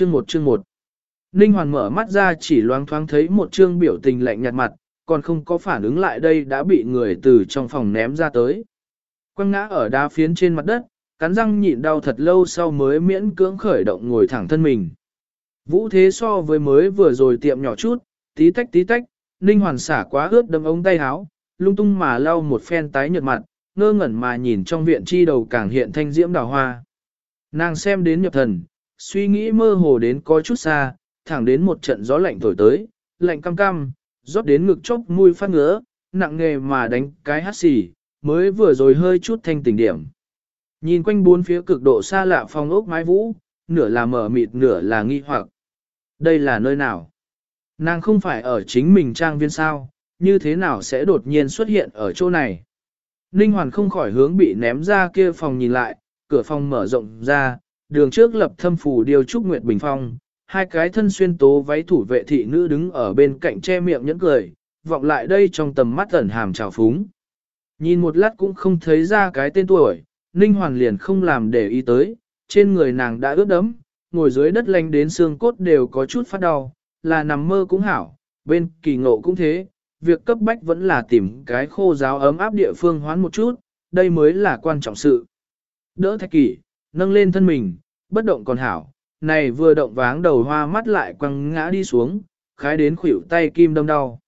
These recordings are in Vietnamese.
Chương một chương một. Ninh Hoàn mở mắt ra chỉ loáng thoáng thấy một chương biểu tình lạnh nhạt mặt, còn không có phản ứng lại đây đã bị người từ trong phòng ném ra tới. Quăng ngã ở đá phiến trên mặt đất, cắn răng nhịn đau thật lâu sau mới miễn cưỡng khởi động ngồi thẳng thân mình. Vũ thế so với mới vừa rồi tiệm nhỏ chút, tí tách tí tách, Ninh Hoàn xả quá ướt đâm ống tay áo, lung tung mà lau một phen tái nhợt mặt, ngơ ngẩn mà nhìn trong viện chi đầu càng hiện thanh diễm đào hoa. Nàng xem đến nhập thần, suy nghĩ mơ hồ đến có chút xa, thẳng đến một trận gió lạnh thổi tới, lạnh cam cam, rót đến ngực chốc mùi phát ngứa, nặng nghề mà đánh cái hát xì, mới vừa rồi hơi chút thanh tỉnh điểm. Nhìn quanh bốn phía cực độ xa lạ phong ốc mái vũ, nửa là mở mịt nửa là nghi hoặc. Đây là nơi nào? Nàng không phải ở chính mình trang viên sao, như thế nào sẽ đột nhiên xuất hiện ở chỗ này? Ninh Hoàn không khỏi hướng bị ném ra kia phòng nhìn lại, cửa phòng mở rộng ra, đường trước lập thâm phủ điều trúc nguyệt bình phong, hai cái thân xuyên tố váy thủ vệ thị nữ đứng ở bên cạnh che miệng nhẫn cười, vọng lại đây trong tầm mắt ẩn hàm trào phúng. Nhìn một lát cũng không thấy ra cái tên tuổi, Ninh Hoàn liền không làm để ý tới, trên người nàng đã ướt đẫm, ngồi dưới đất lạnh đến xương cốt đều có chút phát đau, là nằm mơ cũng hảo, bên kỳ ngộ cũng thế, việc cấp bách vẫn là tìm cái khô giáo ấm áp địa phương hoán một chút, đây mới là quan trọng sự. Đỡ thạch kỷ, nâng lên thân mình, bất động còn hảo, này vừa động váng đầu hoa mắt lại quăng ngã đi xuống, khái đến khuỷu tay kim đâm đau.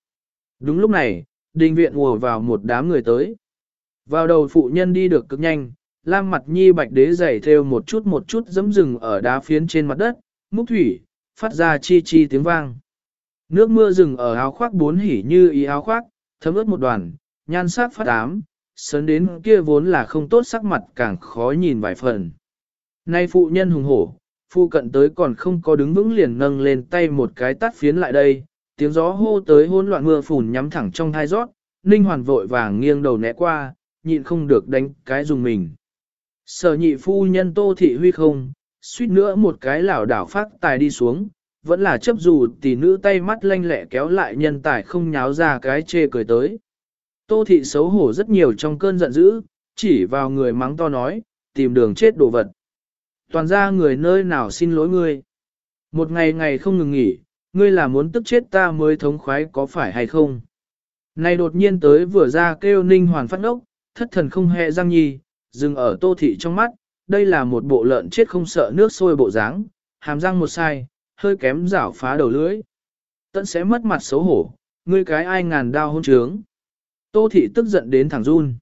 Đúng lúc này, đình viện ùa vào một đám người tới. Vào đầu phụ nhân đi được cực nhanh, lam mặt nhi bạch đế giày theo một chút một chút dẫm rừng ở đá phiến trên mặt đất, múc thủy, phát ra chi chi tiếng vang. Nước mưa rừng ở áo khoác bốn hỉ như ý áo khoác, thấm ướt một đoàn, nhan sắc phát ám, sớn đến kia vốn là không tốt sắc mặt càng khó nhìn vài phần. Nay phụ nhân hùng hổ, phụ cận tới còn không có đứng vững liền nâng lên tay một cái tát phiến lại đây, tiếng gió hô tới hỗn loạn mưa phùn nhắm thẳng trong thai rót, ninh hoàn vội vàng nghiêng đầu né qua, nhịn không được đánh cái dùng mình. Sở nhị phu nhân tô thị huy không, suýt nữa một cái lảo đảo phát tài đi xuống, vẫn là chấp dù tỷ nữ tay mắt lanh lẹ kéo lại nhân tài không nháo ra cái chê cười tới. Tô thị xấu hổ rất nhiều trong cơn giận dữ, chỉ vào người mắng to nói, tìm đường chết đồ vật. Toàn ra người nơi nào xin lỗi ngươi. Một ngày ngày không ngừng nghỉ, ngươi là muốn tức chết ta mới thống khoái có phải hay không? Này đột nhiên tới vừa ra kêu ninh hoàn phát ốc, thất thần không hề răng nhi, dừng ở tô thị trong mắt, đây là một bộ lợn chết không sợ nước sôi bộ dáng, hàm răng một sai, hơi kém rảo phá đầu lưỡi. Tận sẽ mất mặt xấu hổ, ngươi cái ai ngàn đao hôn trướng. Tô thị tức giận đến thẳng run.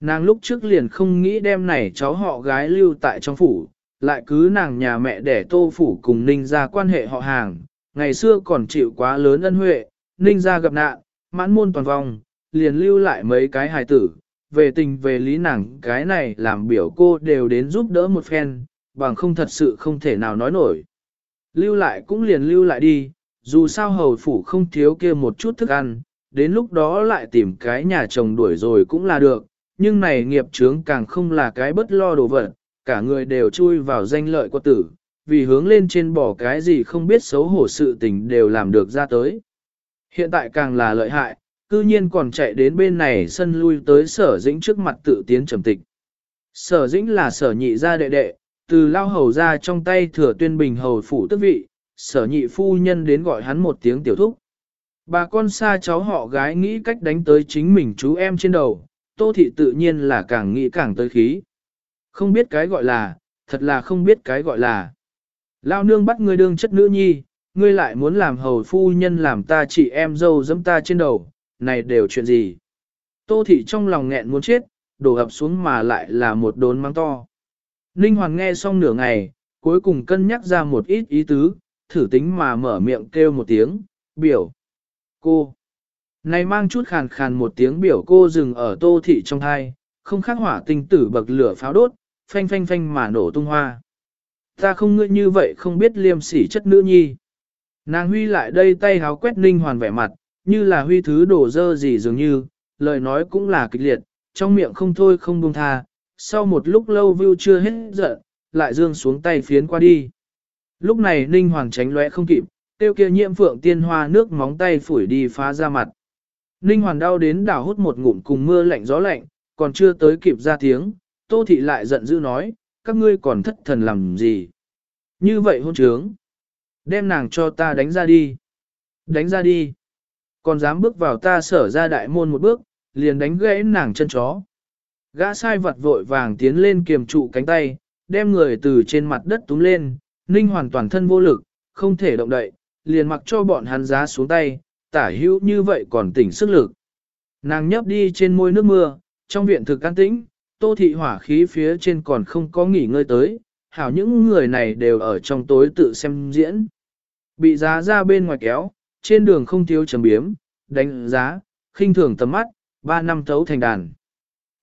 Nàng lúc trước liền không nghĩ đem này cháu họ gái lưu tại trong phủ, lại cứ nàng nhà mẹ để tô phủ cùng ninh ra quan hệ họ hàng, ngày xưa còn chịu quá lớn ân huệ, ninh ra gặp nạn, mãn môn toàn vong, liền lưu lại mấy cái hài tử, về tình về lý nàng cái này làm biểu cô đều đến giúp đỡ một phen, bằng không thật sự không thể nào nói nổi. Lưu lại cũng liền lưu lại đi, dù sao hầu phủ không thiếu kia một chút thức ăn, đến lúc đó lại tìm cái nhà chồng đuổi rồi cũng là được, nhưng này nghiệp chướng càng không là cái bất lo đồ vật, cả người đều chui vào danh lợi của tử, vì hướng lên trên bỏ cái gì không biết xấu hổ sự tình đều làm được ra tới. Hiện tại càng là lợi hại, cư nhiên còn chạy đến bên này sân lui tới sở dĩnh trước mặt tự tiến trầm tịch. Sở dĩnh là sở nhị gia đệ đệ, từ lao hầu ra trong tay thừa tuyên bình hầu phủ tức vị, sở nhị phu nhân đến gọi hắn một tiếng tiểu thúc. Bà con xa cháu họ gái nghĩ cách đánh tới chính mình chú em trên đầu, tô thị tự nhiên là càng nghĩ càng tới khí. Không biết cái gọi là, thật là không biết cái gọi là. Lao nương bắt ngươi đương chất nữ nhi, ngươi lại muốn làm hầu phu nhân làm ta chị em dâu dẫm ta trên đầu, này đều chuyện gì. Tô thị trong lòng nghẹn muốn chết, đổ ập xuống mà lại là một đốn mang to. Ninh Hoàng nghe xong nửa ngày, cuối cùng cân nhắc ra một ít ý tứ, thử tính mà mở miệng kêu một tiếng, biểu. Cô. Này mang chút khàn khàn một tiếng biểu cô dừng ở tô thị trong thai, không khác hỏa tinh tử bậc lửa pháo đốt, phanh phanh phanh mà nổ tung hoa. Ta không ngươi như vậy không biết liêm sỉ chất nữ nhi. Nàng huy lại đây tay háo quét ninh hoàn vẻ mặt, như là huy thứ đổ dơ gì dường như, lời nói cũng là kịch liệt, trong miệng không thôi không buông tha, sau một lúc lâu view chưa hết giận, lại dương xuống tay phiến qua đi. Lúc này ninh hoàng tránh lóe không kịp, tiêu kia nhiễm phượng tiên hoa nước móng tay phủi đi phá ra mặt. Ninh hoàng đau đến đảo hút một ngụm cùng mưa lạnh gió lạnh, còn chưa tới kịp ra tiếng, tô thị lại giận dữ nói, các ngươi còn thất thần làm gì. Như vậy hôn trướng. Đem nàng cho ta đánh ra đi. Đánh ra đi. Còn dám bước vào ta sở ra đại môn một bước, liền đánh gãy nàng chân chó. Gã sai vật vội vàng tiến lên kiềm trụ cánh tay, đem người từ trên mặt đất túm lên, ninh hoàn toàn thân vô lực, không thể động đậy, liền mặc cho bọn hắn giá xuống tay, tả hữu như vậy còn tỉnh sức lực. Nàng nhấp đi trên môi nước mưa, trong viện thực an tĩnh, tô thị hỏa khí phía trên còn không có nghỉ ngơi tới, hảo những người này đều ở trong tối tự xem diễn. Bị giá ra bên ngoài kéo, trên đường không thiếu trầm biếm, đánh giá, khinh thường tầm mắt, ba năm thấu thành đàn.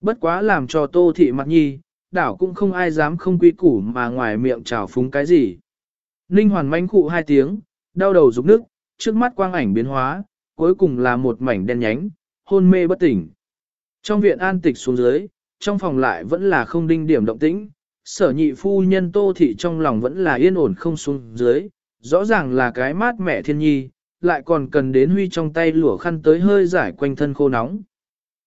Bất quá làm cho tô thị mặt nhi, đảo cũng không ai dám không quy củ mà ngoài miệng trào phúng cái gì. Ninh hoàn manh cụ hai tiếng, đau đầu rục nước, trước mắt quang ảnh biến hóa, cuối cùng là một mảnh đen nhánh, hôn mê bất tỉnh. Trong viện an tịch xuống dưới, trong phòng lại vẫn là không đinh điểm động tĩnh, sở nhị phu nhân tô thị trong lòng vẫn là yên ổn không xuống dưới, rõ ràng là cái mát mẹ thiên nhi, lại còn cần đến huy trong tay lửa khăn tới hơi giải quanh thân khô nóng.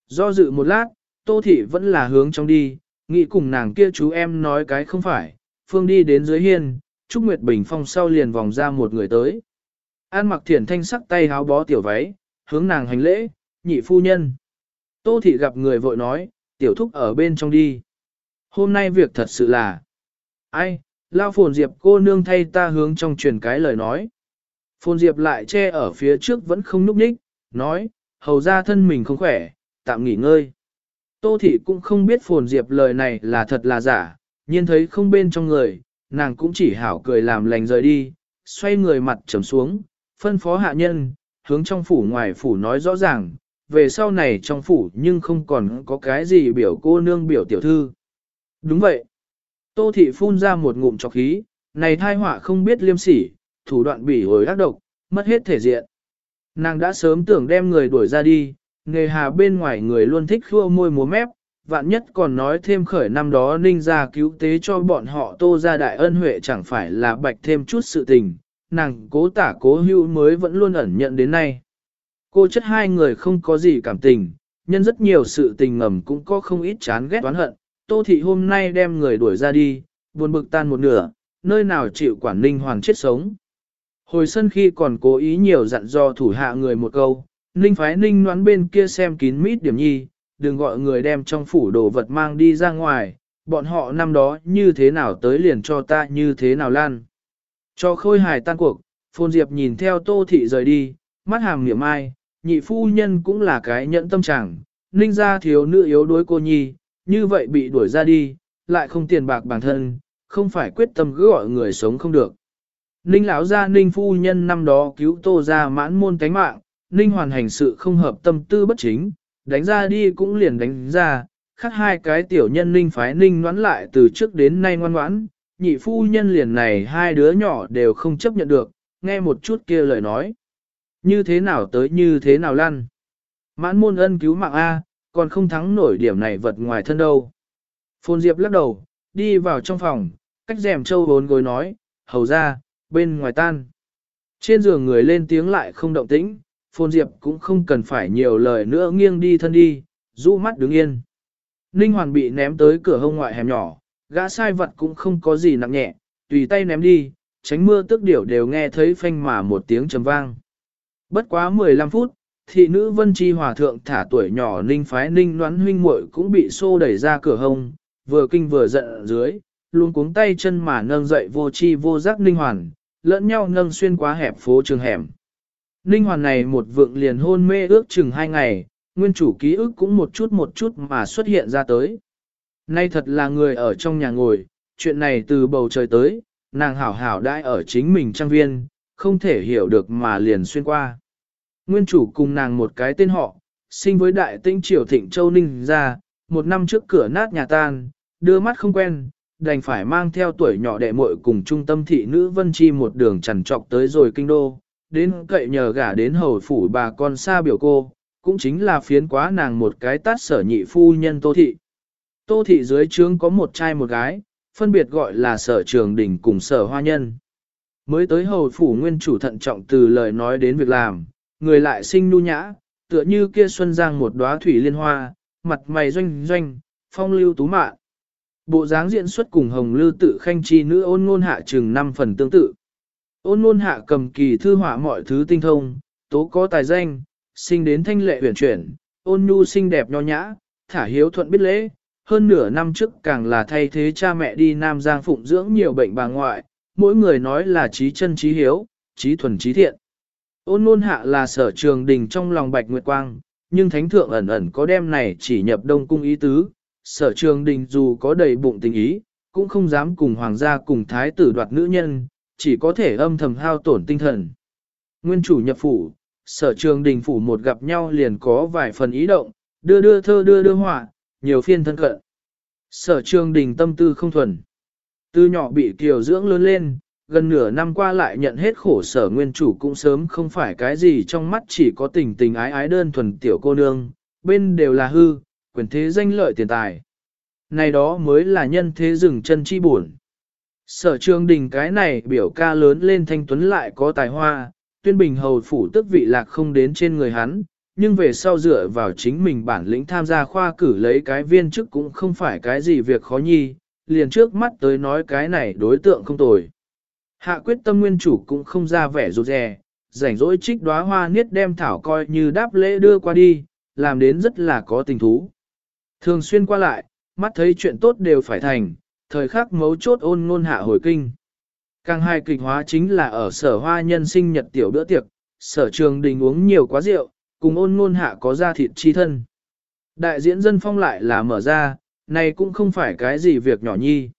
Do dự một lát, tô thị vẫn là hướng trong đi, nghĩ cùng nàng kia chú em nói cái không phải, phương đi đến dưới hiên, Trúc Nguyệt Bình Phong sau liền vòng ra một người tới. An mặc thiển thanh sắc tay háo bó tiểu váy, hướng nàng hành lễ, nhị phu nhân. Tô thị gặp người vội nói, tiểu thúc ở bên trong đi. Hôm nay việc thật sự là, ai, lao phồn diệp cô nương thay ta hướng trong truyền cái lời nói. Phồn diệp lại che ở phía trước vẫn không núp ních, nói, hầu ra thân mình không khỏe, tạm nghỉ ngơi. Tô thị cũng không biết phồn diệp lời này là thật là giả, nhiên thấy không bên trong người, nàng cũng chỉ hảo cười làm lành rời đi, xoay người mặt trầm xuống, phân phó hạ nhân, hướng trong phủ ngoài phủ nói rõ ràng, về sau này trong phủ nhưng không còn có cái gì biểu cô nương biểu tiểu thư. Đúng vậy. Tô thị phun ra một ngụm chọc khí, này thai họa không biết liêm sỉ, thủ đoạn bỉ hồi ác độc, mất hết thể diện. Nàng đã sớm tưởng đem người đuổi ra đi, nghề hà bên ngoài người luôn thích khua môi múa mép, vạn nhất còn nói thêm khởi năm đó ninh ra cứu tế cho bọn họ tô ra đại ân huệ chẳng phải là bạch thêm chút sự tình, nàng cố tả cố hữu mới vẫn luôn ẩn nhận đến nay. Cô chất hai người không có gì cảm tình, nhân rất nhiều sự tình ngầm cũng có không ít chán ghét oán hận, tô thị hôm nay đem người đuổi ra đi, buồn bực tan một nửa, nơi nào chịu quản ninh hoàng chết sống. Hồi sân khi còn cố ý nhiều dặn dò thủ hạ người một câu, ninh phái ninh noán bên kia xem kín mít điểm nhi, đừng gọi người đem trong phủ đồ vật mang đi ra ngoài, bọn họ năm đó như thế nào tới liền cho ta như thế nào lan. Cho khôi hài tan cuộc, Phôn Diệp nhìn theo tô thị rời đi, mắt hàm niệm ai, nhị phu nhân cũng là cái nhẫn tâm trạng, ninh ra thiếu nữ yếu đuối cô nhi, như vậy bị đuổi ra đi, lại không tiền bạc bản thân, không phải quyết tâm cứ gọi người sống không được. Ninh lão gia ninh phu nhân năm đó cứu tô ra mãn môn cánh mạng, ninh hoàn hành sự không hợp tâm tư bất chính, đánh ra đi cũng liền đánh ra, khác hai cái tiểu nhân ninh phái ninh ngoãn lại từ trước đến nay ngoan ngoãn, nhị phu nhân liền này hai đứa nhỏ đều không chấp nhận được, nghe một chút kia lời nói. Như thế nào tới như thế nào lăn. Mãn môn ân cứu mạng A, còn không thắng nổi điểm này vật ngoài thân đâu. Phôn Diệp lắc đầu, đi vào trong phòng, cách rèm châu bốn gối nói, hầu ra, bên ngoài tan. Trên giường người lên tiếng lại không động tĩnh, Phôn Diệp cũng không cần phải nhiều lời nữa nghiêng đi thân đi, rũ mắt đứng yên. Ninh Hoàn bị ném tới cửa hông ngoại hẻm nhỏ, gã sai vật cũng không có gì nặng nhẹ, tùy tay ném đi, tránh mưa tức điểu đều nghe thấy phanh mà một tiếng trầm vang. Bất quá 15 phút, thị nữ Vân Chi Hòa Thượng thả tuổi nhỏ Ninh phái Ninh noán huynh muội cũng bị xô đẩy ra cửa hông, vừa kinh vừa giận ở dưới, luôn cuống tay chân mà nâng dậy vô chi vô giác Ninh Hoàn, lẫn nhau nâng xuyên qua hẹp phố trường hẻm. Ninh Hoàn này một vượng liền hôn mê ước chừng hai ngày, nguyên chủ ký ức cũng một chút một chút mà xuất hiện ra tới. Nay thật là người ở trong nhà ngồi, chuyện này từ bầu trời tới, nàng hảo hảo đãi ở chính mình trang viên, không thể hiểu được mà liền xuyên qua. Nguyên chủ cùng nàng một cái tên họ, sinh với đại tinh triều thịnh châu ninh ra, một năm trước cửa nát nhà tan, đưa mắt không quen, đành phải mang theo tuổi nhỏ đệ muội cùng trung tâm thị nữ Vân Chi một đường trằn trọc tới rồi kinh đô, đến cậy nhờ gả đến hầu phủ bà con xa biểu cô, cũng chính là phiến quá nàng một cái tát sở nhị phu nhân tô thị. Tô thị dưới trướng có một trai một gái, phân biệt gọi là sở trường đỉnh cùng sở hoa nhân. Mới tới hầu phủ nguyên chủ thận trọng từ lời nói đến việc làm, người lại sinh nu nhã, tựa như kia xuân giang một đóa thủy liên hoa, mặt mày doanh doanh, phong lưu tú mạn. Bộ dáng diện xuất cùng hồng lưu tự khanh chi nữ ôn ngôn hạ chừng năm phần tương tự. Ôn ngôn hạ cầm kỳ thư họa mọi thứ tinh thông, tố có tài danh, sinh đến thanh lệ huyền chuyển, ôn nhu xinh đẹp nho nhã, thả hiếu thuận biết lễ. Hơn nửa năm trước càng là thay thế cha mẹ đi Nam Giang phụng dưỡng nhiều bệnh bà ngoại, mỗi người nói là trí chân trí hiếu, trí thuần trí thiện. Ôn nôn hạ là sở trường đình trong lòng bạch nguyệt quang, nhưng thánh thượng ẩn ẩn có đem này chỉ nhập đông cung ý tứ, sở trường đình dù có đầy bụng tình ý, cũng không dám cùng hoàng gia cùng thái tử đoạt nữ nhân, chỉ có thể âm thầm hao tổn tinh thần. Nguyên chủ nhập phủ, sở trường đình phủ một gặp nhau liền có vài phần ý động, đưa đưa thơ đưa đưa họa, nhiều phiên thân cận. Sở trường đình tâm tư không thuần. Từ nhỏ bị kiều dưỡng lớn lên, gần nửa năm qua lại nhận hết khổ sở nguyên chủ cũng sớm không phải cái gì trong mắt chỉ có tình tình ái ái đơn thuần tiểu cô nương, bên đều là hư, quyền thế danh lợi tiền tài. Này đó mới là nhân thế rừng chân chi buồn. Sở trường đình cái này biểu ca lớn lên thanh tuấn lại có tài hoa, tuyên bình hầu phủ tức vị lạc không đến trên người hắn, nhưng về sau dựa vào chính mình bản lĩnh tham gia khoa cử lấy cái viên chức cũng không phải cái gì việc khó nhi, liền trước mắt tới nói cái này đối tượng không tồi. Hạ quyết tâm nguyên chủ cũng không ra vẻ rụt rè, rảnh rỗi trích đóa hoa niết đem thảo coi như đáp lễ đưa qua đi, làm đến rất là có tình thú. Thường xuyên qua lại, mắt thấy chuyện tốt đều phải thành, thời khắc mấu chốt ôn ngôn hạ hồi kinh. Càng hai kịch hóa chính là ở sở hoa nhân sinh nhật tiểu bữa tiệc, sở trường đình uống nhiều quá rượu, cùng ôn ngôn hạ có ra thịt chi thân. Đại diễn dân phong lại là mở ra, này cũng không phải cái gì việc nhỏ nhi.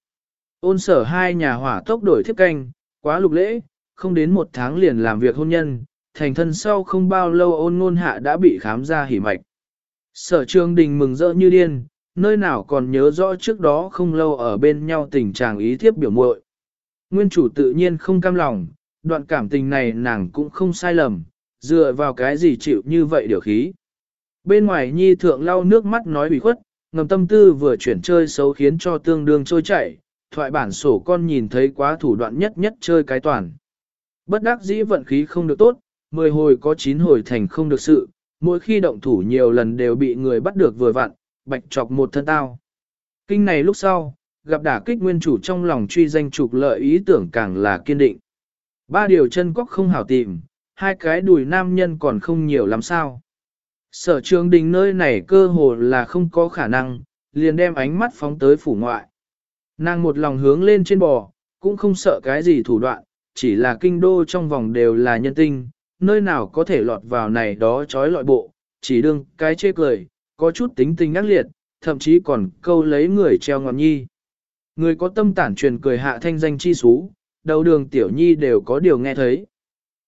Ôn sở hai nhà hỏa tốc đổi thiếp canh, quá lục lễ, không đến một tháng liền làm việc hôn nhân, thành thân sau không bao lâu ôn ngôn hạ đã bị khám ra hỉ mạch. Sở trường đình mừng rỡ như điên, nơi nào còn nhớ rõ trước đó không lâu ở bên nhau tình trạng ý thiếp biểu muội. Nguyên chủ tự nhiên không cam lòng, đoạn cảm tình này nàng cũng không sai lầm, dựa vào cái gì chịu như vậy điều khí. Bên ngoài nhi thượng lau nước mắt nói bị khuất, ngầm tâm tư vừa chuyển chơi xấu khiến cho tương đương trôi chảy, thoại bản sổ con nhìn thấy quá thủ đoạn nhất nhất chơi cái toàn. Bất đắc dĩ vận khí không được tốt, 10 hồi có 9 hồi thành không được sự, mỗi khi động thủ nhiều lần đều bị người bắt được vừa vặn, bạch chọc một thân tao. Kinh này lúc sau, gặp đả kích nguyên chủ trong lòng truy danh trục lợi ý tưởng càng là kiên định. Ba điều chân quốc không hảo tìm, hai cái đùi nam nhân còn không nhiều lắm sao. Sở trường đình nơi này cơ hồ là không có khả năng, liền đem ánh mắt phóng tới phủ ngoại. Nàng một lòng hướng lên trên bò, cũng không sợ cái gì thủ đoạn, chỉ là kinh đô trong vòng đều là nhân tinh, nơi nào có thể lọt vào này đó trói lọi bộ, chỉ đương cái chê cười, có chút tính tình ác liệt, thậm chí còn câu lấy người treo ngọn nhi. Người có tâm tản truyền cười hạ thanh danh chi xú, đầu đường tiểu nhi đều có điều nghe thấy.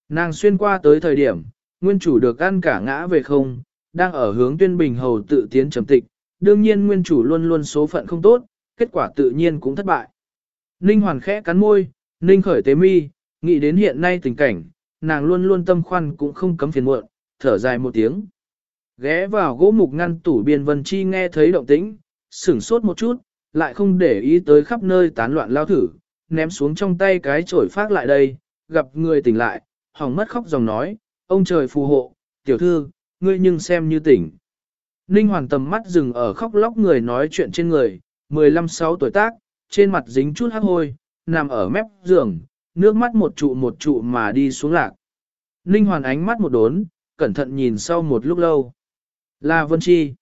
Nàng xuyên qua tới thời điểm, nguyên chủ được ăn cả ngã về không, đang ở hướng tuyên bình hầu tự tiến trầm tịch, đương nhiên nguyên chủ luôn luôn số phận không tốt, kết quả tự nhiên cũng thất bại. Ninh hoàn khẽ cắn môi, ninh khởi tế mi, nghĩ đến hiện nay tình cảnh, nàng luôn luôn tâm khoan cũng không cấm phiền muộn, thở dài một tiếng. Ghé vào gỗ mục ngăn tủ biên vân chi nghe thấy động tĩnh, sửng sốt một chút, lại không để ý tới khắp nơi tán loạn lao thử, ném xuống trong tay cái chổi phát lại đây, gặp người tỉnh lại, hỏng mất khóc dòng nói, ông trời phù hộ, tiểu thư, ngươi nhưng xem như tỉnh. Ninh hoàn tầm mắt dừng ở khóc lóc người nói chuyện trên người, 15-6 tuổi tác, trên mặt dính chút hắc hôi, nằm ở mép giường, nước mắt một trụ một trụ mà đi xuống lạc. Ninh hoàn ánh mắt một đốn, cẩn thận nhìn sau một lúc lâu. Là Vân Chi.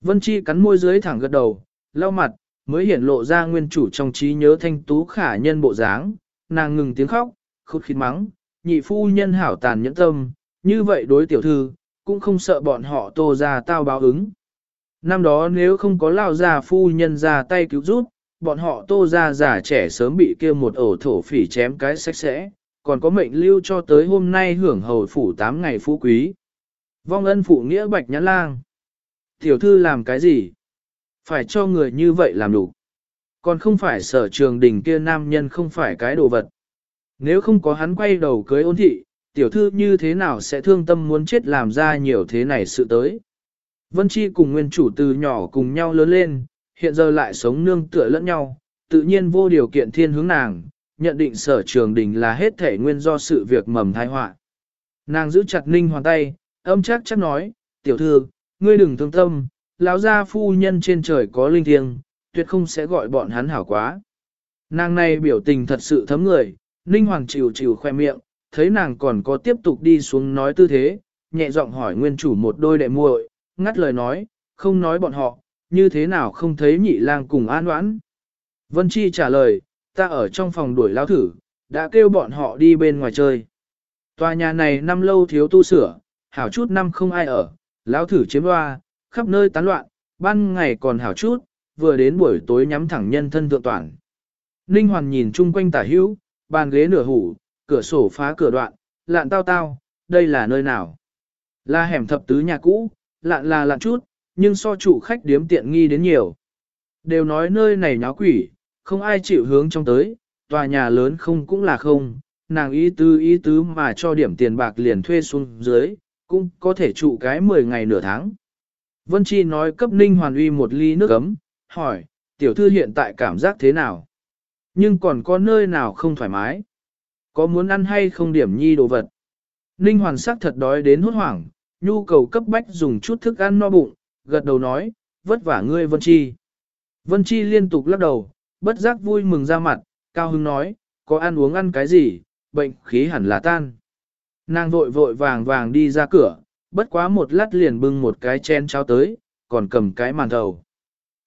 Vân Chi cắn môi dưới thẳng gật đầu, lau mặt, mới hiển lộ ra nguyên chủ trong trí nhớ thanh tú khả nhân bộ dáng, nàng ngừng tiếng khóc, khút khít mắng, nhị phu nhân hảo tàn nhẫn tâm, như vậy đối tiểu thư, cũng không sợ bọn họ tô ra tao báo ứng. Năm đó nếu không có lao già phu nhân ra tay cứu giúp, bọn họ tô ra già trẻ sớm bị kia một ổ thổ phỉ chém cái sạch sẽ, còn có mệnh lưu cho tới hôm nay hưởng hầu phủ 8 ngày phú quý. Vong ân phụ nghĩa bạch nhãn lang. Tiểu thư làm cái gì? Phải cho người như vậy làm đủ. Còn không phải sở trường đình kia nam nhân không phải cái đồ vật. Nếu không có hắn quay đầu cưới ôn thị, tiểu thư như thế nào sẽ thương tâm muốn chết làm ra nhiều thế này sự tới. Vân Chi cùng nguyên chủ từ nhỏ cùng nhau lớn lên, hiện giờ lại sống nương tựa lẫn nhau, tự nhiên vô điều kiện thiên hướng nàng, nhận định sở trường đình là hết thể nguyên do sự việc mầm thai họa. Nàng giữ chặt ninh hoàn tay, âm chắc chắc nói, tiểu thư, ngươi đừng thương tâm, lão gia phu nhân trên trời có linh thiêng, tuyệt không sẽ gọi bọn hắn hảo quá. Nàng này biểu tình thật sự thấm người, Ninh Hoàng chịu chịu khoe miệng, thấy nàng còn có tiếp tục đi xuống nói tư thế, nhẹ giọng hỏi nguyên chủ một đôi đệ muội, ngắt lời nói, không nói bọn họ, như thế nào không thấy nhị lang cùng an đoán. Vân Chi trả lời, ta ở trong phòng đuổi lao thử, đã kêu bọn họ đi bên ngoài chơi. Tòa nhà này năm lâu thiếu tu sửa, hảo chút năm không ai ở, lão thử chiếm hoa, khắp nơi tán loạn, ban ngày còn hảo chút, vừa đến buổi tối nhắm thẳng nhân thân thượng toàn. Ninh Hoàn nhìn chung quanh tả hữu, bàn ghế nửa hủ, cửa sổ phá cửa đoạn, lạn tao tao, đây là nơi nào? Là hẻm thập tứ nhà cũ, lạn là lạn chút, nhưng so chủ khách điếm tiện nghi đến nhiều. Đều nói nơi này nháo quỷ, không ai chịu hướng trong tới, tòa nhà lớn không cũng là không, nàng ý tứ ý tứ mà cho điểm tiền bạc liền thuê xuống dưới, cũng có thể trụ cái 10 ngày nửa tháng. Vân Chi nói cấp Ninh Hoàn Uy một ly nước ấm, hỏi, tiểu thư hiện tại cảm giác thế nào? Nhưng còn có nơi nào không thoải mái? Có muốn ăn hay không điểm nhi đồ vật? Ninh Hoàn sắc thật đói đến hốt hoảng, nhu cầu cấp bách dùng chút thức ăn no bụng, gật đầu nói, vất vả ngươi Vân Chi. Vân Chi liên tục lắc đầu, bất giác vui mừng ra mặt, cao hứng nói, có ăn uống ăn cái gì, bệnh khí hẳn là tan. Nàng vội vội vàng vàng đi ra cửa, bất quá một lát liền bưng một cái chén cháo tới, còn cầm cái màn thầu.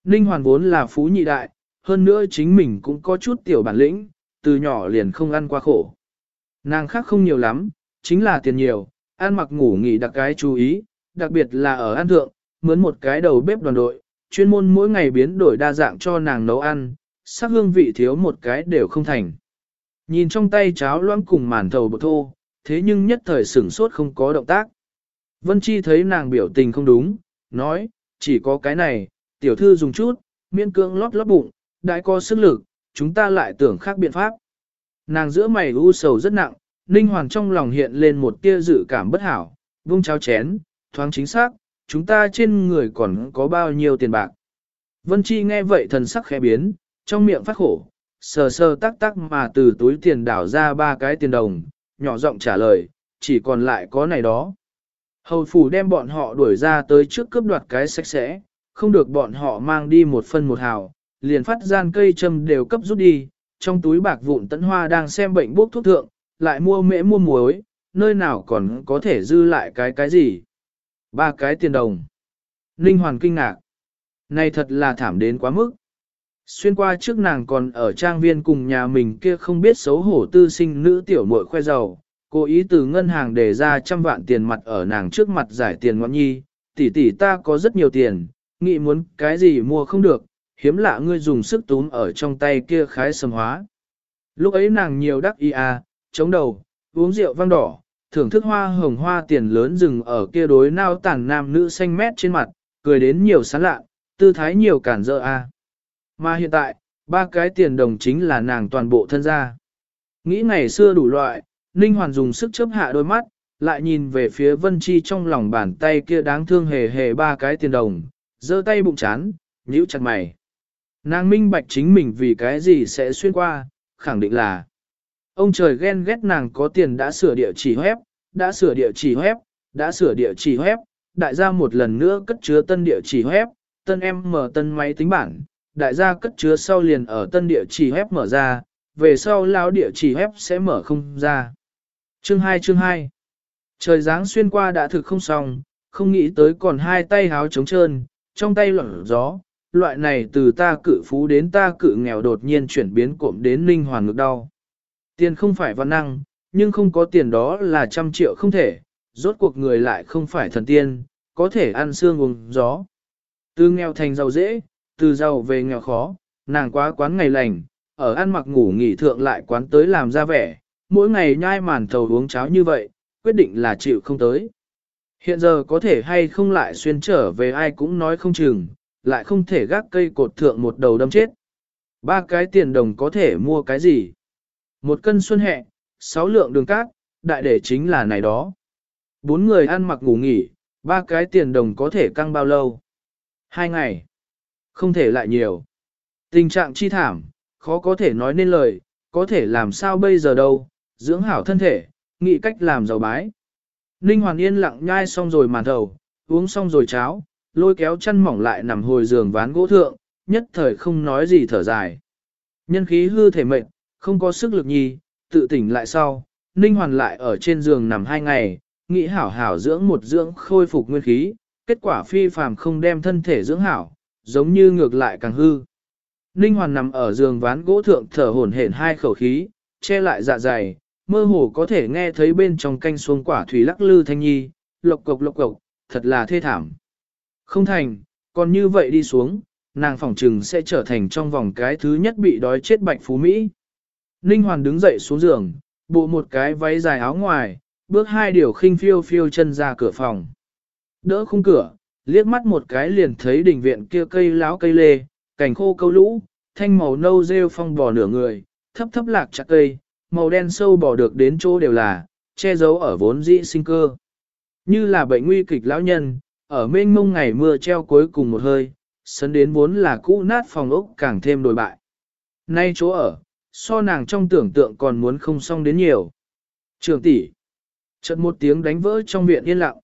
Ninh Hoàn vốn là phú nhị đại, hơn nữa chính mình cũng có chút tiểu bản lĩnh, từ nhỏ liền không ăn qua khổ. Nàng khác không nhiều lắm, chính là tiền nhiều, ăn mặc ngủ nghỉ đặc cái chú ý, đặc biệt là ở ăn thượng, mướn một cái đầu bếp đoàn đội, chuyên môn mỗi ngày biến đổi đa dạng cho nàng nấu ăn, sắc hương vị thiếu một cái đều không thành. Nhìn trong tay cháo loãng cùng màn thầu bột thô, thế nhưng nhất thời sửng sốt không có động tác. Vân Chi thấy nàng biểu tình không đúng, nói, chỉ có cái này, tiểu thư dùng chút, miễn cưỡng lót lót bụng, đại có sức lực, chúng ta lại tưởng khác biện pháp. Nàng giữa mày u sầu rất nặng, Ninh Hoàng trong lòng hiện lên một tia dự cảm bất hảo, vung cháo chén, thoáng chính xác, chúng ta trên người còn có bao nhiêu tiền bạc. Vân Chi nghe vậy thần sắc khẽ biến, trong miệng phát khổ, sờ sờ tắc tắc mà từ túi tiền đảo ra ba cái tiền đồng, nhỏ giọng trả lời, chỉ còn lại có này đó. Hầu phủ đem bọn họ đuổi ra tới trước cướp đoạt cái sạch sẽ, không được bọn họ mang đi một phân một hào, liền phát gian cây châm đều cấp rút đi, trong túi bạc vụn tấn hoa đang xem bệnh bốc thuốc thượng, lại mua mễ mua muối, nơi nào còn có thể dư lại cái cái gì. Ba cái tiền đồng. Ninh Hoàn kinh ngạc. Này thật là thảm đến quá mức. Xuyên qua trước nàng còn ở trang viên cùng nhà mình kia không biết xấu hổ tư sinh nữ tiểu muội khoe giàu, cố ý từ ngân hàng để ra trăm vạn tiền mặt ở nàng trước mặt giải tiền ngọn nhi, tỷ tỷ ta có rất nhiều tiền, nghĩ muốn cái gì mua không được, hiếm lạ ngươi dùng sức túm ở trong tay kia khái sầm hóa. Lúc ấy nàng nhiều đắc ý à, chống đầu, uống rượu vang đỏ, thưởng thức hoa hồng hoa tiền lớn rừng ở kia đối nao tàn nam nữ xanh mét trên mặt, cười đến nhiều sán lạ, tư thái nhiều cản dỡ à. Mà hiện tại, ba cái tiền đồng chính là nàng toàn bộ thân gia. Nghĩ ngày xưa đủ loại, Ninh Hoàn dùng sức chớp hạ đôi mắt, lại nhìn về phía Vân Chi trong lòng bàn tay kia đáng thương hề hề ba cái tiền đồng, giơ tay bụng chán, nhíu chặt mày. Nàng minh bạch chính mình vì cái gì sẽ xuyên qua, khẳng định là ông trời ghen ghét nàng có tiền đã sửa địa chỉ web, đã sửa địa chỉ web, đã sửa địa chỉ web, đại gia một lần nữa cất chứa tân địa chỉ web, tân em mở tân máy tính bảng, đại gia cất chứa sau liền ở tân địa chỉ web mở ra, về sau lao địa chỉ web sẽ mở không ra. Chương 2 chương 2 Trời dáng xuyên qua đã thực không xong, không nghĩ tới còn hai tay háo trống trơn, trong tay lỏng gió, loại này từ ta cự phú đến ta cự nghèo đột nhiên chuyển biến cộm đến linh hoàn ngực đau. Tiền không phải văn năng, nhưng không có tiền đó là trăm triệu không thể, rốt cuộc người lại không phải thần tiên, có thể ăn xương uống gió. Từ nghèo thành giàu dễ, từ giàu về nghèo khó, nàng quá quán ngày lành, ở ăn mặc ngủ nghỉ thượng lại quán tới làm ra vẻ, mỗi ngày nhai màn thầu uống cháo như vậy, quyết định là chịu không tới. Hiện giờ có thể hay không lại xuyên trở về ai cũng nói không chừng, lại không thể gác cây cột thượng một đầu đâm chết. Ba cái tiền đồng có thể mua cái gì? Một cân xuân hẹ, sáu lượng đường cát, đại để chính là này đó. Bốn người ăn mặc ngủ nghỉ, ba cái tiền đồng có thể căng bao lâu? Hai ngày. Không thể lại nhiều. Tình trạng chi thảm, khó có thể nói nên lời, có thể làm sao bây giờ đâu, dưỡng hảo thân thể, nghĩ cách làm giàu bái. Ninh Hoàn Yên lặng nhai xong rồi màn thầu, uống xong rồi cháo, lôi kéo chân mỏng lại nằm hồi giường ván gỗ thượng, nhất thời không nói gì thở dài. Nhân khí hư thể mệnh, không có sức lực nhi, tự tỉnh lại sau, Ninh Hoàn lại ở trên giường nằm hai ngày, nghĩ hảo hảo dưỡng một dưỡng khôi phục nguyên khí, kết quả phi phàm không đem thân thể dưỡng hảo, giống như ngược lại càng hư. Ninh Hoàn nằm ở giường ván gỗ thượng thở hổn hển hai khẩu khí, che lại dạ dày, mơ hồ có thể nghe thấy bên trong canh xuống quả thủy lắc lư thanh nhi, lộc cộc lộc cộc, thật là thê thảm. Không thành, còn như vậy đi xuống, nàng phỏng trừng sẽ trở thành trong vòng cái thứ nhất bị đói chết bạch phú Mỹ. Ninh Hoàn đứng dậy xuống giường, bộ một cái váy dài áo ngoài, bước hai điều khinh phiêu phiêu chân ra cửa phòng. Đỡ khung cửa, liếc mắt một cái liền thấy đỉnh viện kia cây láo cây lê, cảnh khô câu lũ, thanh màu nâu rêu phong bò nửa người, thấp thấp lạc chặt cây, màu đen sâu bò được đến chỗ đều là, che giấu ở vốn dĩ sinh cơ. Như là bệnh nguy kịch lão nhân, ở mênh mông ngày mưa treo cuối cùng một hơi, sấn đến vốn là cũ nát phòng ốc càng thêm đồi bại. Nay chỗ ở, so nàng trong tưởng tượng còn muốn không xong đến nhiều. Trường tỷ, chợt một tiếng đánh vỡ trong viện yên lặng.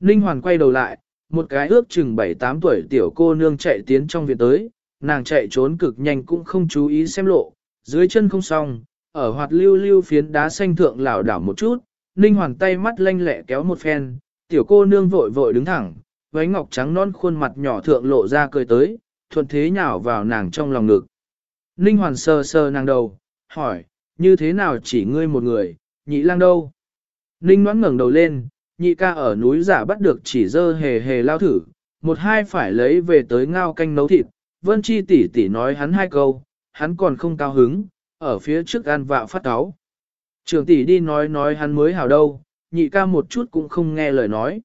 Ninh Hoàn quay đầu lại, một cái ước chừng 7-8 tuổi tiểu cô nương chạy tiến trong viện tới, nàng chạy trốn cực nhanh cũng không chú ý xem lộ, dưới chân không xong, ở hoạt lưu lưu phiến đá xanh thượng lảo đảo một chút, Ninh Hoàn tay mắt lanh lẹ kéo một phen, tiểu cô nương vội vội đứng thẳng, váy ngọc trắng non khuôn mặt nhỏ thượng lộ ra cười tới, thuận thế nhào vào nàng trong lòng ngực. Ninh Hoàn sờ sờ nàng đầu, hỏi, như thế nào chỉ ngươi một người, nhị lang đâu? Ninh Ngoãn ngẩng đầu lên, nhị ca ở núi giả bắt được chỉ dơ hề hề lao thử, một hai phải lấy về tới ngao canh nấu thịt, vân chi tỷ tỷ nói hắn hai câu, hắn còn không cao hứng, ở phía trước ăn vạ phát áo. Trường tỷ đi nói nói hắn mới hào đâu, nhị ca một chút cũng không nghe lời nói.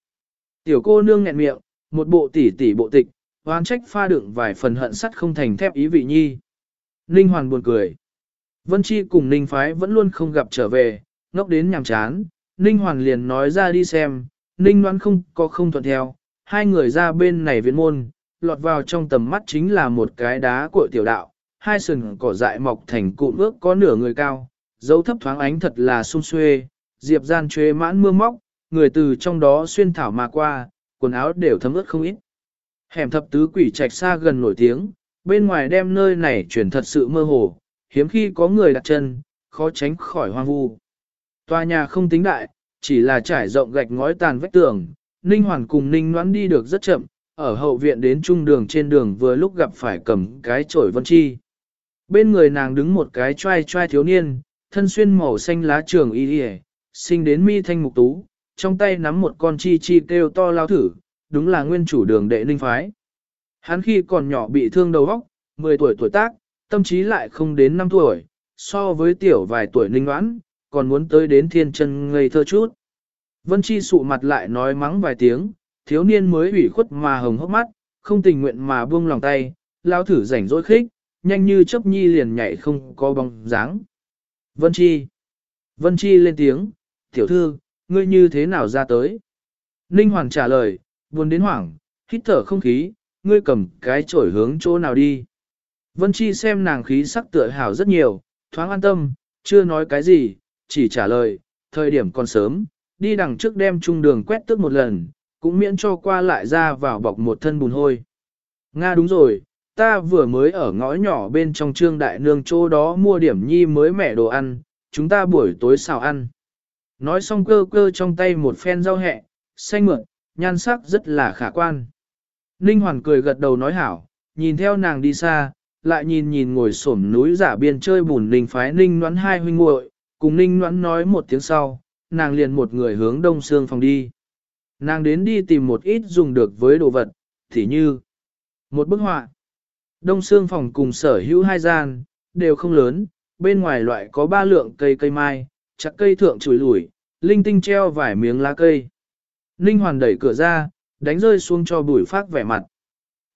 Tiểu cô nương nghẹn miệng, một bộ tỷ tỷ bộ tịch, oán trách pha đựng vài phần hận sắt không thành thép ý vị nhi. Ninh Hoàn buồn cười. Vân Chi cùng Ninh Phái vẫn luôn không gặp trở về, ngốc đến nhàm chán. Ninh Hoàn liền nói ra đi xem, Ninh Loan không có không thuận theo. Hai người ra bên này viện môn, lọt vào trong tầm mắt chính là một cái đá của tiểu đạo, hai sừng cỏ dại mọc thành cụm ước có nửa người cao, dấu thấp thoáng ánh thật là sung xuê, diệp gian chuế mãn mưa móc, người từ trong đó xuyên thảo mà qua, quần áo đều thấm ướt không ít. Hẻm thập tứ quỷ trạch xa gần nổi tiếng, bên ngoài đem nơi này chuyển thật sự mơ hồ, hiếm khi có người đặt chân, khó tránh khỏi hoang vu. Tòa nhà không tính đại, chỉ là trải rộng gạch ngói tàn vách tường, Ninh Hoàn cùng Ninh Noãn đi được rất chậm, ở hậu viện đến trung đường trên đường vừa lúc gặp phải cầm cái chổi vân chi. Bên người nàng đứng một cái trai trai thiếu niên, thân xuyên màu xanh lá trường y đi sinh đến mi thanh mục tú, trong tay nắm một con chi chi kêu to lao thử, đúng là nguyên chủ đường đệ ninh phái. Hắn khi còn nhỏ bị thương đầu óc, 10 tuổi tuổi tác, tâm trí lại không đến 5 tuổi, so với tiểu vài tuổi ninh oán, còn muốn tới đến thiên chân ngây thơ chút. Vân Chi sụ mặt lại nói mắng vài tiếng, thiếu niên mới ủy khuất mà hồng hốc mắt, không tình nguyện mà buông lòng tay, lao thử rảnh rỗi khích, nhanh như chớp nhi liền nhảy không có bóng dáng. Vân Chi. Vân Chi lên tiếng, tiểu thư, ngươi như thế nào ra tới? Ninh Hoàng trả lời, buồn đến hoảng, hít thở không khí, ngươi cầm cái chổi hướng chỗ nào đi. Vân Chi xem nàng khí sắc tựa hào rất nhiều, thoáng an tâm, chưa nói cái gì, chỉ trả lời, thời điểm còn sớm, đi đằng trước đem trung đường quét tước một lần, cũng miễn cho qua lại ra vào bọc một thân bùn hôi. Nga đúng rồi, ta vừa mới ở ngõ nhỏ bên trong trương đại nương chỗ đó mua điểm nhi mới mẻ đồ ăn, chúng ta buổi tối xào ăn. Nói xong cơ cơ trong tay một phen rau hẹ, xanh mượn, nhan sắc rất là khả quan. Ninh Hoàn cười gật đầu nói hảo, nhìn theo nàng đi xa, lại nhìn nhìn ngồi xổm núi giả biên chơi bùn Ninh phái Ninh Noãn hai huynh muội, cùng Ninh Noãn nói một tiếng sau, nàng liền một người hướng đông xương phòng đi. Nàng đến đi tìm một ít dùng được với đồ vật, thì như một bức họa. Đông xương phòng cùng sở hữu hai gian, đều không lớn, bên ngoài loại có ba lượng cây cây mai, chặt cây thượng chùi lủi, linh tinh treo vài miếng lá cây. Ninh hoàn đẩy cửa ra, đánh rơi xuống cho bùi phát vẻ mặt.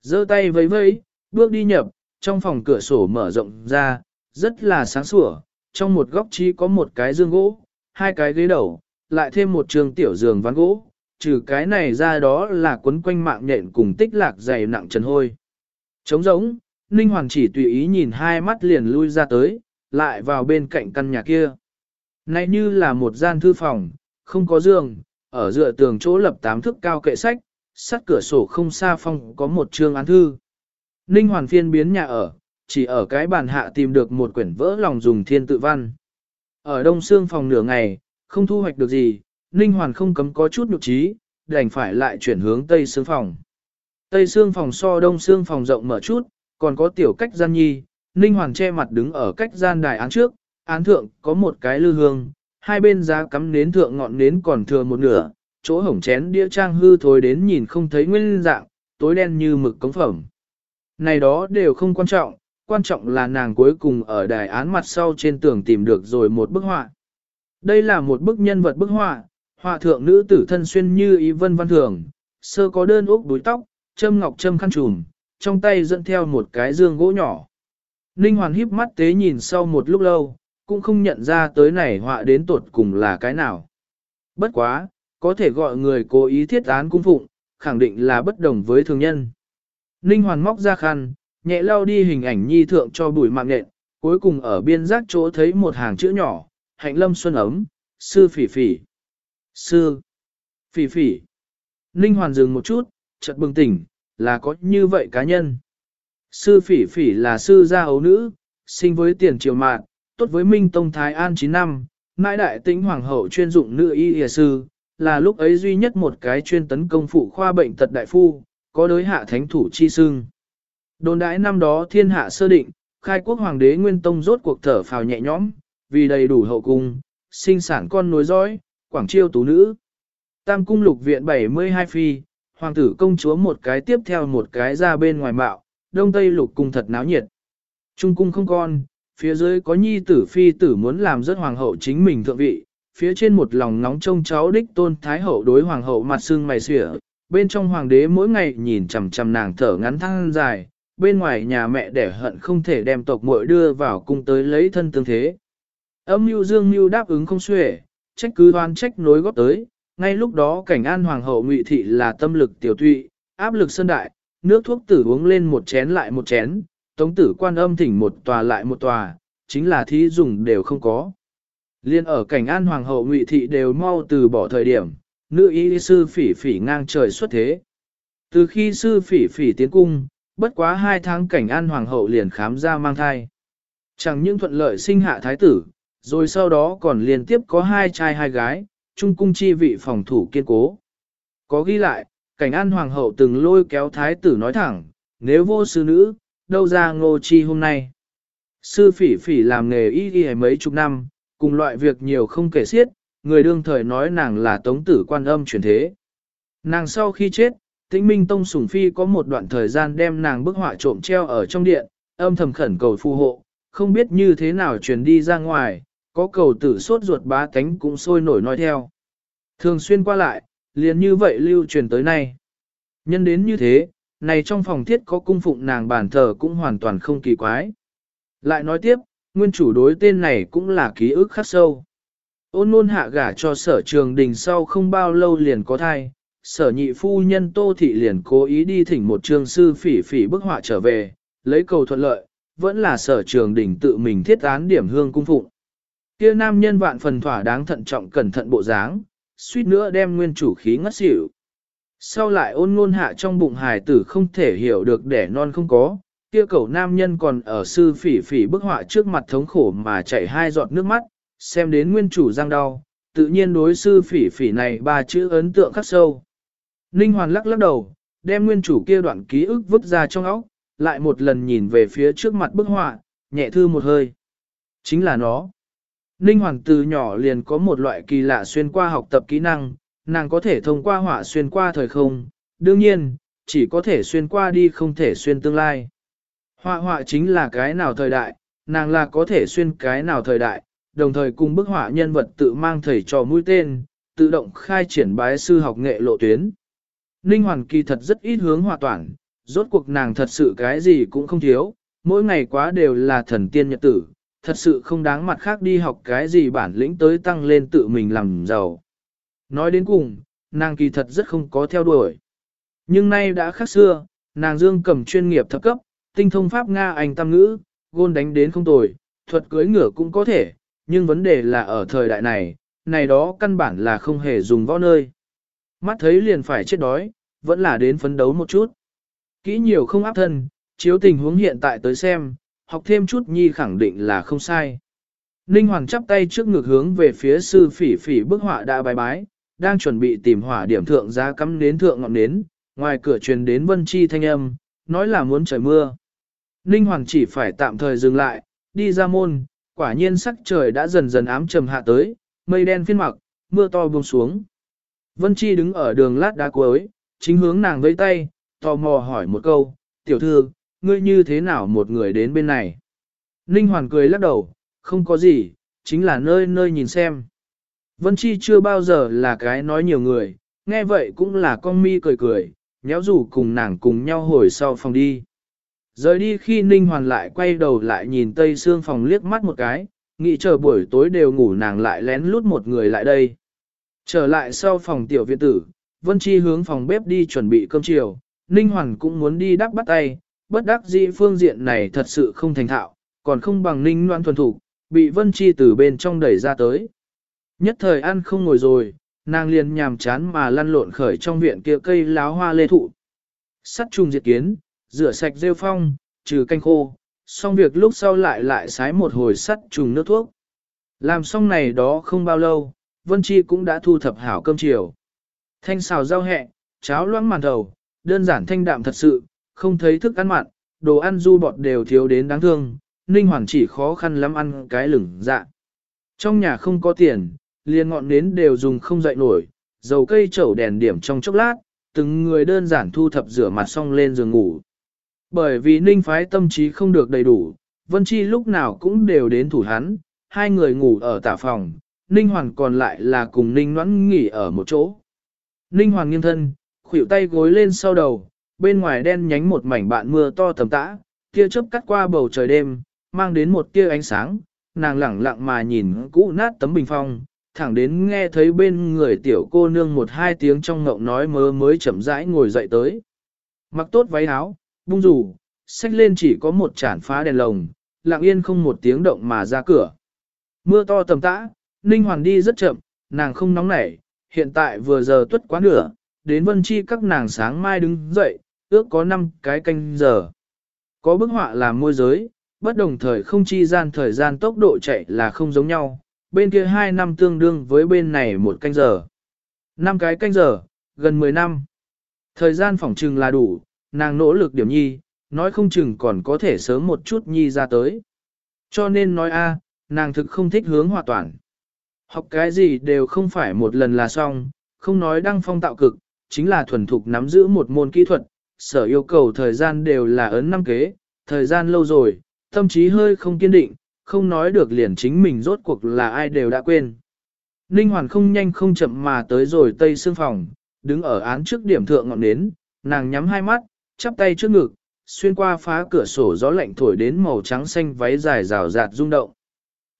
giơ tay vẫy vẫy, bước đi nhập, trong phòng cửa sổ mở rộng ra, rất là sáng sủa, trong một góc chỉ có một cái dương gỗ, hai cái ghế đầu, lại thêm một trường tiểu giường ván gỗ, trừ cái này ra đó là quấn quanh mạng nhện cùng tích lạc dày nặng trần hôi. Trống rỗng, Ninh Hoàng chỉ tùy ý nhìn hai mắt liền lui ra tới, lại vào bên cạnh căn nhà kia. Này như là một gian thư phòng, không có giường, ở dựa tường chỗ lập tám thước cao kệ sách, sắt cửa sổ không xa phong có một chương án thư. Ninh Hoàn phiên biến nhà ở, chỉ ở cái bàn hạ tìm được một quyển vỡ lòng dùng thiên tự văn. Ở đông xương phòng nửa ngày, không thu hoạch được gì, Ninh Hoàn không cấm có chút nhục trí, đành phải lại chuyển hướng tây xương phòng. Tây xương phòng so đông xương phòng rộng mở chút, còn có tiểu cách gian nhi, Ninh Hoàn che mặt đứng ở cách gian đài án trước, án thượng có một cái lư hương, hai bên giá cắm nến thượng ngọn nến còn thừa một nửa, chỗ hổng chén đĩa trang hư thối đến nhìn không thấy nguyên dạng, tối đen như mực cống phẩm. Này đó đều không quan trọng, quan trọng là nàng cuối cùng ở đài án mặt sau trên tường tìm được rồi một bức họa. Đây là một bức nhân vật bức họa, họa thượng nữ tử thân xuyên như ý vân văn thường, sơ có đơn úc đuôi tóc, châm ngọc châm khăn trùm, trong tay dẫn theo một cái dương gỗ nhỏ. Ninh Hoàn híp mắt tế nhìn sau một lúc lâu, cũng không nhận ra tới này họa đến tột cùng là cái nào. Bất quá, có thể gọi người cố ý thiết án cung phụng, khẳng định là bất đồng với thường nhân. Ninh Hoàn móc ra khăn, nhẹ lau đi hình ảnh nhi thượng cho bụi mạng nện, cuối cùng ở biên giác chỗ thấy một hàng chữ nhỏ, hạnh lâm xuân ấm, sư phỉ phỉ. Sư, phỉ phỉ. Ninh Hoàn dừng một chút, chợt bừng tỉnh, là có như vậy cá nhân. Sư phỉ phỉ là sư gia ấu nữ, sinh với tiền triều mạng, tốt với Minh Tông Thái An 9 năm, mãi đại tính hoàng hậu chuyên dụng nữ y y sư, là lúc ấy duy nhất một cái chuyên tấn công phụ khoa bệnh tật đại phu, có đối hạ thánh thủ chi sưng. Đồn đãi năm đó thiên hạ sơ định, khai quốc hoàng đế Nguyên Tông rốt cuộc thở phào nhẹ nhõm, vì đầy đủ hậu cung, sinh sản con nối dõi, quảng chiêu tú nữ. Tam cung lục viện 72 phi, hoàng tử công chúa một cái tiếp theo một cái ra bên ngoài mạo, đông tây lục cung thật náo nhiệt. Trung cung không con, phía dưới có nhi tử phi tử muốn làm rất hoàng hậu chính mình thượng vị, phía trên một lòng nóng trông cháu đích tôn thái hậu đối hoàng hậu mặt sưng mày xỉa, bên trong hoàng đế mỗi ngày nhìn chằm chằm nàng thở ngắn thăng dài, bên ngoài nhà mẹ đẻ hận không thể đem tộc muội đưa vào cung tới lấy thân tương thế. Âm mưu dương mưu đáp ứng không xuể, trách cứ đoan trách nối góp tới, ngay lúc đó cảnh an hoàng hậu ngụy thị là tâm lực tiểu tụy, áp lực sơn đại, nước thuốc tử uống lên một chén lại một chén, tống tử quan âm thỉnh một tòa lại một tòa, chính là thí dùng đều không có. Liên ở cảnh an hoàng hậu ngụy thị đều mau từ bỏ thời điểm, nữ y sư phỉ phỉ ngang trời xuất thế. Từ khi sư phỉ phỉ tiến cung, bất quá hai tháng cảnh an hoàng hậu liền khám ra mang thai. Chẳng những thuận lợi sinh hạ thái tử, rồi sau đó còn liên tiếp có hai trai hai gái, trung cung chi vị phòng thủ kiên cố. Có ghi lại, cảnh an hoàng hậu từng lôi kéo thái tử nói thẳng, nếu vô sư nữ, đâu ra ngô chi hôm nay. Sư phỉ phỉ làm nghề y y mấy chục năm, cùng loại việc nhiều không kể xiết, người đương thời nói nàng là tống tử quan âm truyền thế. Nàng sau khi chết, tĩnh minh tông sủng phi có một đoạn thời gian đem nàng bức họa trộm treo ở trong điện, âm thầm khẩn cầu phù hộ, không biết như thế nào truyền đi ra ngoài, có cầu tử sốt ruột bá cánh cũng sôi nổi nói theo. Thường xuyên qua lại, liền như vậy lưu truyền tới nay. Nhân đến như thế, này trong phòng thiết có cung phụng nàng bản thờ cũng hoàn toàn không kỳ quái. Lại nói tiếp, nguyên chủ đối tên này cũng là ký ức khắc sâu. Ôn nôn hạ gả cho sở trường đình sau không bao lâu liền có thai, sở nhị phu nhân tô thị liền cố ý đi thỉnh một trường sư phỉ phỉ bức họa trở về, lấy cầu thuận lợi, vẫn là sở trường đình tự mình thiết án điểm hương cung phụng. Kia nam nhân vạn phần thỏa đáng thận trọng cẩn thận bộ dáng, suýt nữa đem nguyên chủ khí ngất xỉu. Sau lại ôn ngôn hạ trong bụng hài tử không thể hiểu được đẻ non không có, kia cậu nam nhân còn ở sư phỉ phỉ bức họa trước mặt thống khổ mà chảy hai giọt nước mắt, xem đến nguyên chủ răng đau, tự nhiên đối sư phỉ phỉ này ba chữ ấn tượng khắc sâu. Ninh Hoàn lắc lắc đầu, đem nguyên chủ kia đoạn ký ức vứt ra trong óc, lại một lần nhìn về phía trước mặt bức họa, nhẹ thư một hơi. Chính là nó. Ninh Hoàn từ nhỏ liền có một loại kỳ lạ xuyên qua học tập kỹ năng, nàng có thể thông qua họa xuyên qua thời không, đương nhiên, chỉ có thể xuyên qua đi không thể xuyên tương lai. Họa họa chính là cái nào thời đại, nàng là có thể xuyên cái nào thời đại, đồng thời cùng bức họa nhân vật tự mang thầy trò mũi tên, tự động khai triển bái sư học nghệ lộ tuyến. Ninh Hoàn kỳ thật rất ít hướng hòa toàn, rốt cuộc nàng thật sự cái gì cũng không thiếu, mỗi ngày quá đều là thần tiên nhật tử, thật sự không đáng mặt khác đi học cái gì bản lĩnh tới tăng lên tự mình làm giàu. Nói đến cùng, nàng kỳ thật rất không có theo đuổi. Nhưng nay đã khác xưa, nàng dương cầm chuyên nghiệp thấp cấp, tinh thông pháp Nga Anh tam ngữ, gôn đánh đến không tồi, thuật cưới ngựa cũng có thể, nhưng vấn đề là ở thời đại này, này đó căn bản là không hề dùng võ nơi. Mắt thấy liền phải chết đói, vẫn là đến phấn đấu một chút. Kỹ nhiều không áp thân, chiếu tình huống hiện tại tới xem, học thêm chút nhi khẳng định là không sai. Ninh Hoàng chắp tay trước ngực hướng về phía sư phỉ phỉ bức họa đã bài bái, đang chuẩn bị tìm hỏa điểm thượng giá cắm đến thượng ngọn nến, ngoài cửa truyền đến vân chi thanh âm, nói là muốn trời mưa. Ninh Hoàng chỉ phải tạm thời dừng lại, đi ra môn, quả nhiên sắc trời đã dần dần ám trầm hạ tới, mây đen phiên mặc, mưa to buông xuống. Vân Chi đứng ở đường lát đá cuối, chính hướng nàng với tay, tò mò hỏi một câu, tiểu thư, ngươi như thế nào một người đến bên này? Ninh Hoàn cười lắc đầu, không có gì, chính là nơi nơi nhìn xem. Vân Chi chưa bao giờ là cái nói nhiều người, nghe vậy cũng là con mi cười cười, nhéo rủ cùng nàng cùng nhau hồi sau phòng đi. Rời đi khi Ninh Hoàn lại quay đầu lại nhìn Tây Sương phòng liếc mắt một cái, nghĩ chờ buổi tối đều ngủ nàng lại lén lút một người lại đây. Trở lại sau phòng tiểu viện tử, Vân Chi hướng phòng bếp đi chuẩn bị cơm chiều, Ninh Hoàn cũng muốn đi đắp bắt tay, bất đắc dĩ phương diện này thật sự không thành thạo, còn không bằng Ninh Loan thuần thủ, bị Vân Chi từ bên trong đẩy ra tới. Nhất thời ăn không ngồi rồi, nàng liền nhàm chán mà lăn lộn khởi trong viện kia cây láo hoa lê thụ. Sắt trùng diệt kiến, rửa sạch rêu phong, trừ canh khô, xong việc lúc sau lại lại sái một hồi sắt trùng nước thuốc. Làm xong này đó không bao lâu, Vân Chi cũng đã thu thập hảo cơm chiều. Thanh xào rau hẹ, cháo loãng màn đầu, đơn giản thanh đạm thật sự, không thấy thức ăn mặn, đồ ăn du bọt đều thiếu đến đáng thương, Ninh Hoàng chỉ khó khăn lắm ăn cái lửng dạ. Trong nhà không có tiền, liền ngọn nến đều dùng không dậy nổi, dầu cây chậu đèn điểm trong chốc lát, từng người đơn giản thu thập rửa mặt xong lên giường ngủ. Bởi vì Ninh phái tâm trí không được đầy đủ, Vân Chi lúc nào cũng đều đến thủ hắn, hai người ngủ ở tả phòng, Ninh Hoàng còn lại là cùng Ninh Noãn nghỉ ở một chỗ. Ninh Hoàng nghiêng thân, khuỷu tay gối lên sau đầu, bên ngoài đen nhánh một mảnh bạn mưa to tầm tã, tia chớp cắt qua bầu trời đêm, mang đến một tia ánh sáng, nàng lẳng lặng mà nhìn cũ nát tấm bình phong, thẳng đến nghe thấy bên người tiểu cô nương một hai tiếng trong ngộng nói mơ mới chậm rãi ngồi dậy tới. Mặc tốt váy áo, bung rủ, xách lên chỉ có một chản phá đèn lồng, lặng yên không một tiếng động mà ra cửa. Mưa to tầm tã, Ninh Hoàn đi rất chậm, nàng không nóng nảy, hiện tại vừa giờ tuất quá nửa, đến vân chi các nàng sáng mai đứng dậy, ước có 5 cái canh giờ. Có bức họa làm môi giới, bất đồng thời không chi gian thời gian tốc độ chạy là không giống nhau, bên kia 2 năm tương đương với bên này một canh giờ. 5 cái canh giờ, gần 10 năm. Thời gian phỏng trừng là đủ, nàng nỗ lực điểm nhi, nói không chừng còn có thể sớm một chút nhi ra tới. Cho nên nói a, nàng thực không thích hướng hòa toàn. Học cái gì đều không phải một lần là xong, không nói đăng phong tạo cực, chính là thuần thục nắm giữ một môn kỹ thuật, sở yêu cầu thời gian đều là ấn năm kế, thời gian lâu rồi, tâm trí hơi không kiên định, không nói được liền chính mình rốt cuộc là ai đều đã quên. Ninh Hoàn không nhanh không chậm mà tới rồi tây xương phòng, đứng ở án trước điểm thượng ngọn nến, nàng nhắm hai mắt, chắp tay trước ngực, xuyên qua phá cửa sổ gió lạnh thổi đến màu trắng xanh váy dài rào rạt rung động.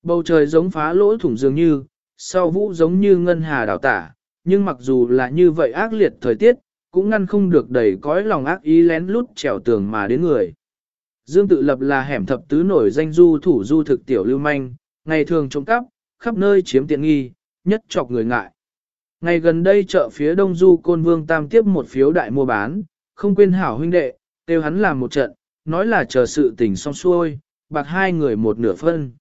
Bầu trời giống phá lỗ thủng dường như, sau vũ giống như ngân hà đào tả, nhưng mặc dù là như vậy ác liệt thời tiết, cũng ngăn không được đầy cõi lòng ác ý lén lút trèo tường mà đến người. Dương tự lập là hẻm thập tứ nổi danh du thủ du thực tiểu lưu manh, ngày thường trộm cắp, khắp nơi chiếm tiện nghi, nhất chọc người ngại. Ngày gần đây chợ phía đông du côn vương tam tiếp một phiếu đại mua bán, không quên hảo huynh đệ, kêu hắn làm một trận, nói là chờ sự tình xong xuôi, bạc hai người một nửa phân.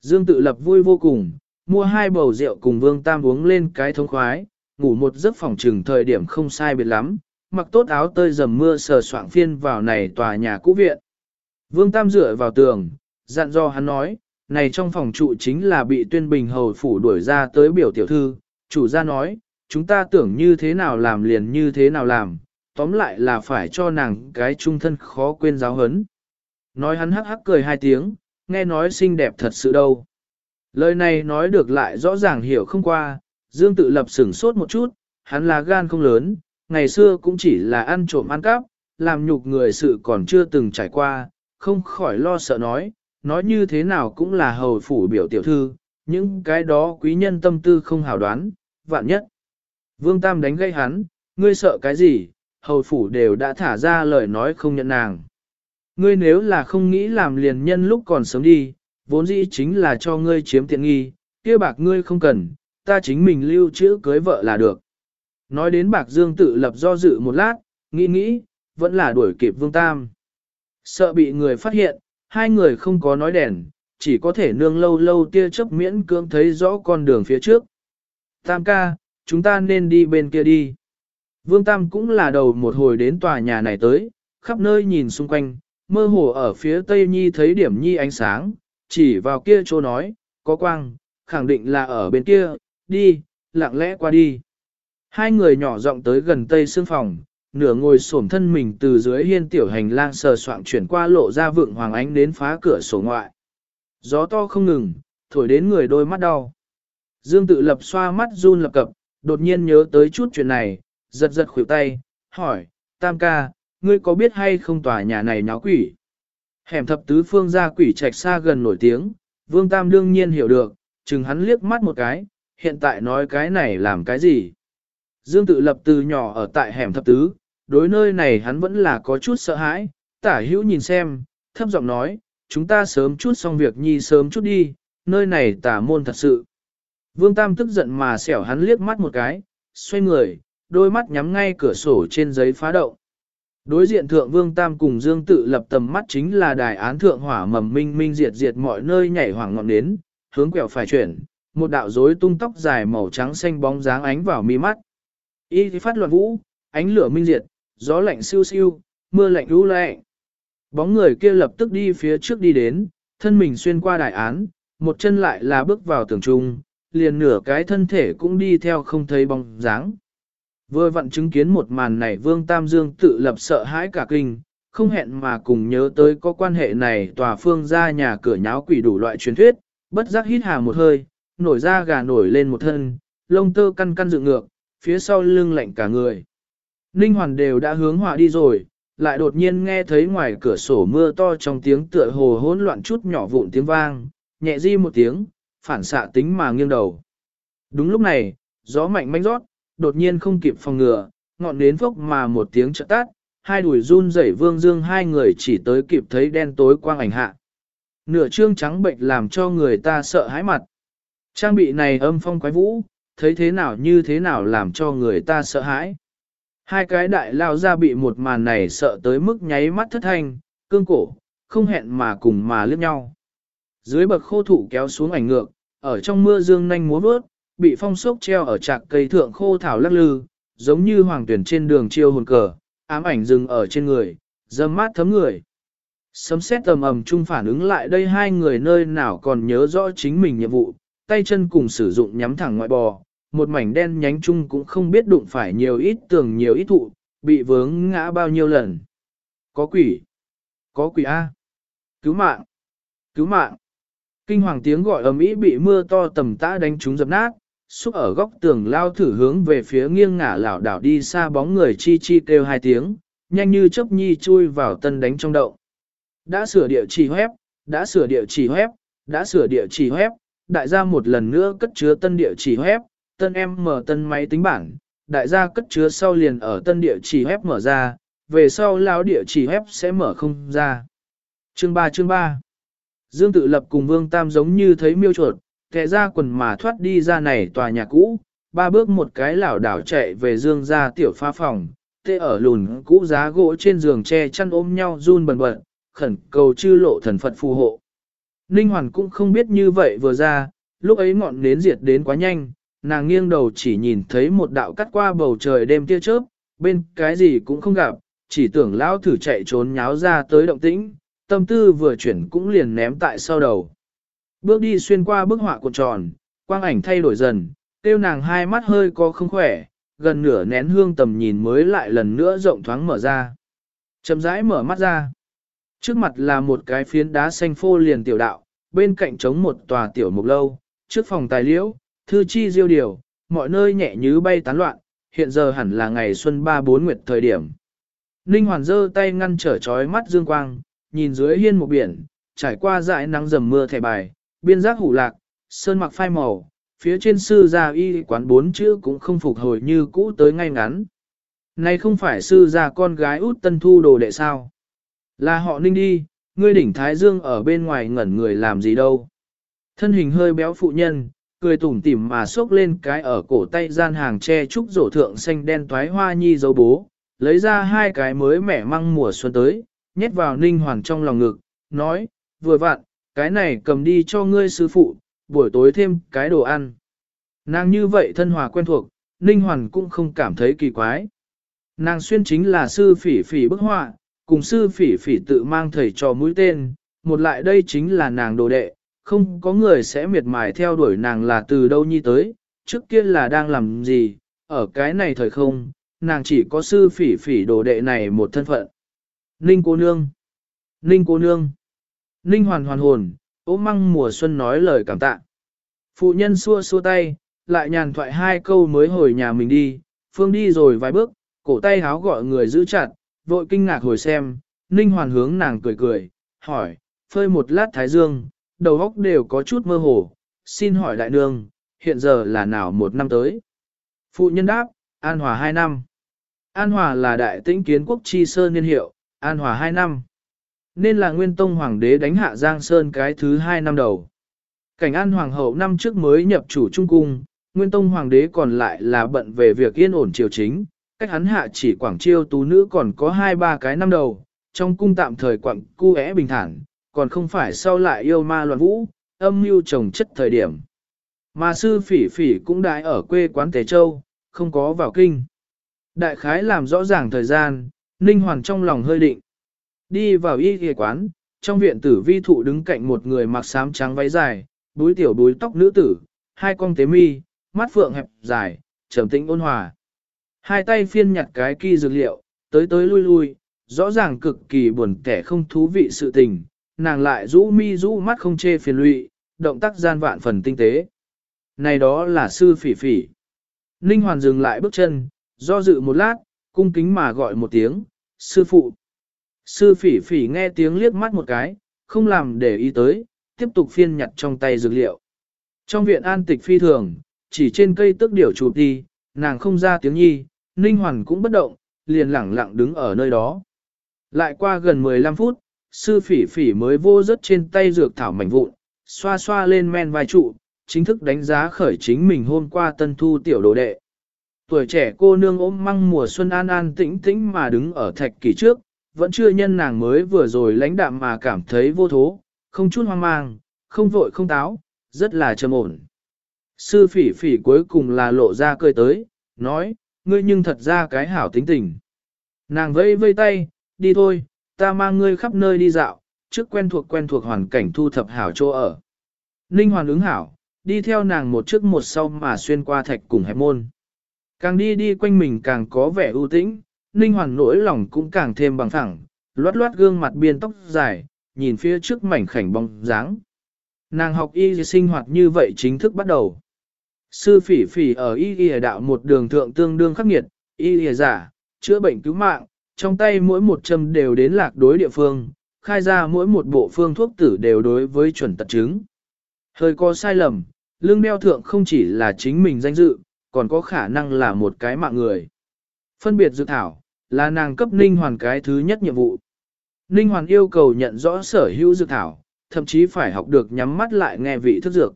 Dương tự lập vui vô cùng, mua hai bầu rượu cùng vương tam uống lên cái thống khoái, ngủ một giấc phòng trừng thời điểm không sai biệt lắm, mặc tốt áo tơi dầm mưa sờ soạng phiên vào này tòa nhà cũ viện. Vương Tam dựa vào tường, dặn do hắn nói, này trong phòng trụ chính là bị tuyên bình hầu phủ đuổi ra tới biểu tiểu thư, chủ gia nói, chúng ta tưởng như thế nào làm liền như thế nào làm, tóm lại là phải cho nàng cái trung thân khó quên giáo hấn. Nói hắn hắc hắc cười hai tiếng, nghe nói xinh đẹp thật sự đâu. Lời này nói được lại rõ ràng hiểu không qua, Dương tự lập sửng sốt một chút, hắn là gan không lớn, ngày xưa cũng chỉ là ăn trộm ăn cắp, làm nhục người sự còn chưa từng trải qua, không khỏi lo sợ nói, nói như thế nào cũng là hầu phủ biểu tiểu thư, những cái đó quý nhân tâm tư không hảo đoán, vạn nhất. Vương Tam đánh gây hắn, ngươi sợ cái gì, hầu phủ đều đã thả ra lời nói không nhận nàng. Ngươi nếu là không nghĩ làm liền nhân lúc còn sớm đi, vốn dĩ chính là cho ngươi chiếm tiện nghi, kia bạc ngươi không cần, ta chính mình lưu trữ cưới vợ là được. Nói đến bạc dương tự lập do dự một lát, nghĩ nghĩ, vẫn là đuổi kịp vương tam. Sợ bị người phát hiện, hai người không có nói đèn, chỉ có thể nương lâu lâu tia chớp miễn cưỡng thấy rõ con đường phía trước. Tam ca, chúng ta nên đi bên kia đi. Vương Tam cũng là đầu một hồi đến tòa nhà này tới, khắp nơi nhìn xung quanh, mơ hồ ở phía tây nhi thấy điểm nhi ánh sáng, chỉ vào kia chỗ nói, có quang, khẳng định là ở bên kia, đi, lặng lẽ qua đi. Hai người nhỏ giọng tới gần tây xương phòng, nửa ngồi xổm thân mình từ dưới hiên tiểu hành lang sờ soạng chuyển qua lộ ra vượng hoàng ánh đến phá cửa sổ ngoại. Gió to không ngừng, thổi đến người đôi mắt đau. Dương tự lập xoa mắt run lập cập, đột nhiên nhớ tới chút chuyện này, giật giật khuỷu tay, hỏi, tam ca, ngươi có biết hay không tòa nhà này nháo quỷ? Hẻm thập tứ phương ra quỷ trạch xa gần nổi tiếng, vương tam đương nhiên hiểu được, chừng hắn liếc mắt một cái, hiện tại nói cái này làm cái gì? Dương tự lập từ nhỏ ở tại hẻm thập tứ, đối nơi này hắn vẫn là có chút sợ hãi, tả hữu nhìn xem, thấp giọng nói, chúng ta sớm chút xong việc nhi sớm chút đi, nơi này tả môn thật sự. Vương Tam tức giận mà xẻo hắn liếc mắt một cái, xoay người, đôi mắt nhắm ngay cửa sổ trên giấy phá động. Đối diện thượng Vương Tam cùng Dương tự lập tầm mắt chính là đài án thượng hỏa mầm minh minh diệt diệt mọi nơi nhảy hoàng ngọn đến, hướng quẹo phải chuyển, một đạo rối tung tóc dài màu trắng xanh bóng dáng ánh vào mi mắt. Y phát loạn vũ, ánh lửa minh diệt, gió lạnh siêu siêu, mưa lạnh lũ lệ. Bóng người kia lập tức đi phía trước đi đến, thân mình xuyên qua đại án, một chân lại là bước vào tường trung, liền nửa cái thân thể cũng đi theo không thấy bóng dáng. Vừa vặn chứng kiến một màn này Vương Tam Dương tự lập sợ hãi cả kinh, không hẹn mà cùng nhớ tới có quan hệ này tòa phương ra nhà cửa nháo quỷ đủ loại truyền thuyết, bất giác hít hà một hơi, nổi ra gà nổi lên một thân, lông tơ căn căn dựng ngược, phía sau lưng lạnh cả người. Ninh Hoàn đều đã hướng họa đi rồi, lại đột nhiên nghe thấy ngoài cửa sổ mưa to trong tiếng tựa hồ hỗn loạn chút nhỏ vụn tiếng vang, nhẹ di một tiếng, phản xạ tính mà nghiêng đầu. Đúng lúc này, gió mạnh manh rót, đột nhiên không kịp phòng ngừa, ngọn đến phốc mà một tiếng trợ tát, hai đùi run rẩy vương dương hai người chỉ tới kịp thấy đen tối quang ảnh hạ. Nửa trương trắng bệnh làm cho người ta sợ hãi mặt. Trang bị này âm phong quái vũ, thấy thế nào như thế nào làm cho người ta sợ hãi. Hai cái đại lao ra bị một màn này sợ tới mức nháy mắt thất thanh, cương cổ, không hẹn mà cùng mà liếc nhau. Dưới bậc khô thụ kéo xuống ảnh ngược, ở trong mưa dương nhanh múa vớt, bị phong sốc treo ở trạc cây thượng khô thảo lắc lư, giống như hoàng tuyển trên đường chiêu hồn cờ, ám ảnh dừng ở trên người, dâm mát thấm người. Sấm xét tầm ầm chung phản ứng lại đây hai người nơi nào còn nhớ rõ chính mình nhiệm vụ, tay chân cùng sử dụng nhắm thẳng ngoại bò, một mảnh đen nhánh chung cũng không biết đụng phải nhiều ít tường nhiều ít thụ, bị vướng ngã bao nhiêu lần. Có quỷ! Có quỷ A! Cứu mạng! Cứu mạng! Kinh hoàng tiếng gọi ầm ĩ bị mưa to tầm tã đánh trúng dập nát, xúc ở góc tường lao thử hướng về phía nghiêng ngả lảo đảo đi xa bóng người chi chi kêu hai tiếng, nhanh như chớp nhi chui vào tân đánh trong đậu. Đã sửa địa chỉ web, đã sửa địa chỉ web, đã sửa địa chỉ web, đại gia một lần nữa cất chứa tân địa chỉ web, tân em mở tân máy tính bảng, đại gia cất chứa sau liền ở tân địa chỉ web mở ra, về sau lão địa chỉ web sẽ mở không ra. Chương 3 chương 3 Dương tự lập cùng Vương Tam giống như thấy miêu chuột, kẻ ra quần mà thoát đi ra này tòa nhà cũ, ba bước một cái lảo đảo chạy về Dương ra tiểu pha phòng, tê ở lùn cũ giá gỗ trên giường che chăn ôm nhau run bần bật, khẩn cầu chư lộ thần Phật phù hộ. Ninh Hoàn cũng không biết như vậy vừa ra, lúc ấy ngọn nến diệt đến quá nhanh, nàng nghiêng đầu chỉ nhìn thấy một đạo cắt qua bầu trời đêm tia chớp, bên cái gì cũng không gặp, chỉ tưởng lão thử chạy trốn nháo ra tới động tĩnh, tâm tư vừa chuyển cũng liền ném tại sau đầu. Bước đi xuyên qua bức họa cuộn tròn, quang ảnh thay đổi dần, tiêu nàng hai mắt hơi có không khỏe, gần nửa nén hương tầm nhìn mới lại lần nữa rộng thoáng mở ra. Chậm rãi mở mắt ra. Trước mặt là một cái phiến đá xanh phô liền tiểu đạo, bên cạnh trống một tòa tiểu mục lâu, trước phòng tài liễu, thư chi diêu điều, mọi nơi nhẹ như bay tán loạn, hiện giờ hẳn là ngày xuân ba bốn nguyệt thời điểm. Ninh Hoàn giơ tay ngăn trở trói mắt dương quang, nhìn dưới hiên một biển, trải qua dại nắng dầm mưa thẻ bài, biên giác hủ lạc, sơn mặc phai màu, phía trên sư gia y quán bốn chữ cũng không phục hồi như cũ tới ngay ngắn. Này không phải sư gia con gái út tân thu đồ đệ sao? Là họ ninh đi, ngươi đỉnh Thái Dương ở bên ngoài ngẩn người làm gì đâu. Thân hình hơi béo phụ nhân, cười tủm tỉm mà xốc lên cái ở cổ tay gian hàng che trúc rổ thượng xanh đen toái hoa nhi dấu bố, lấy ra hai cái mới mẻ măng mùa xuân tới, nhét vào ninh hoàng trong lòng ngực, nói, vừa vặn, cái này cầm đi cho ngươi sư phụ, buổi tối thêm cái đồ ăn. Nàng như vậy thân hòa quen thuộc, Ninh Hoàn cũng không cảm thấy kỳ quái. Nàng xuyên chính là sư phỉ phỉ bức họa, cùng sư phỉ phỉ tự mang thầy trò mũi tên, một lại đây chính là nàng đồ đệ, không có người sẽ miệt mài theo đuổi nàng là từ đâu nhi tới, trước kia là đang làm gì, ở cái này thời không, nàng chỉ có sư phỉ phỉ đồ đệ này một thân phận. Ninh cô nương, Ninh cô nương, Ninh hoàn hoàn hồn, ốm măng mùa xuân nói lời cảm tạ. Phụ nhân xua xua tay, lại nhàn thoại hai câu mới hồi nhà mình đi, phương đi rồi vài bước, cổ tay háo gọi người giữ chặt, vội kinh ngạc hồi xem, Ninh hoàn hướng nàng cười cười, hỏi, phơi một lát thái dương, đầu óc đều có chút mơ hồ, xin hỏi đại nương, hiện giờ là nào một năm tới? Phụ nhân đáp, An Hòa hai năm. An Hòa là đại tĩnh kiến quốc chi sơ niên hiệu, An Hòa hai năm. Nên là nguyên tông hoàng đế đánh hạ Giang Sơn cái thứ hai năm đầu. Cảnh An Hoàng hậu năm trước mới nhập chủ trung cung, nguyên tông hoàng đế còn lại là bận về việc yên ổn triều chính, cách hắn hạ chỉ quảng chiêu tú nữ còn có hai ba cái năm đầu, trong cung tạm thời quặng cu é bình thản, còn không phải sau lại yêu ma loạn vũ, âm mưu trồng chất thời điểm. Mà sư phỉ phỉ cũng đại ở quê quán Tế Châu, không có vào kinh. Đại khái làm rõ ràng thời gian, Ninh Hoàng trong lòng hơi định. Đi vào y ghề quán, trong viện tử vi thụ đứng cạnh một người mặc xám trắng váy dài, búi tiểu búi tóc nữ tử, hai con tế mi, mắt phượng hẹp dài, trầm tĩnh ôn hòa. Hai tay phiên nhặt cái kỳ dược liệu, tới tới lui lui, rõ ràng cực kỳ buồn kẻ không thú vị sự tình, nàng lại rũ mi rũ mắt không chê phiền lụy, động tác gian vạn phần tinh tế. Này đó là sư phỉ phỉ. Ninh Hoàn dừng lại bước chân, do dự một lát, cung kính mà gọi một tiếng, sư phụ. Sư phỉ phỉ nghe tiếng liếc mắt một cái, không làm để ý tới, tiếp tục phiên nhặt trong tay dược liệu. Trong viện an tịch phi thường, chỉ trên cây tức điểu chụp đi, nàng không ra tiếng nhi, Ninh Hoàn cũng bất động, liền lẳng lặng đứng ở nơi đó. Lại qua gần 15 phút, sư phỉ phỉ mới vô rớt trên tay dược thảo mảnh vụn, xoa xoa lên men vai trụ, chính thức đánh giá khởi chính mình hôm qua tân thu tiểu đồ đệ. Tuổi trẻ cô nương ôm măng mùa xuân an an tĩnh tĩnh mà đứng ở thạch kỳ trước, vẫn chưa nhân nàng mới vừa rồi lãnh đạm mà cảm thấy vô thố, không chút hoang mang, không vội không táo, rất là trầm ổn. Sư phỉ phỉ cuối cùng là lộ ra cười tới, nói, ngươi nhưng thật ra cái hảo tính tình. Nàng vây vây tay, đi thôi, ta mang ngươi khắp nơi đi dạo, trước quen thuộc quen thuộc hoàn cảnh thu thập hảo chỗ ở. Ninh hoàn ứng hảo, đi theo nàng một trước một sau mà xuyên qua thạch cùng hẹp môn. Càng đi đi quanh mình càng có vẻ ưu tĩnh, Ninh hoàn nỗi lòng cũng càng thêm bằng phẳng, loát loát gương mặt biên tóc dài, nhìn phía trước mảnh khảnh bóng dáng. Nàng học y sinh hoạt như vậy chính thức bắt đầu. Sư phỉ phỉ ở y y đạo một đường thượng tương đương khắc nghiệt, y y giả, chữa bệnh cứu mạng, trong tay mỗi một châm đều đến lạc đối địa phương, khai ra mỗi một bộ phương thuốc tử đều đối với chuẩn tật chứng. Hơi có sai lầm, lương đeo thượng không chỉ là chính mình danh dự, còn có khả năng là một cái mạng người. Phân biệt dự thảo, là nàng cấp Ninh Hoàn cái thứ nhất nhiệm vụ. Ninh Hoàn yêu cầu nhận rõ sở hữu dự thảo, thậm chí phải học được nhắm mắt lại nghe vị thức dược.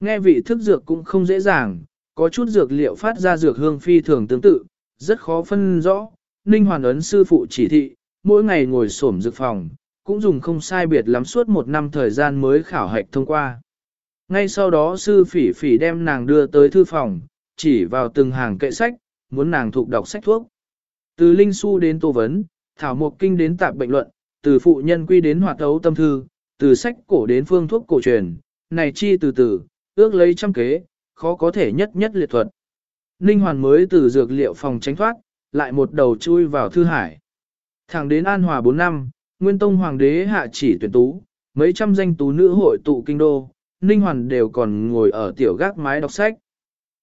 Nghe vị thức dược cũng không dễ dàng, có chút dược liệu phát ra dược hương phi thường tương tự, rất khó phân rõ. Ninh Hoàn ấn sư phụ chỉ thị, mỗi ngày ngồi xổm dược phòng, cũng dùng không sai biệt lắm suốt một năm thời gian mới khảo hạch thông qua. Ngay sau đó sư phỉ phỉ đem nàng đưa tới thư phòng, chỉ vào từng hàng kệ sách, muốn nàng thuộc đọc sách thuốc. Từ linh su đến tô vấn, thảo mục kinh đến tạp bệnh luận, từ phụ nhân quy đến hoạt ấu tâm thư, từ sách cổ đến phương thuốc cổ truyền, này chi từ từ, ước lấy trăm kế, khó có thể nhất nhất liệt thuật. Ninh Hoàn mới từ dược liệu phòng tránh thoát, lại một đầu chui vào thư hải. Thẳng đến An Hòa 4 năm, Nguyên Tông Hoàng đế hạ chỉ tuyển tú, mấy trăm danh tú nữ hội tụ kinh đô, Ninh Hoàn đều còn ngồi ở tiểu gác mái đọc sách.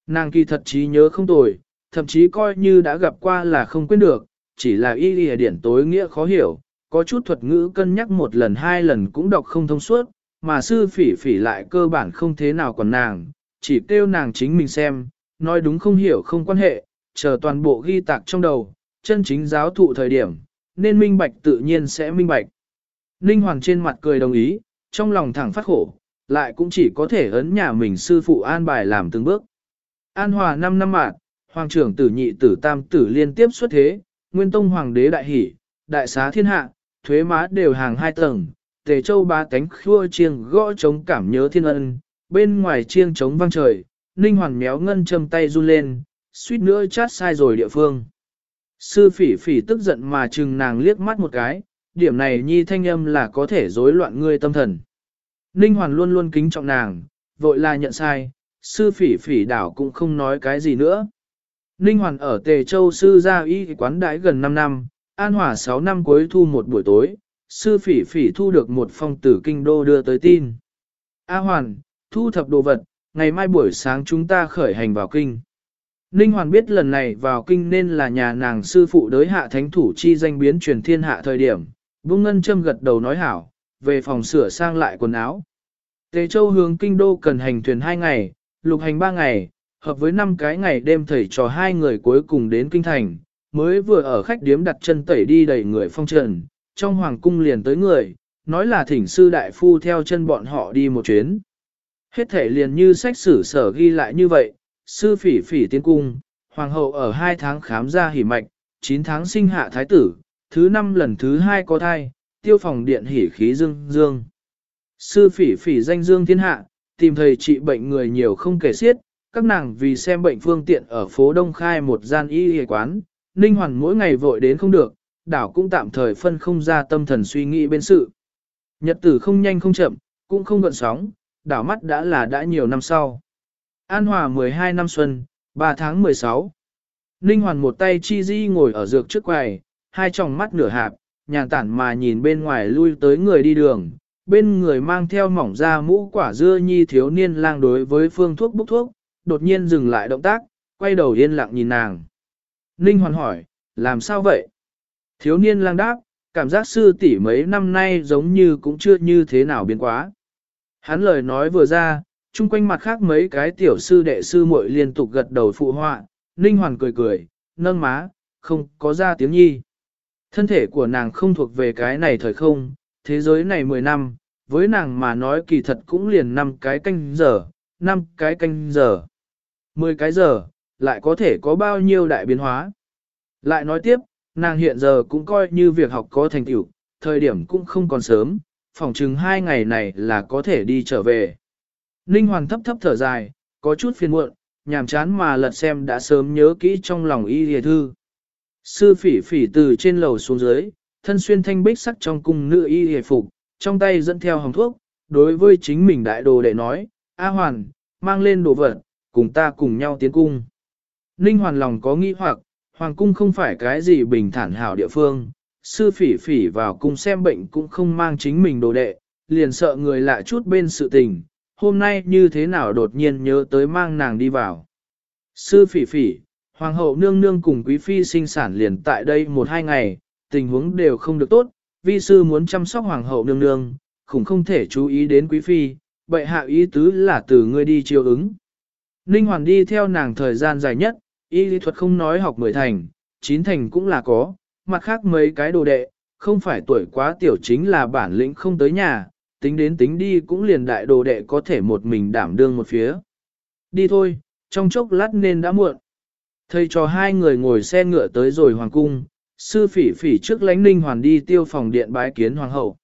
Nàng kỳ thật trí nhớ không tồi, thậm chí coi như đã gặp qua là không quên được, chỉ là y lìa điển tối nghĩa khó hiểu, có chút thuật ngữ cân nhắc một lần hai lần cũng đọc không thông suốt, mà sư phỉ phỉ lại cơ bản không thế nào còn nàng, chỉ kêu nàng chính mình xem, nói đúng không hiểu không quan hệ, chờ toàn bộ ghi tạc trong đầu, chân chính giáo thụ thời điểm, nên minh bạch tự nhiên sẽ minh bạch. Ninh Hoàng trên mặt cười đồng ý, trong lòng thẳng phát khổ, lại cũng chỉ có thể ấn nhà mình sư phụ an bài làm từng bước. An hòa 5 năm mạng, hoàng trưởng tử nhị tử tam tử liên tiếp xuất thế, nguyên tông hoàng đế đại hỷ, đại xá thiên hạ, thuế má đều hàng hai tầng, tề châu ba cánh khua chiêng gõ trống cảm nhớ thiên ân, bên ngoài chiêng trống vang trời, ninh Hoàng méo ngân châm tay run lên, suýt nữa chát sai rồi địa phương. Sư phỉ phỉ tức giận mà chừng nàng liếc mắt một cái, điểm này nhi thanh âm là có thể rối loạn ngươi tâm thần. Ninh hoàn luôn luôn kính trọng nàng, vội là nhận sai, sư phỉ phỉ đảo cũng không nói cái gì nữa. Ninh hoàn ở Tề Châu sư gia y quán đãi gần 5 năm, an hòa 6 năm cuối thu một buổi tối, sư phỉ phỉ thu được một phong tử kinh đô đưa tới tin. A hoàn, thu thập đồ vật, ngày mai buổi sáng chúng ta khởi hành vào kinh. Ninh Hoàn biết lần này vào kinh nên là nhà nàng sư phụ đới hạ thánh thủ chi danh biến truyền thiên hạ thời điểm. Vương Ngân Trâm gật đầu nói hảo, về phòng sửa sang lại quần áo. Tề Châu hướng kinh đô cần hành thuyền 2 ngày, lục hành 3 ngày, hợp với năm cái ngày đêm thầy trò hai người cuối cùng đến kinh thành, mới vừa ở khách điếm đặt chân tẩy đi đầy người phong trần, trong hoàng cung liền tới người, nói là thỉnh sư đại phu theo chân bọn họ đi một chuyến. Hết thể liền như sách sử sở ghi lại như vậy, sư phỉ phỉ tiến cung, hoàng hậu ở hai tháng khám ra hỉ mạch, 9 tháng sinh hạ thái tử, thứ năm lần thứ hai có thai, tiêu phòng điện hỉ khí dương dương. Sư phỉ phỉ danh dương thiên hạ, tìm thầy trị bệnh người nhiều không kể xiết, các nàng vì xem bệnh phương tiện ở phố Đông Khai một gian y y quán, Ninh Hoàn mỗi ngày vội đến không được, đảo cũng tạm thời phân không ra tâm thần suy nghĩ bên sự. Nhật tử không nhanh không chậm, cũng không gợn sóng, đảo mắt đã là đã nhiều năm sau. An Hòa 12 năm xuân, 3 tháng 16. Ninh Hoàn một tay chi di ngồi ở dược trước quầy, hai tròng mắt nửa hạp, nhàn tản mà nhìn bên ngoài lui tới người đi đường, bên người mang theo mỏng da mũ quả dưa nhi thiếu niên lang đối với phương thuốc bốc thuốc, đột nhiên dừng lại động tác, quay đầu yên lặng nhìn nàng. Ninh Hoàn hỏi, làm sao vậy? Thiếu niên lang đáp, cảm giác sư tỷ mấy năm nay giống như cũng chưa như thế nào biến quá. Hắn lời nói vừa ra, chung quanh mặt khác mấy cái tiểu sư đệ sư muội liên tục gật đầu phụ họa, Ninh Hoàn cười cười, nâng má, không có ra tiếng nhi. Thân thể của nàng không thuộc về cái này thời không, thế giới này 10 năm, với nàng mà nói kỳ thật cũng liền 5 cái canh giờ, 5 cái canh giờ, 10 cái giờ, lại có thể có bao nhiêu đại biến hóa. Lại nói tiếp, nàng hiện giờ cũng coi như việc học có thành tựu, thời điểm cũng không còn sớm, phòng chừng hai ngày này là có thể đi trở về. Ninh Hoàn thấp thấp thở dài, có chút phiền muộn, nhàm chán mà lật xem đã sớm nhớ kỹ trong lòng y hề thư. Sư phỉ phỉ từ trên lầu xuống dưới, thân xuyên thanh bích sắc trong cung nữ y hề phục, trong tay dẫn theo hồng thuốc, đối với chính mình đại đồ để nói, A Hoàn, mang lên đồ vật, cùng ta cùng nhau tiến cung. Ninh Hoàn lòng có nghi hoặc, Hoàng cung không phải cái gì bình thản hảo địa phương, sư phỉ phỉ vào cung xem bệnh cũng không mang chính mình đồ đệ, liền sợ người lạ chút bên sự tình, hôm nay như thế nào đột nhiên nhớ tới mang nàng đi vào. Sư phỉ phỉ, hoàng hậu nương nương cùng quý phi sinh sản liền tại đây một hai ngày, tình huống đều không được tốt, vi sư muốn chăm sóc hoàng hậu nương nương, cũng không thể chú ý đến quý phi, bệ hạ ý tứ là từ ngươi đi chiêu ứng. Ninh Hoàn đi theo nàng thời gian dài nhất, y lý thuật không nói học mười thành, chín thành cũng là có, mặt khác mấy cái đồ đệ, không phải tuổi quá tiểu chính là bản lĩnh không tới nhà, tính đến tính đi cũng liền đại đồ đệ có thể một mình đảm đương một phía. Đi thôi, trong chốc lát nên đã muộn. Thầy cho hai người ngồi xe ngựa tới rồi hoàng cung, sư phỉ phỉ trước lánh ninh hoàn đi tiêu phòng điện bái kiến hoàng hậu.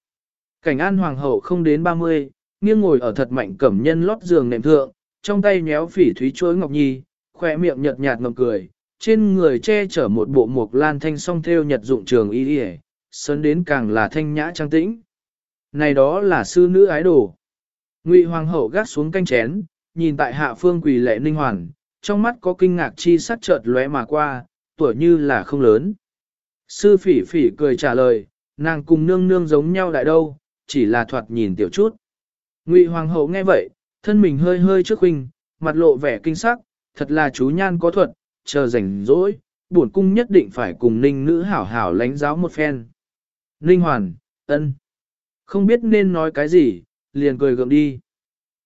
Cảnh an hoàng hậu không đến 30, nghiêng ngồi ở thật mạnh cẩm nhân lót giường nệm thượng, trong tay nhéo phỉ thúy chuối ngọc nhi, khỏe miệng nhợt nhạt ngậm cười, trên người che chở một bộ mộc lan thanh song theo nhật dụng trường y y, sơn đến càng là thanh nhã trang tĩnh. Này đó là sư nữ ái đồ. Ngụy hoàng hậu gác xuống canh chén, nhìn tại hạ phương quỳ lệ ninh hoàn, trong mắt có kinh ngạc chi sắc chợt lóe mà qua, tuổi như là không lớn. Sư phỉ phỉ cười trả lời, nàng cùng nương nương giống nhau đại đâu, chỉ là thoạt nhìn tiểu chút. Ngụy hoàng hậu nghe vậy, thân mình hơi hơi trước huynh, mặt lộ vẻ kinh sắc, thật là chú nhan có thuật, chờ rảnh rỗi, bổn cung nhất định phải cùng ninh nữ hảo hảo lánh giáo một phen. Ninh hoàn, ân. Không biết nên nói cái gì, liền cười gượng đi.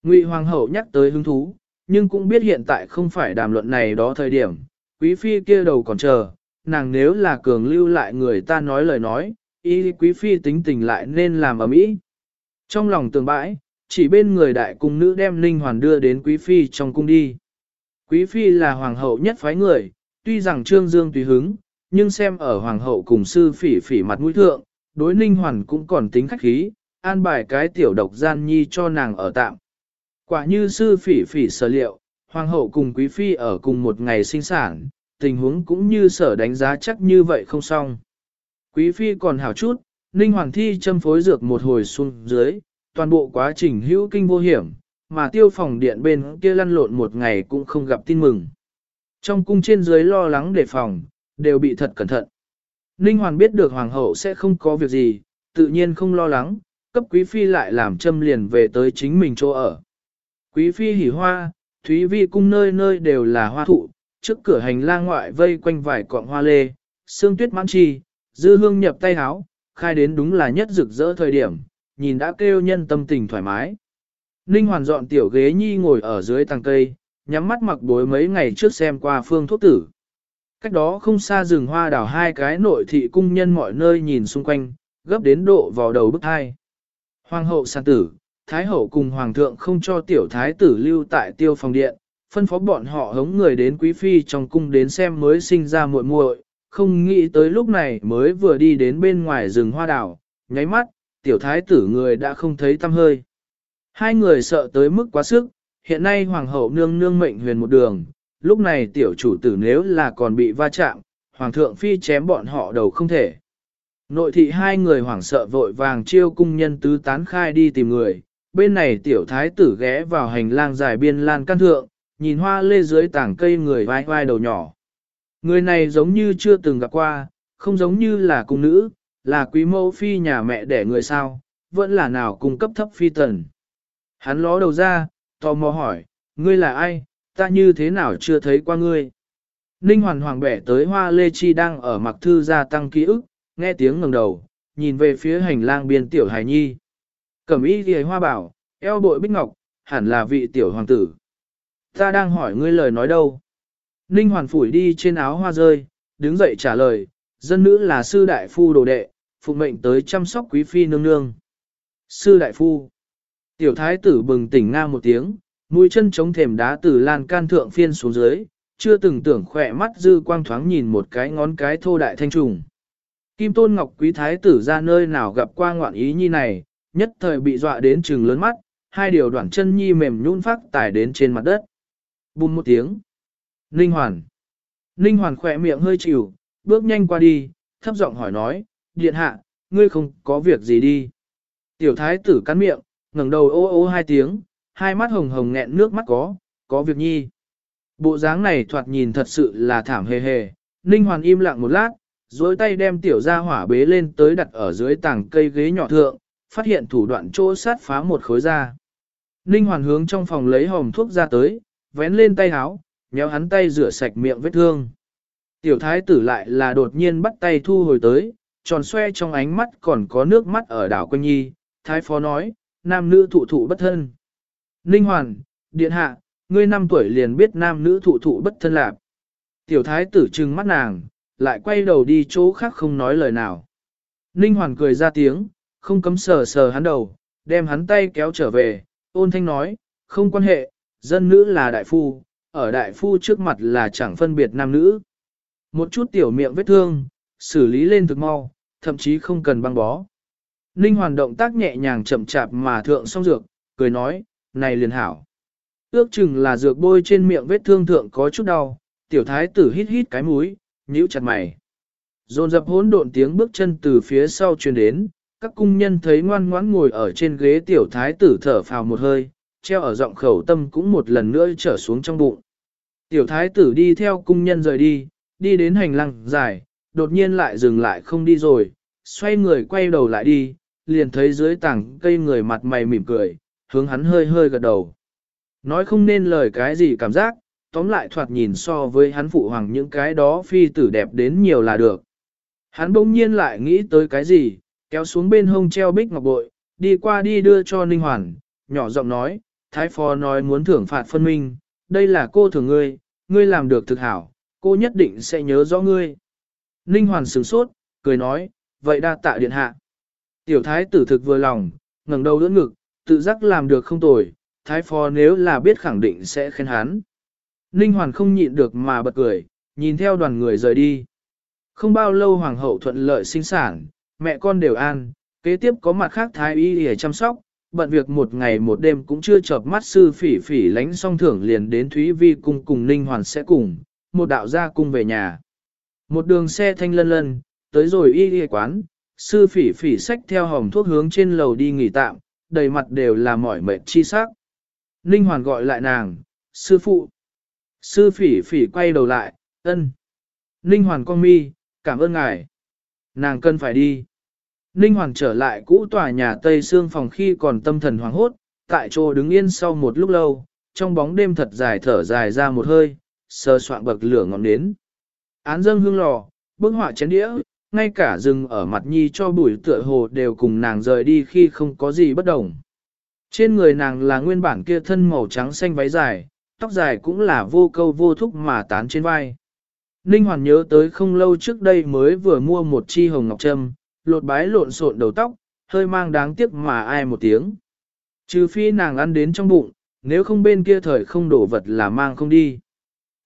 Ngụy Hoàng hậu nhắc tới hứng thú, nhưng cũng biết hiện tại không phải đàm luận này đó thời điểm, quý phi kia đầu còn chờ, nàng nếu là cường lưu lại người ta nói lời nói, y quý phi tính tình lại nên làm ở mỹ. Trong lòng tường bãi, chỉ bên người đại cung nữ đem Ninh Hoàn đưa đến quý phi trong cung đi. Quý phi là hoàng hậu nhất phái người, tuy rằng trương dương tùy hứng, nhưng xem ở hoàng hậu cùng sư phỉ phỉ mặt mũi thượng, đối ninh hoàn cũng còn tính khách khí, an bài cái tiểu độc gian nhi cho nàng ở tạm. Quả như sư phỉ phỉ sở liệu, hoàng hậu cùng quý phi ở cùng một ngày sinh sản, tình huống cũng như sở đánh giá chắc như vậy không xong. Quý phi còn hảo chút, ninh hoàng thi châm phối dược một hồi xuống dưới, toàn bộ quá trình hữu kinh vô hiểm, mà tiêu phòng điện bên kia lăn lộn một ngày cũng không gặp tin mừng. Trong cung trên dưới lo lắng đề phòng, đều bị thật cẩn thận. Ninh Hoàn biết được hoàng hậu sẽ không có việc gì, tự nhiên không lo lắng, cấp quý phi lại làm châm liền về tới chính mình chỗ ở. Quý phi hỉ hoa, thúy vi cung nơi nơi đều là hoa thụ, trước cửa hành lang ngoại vây quanh vài cọng hoa lê, sương tuyết mãn chi, dư hương nhập tay háo, khai đến đúng là nhất rực rỡ thời điểm, nhìn đã kêu nhân tâm tình thoải mái. Ninh hoàn dọn tiểu ghế nhi ngồi ở dưới tàng cây, nhắm mắt mặc bối mấy ngày trước xem qua phương thuốc tử. Cách đó không xa rừng hoa đào hai cái nội thị cung nhân mọi nơi nhìn xung quanh, gấp đến độ vào đầu bức hai. Hoàng hậu sàn tử, thái hậu cùng hoàng thượng không cho tiểu thái tử lưu tại tiêu phòng điện, phân phó bọn họ hống người đến quý phi trong cung đến xem mới sinh ra muội muội, không nghĩ tới lúc này mới vừa đi đến bên ngoài rừng hoa đào, nháy mắt, tiểu thái tử người đã không thấy tâm hơi. Hai người sợ tới mức quá sức, hiện nay hoàng hậu nương nương mệnh huyền một đường, lúc này tiểu chủ tử nếu là còn bị va chạm, hoàng thượng phi chém bọn họ đầu không thể. Nội thị hai người hoảng sợ vội vàng chiêu cung nhân tứ tán khai đi tìm người, bên này tiểu thái tử ghé vào hành lang dài biên lan căn thượng, nhìn hoa lê dưới tảng cây người vai vai đầu nhỏ. Người này giống như chưa từng gặp qua, không giống như là cung nữ, là quý mẫu phi nhà mẹ đẻ người sao, vẫn là nào cung cấp thấp phi tần. Hắn ló đầu ra, tò mò hỏi, ngươi là ai, ta như thế nào chưa thấy qua ngươi. Ninh hoàn hoàng bẻ tới hoa lê chi đang ở mặc thư gia tăng ký ức, nghe tiếng ngẩng đầu, nhìn về phía hành lang biên tiểu hài nhi. Cẩm y ghề hoa bảo, eo bội bích ngọc, hẳn là vị tiểu hoàng tử. Ta đang hỏi ngươi lời nói đâu. Ninh hoàn phủi đi trên áo hoa rơi, đứng dậy trả lời, dân nữ là sư đại phu đồ đệ, phụ mệnh tới chăm sóc quý phi nương nương. Sư đại phu. Tiểu thái tử bừng tỉnh nga một tiếng, mũi chân chống thềm đá từ lan can thượng phiên xuống dưới, chưa từng tưởng khỏe mắt dư quang thoáng nhìn một cái ngón cái thô đại thanh trùng. Kim tôn ngọc quý thái tử ra nơi nào gặp qua ngoạn ý nhi này, nhất thời bị dọa đến trừng lớn mắt, hai điều đoạn chân nhi mềm nhũn phát tải đến trên mặt đất. Bùm một tiếng. Ninh hoàn. Ninh hoàn khỏe miệng hơi chịu, bước nhanh qua đi, thấp giọng hỏi nói, điện hạ, ngươi không có việc gì đi. Tiểu thái tử cắn miệng, ngẩng đầu ô ô hai tiếng, hai mắt hồng hồng nghẹn nước mắt có, có việc nhi. Bộ dáng này thoạt nhìn thật sự là thảm hề hề, Ninh Hoàn im lặng một lát, dối tay đem tiểu ra hỏa bế lên tới đặt ở dưới tảng cây ghế nhỏ thượng, phát hiện thủ đoạn chỗ sát phá một khối da. Ninh Hoàn hướng trong phòng lấy hòm thuốc ra tới, vén lên tay háo, nhéo hắn tay rửa sạch miệng vết thương. Tiểu thái tử lại là đột nhiên bắt tay thu hồi tới, tròn xoe trong ánh mắt còn có nước mắt ở đảo quanh nhi, thái phó nói, nam nữ thụ thụ bất thân. Ninh Hoàn, điện hạ, ngươi năm tuổi liền biết nam nữ thụ thụ bất thân lạc. Tiểu thái tử trừng mắt nàng, lại quay đầu đi chỗ khác không nói lời nào. Ninh Hoàn cười ra tiếng, không cấm sờ sờ hắn đầu, đem hắn tay kéo trở về, ôn thanh nói, không quan hệ, dân nữ là đại phu, ở đại phu trước mặt là chẳng phân biệt nam nữ. Một chút tiểu miệng vết thương, xử lý lên thực mau, thậm chí không cần băng bó. Ninh Hoàn động tác nhẹ nhàng chậm chạp mà thượng xong dược, cười nói, này liền hảo. Ước chừng là dược bôi trên miệng vết thương thượng có chút đau, tiểu thái tử hít hít cái mũi, nhíu chặt mày. Dồn dập hỗn độn tiếng bước chân từ phía sau truyền đến, các cung nhân thấy ngoan ngoãn ngồi ở trên ghế tiểu thái tử thở phào một hơi, treo ở giọng khẩu tâm cũng một lần nữa trở xuống trong bụng. Tiểu thái tử đi theo cung nhân rời đi, đi đến hành lang dài, đột nhiên lại dừng lại không đi rồi, xoay người quay đầu lại đi, liền thấy dưới tảng cây người mặt mày mỉm cười, hướng hắn hơi hơi gật đầu. Nói không nên lời cái gì cảm giác, tóm lại thoạt nhìn so với hắn phụ hoàng những cái đó phi tử đẹp đến nhiều là được. Hắn bỗng nhiên lại nghĩ tới cái gì, kéo xuống bên hông treo bích ngọc bội, đi qua đi đưa cho Ninh Hoàn, nhỏ giọng nói, Thái Phó nói muốn thưởng phạt phân minh, đây là cô thưởng ngươi, ngươi làm được thực hảo, cô nhất định sẽ nhớ rõ ngươi. Ninh Hoàn sửng sốt, cười nói, vậy đa tạ điện hạ. Tiểu thái tử thực vừa lòng, ngẩng đầu đỡ ngực, tự giác làm được không tồi, thái phó nếu là biết khẳng định sẽ khen hắn. Ninh Hoàn không nhịn được mà bật cười, nhìn theo đoàn người rời đi. Không bao lâu hoàng hậu thuận lợi sinh sản, mẹ con đều an, Kế tiếp có mặt khác thái y để chăm sóc, bận việc một ngày một đêm cũng chưa chợp mắt sư phỉ phỉ lánh song thưởng liền đến Thúy Vi cung cùng Ninh Hoàn sẽ cùng, một đạo gia cung về nhà. Một đường xe thanh lân lân, tới rồi y y quán, sư phỉ phỉ xách theo hồng thuốc hướng trên lầu đi nghỉ tạm, đầy mặt đều là mỏi mệt chi sắc. Ninh Hoàn gọi lại nàng, sư phụ. Sư phỉ phỉ quay đầu lại, ân. Ninh Hoàn con mi, cảm ơn ngài. Nàng cần phải đi. Ninh Hoàn trở lại cũ tòa nhà Tây Sương phòng khi còn tâm thần hoảng hốt, tại chỗ đứng yên sau một lúc lâu, trong bóng đêm thật dài thở dài ra một hơi, sơ soạn bậc lửa ngọn nến. Án dâng hương lò, bức họa chén đĩa, ngay cả rừng ở mặt nhi cho bụi tựa hồ đều cùng nàng rời đi khi không có gì bất đồng. Trên người nàng là nguyên bản kia thân màu trắng xanh váy dài, tóc dài cũng là vô câu vô thúc mà tán trên vai. Ninh Hoàn nhớ tới không lâu trước đây mới vừa mua một chi hồng ngọc trâm, lột bái lộn xộn đầu tóc, hơi mang đáng tiếc mà ai một tiếng. Trừ phi nàng ăn đến trong bụng, nếu không bên kia thời không đổ vật là mang không đi.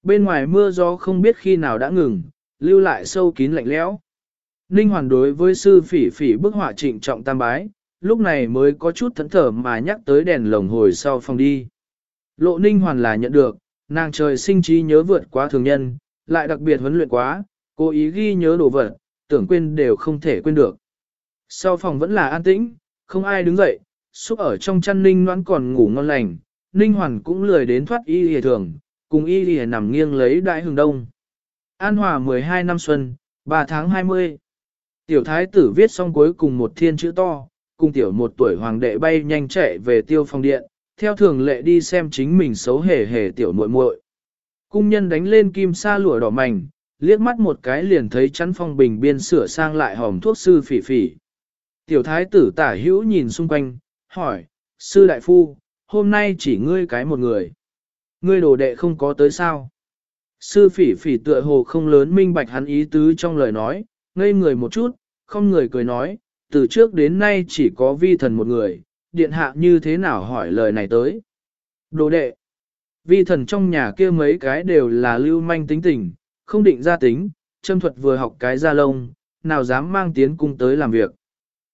Bên ngoài mưa gió không biết khi nào đã ngừng, lưu lại sâu kín lạnh lẽo. Ninh Hoàn đối với sư phỉ phỉ bức họa trịnh trọng tam bái, lúc này mới có chút thẫn thở mà nhắc tới đèn lồng hồi sau phòng đi. Lộ Ninh Hoàn là nhận được, nàng trời sinh trí nhớ vượt quá thường nhân, lại đặc biệt huấn luyện quá, cố ý ghi nhớ đồ vật, tưởng quên đều không thể quên được. Sau phòng vẫn là an tĩnh, không ai đứng dậy, xúc ở trong chăn Ninh noãn còn ngủ ngon lành, Ninh Hoàn cũng lười đến thoát y hề thường, cùng y lìa nằm nghiêng lấy đại hương đông. An hòa 12 năm xuân, 3 tháng 20. Tiểu thái tử viết xong cuối cùng một thiên chữ to, cùng tiểu một tuổi hoàng đệ bay nhanh chạy về tiêu Phong điện, theo thường lệ đi xem chính mình xấu hề hề tiểu muội muội. Cung nhân đánh lên kim sa lụa đỏ mảnh, liếc mắt một cái liền thấy chắn phong bình biên sửa sang lại hòm thuốc sư phỉ phỉ. Tiểu thái tử tả hữu nhìn xung quanh, hỏi, sư đại phu, hôm nay chỉ ngươi cái một người. Ngươi đồ đệ không có tới sao? Sư phỉ phỉ tựa hồ không lớn minh bạch hắn ý tứ trong lời nói, ngây người một chút, không người cười nói, từ trước đến nay chỉ có vi thần một người, điện hạ như thế nào hỏi lời này tới. Đồ đệ, vi thần trong nhà kia mấy cái đều là lưu manh tính tình, không định ra tính, châm thuật vừa học cái ra lông, nào dám mang tiến cung tới làm việc.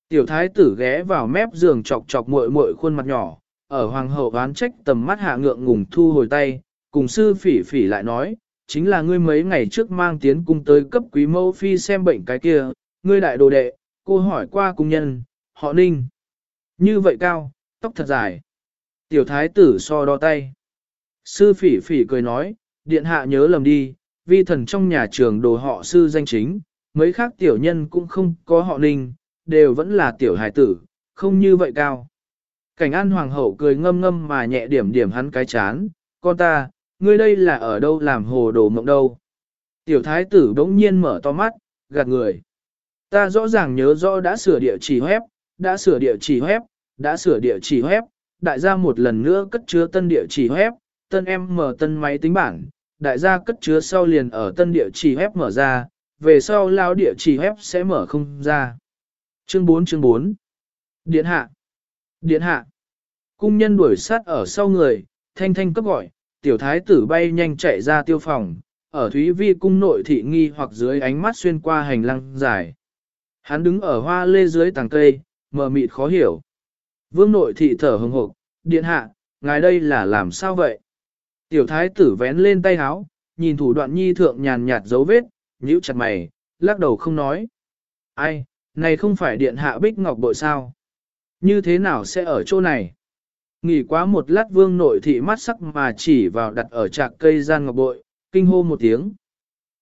Tiểu thái tử ghé vào mép giường chọc chọc muội muội khuôn mặt nhỏ, ở hoàng hậu oán trách tầm mắt hạ ngượng ngùng thu hồi tay, cùng sư phỉ phỉ lại nói, chính là ngươi mấy ngày trước mang tiến cung tới cấp quý mẫu phi xem bệnh cái kia, ngươi đại đồ đệ, cô hỏi qua cung nhân, họ ninh. Như vậy cao, tóc thật dài. Tiểu thái tử so đo tay. Sư phỉ phỉ cười nói, điện hạ nhớ lầm đi, vi thần trong nhà trường đồ họ sư danh chính, mấy khác tiểu nhân cũng không có họ ninh, đều vẫn là tiểu hài tử, không như vậy cao. Cảnh an hoàng hậu cười ngâm ngâm mà nhẹ điểm điểm hắn cái chán, con ta, ngươi đây là ở đâu làm hồ đồ mộng đâu. Tiểu thái tử bỗng nhiên mở to mắt, gạt người. Ta rõ ràng nhớ rõ đã sửa địa chỉ web, đã sửa địa chỉ web, đã sửa địa chỉ web, đại gia một lần nữa cất chứa tân địa chỉ web, tân em mở tân máy tính bảng, đại gia cất chứa sau liền ở tân địa chỉ web mở ra, về sau lao địa chỉ web sẽ mở không ra. Chương 4 chương 4 Điện hạ Điện hạ Cung nhân đuổi sát ở sau người, thanh thanh cấp gọi, tiểu thái tử bay nhanh chạy ra tiêu phòng, ở Thúy Vi cung nội thị nghi hoặc dưới ánh mắt xuyên qua hành lang dài. Hắn đứng ở hoa lê dưới tàng cây, mờ mịt khó hiểu. Vương nội thị thở hừng hộc, điện hạ, ngài đây là làm sao vậy? Tiểu thái tử vén lên tay háo, nhìn thủ đoạn nhi thượng nhàn nhạt dấu vết, nhíu chặt mày, lắc đầu không nói. Ai, này không phải điện hạ bích ngọc bội sao? Như thế nào sẽ ở chỗ này? Nghỉ quá một lát vương nội thị mắt sắc mà chỉ vào đặt ở trạc cây gian ngọc bội, kinh hô một tiếng.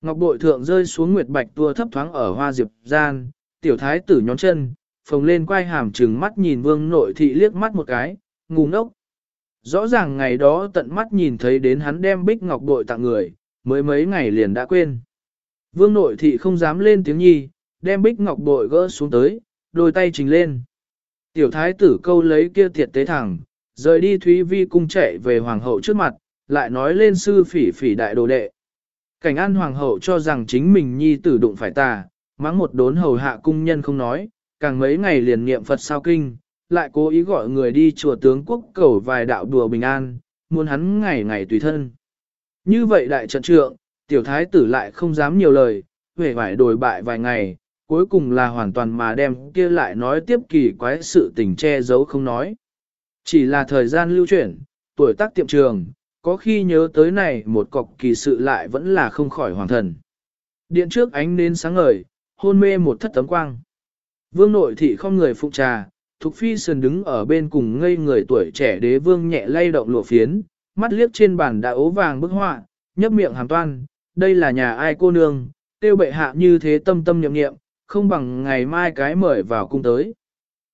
Ngọc bội thượng rơi xuống nguyệt bạch tua thấp thoáng ở hoa diệp gian, tiểu thái tử nhón chân, phồng lên quay hàm trừng mắt nhìn vương nội thị liếc mắt một cái, ngu ngốc. Rõ ràng ngày đó tận mắt nhìn thấy đến hắn đem bích ngọc bội tặng người, mới mấy ngày liền đã quên. Vương nội thị không dám lên tiếng nhi, đem bích ngọc bội gỡ xuống tới, đôi tay trình lên. Tiểu thái tử câu lấy kia thiệt tế thẳng, rời đi Thúy Vi cung chạy về hoàng hậu trước mặt, lại nói lên sư phỉ phỉ đại đồ đệ. Cảnh an hoàng hậu cho rằng chính mình nhi tử đụng phải tà, mắng một đốn hầu hạ cung nhân không nói, càng mấy ngày liền niệm Phật sao kinh, lại cố ý gọi người đi chùa tướng quốc cầu vài đạo đùa bình an, muốn hắn ngày ngày tùy thân. Như vậy đại trận trượng, tiểu thái tử lại không dám nhiều lời, về vải đổi bại vài ngày, cuối cùng là hoàn toàn mà đem kia lại nói tiếp kỳ quái sự tình che giấu không nói. Chỉ là thời gian lưu chuyển, tuổi tác tiệm trường, có khi nhớ tới này một cọc kỳ sự lại vẫn là không khỏi hoàng thần. Điện trước ánh nến sáng ngời, hôn mê một thất tấm quang. Vương nội thị không người phụ trà, Thục Phi Sơn đứng ở bên cùng ngây người tuổi trẻ đế vương nhẹ lay động lụa phiến, mắt liếc trên bàn đã ố vàng bức họa, nhấp miệng hàm toan, đây là nhà ai cô nương, tiêu bệ hạ như thế tâm tâm nhậm nghiệm, không bằng ngày mai cái mời vào cung tới.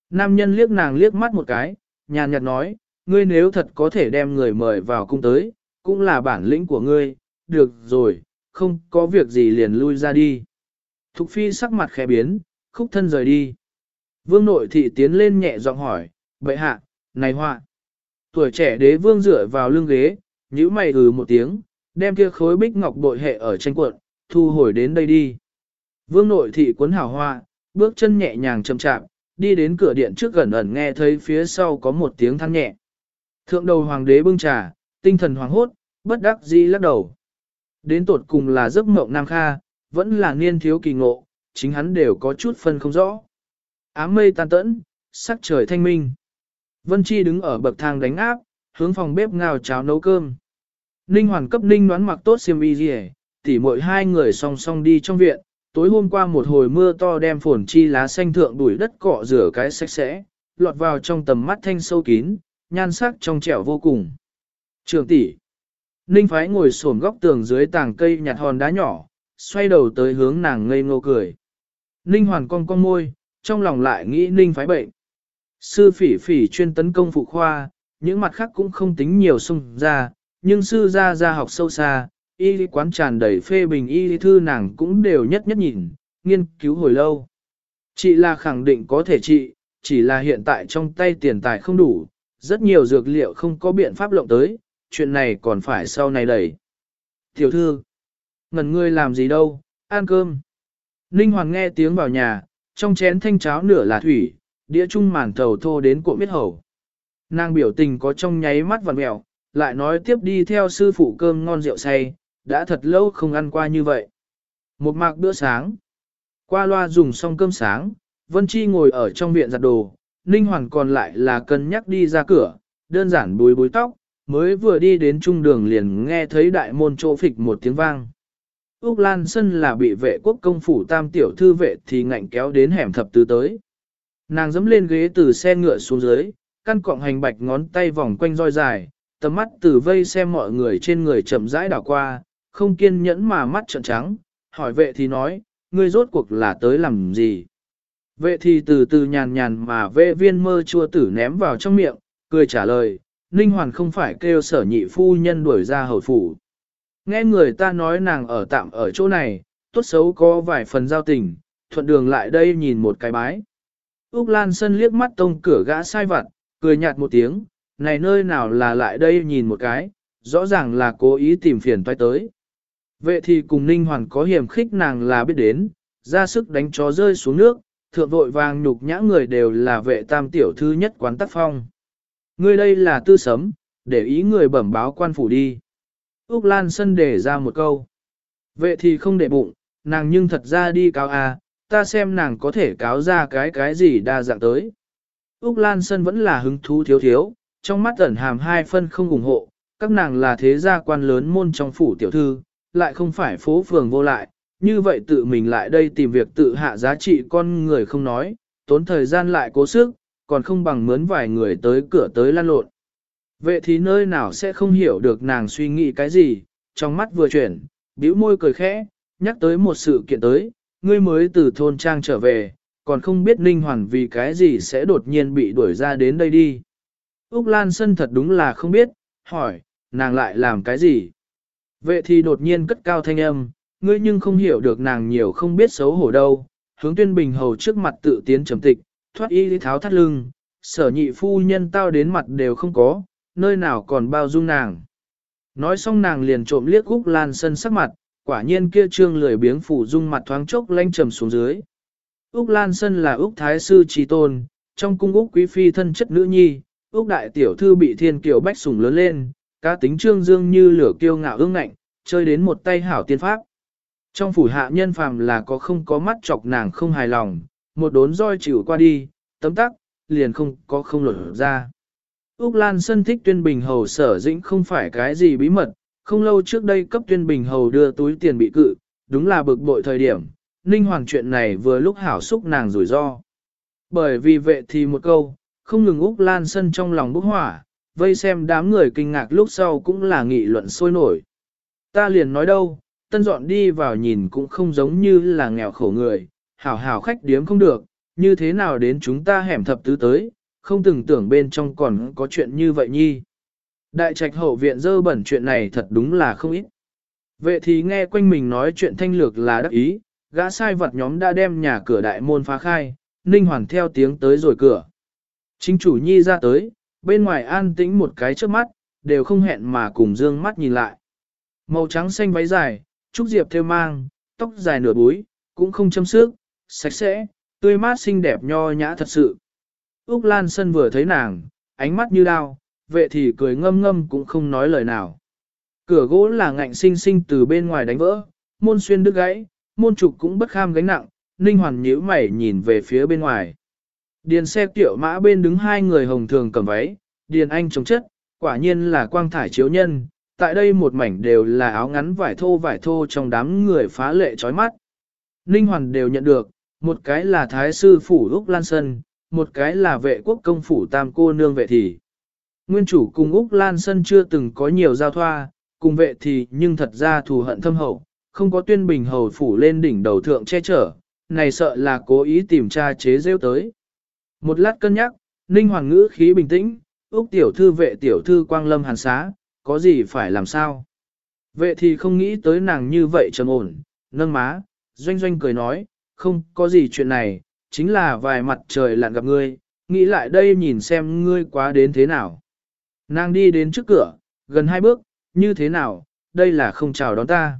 Nam nhân liếc nàng liếc mắt một cái, nhàn nhạt nói, ngươi nếu thật có thể đem người mời vào cung tới, cũng là bản lĩnh của ngươi, được rồi, không có việc gì liền lui ra đi. Thục phi sắc mặt khẽ biến, khúc thân rời đi. Vương nội thị tiến lên nhẹ giọng hỏi, bệ hạ, này họa. Tuổi trẻ đế vương dựa vào lưng ghế, nhíu mày ừ một tiếng, đem kia khối bích ngọc bội hệ ở tranh cuộn, thu hồi đến đây đi. Vương nội thị cuốn hảo hoa, bước chân nhẹ nhàng chậm chạm, đi đến cửa điện trước gần ẩn nghe thấy phía sau có một tiếng than nhẹ. Thượng đầu hoàng đế bưng trà, tinh thần hoàng hốt, bất đắc dĩ lắc đầu. Đến tột cùng là giấc mộng nam kha, vẫn là niên thiếu kỳ ngộ, chính hắn đều có chút phân không rõ. Ám mây tan tẫn, sắc trời thanh minh. Vân Chi đứng ở bậc thang đánh áp, hướng phòng bếp ngào cháo nấu cơm. Ninh hoàn cấp ninh đoán mặc tốt xiêm y gì tỉ mỗi hai người song song đi trong viện, tối hôm qua một hồi mưa to đem phồn chi lá xanh thượng đuổi đất cọ rửa cái sạch sẽ, lọt vào trong tầm mắt thanh sâu kín, nhan sắc trong trẻo vô cùng. Trường tỷ, Ninh phái ngồi xổm góc tường dưới tàng cây nhặt hòn đá nhỏ, xoay đầu tới hướng nàng ngây ngô cười. Ninh hoàn cong cong môi, trong lòng lại nghĩ Ninh phái bệnh. Sư phỉ phỉ chuyên tấn công phụ khoa, những mặt khác cũng không tính nhiều xung ra, nhưng sư ra ra học sâu xa, y quán tràn đầy phê bình y thư nàng cũng đều nhất nhất nhìn, nghiên cứu hồi lâu. Chị là khẳng định có thể trị, chỉ là hiện tại trong tay tiền tài không đủ, rất nhiều dược liệu không có biện pháp lộng tới, chuyện này còn phải sau này đẩy. Tiểu thư, ngần ngươi làm gì đâu, ăn cơm. Ninh Hoàng nghe tiếng vào nhà, trong chén thanh cháo nửa là thủy, đĩa chung màn thầu thô đến cuộn biết hầu. Nàng biểu tình có trong nháy mắt vằn mẹo, lại nói tiếp đi theo sư phụ cơm ngon rượu say, đã thật lâu không ăn qua như vậy. Một mạc bữa sáng. Qua loa dùng xong cơm sáng, Vân Chi ngồi ở trong viện giặt đồ, Ninh Hoàn còn lại là cân nhắc đi ra cửa, đơn giản búi búi tóc, mới vừa đi đến trung đường liền nghe thấy đại môn chỗ phịch một tiếng vang. Úc Lan Sân là bị vệ quốc công phủ tam tiểu thư vệ thì ngạnh kéo đến hẻm thập tứ tới. Nàng dẫm lên ghế từ xe ngựa xuống dưới, căn cọng hành bạch ngón tay vòng quanh roi dài, tầm mắt từ vây xem mọi người trên người chậm rãi đảo qua, không kiên nhẫn mà mắt trợn trắng, hỏi vệ thì nói, ngươi rốt cuộc là tới làm gì? Vệ thì từ từ nhàn nhàn mà vệ viên mơ chua tử ném vào trong miệng, cười trả lời, Ninh Hoàn không phải kêu sở nhị phu nhân đuổi ra hầu phủ. Nghe người ta nói nàng ở tạm ở chỗ này, tốt xấu có vài phần giao tình, thuận đường lại đây nhìn một cái bái. Úc Lan Sân liếc mắt tông cửa gã sai vặt, cười nhạt một tiếng, này nơi nào là lại đây nhìn một cái, rõ ràng là cố ý tìm phiền toái tới. Vệ thì cùng Ninh Hoàn có hiểm khích nàng là biết đến, ra sức đánh chó rơi xuống nước, thượng vội vàng nhục nhã người đều là vệ tam tiểu thư nhất quán tác phong. Ngươi đây là tư sấm, để ý người bẩm báo quan phủ đi. Úc Lan Sân để ra một câu. Vệ thì không để bụng, nàng nhưng thật ra đi cáo à, ta xem nàng có thể cáo ra cái cái gì đa dạng tới. Úc Lan Sân vẫn là hứng thú thiếu thiếu, trong mắt ẩn hàm hai phân không ủng hộ, các nàng là thế gia quan lớn môn trong phủ tiểu thư, lại không phải phố phường vô lại, như vậy tự mình lại đây tìm việc tự hạ giá trị con người không nói, tốn thời gian lại cố sức, còn không bằng mướn vài người tới cửa tới lan lộn. Vệ thì nơi nào sẽ không hiểu được nàng suy nghĩ cái gì, trong mắt vừa chuyển, bĩu môi cười khẽ, nhắc tới một sự kiện tới, ngươi mới từ thôn trang trở về, còn không biết Ninh Hoàn vì cái gì sẽ đột nhiên bị đuổi ra đến đây đi. Úc Lan Sân thật đúng là không biết, hỏi, nàng lại làm cái gì? Vệ thì đột nhiên cất cao thanh âm, ngươi nhưng không hiểu được nàng nhiều không biết xấu hổ đâu, hướng tuyên bình hầu trước mặt tự tiến trầm tịch, thoát y tháo thắt lưng, sở nhị phu nhân tao đến mặt đều không có, nơi nào còn bao dung nàng. Nói xong nàng liền trộm liếc Úc Lan Sân sắc mặt, quả nhiên kia trương lười biếng phủ dung mặt thoáng chốc lanh trầm xuống dưới. Úc Lan Sân là Úc Thái Sư Trí Tôn, trong cung Úc Quý Phi thân chất nữ nhi, Úc Đại Tiểu Thư bị thiên kiều bách sủng lớn lên, cá tính trương dương như lửa kiêu ngạo ương ngạnh, chơi đến một tay hảo tiên pháp. Trong phủ hạ nhân phàm là có không có mắt chọc nàng không hài lòng, một đốn roi chịu qua đi, tấm tắc, liền không có không lột ra. Úc Lan Sân thích tuyên bình hầu sở dĩnh không phải cái gì bí mật, không lâu trước đây cấp tuyên bình hầu đưa túi tiền bị cự, đúng là bực bội thời điểm, Ninh Hoàng chuyện này vừa lúc hảo xúc nàng rủi ro. Bởi vì vệ thì một câu, không ngừng Úc Lan Sân trong lòng bốc hỏa, vây xem đám người kinh ngạc lúc sau cũng là nghị luận sôi nổi. Ta liền nói đâu, tân dọn đi vào nhìn cũng không giống như là nghèo khổ người, hảo hảo khách điếm không được, như thế nào đến chúng ta hẻm thập tứ tới, không từng tưởng bên trong còn có chuyện như vậy nhi. Đại trạch hậu viện dơ bẩn chuyện này thật đúng là không ít. Vệ thì nghe quanh mình nói chuyện thanh lược là đắc ý, gã sai vật nhóm đã đem nhà cửa đại môn phá khai, Ninh Hoàn theo tiếng tới rồi cửa. Chính chủ nhi ra tới, bên ngoài an tĩnh một cái trước mắt, đều không hẹn mà cùng dương mắt nhìn lại. Màu trắng xanh váy dài, trúc diệp theo mang, tóc dài nửa búi, cũng không châm sức, sạch sẽ, tươi mát xinh đẹp nho nhã thật sự. Úc Lan Sân vừa thấy nàng, ánh mắt như đao, vệ thì cười ngâm ngâm cũng không nói lời nào. Cửa gỗ là ngạnh sinh sinh từ bên ngoài đánh vỡ, môn xuyên đứt gãy, môn trục cũng bất kham gánh nặng, Ninh Hoàn nhíu mày nhìn về phía bên ngoài. Điền xe tiểu mã bên đứng hai người hồng thường cầm váy, Điền Anh chống chất, quả nhiên là quang thải chiếu nhân, tại đây một mảnh đều là áo ngắn vải thô vải thô trong đám người phá lệ chói mắt. Ninh Hoàn đều nhận được, một cái là Thái sư phủ Úc Lan Sân, một cái là vệ quốc công phủ Tam cô nương vệ thị. Nguyên chủ cùng Úc Lan Sân chưa từng có nhiều giao thoa, cùng vệ thì nhưng thật ra thù hận thâm hậu, không có tuyên bình hầu phủ lên đỉnh đầu thượng che chở, này sợ là cố ý tìm tra chế rêu tới. Một lát cân nhắc, Ninh Hoàng ngữ khí bình tĩnh, Úc tiểu thư vệ tiểu thư quang lâm hàn xá, có gì phải làm sao? Vệ thì không nghĩ tới nàng như vậy trầm ổn, nâng má, doanh doanh cười nói, không có gì chuyện này, chính là vài mặt trời lặn gặp ngươi, nghĩ lại đây nhìn xem ngươi quá đến thế nào. Nàng đi đến trước cửa, gần hai bước, như thế nào, đây là không chào đón ta.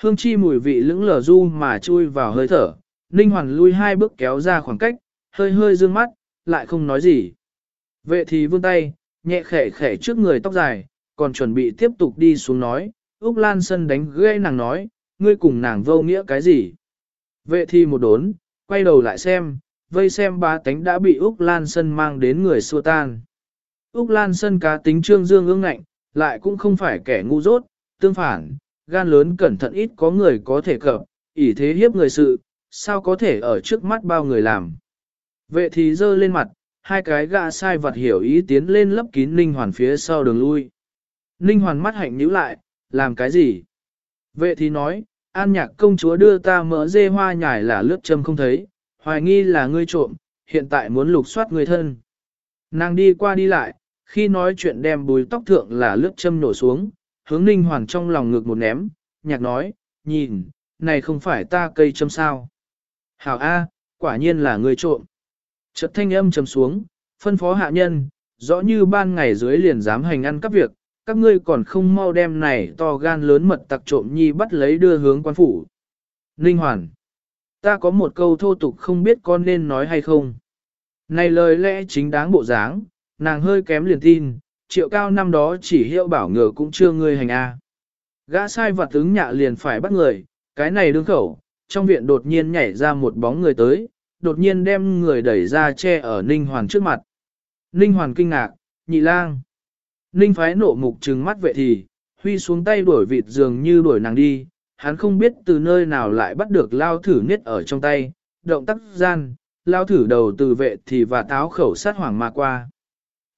Hương chi mùi vị lững lờ du mà chui vào hơi thở, Ninh Hoàn lui hai bước kéo ra khoảng cách, hơi hơi dương mắt, lại không nói gì. Vệ thì vươn tay, nhẹ khẽ khẽ trước người tóc dài, còn chuẩn bị tiếp tục đi xuống nói, Úc Lan Sân đánh gây nàng nói, ngươi cùng nàng vô nghĩa cái gì. Vệ thì một đốn, quay đầu lại xem, vây xem ba tánh đã bị Úc Lan Sân mang đến người xua tan. Úc Lan Sân cá tính trương dương ương ngạnh, lại cũng không phải kẻ ngu dốt, tương phản, gan lớn cẩn thận ít có người có thể cập, ỷ thế hiếp người sự, sao có thể ở trước mắt bao người làm. Vệ thì dơ lên mặt, hai cái gã sai vật hiểu ý tiến lên lấp kín Ninh Hoàn phía sau đường lui. Ninh Hoàn mắt hạnh nhíu lại, làm cái gì? Vệ thì nói, an nhạc công chúa đưa ta mỡ dê hoa nhải là lướt châm không thấy, hoài nghi là ngươi trộm, hiện tại muốn lục soát người thân. Nàng đi qua đi lại, khi nói chuyện đem bùi tóc thượng là lướt châm nổ xuống, hướng Ninh Hoàn trong lòng ngực một ném, nhạc nói, nhìn, này không phải ta cây châm sao. Hảo A, quả nhiên là ngươi trộm. Chợt thanh âm trầm xuống, phân phó hạ nhân, rõ như ban ngày dưới liền dám hành ăn các việc, các ngươi còn không mau đem này to gan lớn mật tặc trộm nhi bắt lấy đưa hướng quan phủ. Ninh Hoàn, ta có một câu thô tục không biết con nên nói hay không. Này lời lẽ chính đáng bộ dáng, nàng hơi kém liền tin, triệu cao năm đó chỉ hiệu bảo ngờ cũng chưa ngươi hành A. Gã sai vật ứng nhạ liền phải bắt người, cái này đương khẩu, trong viện đột nhiên nhảy ra một bóng người tới, đột nhiên đem người đẩy ra che ở Ninh Hoàn trước mặt. Ninh Hoàn kinh ngạc, nhị lang. Ninh phái nộ mục trừng mắt vệ thì, huy xuống tay đuổi vịt dường như đuổi nàng đi, hắn không biết từ nơi nào lại bắt được lao thử niết ở trong tay, động tác gian, lao thử đầu từ vệ thì và táo khẩu sát hoàng mà qua.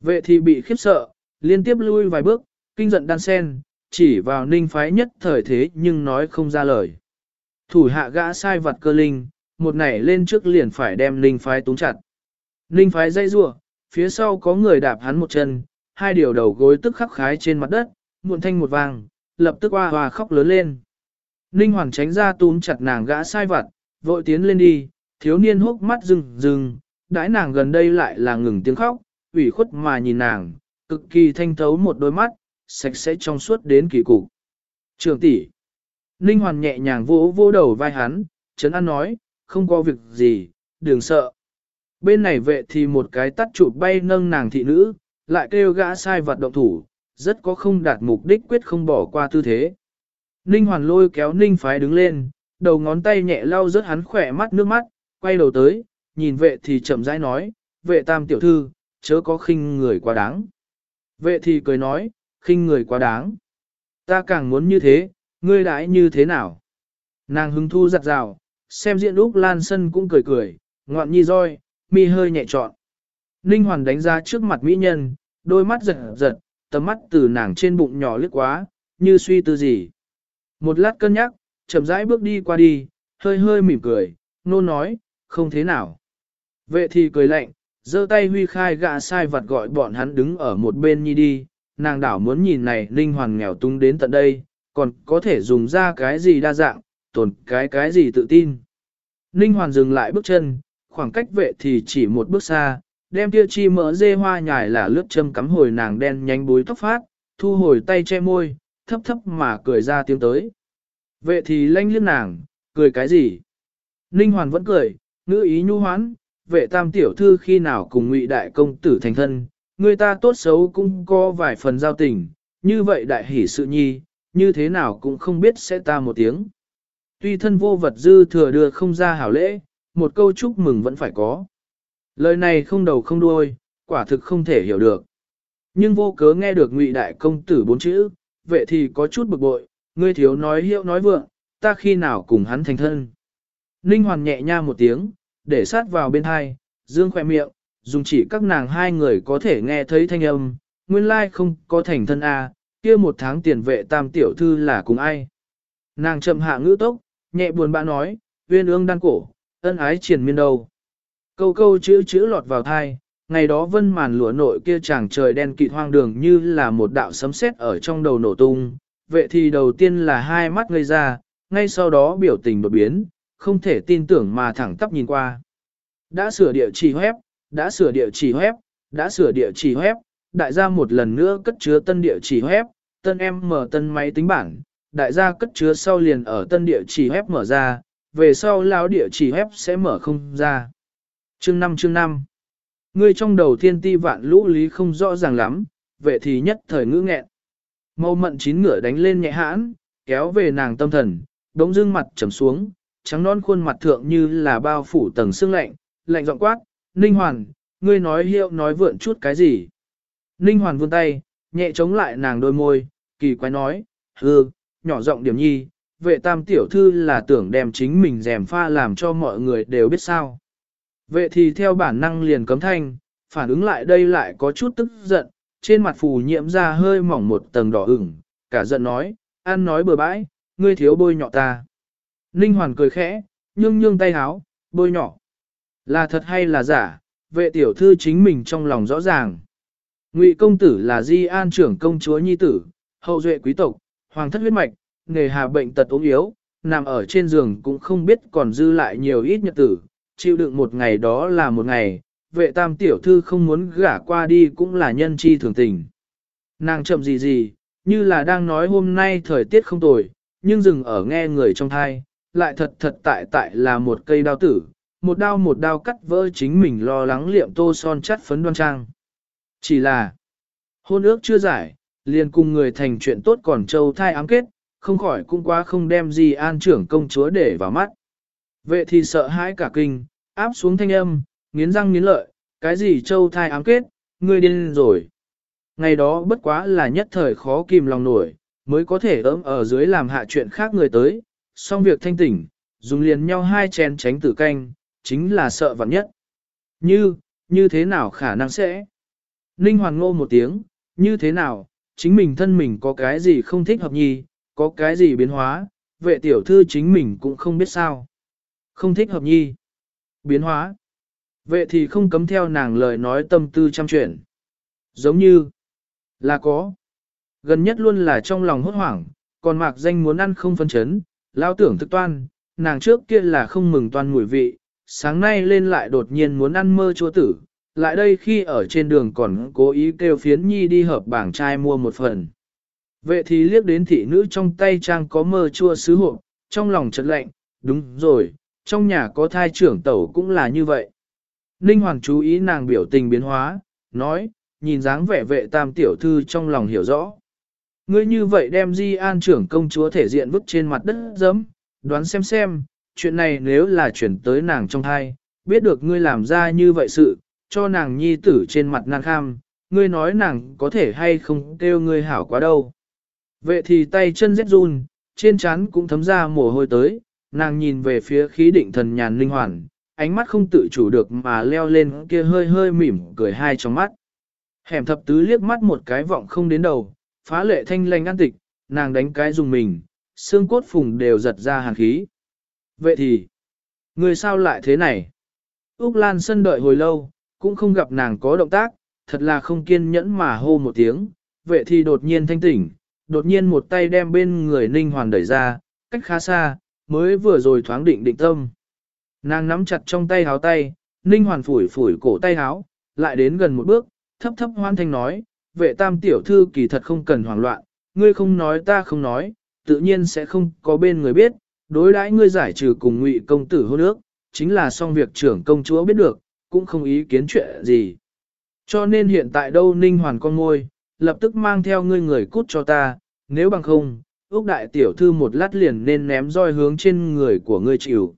Vệ thì bị khiếp sợ, liên tiếp lui vài bước, kinh giận đan sen, chỉ vào ninh phái nhất thời thế nhưng nói không ra lời. Thủ hạ gã sai vật cơ linh, một nảy lên trước liền phải đem ninh phái túng chặt. Ninh phái dây rua, phía sau có người đạp hắn một chân, hai điều đầu gối tức khắc khái trên mặt đất, muộn thanh một vàng, lập tức hoa hoa khóc lớn lên. Ninh Hoàng tránh ra túm chặt nàng gã sai vặt, vội tiến lên đi, thiếu niên hốc mắt rừng rừng, đãi nàng gần đây lại là ngừng tiếng khóc, ủy khuất mà nhìn nàng, cực kỳ thanh thấu một đôi mắt, sạch sẽ trong suốt đến kỳ cục. Trường tỷ, Ninh Hoàn nhẹ nhàng vỗ vỗ đầu vai hắn, chấn an nói, không có việc gì, đừng sợ. Bên này vệ thì một cái tắt chụp bay nâng nàng thị nữ, lại kêu gã sai vật động thủ, rất có không đạt mục đích quyết không bỏ qua tư thế. Ninh Hoàn lôi kéo Ninh Phái đứng lên, đầu ngón tay nhẹ lau rớt hắn khỏe mắt nước mắt, quay đầu tới, nhìn vệ thì chậm rãi nói, vệ tam tiểu thư, chớ có khinh người quá đáng. Vệ thì cười nói, khinh người quá đáng. Ta càng muốn như thế, ngươi đãi như thế nào? Nàng hứng thu giặt rào, xem diện Úc Lan Sân cũng cười cười, ngọn nhi roi, mi hơi nhẹ trọn. Ninh Hoàn đánh ra trước mặt mỹ nhân, đôi mắt giật giật, tầm mắt từ nàng trên bụng nhỏ lướt quá, như suy tư gì. Một lát cân nhắc, chậm rãi bước đi qua đi, hơi hơi mỉm cười, nôn nói, không thế nào. Vệ thì cười lạnh, giơ tay huy khai gạ sai vặt gọi bọn hắn đứng ở một bên nhi đi, nàng đảo muốn nhìn này linh hoàn nghèo tung đến tận đây, còn có thể dùng ra cái gì đa dạng, tồn cái cái gì tự tin. Ninh hoàn dừng lại bước chân, khoảng cách vệ thì chỉ một bước xa, đem tiêu chi mỡ dê hoa nhài là lướt châm cắm hồi nàng đen nhánh búi tóc phát, thu hồi tay che môi, thấp thấp mà cười ra tiếng tới. Vệ thì lanh liếc nàng, cười cái gì? Ninh hoàn vẫn cười, ngữ ý nhu hoán, vệ tam tiểu thư khi nào cùng ngụy đại công tử thành thân, người ta tốt xấu cũng có vài phần giao tình, như vậy đại hỷ sự nhi, như thế nào cũng không biết sẽ ta một tiếng. Tuy thân vô vật dư thừa đưa không ra hảo lễ, một câu chúc mừng vẫn phải có. Lời này không đầu không đuôi, quả thực không thể hiểu được. Nhưng vô cớ nghe được ngụy đại công tử bốn chữ, vệ thì có chút bực bội, ngươi thiếu nói hiệu nói vượng, ta khi nào cùng hắn thành thân. Ninh Hoàn nhẹ nha một tiếng, để sát vào bên hai, dương khỏe miệng, dùng chỉ các nàng hai người có thể nghe thấy thanh âm, nguyên lai không có thành thân A, kia một tháng tiền vệ tam tiểu thư là cùng ai. Nàng chậm hạ ngữ tốc, nhẹ buồn bã nói, uyên ương đan cổ, ân ái triển miên đầu. Câu câu chữ chữ lọt vào thai, ngày đó vân màn lụa nội kia chàng trời đen kịt hoang đường như là một đạo sấm sét ở trong đầu nổ tung, vệ thì đầu tiên là hai mắt ngây ra, ngay sau đó biểu tình đột biến, không thể tin tưởng mà thẳng tắp nhìn qua. Đã sửa địa chỉ web, đã sửa địa chỉ web, đã sửa địa chỉ web, đại gia một lần nữa cất chứa tân địa chỉ web, tân em mở tân máy tính bảng, đại gia cất chứa sau liền ở tân địa chỉ web mở ra, về sau lão địa chỉ web sẽ mở không ra. Chương 5 chương 5 Ngươi trong đầu thiên ti vạn lũ lý không rõ ràng lắm, vệ thì nhất thời ngữ nghẹn. Mâu mận chín ngửa đánh lên nhẹ hãn, kéo về nàng tâm thần, đống dương mặt trầm xuống, trắng non khuôn mặt thượng như là bao phủ tầng xương lạnh, lạnh giọng quát, Ninh Hoàn, ngươi nói hiệu nói vượn chút cái gì. Ninh Hoàn vươn tay, nhẹ chống lại nàng đôi môi, kỳ quái nói, hừ, nhỏ giọng điểm nhi, vệ tam tiểu thư là tưởng đem chính mình rèm pha làm cho mọi người đều biết sao. Vệ thì theo bản năng liền cấm thanh, phản ứng lại đây lại có chút tức giận, trên mặt phù nhiễm ra hơi mỏng một tầng đỏ ửng, cả giận nói, ăn nói bừa bãi, ngươi thiếu bôi nhọ ta. Ninh Hoàn cười khẽ, nhương nhương tay háo, bôi nhọ. Là thật hay là giả, vệ tiểu thư chính mình trong lòng rõ ràng. Ngụy công tử là di an trưởng công chúa nhi tử, hậu duệ quý tộc, hoàng thất huyết mạch, nghề hà bệnh tật ốm yếu, nằm ở trên giường cũng không biết còn dư lại nhiều ít nhật tử, chịu đựng một ngày đó là một ngày, vệ tam tiểu thư không muốn gả qua đi cũng là nhân chi thường tình. Nàng chậm gì gì, như là đang nói hôm nay thời tiết không tồi, nhưng dừng ở nghe người trong thai, lại thật thật tại tại là một cây đao tử, một đao một đao cắt vỡ chính mình lo lắng liệm tô son chắt phấn đoan trang. Chỉ là, hôn ước chưa giải, liền cùng người thành chuyện tốt còn châu thai ám kết, không khỏi cũng quá không đem gì an trưởng công chúa để vào mắt. Vệ thì sợ hãi cả kinh, áp xuống thanh âm, nghiến răng nghiến lợi, cái gì châu thai ám kết, ngươi điên rồi. Ngày đó bất quá là nhất thời khó kìm lòng nổi, mới có thể ấm ở dưới làm hạ chuyện khác người tới, xong việc thanh tỉnh, dùng liền nhau hai chén tránh tử canh, chính là sợ vặn nhất. Như, như thế nào khả năng sẽ? Ninh Hoàng ngô một tiếng, như thế nào, chính mình thân mình có cái gì không thích hợp nhì, có cái gì biến hóa, vệ tiểu thư chính mình cũng không biết sao. Không thích hợp nhi. Biến hóa. Vệ thì không cấm theo nàng lời nói tâm tư trăm chuyện. Giống như là có. Gần nhất luôn là trong lòng hốt hoảng, còn mạc danh muốn ăn không phân chấn, lao tưởng thực toan, nàng trước kia là không mừng toan mùi vị, sáng nay lên lại đột nhiên muốn ăn mơ chua tử, lại đây khi ở trên đường còn cố ý kêu phiến nhi đi hợp bảng trai mua một phần. Vệ thì liếc đến thị nữ trong tay trang có mơ chua sứ hộp, trong lòng chợt lạnh, đúng rồi, trong nhà có thai trưởng tẩu cũng là như vậy. Ninh Hoàng chú ý nàng biểu tình biến hóa, nói, nhìn dáng vẻ vệ tam tiểu thư trong lòng hiểu rõ. Ngươi như vậy đem di an trưởng công chúa thể diện vứt trên mặt đất dấm, đoán xem xem, chuyện này nếu là chuyển tới nàng trong thai, biết được ngươi làm ra như vậy sự, cho nàng nhi tử trên mặt nàng kham, ngươi nói nàng có thể hay không kêu ngươi hảo quá đâu. Vệ thì tay chân rét run, trên trán cũng thấm ra mồ hôi tới, nàng nhìn về phía khí định thần nhàn linh hoàn, ánh mắt không tự chủ được mà leo lên kia hơi hơi mỉm cười hai trong mắt. Hẻm thập tứ liếc mắt một cái vọng không đến đầu, phá lệ thanh lanh an tịch, nàng đánh cái dùng mình, xương cốt phùng đều giật ra hàn khí. Vậy thì, người sao lại thế này? Úc Lan sân đợi hồi lâu, cũng không gặp nàng có động tác, thật là không kiên nhẫn mà hô một tiếng, vệ thì đột nhiên thanh tỉnh, đột nhiên một tay đem bên người Ninh Hoàn đẩy ra, cách khá xa, mới vừa rồi thoáng định định tâm. Nàng nắm chặt trong tay háo tay, Ninh Hoàn phủi phủi cổ tay háo, lại đến gần một bước, thấp thấp hoan thanh nói, vệ tam tiểu thư kỳ thật không cần hoảng loạn, ngươi không nói ta không nói, tự nhiên sẽ không có bên người biết, đối đãi ngươi giải trừ cùng ngụy công tử hôn ước, chính là xong việc trưởng công chúa biết được, cũng không ý kiến chuyện gì. Cho nên hiện tại đâu ninh hoàn con ngôi, lập tức mang theo ngươi người cút cho ta, nếu bằng không, Úc đại tiểu thư một lát liền nên ném roi hướng trên người của ngươi chịu.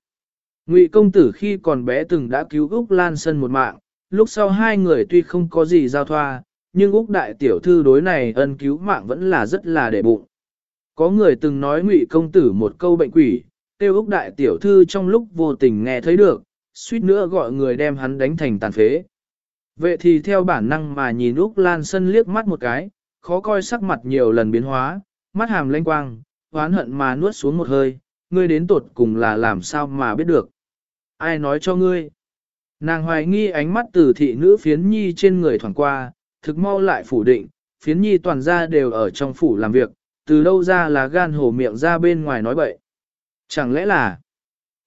Ngụy công tử khi còn bé từng đã cứu Úc Lan Sân một mạng, lúc sau hai người tuy không có gì giao thoa, nhưng Úc đại tiểu thư đối này ân cứu mạng vẫn là rất là để bụng. Có người từng nói Ngụy công tử một câu bệnh quỷ, tiêu Úc đại tiểu thư trong lúc vô tình nghe thấy được, suýt nữa gọi người đem hắn đánh thành tàn phế. Vệ thì theo bản năng mà nhìn Úc Lan Sân liếc mắt một cái, khó coi sắc mặt nhiều lần biến hóa, mắt hàm lanh quang, oán hận mà nuốt xuống một hơi, ngươi đến tột cùng là làm sao mà biết được. Ai nói cho ngươi? Nàng hoài nghi ánh mắt từ thị nữ phiến nhi trên người thoảng qua, thực mau lại phủ định, phiến nhi toàn ra đều ở trong phủ làm việc, từ đâu ra là gan hổ miệng ra bên ngoài nói bậy. Chẳng lẽ là...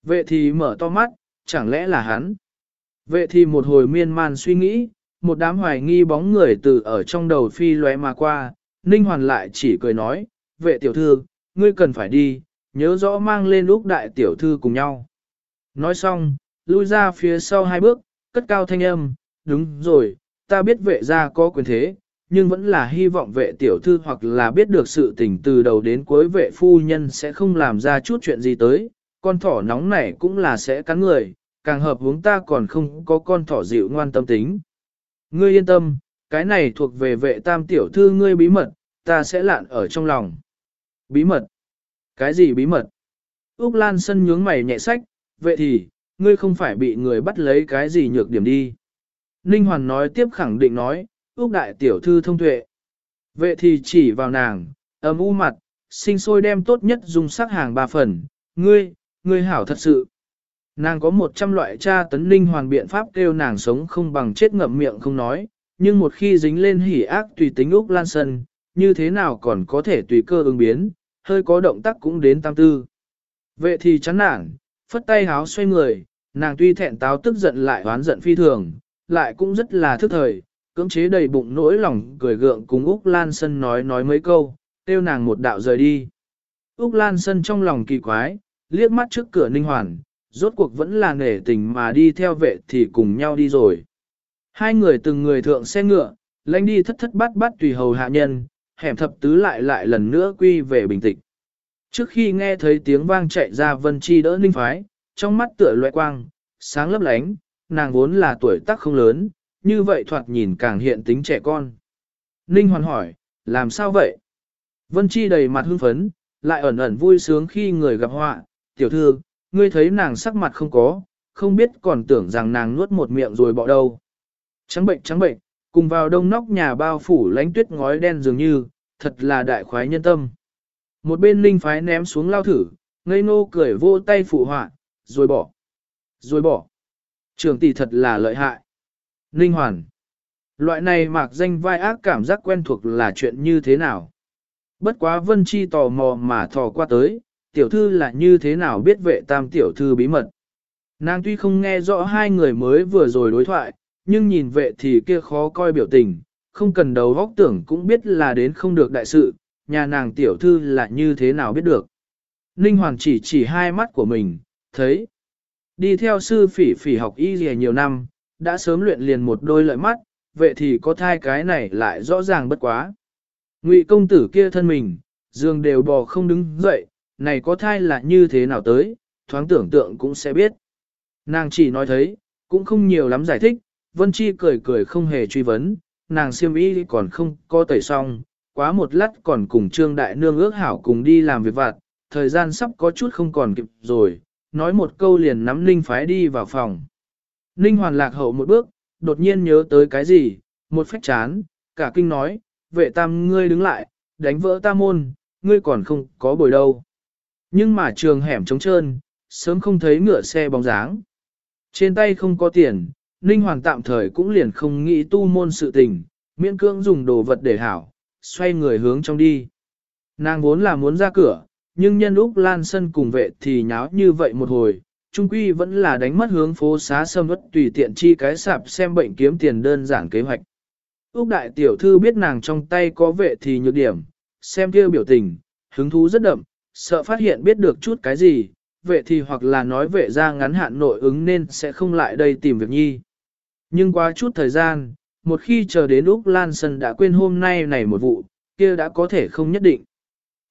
Vệ thì mở to mắt, chẳng lẽ là hắn? Vệ thì một hồi miên man suy nghĩ, một đám hoài nghi bóng người từ ở trong đầu phi lóe mà qua, Ninh Hoàn lại chỉ cười nói, vệ tiểu thư, ngươi cần phải đi, nhớ rõ mang lên lúc đại tiểu thư cùng nhau. Nói xong, lui ra phía sau hai bước, cất cao thanh âm, đúng rồi, ta biết vệ gia có quyền thế, nhưng vẫn là hy vọng vệ tiểu thư hoặc là biết được sự tình từ đầu đến cuối vệ phu nhân sẽ không làm ra chút chuyện gì tới, con thỏ nóng này cũng là sẽ cắn người, càng hợp hướng ta còn không có con thỏ dịu ngoan tâm tính. Ngươi yên tâm, cái này thuộc về vệ tam tiểu thư ngươi bí mật, ta sẽ lạn ở trong lòng. Bí mật? Cái gì bí mật? Úc Lan Sân nhướng mày nhẹ sách, vậy thì, ngươi không phải bị người bắt lấy cái gì nhược điểm đi. Ninh Hoàn nói tiếp khẳng định nói, Úc Đại Tiểu Thư thông tuệ. Vệ thì chỉ vào nàng, ấm u mặt, sinh sôi đem tốt nhất dùng sắc hàng ba phần, ngươi, ngươi hảo thật sự. Nàng có một trăm loại tra tấn Ninh Hoàn biện pháp kêu nàng sống không bằng chết ngậm miệng không nói, nhưng một khi dính lên hỉ ác tùy tính Úc Lan Sân, như thế nào còn có thể tùy cơ ứng biến, hơi có động tác cũng đến tam tư. Vệ thì chán nản, phất tay háo xoay người, nàng tuy thẹn táo tức giận lại oán giận phi thường, lại cũng rất là thức thời, cưỡng chế đầy bụng nỗi lòng cười gượng cùng Úc Lan Sân nói nói mấy câu, tiêu nàng một đạo rời đi. Úc Lan Sân trong lòng kỳ quái, liếc mắt trước cửa Ninh Hoàn, rốt cuộc vẫn là nể tình mà đi theo vệ thì cùng nhau đi rồi. Hai người từng người thượng xe ngựa, lãnh đi thất thất bát bát tùy hầu hạ nhân, hẻm thập tứ lại lại lần nữa quy về bình tịch. Trước khi nghe thấy tiếng vang chạy ra vân chi đỡ ninh phái, trong mắt tựa loại quang, sáng lấp lánh, nàng vốn là tuổi tác không lớn, như vậy thoạt nhìn càng hiện tính trẻ con. Ninh hoàn hỏi, làm sao vậy? Vân chi đầy mặt hưng phấn, lại ẩn ẩn vui sướng khi người gặp họa, tiểu thư, ngươi thấy nàng sắc mặt không có, không biết còn tưởng rằng nàng nuốt một miệng rồi bỏ đâu. Trắng bệnh trắng bệnh, cùng vào đông nóc nhà bao phủ lánh tuyết ngói đen dường như, thật là đại khoái nhân tâm. Một bên linh phái ném xuống lao thử, ngây ngô cười vô tay phụ họa, rồi bỏ. Rồi bỏ. Trường tỷ thật là lợi hại. Linh hoàn. Loại này mạc danh vai ác cảm giác quen thuộc là chuyện như thế nào? Bất quá vân chi tò mò mà thò qua tới, tiểu thư là như thế nào biết vệ tam tiểu thư bí mật. Nàng tuy không nghe rõ hai người mới vừa rồi đối thoại, nhưng nhìn vệ thì kia khó coi biểu tình, không cần đầu góc tưởng cũng biết là đến không được đại sự, nhà nàng tiểu thư là như thế nào biết được. Ninh Hoàng chỉ chỉ hai mắt của mình, thấy. Đi theo sư phỉ phỉ học y gì nhiều năm, đã sớm luyện liền một đôi lợi mắt, vệ thì có thai cái này lại rõ ràng bất quá. Ngụy công tử kia thân mình, giường đều bò không đứng dậy, này có thai là như thế nào tới, thoáng tưởng tượng cũng sẽ biết. Nàng chỉ nói thấy, cũng không nhiều lắm giải thích, Vân Chi cười cười không hề truy vấn, nàng siêm ý còn không có tẩy xong, quá một lát còn cùng Trương Đại Nương ước hảo cùng đi làm việc vặt, thời gian sắp có chút không còn kịp rồi, nói một câu liền nắm Ninh phái đi vào phòng. Ninh hoàn lạc hậu một bước, đột nhiên nhớ tới cái gì, một phách chán, cả kinh nói, vệ tam ngươi đứng lại, đánh vỡ ta môn, ngươi còn không có bồi đâu. Nhưng mà trường hẻm trống trơn, sớm không thấy ngựa xe bóng dáng. Trên tay không có tiền, Ninh Hoàng tạm thời cũng liền không nghĩ tu môn sự tình, miễn cưỡng dùng đồ vật để hảo, xoay người hướng trong đi. Nàng vốn là muốn ra cửa, nhưng nhân lúc lan sân cùng vệ thì nháo như vậy một hồi, trung quy vẫn là đánh mất hướng phố xá sâm vất tùy tiện chi cái sạp xem bệnh kiếm tiền đơn giản kế hoạch. Úc đại tiểu thư biết nàng trong tay có vệ thì nhược điểm, xem kia biểu tình, hứng thú rất đậm, sợ phát hiện biết được chút cái gì, vệ thì hoặc là nói vệ ra ngắn hạn nội ứng nên sẽ không lại đây tìm việc nhi. Nhưng qua chút thời gian, một khi chờ đến Úc Lan Sơn đã quên hôm nay này một vụ, kia đã có thể không nhất định.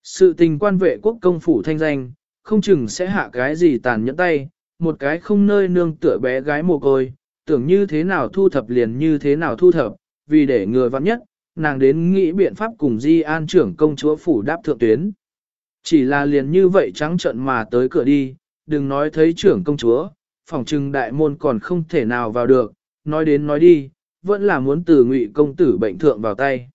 Sự tình quan vệ quốc công phủ thanh danh, không chừng sẽ hạ cái gì tàn nhẫn tay, một cái không nơi nương tựa bé gái mồ côi, tưởng như thế nào thu thập liền như thế nào thu thập, vì để ngừa vặn nhất, nàng đến nghĩ biện pháp cùng Di An trưởng công chúa phủ đáp thượng tuyến. Chỉ là liền như vậy trắng trận mà tới cửa đi, đừng nói thấy trưởng công chúa, phòng trưng đại môn còn không thể nào vào được, nói đến nói đi, vẫn là muốn từ ngụy công tử bệnh thượng vào tay.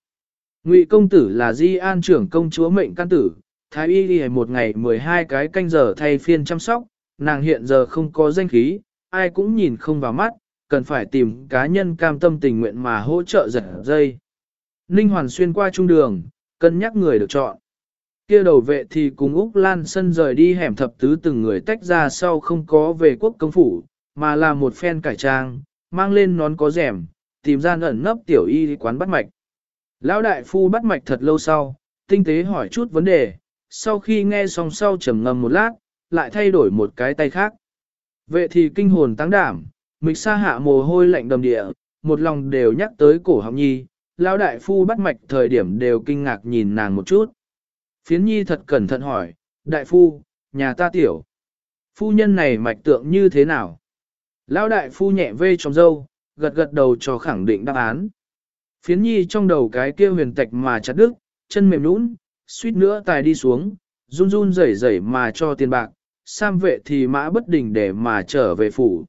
Ngụy công tử là Di An trưởng công chúa mệnh can tử, thái y đi một ngày 12 cái canh giờ thay phiên chăm sóc, nàng hiện giờ không có danh khí, ai cũng nhìn không vào mắt, cần phải tìm cá nhân cam tâm tình nguyện mà hỗ trợ giật dây. Ninh Hoàn xuyên qua trung đường, cân nhắc người được chọn. Kia đầu vệ thì cùng Úc Lan Sân rời đi hẻm thập tứ từng người tách ra sau không có về quốc công phủ, mà là một phen cải trang, mang lên nón có rèm, tìm gian ẩn nấp tiểu y quán bắt mạch. Lão đại phu bắt mạch thật lâu sau, tinh tế hỏi chút vấn đề, sau khi nghe xong sau trầm ngâm một lát, lại thay đổi một cái tay khác. Vệ thì kinh hồn tăng đảm, mịch sa hạ mồ hôi lạnh đầm địa, một lòng đều nhắc tới cổ học nhi, lão đại phu bắt mạch thời điểm đều kinh ngạc nhìn nàng một chút. Phiến nhi thật cẩn thận hỏi, đại phu, nhà ta tiểu. Phu nhân này mạch tượng như thế nào? Lão đại phu nhẹ vê trong dâu, gật gật đầu cho khẳng định đáp án. Phiến nhi trong đầu cái kia huyền tạch mà chặt đứt, chân mềm nũng, suýt nữa tài đi xuống, run run rẩy rẩy mà cho tiền bạc, sam vệ thì mã bất đình để mà trở về phủ.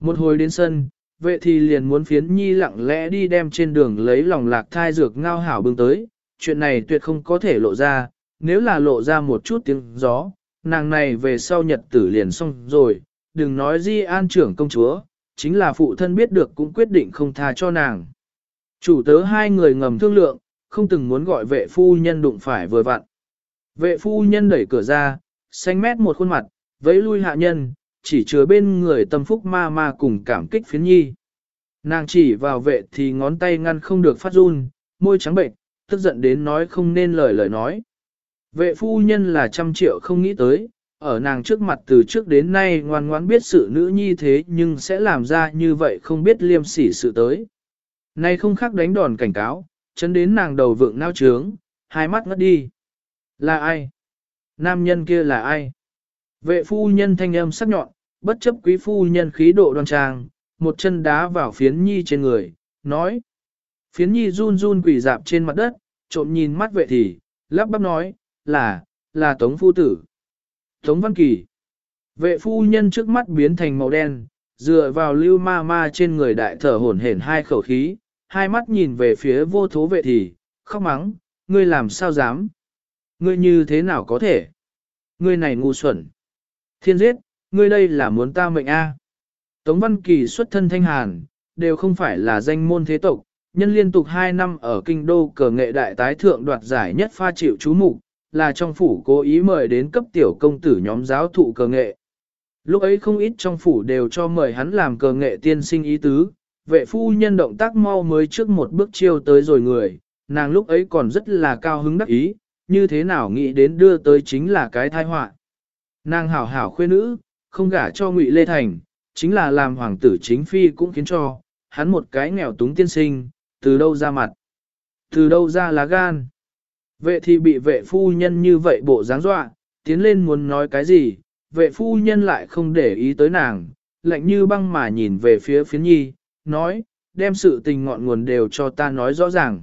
Một hồi đến sân, vệ thì liền muốn phiến nhi lặng lẽ đi đem trên đường lấy lòng lạc thai dược ngao hảo bưng tới, chuyện này tuyệt không có thể lộ ra, nếu là lộ ra một chút tiếng gió, nàng này về sau nhật tử liền xong rồi, đừng nói di an trưởng công chúa, chính là phụ thân biết được cũng quyết định không tha cho nàng. Chủ tớ hai người ngầm thương lượng, không từng muốn gọi vệ phu nhân đụng phải vừa vặn. Vệ phu nhân đẩy cửa ra, xanh mét một khuôn mặt, vẫy lui hạ nhân, chỉ chứa bên người tâm phúc ma ma cùng cảm kích phiến nhi. Nàng chỉ vào vệ thì ngón tay ngăn không được phát run, môi trắng bệnh, tức giận đến nói không nên lời lời nói. Vệ phu nhân là trăm triệu không nghĩ tới, ở nàng trước mặt từ trước đến nay ngoan ngoãn biết sự nữ nhi thế nhưng sẽ làm ra như vậy không biết liêm sỉ sự tới. Nay không khác đánh đòn cảnh cáo, chấn đến nàng đầu vượng nao trướng, hai mắt ngất đi. Là ai? Nam nhân kia là ai? Vệ phu nhân thanh âm sắc nhọn, bất chấp quý phu nhân khí độ đoan trang, một chân đá vào phiến nhi trên người, nói. Phiến nhi run run quỷ dạp trên mặt đất, trộm nhìn mắt vệ thì, lắp bắp nói, là, là Tống Phu Tử. Tống Văn Kỳ. Vệ phu nhân trước mắt biến thành màu đen, dựa vào lưu ma ma trên người đại thở hổn hển hai khẩu khí, hai mắt nhìn về phía vô thố vệ thì, khóc mắng, ngươi làm sao dám? Ngươi như thế nào có thể? Ngươi này ngu xuẩn. Thiên giết, ngươi đây là muốn ta mệnh a? Tống Văn Kỳ xuất thân thanh hàn, đều không phải là danh môn thế tộc, nhân liên tục 2 năm ở kinh đô cờ nghệ đại tái thượng đoạt giải nhất pha chịu chú mục, là trong phủ cố ý mời đến cấp tiểu công tử nhóm giáo thụ cờ nghệ. Lúc ấy không ít trong phủ đều cho mời hắn làm cờ nghệ tiên sinh ý tứ, vệ phu nhân động tác mau mới trước một bước chiêu tới rồi người, nàng lúc ấy còn rất là cao hứng đắc ý, như thế nào nghĩ đến đưa tới chính là cái thai họa. Nàng hảo hảo khuê nữ, không gả cho ngụy Lê Thành, chính là làm hoàng tử chính phi cũng khiến cho, hắn một cái nghèo túng tiên sinh, từ đâu ra mặt, từ đâu ra lá gan. Vệ thì bị vệ phu nhân như vậy bộ dáng dọa, tiến lên muốn nói cái gì, vệ phu nhân lại không để ý tới nàng, lạnh như băng mà nhìn về phía phiến nhi, nói, đem sự tình ngọn nguồn đều cho ta nói rõ ràng.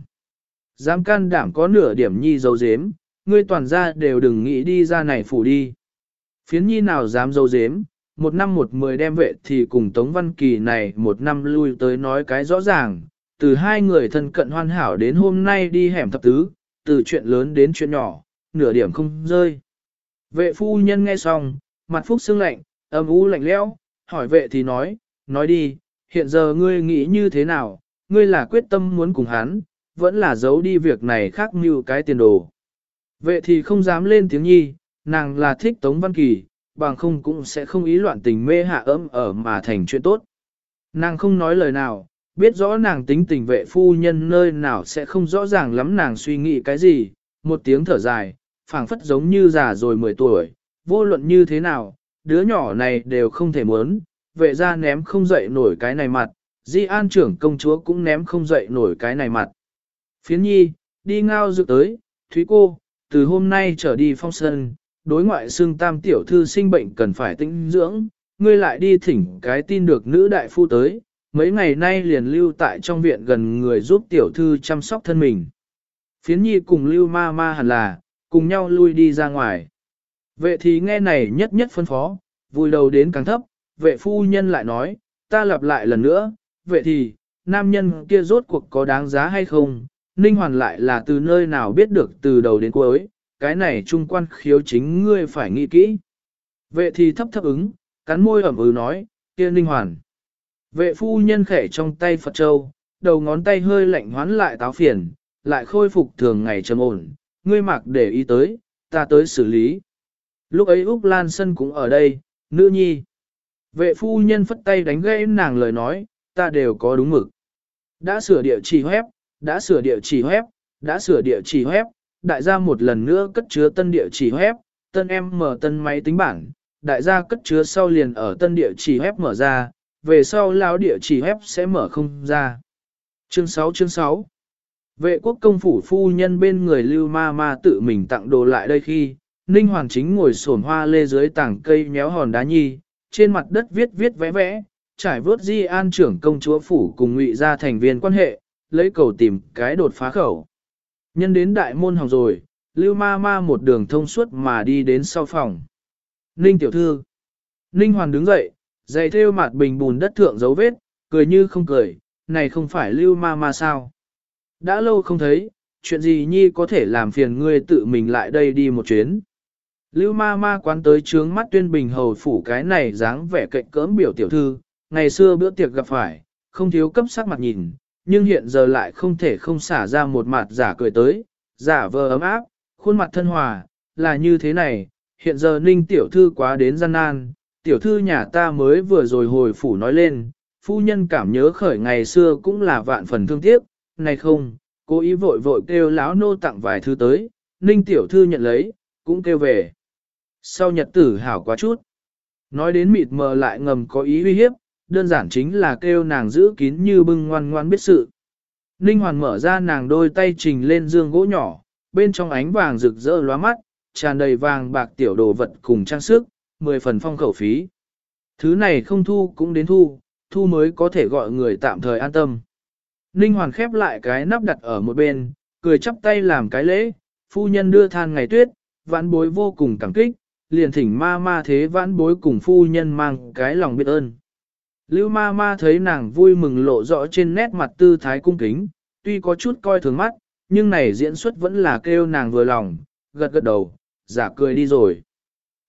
Dám can đảm có nửa điểm nhi dấu dếm, ngươi toàn ra đều đừng nghĩ đi ra này phủ đi. Phiến nhi nào dám dấu dếm, một năm một mười đem vệ thì cùng Tống Văn Kỳ này một năm lui tới nói cái rõ ràng, từ hai người thân cận hoàn hảo đến hôm nay đi hẻm thập tứ, từ chuyện lớn đến chuyện nhỏ, nửa điểm không rơi. Vệ phu nhân nghe xong, mặt phúc xương lạnh, âm u lạnh lẽo, hỏi vệ thì nói, nói đi, hiện giờ ngươi nghĩ như thế nào, ngươi là quyết tâm muốn cùng hắn, vẫn là giấu đi việc này khác như cái tiền đồ. Vệ thì không dám lên tiếng nhi, nàng là thích Tống Văn Kỳ, bằng không cũng sẽ không ý loạn tình mê hạ ấm ở mà thành chuyện tốt. Nàng không nói lời nào, biết rõ nàng tính tình vệ phu nhân nơi nào sẽ không rõ ràng lắm nàng suy nghĩ cái gì, một tiếng thở dài, phảng phất giống như già rồi 10 tuổi, vô luận như thế nào, đứa nhỏ này đều không thể muốn, vệ ra ném không dậy nổi cái này mặt, di an trưởng công chúa cũng ném không dậy nổi cái này mặt. Phiến nhi, đi ngao dự tới, Thúy cô, từ hôm nay trở đi phong sơn, đối ngoại xương tam tiểu thư sinh bệnh cần phải tĩnh dưỡng, ngươi lại đi thỉnh cái tin được nữ đại phu tới, mấy ngày nay liền lưu tại trong viện gần người giúp tiểu thư chăm sóc thân mình. Phiến nhi cùng lưu ma ma hẳn là, cùng nhau lui đi ra ngoài. Vệ thì nghe này nhất nhất phân phó, vui đầu đến càng thấp, vệ phu nhân lại nói, ta lặp lại lần nữa, vệ thì, nam nhân kia rốt cuộc có đáng giá hay không, Ninh Hoàn lại là từ nơi nào biết được từ đầu đến cuối, cái này trung quan khiếu chính ngươi phải nghĩ kỹ. Vệ thì thấp thấp ứng, cắn môi ẩm ừ nói, kia Ninh Hoàn. Vệ phu nhân khẽ trong tay Phật Châu, đầu ngón tay hơi lạnh hoán lại táo phiền, lại khôi phục thường ngày trầm ổn, ngươi mặc để ý tới, ta tới xử lý. Lúc ấy Úc Lan Sân cũng ở đây, nữ nhi. Vệ phu nhân phất tay đánh gãy nàng lời nói, ta đều có đúng mực. Đã sửa địa chỉ web, đã sửa địa chỉ web, đã sửa địa chỉ web, đại gia một lần nữa cất chứa tân địa chỉ web, tân em mở tân máy tính bảng, đại gia cất chứa sau liền ở tân địa chỉ web mở ra, về sau lão địa chỉ web sẽ mở không ra. Chương 6 chương 6 Vệ quốc công phủ phu nhân bên người lưu ma ma tự mình tặng đồ lại đây khi, Ninh Hoàng chính ngồi sổn hoa lê dưới tảng cây nhéo hòn đá nhi, trên mặt đất viết viết vẽ vẽ, trải vớt di an trưởng công chúa phủ cùng ngụy ra thành viên quan hệ, lấy cầu tìm cái đột phá khẩu. Nhân đến đại môn hòng rồi, lưu ma ma một đường thông suốt mà đi đến sau phòng. Ninh tiểu thư. Ninh Hoàng đứng dậy, dày theo mặt bình bùn đất thượng dấu vết, cười như không cười, này không phải lưu ma ma sao. Đã lâu không thấy, chuyện gì nhi có thể làm phiền ngươi tự mình lại đây đi một chuyến. Lưu ma ma quán tới trướng mắt tuyên bình hầu phủ cái này dáng vẻ cạnh cỡm biểu tiểu thư, ngày xưa bữa tiệc gặp phải, không thiếu cấp sắc mặt nhìn, nhưng hiện giờ lại không thể không xả ra một mặt giả cười tới, giả vờ ấm áp, khuôn mặt thân hòa, là như thế này, hiện giờ ninh tiểu thư quá đến gian nan, tiểu thư nhà ta mới vừa rồi hồi phủ nói lên, phu nhân cảm nhớ khởi ngày xưa cũng là vạn phần thương tiếc, này không, cố ý vội vội kêu láo nô tặng vài thứ tới, ninh tiểu thư nhận lấy, cũng kêu về. Sau nhật tử hảo quá chút, nói đến mịt mờ lại ngầm có ý uy hiếp, đơn giản chính là kêu nàng giữ kín như bưng ngoan ngoan biết sự. Ninh Hoàn mở ra nàng đôi tay trình lên dương gỗ nhỏ, bên trong ánh vàng rực rỡ lóa mắt, tràn đầy vàng bạc tiểu đồ vật cùng trang sức, 10 phần phong khẩu phí. Thứ này không thu cũng đến thu, thu mới có thể gọi người tạm thời an tâm. Ninh Hoàn khép lại cái nắp đặt ở một bên, cười chắp tay làm cái lễ, phu nhân đưa than ngày tuyết, vãn bối vô cùng cảm kích, liền thỉnh ma ma thế vãn bối cùng phu nhân mang cái lòng biết ơn. Lưu ma ma thấy nàng vui mừng lộ rõ trên nét mặt tư thái cung kính, tuy có chút coi thường mắt, nhưng này diễn xuất vẫn là kêu nàng vừa lòng, gật gật đầu, giả cười đi rồi.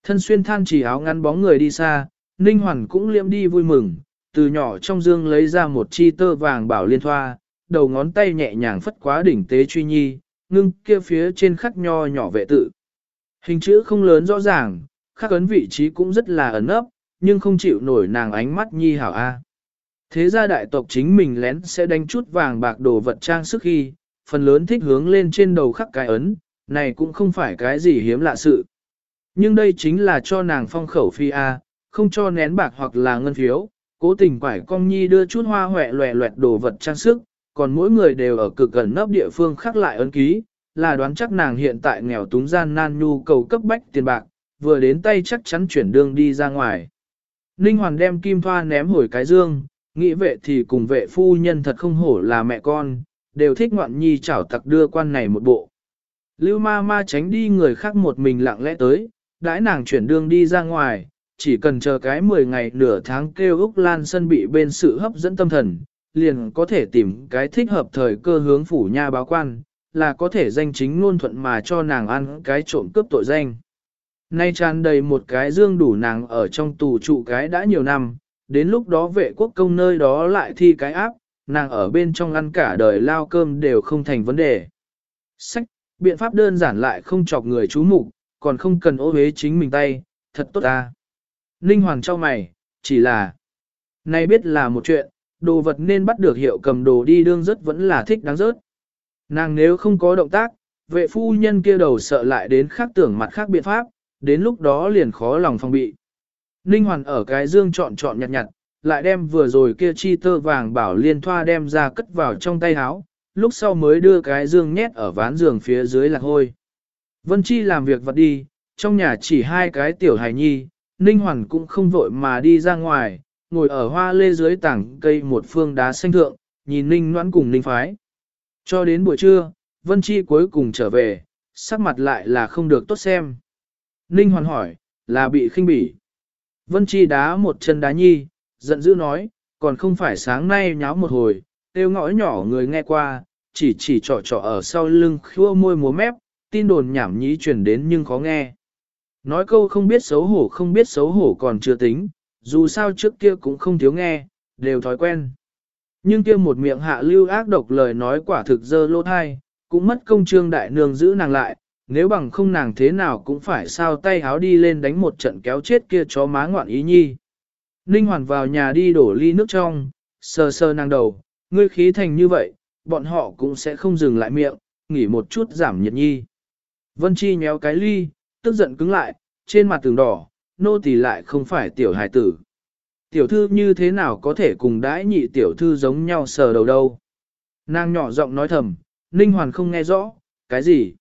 Thân xuyên than chỉ áo ngắn bóng người đi xa, Ninh Hoàn cũng liễm đi vui mừng, từ nhỏ trong dương lấy ra một chi tơ vàng bảo liên thoa, đầu ngón tay nhẹ nhàng phất quá đỉnh tế truy nhi, ngưng kia phía trên khắc nho nhỏ vệ tự. Hình chữ không lớn rõ ràng, khắc ấn vị trí cũng rất là ẩn ấp, nhưng không chịu nổi nàng ánh mắt nhi hảo A. Thế gia đại tộc chính mình lén sẽ đánh chút vàng bạc đồ vật trang sức khi, phần lớn thích hướng lên trên đầu khắc cái ấn, này cũng không phải cái gì hiếm lạ sự. Nhưng đây chính là cho nàng phong khẩu phi A, không cho nén bạc hoặc là ngân phiếu, cố tình quải cong nhi đưa chút hoa hoẹ loẹ loẹt đồ vật trang sức, còn mỗi người đều ở cực gần nấp địa phương khác lại ấn ký, là đoán chắc nàng hiện tại nghèo túng gian nan nhu cầu cấp bách tiền bạc, vừa đến tay chắc chắn chuyển đường đi ra ngoài. Ninh Hoàn đem kim thoa ném hồi cái dương, nghĩ vệ thì cùng vệ phu nhân thật không hổ là mẹ con, đều thích ngoạn nhi chảo tặc đưa quan này một bộ. Lưu ma ma tránh đi người khác một mình lặng lẽ tới, đãi nàng chuyển đương đi ra ngoài, chỉ cần chờ cái 10 ngày nửa tháng kêu Úc Lan Sân bị bên sự hấp dẫn tâm thần, liền có thể tìm cái thích hợp thời cơ hướng phủ nha báo quan, là có thể danh chính ngôn thuận mà cho nàng ăn cái trộm cướp tội danh. Nay tràn đầy một cái dương đủ nàng ở trong tù trụ cái đã nhiều năm, đến lúc đó vệ quốc công nơi đó lại thi cái áp, nàng ở bên trong ăn cả đời lao cơm đều không thành vấn đề. Sách, biện pháp đơn giản lại không chọc người chú mục còn không cần ô hế chính mình tay, thật tốt ta. Ninh Hoàng cho mày, chỉ là, nay biết là một chuyện, đồ vật nên bắt được hiệu cầm đồ đi đương rất vẫn là thích đáng rớt. Nàng nếu không có động tác, vệ phu nhân kia đầu sợ lại đến khác tưởng mặt khác biện pháp, đến lúc đó liền khó lòng phòng bị. Ninh Hoàn ở cái dương chọn chọn nhặt nhặt, lại đem vừa rồi kia chi tơ vàng bảo liên thoa đem ra cất vào trong tay áo, lúc sau mới đưa cái dương nhét ở ván giường phía dưới lạc hôi. Vân Chi làm việc vật đi, trong nhà chỉ hai cái tiểu hài nhi, Ninh Hoàn cũng không vội mà đi ra ngoài, ngồi ở hoa lê dưới tảng cây một phương đá xanh thượng, nhìn Ninh Noãn cùng Ninh Phái. Cho đến buổi trưa, Vân Chi cuối cùng trở về, sắc mặt lại là không được tốt xem. Ninh Hoàn hỏi, là bị khinh bỉ. Vân Chi đá một chân đá nhi, giận dữ nói, còn không phải sáng nay nháo một hồi, tiêu ngõ nhỏ người nghe qua, chỉ chỉ trọ trọ ở sau lưng khua môi múa mép, tin đồn nhảm nhí truyền đến nhưng khó nghe. Nói câu không biết xấu hổ không biết xấu hổ còn chưa tính, dù sao trước kia cũng không thiếu nghe, đều thói quen. Nhưng kia một miệng hạ lưu ác độc lời nói quả thực dơ lô thai, cũng mất công trương đại nương giữ nàng lại, nếu bằng không nàng thế nào cũng phải sao tay háo đi lên đánh một trận kéo chết kia chó má ngoạn ý nhi. Ninh Hoàn vào nhà đi đổ ly nước trong, sờ sờ nàng đầu, ngươi khí thành như vậy, bọn họ cũng sẽ không dừng lại miệng, nghỉ một chút giảm nhiệt nhi. Vân Chi nhéo cái ly, tức giận cứng lại, trên mặt tường đỏ, nô tỳ lại không phải tiểu hài tử. Tiểu thư như thế nào có thể cùng đãi nhị tiểu thư giống nhau sờ đầu đâu. Nàng nhỏ giọng nói thầm, Ninh Hoàn không nghe rõ, cái gì?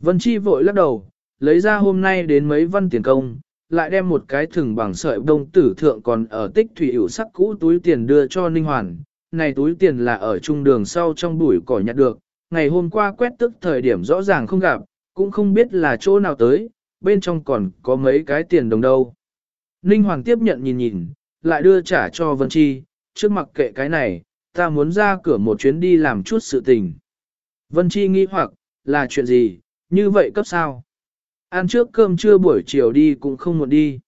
Vân Chi vội lắc đầu, lấy ra hôm nay đến mấy văn tiền công, lại đem một cái thừng bằng sợi đông tử thượng còn ở tích thủy ủ sắc cũ túi tiền đưa cho Ninh Hoàn. Này túi tiền là ở trung đường sau trong bụi cỏ nhặt được, ngày hôm qua quét tức thời điểm rõ ràng không gặp, cũng không biết là chỗ nào tới, bên trong còn có mấy cái tiền đồng đâu. Ninh Hoàng tiếp nhận nhìn nhìn, lại đưa trả cho Vân Chi, trước mặc kệ cái này, ta muốn ra cửa một chuyến đi làm chút sự tình. Vân Chi nghi hoặc, là chuyện gì, như vậy cấp sao? Ăn trước cơm trưa buổi chiều đi cũng không muộn đi.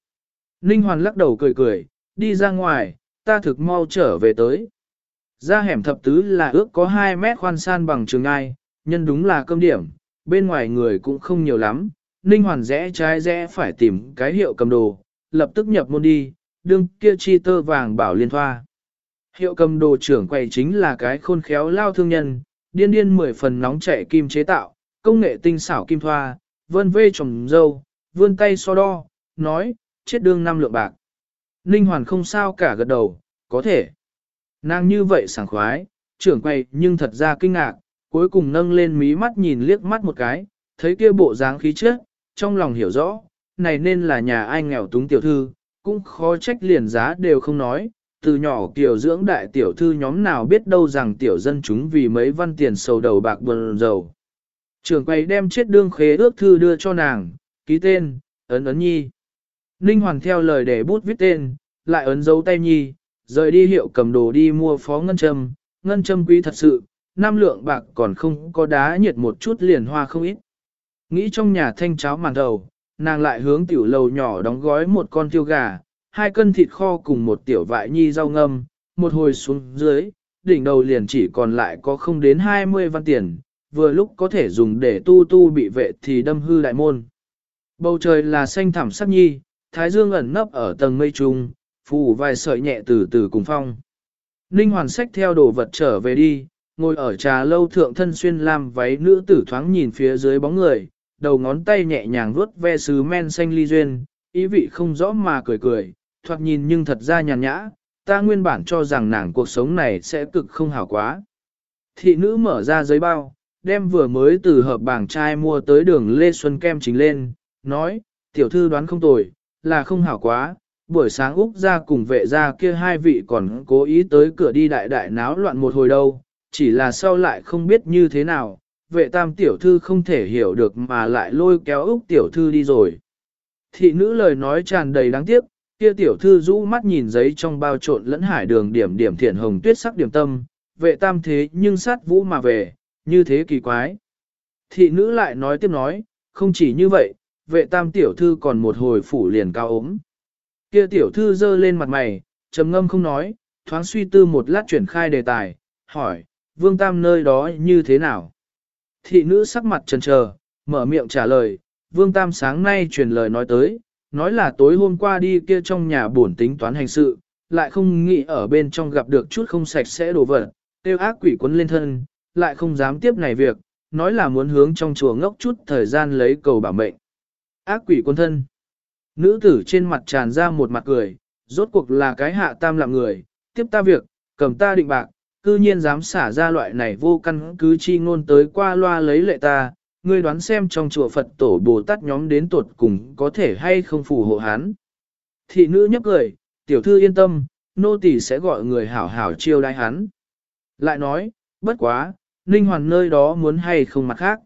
Ninh Hoàn lắc đầu cười cười, đi ra ngoài, ta thực mau trở về tới. Ra hẻm thập tứ là ước có 2 mét khoan san bằng trường ai, nhân đúng là cơm điểm, bên ngoài người cũng không nhiều lắm. Ninh Hoàn rẽ trái rẽ phải tìm cái hiệu cầm đồ, lập tức nhập môn đi, đương kia chi tơ vàng bảo liên thoa. Hiệu cầm đồ trưởng quầy chính là cái khôn khéo lao thương nhân, điên điên mười phần nóng chảy kim chế tạo, công nghệ tinh xảo kim thoa, vân vê trồng dâu, vươn tay so đo, nói, chết đương năm lượng bạc. Ninh Hoàn không sao cả gật đầu, có thể. Nàng như vậy sảng khoái, trưởng quay nhưng thật ra kinh ngạc, cuối cùng nâng lên mí mắt nhìn liếc mắt một cái, thấy kia bộ dáng khí chất, trong lòng hiểu rõ, này nên là nhà ai nghèo túng tiểu thư, cũng khó trách liền giá đều không nói, từ nhỏ kiểu dưỡng đại tiểu thư nhóm nào biết đâu rằng tiểu dân chúng vì mấy văn tiền sầu đầu bạc buồn dầu. Trường quay đem chết đương khế ước thư đưa cho nàng, ký tên, ấn ấn nhi. Ninh Hoàng theo lời để bút viết tên, lại ấn dấu tay nhi, rời đi hiệu cầm đồ đi mua phó ngân châm, ngân châm quý thật sự, năm lượng bạc còn không có đá nhiệt một chút liền hoa không ít. Nghĩ trong nhà thanh cháo màn đầu, nàng lại hướng tiểu lầu nhỏ đóng gói một con tiêu gà, hai cân thịt kho cùng một tiểu vại nhi rau ngâm, một hồi xuống dưới, đỉnh đầu liền chỉ còn lại có không đến 20 văn tiền, vừa lúc có thể dùng để tu tu bị vệ thì đâm hư đại môn. Bầu trời là xanh thẳm sắc nhi, thái dương ẩn nấp ở tầng mây trung, phủ vài sợi nhẹ từ từ cùng phong. Ninh hoàn sách theo đồ vật trở về đi, ngồi ở trà lâu thượng thân xuyên lam váy nữ tử thoáng nhìn phía dưới bóng người, đầu ngón tay nhẹ nhàng vuốt ve sứ men xanh ly duyên, ý vị không rõ mà cười cười, thoạt nhìn nhưng thật ra nhàn nhã, ta nguyên bản cho rằng nàng cuộc sống này sẽ cực không hảo quá. Thị nữ mở ra giấy bao, đem vừa mới từ hợp bảng trai mua tới đường Lê Xuân Kem chính lên, nói, tiểu thư đoán không tồi, là không hảo quá, buổi sáng Úc ra cùng vệ ra kia hai vị còn cố ý tới cửa đi đại đại náo loạn một hồi đâu, chỉ là sau lại không biết như thế nào, vệ tam tiểu thư không thể hiểu được mà lại lôi kéo Úc tiểu thư đi rồi. Thị nữ lời nói tràn đầy đáng tiếc, kia tiểu thư rũ mắt nhìn giấy trong bao trộn lẫn hải đường điểm điểm thiện hồng tuyết sắc điểm tâm, vệ tam thế nhưng sát vũ mà về, như thế kỳ quái. Thị nữ lại nói tiếp nói, không chỉ như vậy, vệ tam tiểu thư còn một hồi phủ liền cao ốm. Kia tiểu thư dơ lên mặt mày, trầm ngâm không nói, thoáng suy tư một lát chuyển khai đề tài, hỏi, vương tam nơi đó như thế nào? Thị nữ sắc mặt trần trờ, mở miệng trả lời, vương tam sáng nay truyền lời nói tới, nói là tối hôm qua đi kia trong nhà buồn tính toán hành sự, lại không nghĩ ở bên trong gặp được chút không sạch sẽ đồ vật, tiêu ác quỷ quấn lên thân, lại không dám tiếp này việc, nói là muốn hướng trong chùa ngốc chút thời gian lấy cầu bảo mệnh. Ác quỷ quân thân. Nữ tử trên mặt tràn ra một mặt cười, rốt cuộc là cái hạ tam làm người, tiếp ta việc, cầm ta định bạc, cư nhiên dám xả ra loại này vô căn cứ chi ngôn tới qua loa lấy lệ ta, ngươi đoán xem trong chùa Phật tổ Bồ Tát nhóm đến tuột cùng có thể hay không phù hộ hắn. Thị nữ nhấp cười, tiểu thư yên tâm, nô tỳ sẽ gọi người hảo hảo chiêu đãi hắn. Lại nói, bất quá, Ninh Hoàn nơi đó muốn hay không mặt khác.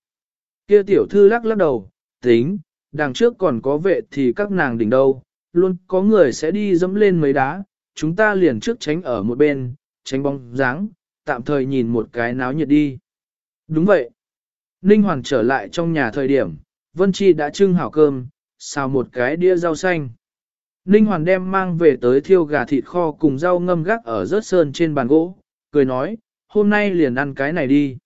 Kia tiểu thư lắc lắc đầu, tính, đằng trước còn có vệ thì các nàng đỉnh đâu, luôn có người sẽ đi dẫm lên mấy đá, chúng ta liền trước tránh ở một bên, tránh bóng dáng, tạm thời nhìn một cái náo nhiệt đi. Đúng vậy. Ninh Hoàng trở lại trong nhà thời điểm, Vân Chi đã trưng hảo cơm, xào một cái đĩa rau xanh. Ninh Hoàng đem mang về tới thiêu gà thịt kho cùng rau ngâm gác ở rớt sơn trên bàn gỗ, cười nói, hôm nay liền ăn cái này đi.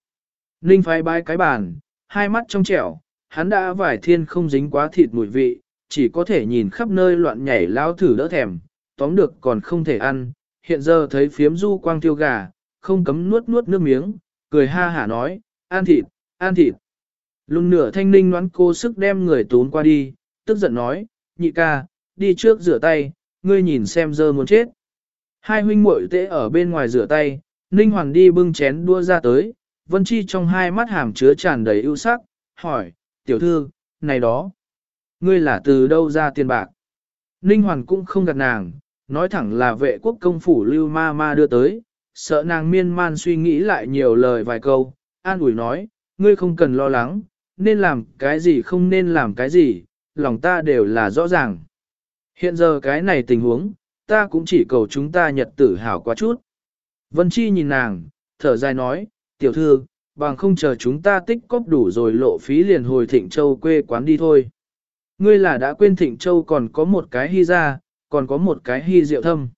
Ninh phái bái cái bàn, hai mắt trong trẻo, hắn đã vải thiên không dính quá thịt mùi vị, chỉ có thể nhìn khắp nơi loạn nhảy lao thử đỡ thèm, tóm được còn không thể ăn, hiện giờ thấy phiếm du quang tiêu gà, không cấm nuốt nuốt nước miếng, cười ha hả nói, an thịt, an thịt. Lùng nửa thanh ninh đoán cô sức đem người tốn qua đi, tức giận nói, nhị ca, đi trước rửa tay, ngươi nhìn xem dơ muốn chết. Hai huynh muội tễ ở bên ngoài rửa tay, ninh hoàn đi bưng chén đua ra tới, vân chi trong hai mắt hàm chứa tràn đầy ưu sắc, hỏi, tiểu thư, này đó, ngươi là từ đâu ra tiền bạc? Ninh hoàn cũng không gạt nàng, nói thẳng là vệ quốc công phủ lưu ma ma đưa tới, sợ nàng miên man suy nghĩ lại nhiều lời vài câu, an ủi nói, ngươi không cần lo lắng, nên làm cái gì không nên làm cái gì, lòng ta đều là rõ ràng. Hiện giờ cái này tình huống, ta cũng chỉ cầu chúng ta nhật tử hảo quá chút. Vân Chi nhìn nàng, thở dài nói, tiểu thư, bằng không chờ chúng ta tích cóp đủ rồi lộ phí liền hồi Thịnh Châu quê quán đi thôi. Ngươi là đã quên Thịnh Châu còn có một cái hy ra, còn có một cái hy diệu thâm.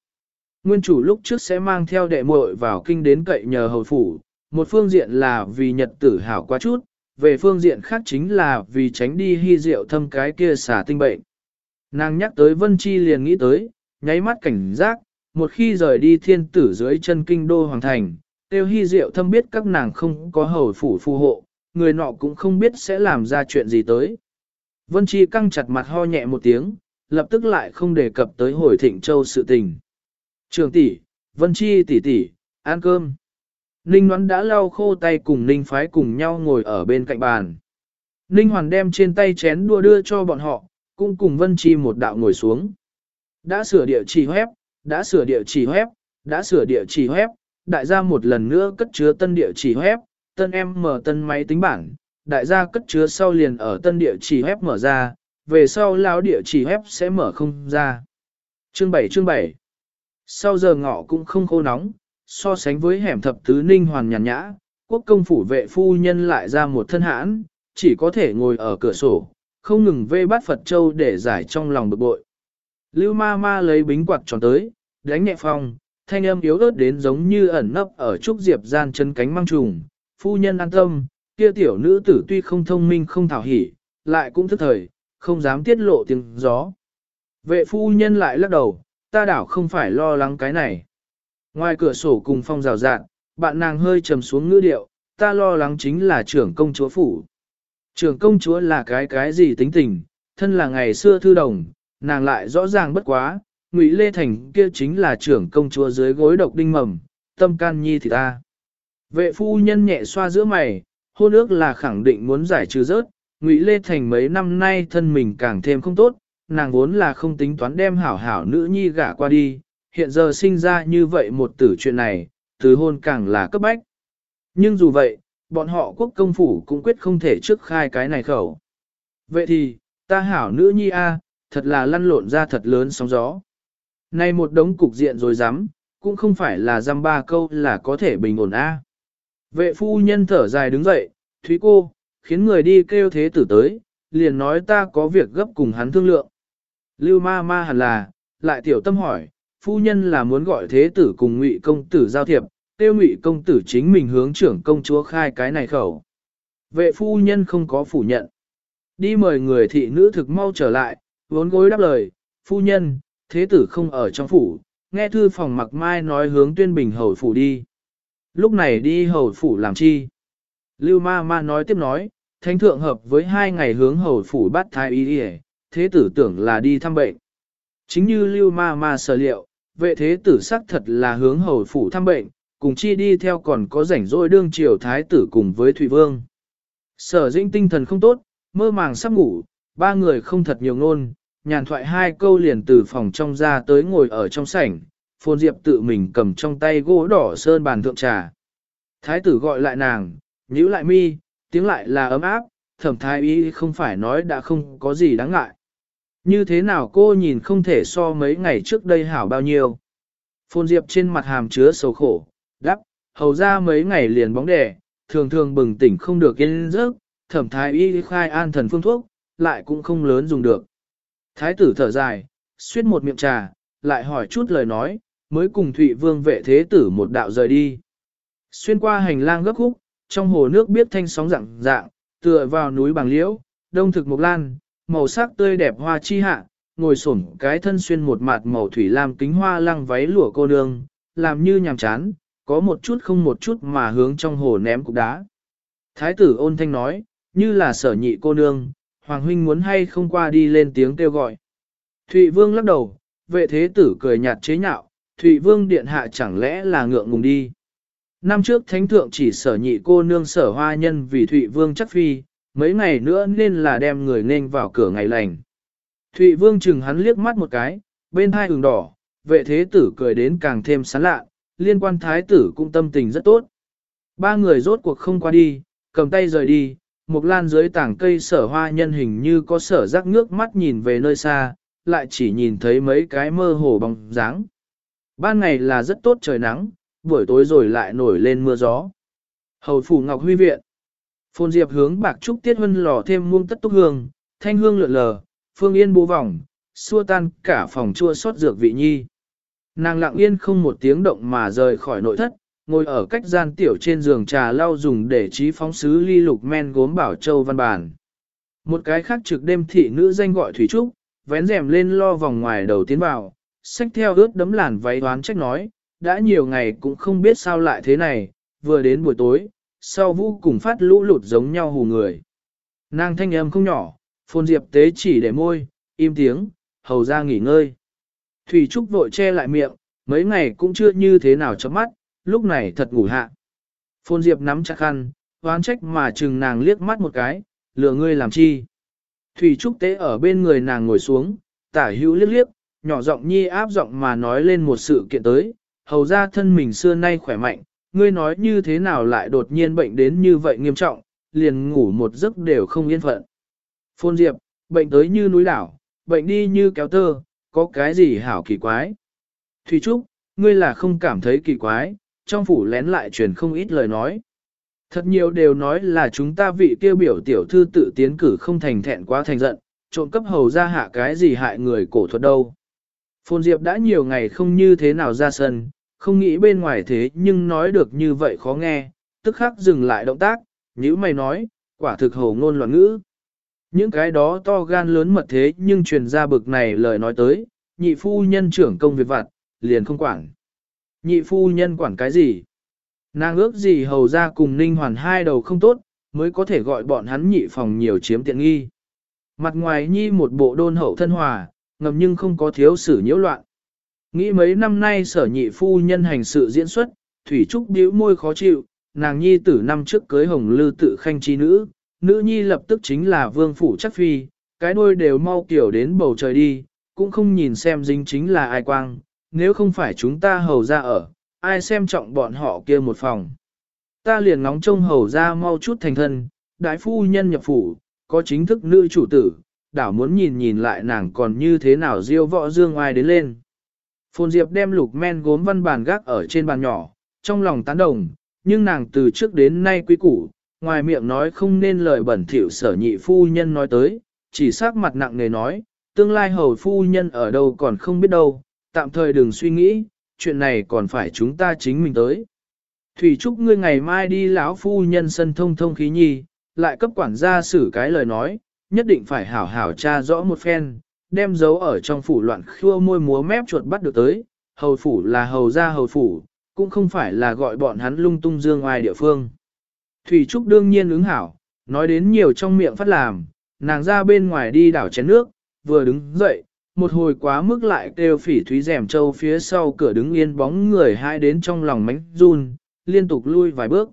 Nguyên chủ lúc trước sẽ mang theo đệ muội vào kinh đến cậy nhờ hầu phủ, một phương diện là vì nhật tử hảo quá chút, về phương diện khác chính là vì tránh đi hy diệu thâm cái kia xả tinh bệnh. Nàng nhắc tới Vân Chi liền nghĩ tới, nháy mắt cảnh giác, một khi rời đi thiên tử dưới chân kinh đô hoàng thành, tiêu hy diệu thâm biết các nàng không có hầu phủ phù hộ, người nọ cũng không biết sẽ làm ra chuyện gì tới. Vân Chi căng chặt mặt ho nhẹ một tiếng, lập tức lại không đề cập tới hồi thịnh châu sự tình. Trường tỷ, Vân Chi tỷ tỷ, ăn cơm. Ninh Ngoãn đã lau khô tay cùng Ninh Phái cùng nhau ngồi ở bên cạnh bàn. Ninh Hoàn đem trên tay chén đua đưa cho bọn họ, cũng cùng Vân Chi một đạo ngồi xuống. Đã sửa địa chỉ web, đã sửa địa chỉ web, đã sửa địa chỉ web, đại gia một lần nữa cất chứa tân địa chỉ web, tân em mở tân máy tính bảng, đại gia cất chứa sau liền ở tân địa chỉ web mở ra, về sau lão địa chỉ web sẽ mở không ra. Chương 7 chương 7 Sau giờ ngọ cũng không khô nóng, so sánh với hẻm thập tứ ninh hoàn nhàn nhã, quốc công phủ vệ phu nhân lại ra một thân hãn, chỉ có thể ngồi ở cửa sổ, không ngừng vê bát Phật Châu để giải trong lòng bực bội. Lưu ma ma lấy bính quạt tròn tới, đánh nhẹ phong, thanh âm yếu ớt đến giống như ẩn nấp ở trúc diệp gian chân cánh mang trùng. Phu nhân an tâm, kia tiểu nữ tử tuy không thông minh không thảo hỉ, lại cũng thức thời, không dám tiết lộ tiếng gió. Vệ phu nhân lại lắc đầu, ta đảo không phải lo lắng cái này. Ngoài cửa sổ cùng phong rào rạn, bạn nàng hơi trầm xuống ngữ điệu, ta lo lắng chính là trưởng công chúa phủ. Trưởng công chúa là cái cái gì tính tình, thân là ngày xưa thư đồng, nàng lại rõ ràng bất quá, Ngụy Lê Thành kia chính là trưởng công chúa dưới gối độc đinh mầm, tâm can nhi thì ta. Vệ phu nhân nhẹ xoa giữa mày, hôn ước là khẳng định muốn giải trừ rớt, Ngụy Lê Thành mấy năm nay thân mình càng thêm không tốt, nàng vốn là không tính toán đem hảo hảo nữ nhi gả qua đi, hiện giờ sinh ra như vậy một tử chuyện này, từ hôn càng là cấp bách. Nhưng dù vậy, bọn họ quốc công phủ cũng quyết không thể trước khai cái này khẩu. Vậy thì, ta hảo nữ nhi a, thật là lăn lộn ra thật lớn sóng gió. Nay một đống cục diện rồi dám, cũng không phải là dăm ba câu là có thể bình ổn a. Vệ phu nhân thở dài đứng dậy, Thúy cô, khiến người đi kêu thế tử tới, liền nói ta có việc gấp cùng hắn thương lượng. Lưu ma ma hẳn là, lại tiểu tâm hỏi, phu nhân là muốn gọi thế tử cùng ngụy công tử giao thiệp, tiêu ngụy công tử chính mình hướng trưởng công chúa khai cái này khẩu. Vệ phu nhân không có phủ nhận. Đi mời người thị nữ thực mau trở lại, vốn gối đáp lời, phu nhân, thế tử không ở trong phủ, nghe thư phòng mặc mai nói hướng tuyên bình hầu phủ đi. Lúc này đi hầu phủ làm chi? Lưu ma ma nói tiếp nói, thánh thượng hợp với hai ngày hướng hầu phủ bắt thái y đi thế tử tưởng là đi thăm bệnh. Chính như lưu ma ma sở liệu, vệ thế tử sắc thật là hướng hầu phủ thăm bệnh, cùng chi đi theo còn có rảnh rỗi đương triều thái tử cùng với Thụy Vương. Sở dĩnh tinh thần không tốt, mơ màng sắp ngủ, ba người không thật nhiều ngôn, nhàn thoại hai câu liền từ phòng trong ra tới ngồi ở trong sảnh, phôn diệp tự mình cầm trong tay gỗ đỏ sơn bàn thượng trà. Thái tử gọi lại nàng, nhíu lại mi, tiếng lại là ấm áp, thẩm thái y không phải nói đã không có gì đáng ngại. Như thế nào cô nhìn không thể so mấy ngày trước đây hảo bao nhiêu. Phôn diệp trên mặt hàm chứa sầu khổ, đắp, hầu ra mấy ngày liền bóng đẻ, thường thường bừng tỉnh không được yên giấc, thẩm thái y khai an thần phương thuốc, lại cũng không lớn dùng được. Thái tử thở dài, suýt một miệng trà, lại hỏi chút lời nói, mới cùng Thụy Vương vệ thế tử một đạo rời đi. Xuyên qua hành lang gấp khúc, trong hồ nước biết thanh sóng dạng dạng, tựa vào núi bằng liễu, đông thực mộc lan, màu sắc tươi đẹp hoa chi hạ, ngồi xổm cái thân xuyên một mặt màu thủy lam kính hoa lăng váy lụa cô nương, làm như nhàm chán, có một chút không một chút mà hướng trong hồ ném cục đá. Thái tử ôn thanh nói, như là sở nhị cô nương, Hoàng huynh muốn hay không qua đi lên tiếng kêu gọi. Thụy Vương lắc đầu, vệ thế tử cười nhạt chế nhạo, Thụy Vương điện hạ chẳng lẽ là ngượng ngùng đi. Năm trước thánh thượng chỉ sở nhị cô nương sở hoa nhân vì Thụy Vương chắc phi, mấy ngày nữa nên là đem người nên vào cửa ngày lành. Thụy Vương chừng hắn liếc mắt một cái, bên hai ửng đỏ, vệ thế tử cười đến càng thêm sán lạ, liên quan thái tử cũng tâm tình rất tốt. Ba người rốt cuộc không qua đi, cầm tay rời đi, một lan dưới tảng cây sở hoa nhân hình như có sở rắc nước mắt nhìn về nơi xa, lại chỉ nhìn thấy mấy cái mơ hồ bóng dáng. Ban ngày là rất tốt trời nắng, buổi tối rồi lại nổi lên mưa gió. Hầu phủ Ngọc Huy Viện Phôn Diệp hướng bạc trúc tiết hân lò thêm muông tất túc hương, thanh hương lượn lờ, phương yên bố vòng, xua tan cả phòng chua xót dược vị nhi. Nàng lặng yên không một tiếng động mà rời khỏi nội thất, ngồi ở cách gian tiểu trên giường trà lau dùng để trí phóng sứ ly lục men gốm bảo châu văn bản. Một cái khác trực đêm thị nữ danh gọi Thủy Trúc, vén rèm lên lo vòng ngoài đầu tiến vào, xách theo ướt đấm làn váy đoán trách nói, đã nhiều ngày cũng không biết sao lại thế này, vừa đến buổi tối, sau vũ cùng phát lũ lụt giống nhau hù người. Nàng thanh âm không nhỏ, phôn diệp tế chỉ để môi, im tiếng, hầu ra nghỉ ngơi. Thủy Trúc vội che lại miệng, mấy ngày cũng chưa như thế nào chấm mắt, lúc này thật ngủ hạ. Phôn Diệp nắm chặt khăn, hoán trách mà chừng nàng liếc mắt một cái, lừa ngươi làm chi. Thủy Trúc tế ở bên người nàng ngồi xuống, tả hữu liếc liếc, nhỏ giọng nhi áp giọng mà nói lên một sự kiện tới, hầu ra thân mình xưa nay khỏe mạnh, ngươi nói như thế nào lại đột nhiên bệnh đến như vậy nghiêm trọng, liền ngủ một giấc đều không yên phận. Phôn Diệp, bệnh tới như núi đảo, bệnh đi như kéo tơ, có cái gì hảo kỳ quái. Thủy Trúc, ngươi là không cảm thấy kỳ quái, trong phủ lén lại truyền không ít lời nói. Thật nhiều đều nói là chúng ta vị kêu biểu tiểu thư tự tiến cử không thành thẹn quá thành giận, trộn cấp hầu ra hạ cái gì hại người cổ thuật đâu. Phồn Diệp đã nhiều ngày không như thế nào ra sân, không nghĩ bên ngoài thế nhưng nói được như vậy khó nghe, tức khắc dừng lại động tác, như mày nói, quả thực hồ ngôn loạn ngữ. Những cái đó to gan lớn mật thế nhưng truyền ra bực này lời nói tới, nhị phu nhân trưởng công việc vặt, liền không quản. Nhị phu nhân quản cái gì? Nàng ước gì hầu ra cùng ninh hoàn hai đầu không tốt, mới có thể gọi bọn hắn nhị phòng nhiều chiếm tiện nghi. Mặt ngoài nhi một bộ đôn hậu thân hòa, ngầm nhưng không có thiếu sử nhiễu loạn. Nghĩ mấy năm nay sở nhị phu nhân hành sự diễn xuất, Thủy Trúc điếu môi khó chịu, nàng nhi tử năm trước cưới hồng lư tự khanh chi nữ, nữ nhi lập tức chính là vương phủ chắc phi, cái đôi đều mau kiểu đến bầu trời đi, cũng không nhìn xem dính chính là ai quang, nếu không phải chúng ta hầu ra ở, ai xem trọng bọn họ kia một phòng. Ta liền ngóng trông hầu ra mau chút thành thân, đại phu nhân nhập phủ, có chính thức nữ chủ tử, đảo muốn nhìn nhìn lại nàng còn như thế nào diêu võ dương ai đến lên. Phồn Diệp đem lục men gốm văn bàn gác ở trên bàn nhỏ, trong lòng tán đồng, nhưng nàng từ trước đến nay quý củ, ngoài miệng nói không nên lời bẩn thỉu sở nhị phu nhân nói tới, chỉ sắc mặt nặng nề nói, tương lai hầu phu nhân ở đâu còn không biết đâu, tạm thời đừng suy nghĩ, chuyện này còn phải chúng ta chính mình tới. Thủy Trúc ngươi ngày mai đi lão phu nhân sân thông thông khí nhi, lại cấp quản gia xử cái lời nói, nhất định phải hảo hảo tra rõ một phen, đem dấu ở trong phủ loạn khua môi múa mép chuột bắt được tới, hầu phủ là hầu gia hầu phủ, cũng không phải là gọi bọn hắn lung tung dương ngoài địa phương. Thủy Trúc đương nhiên ứng hảo, nói đến nhiều trong miệng phát làm, nàng ra bên ngoài đi đảo chén nước, vừa đứng dậy, một hồi quá mức lại kêu phỉ thúy rèm châu phía sau cửa đứng yên bóng người hai đến trong lòng mánh run, liên tục lui vài bước.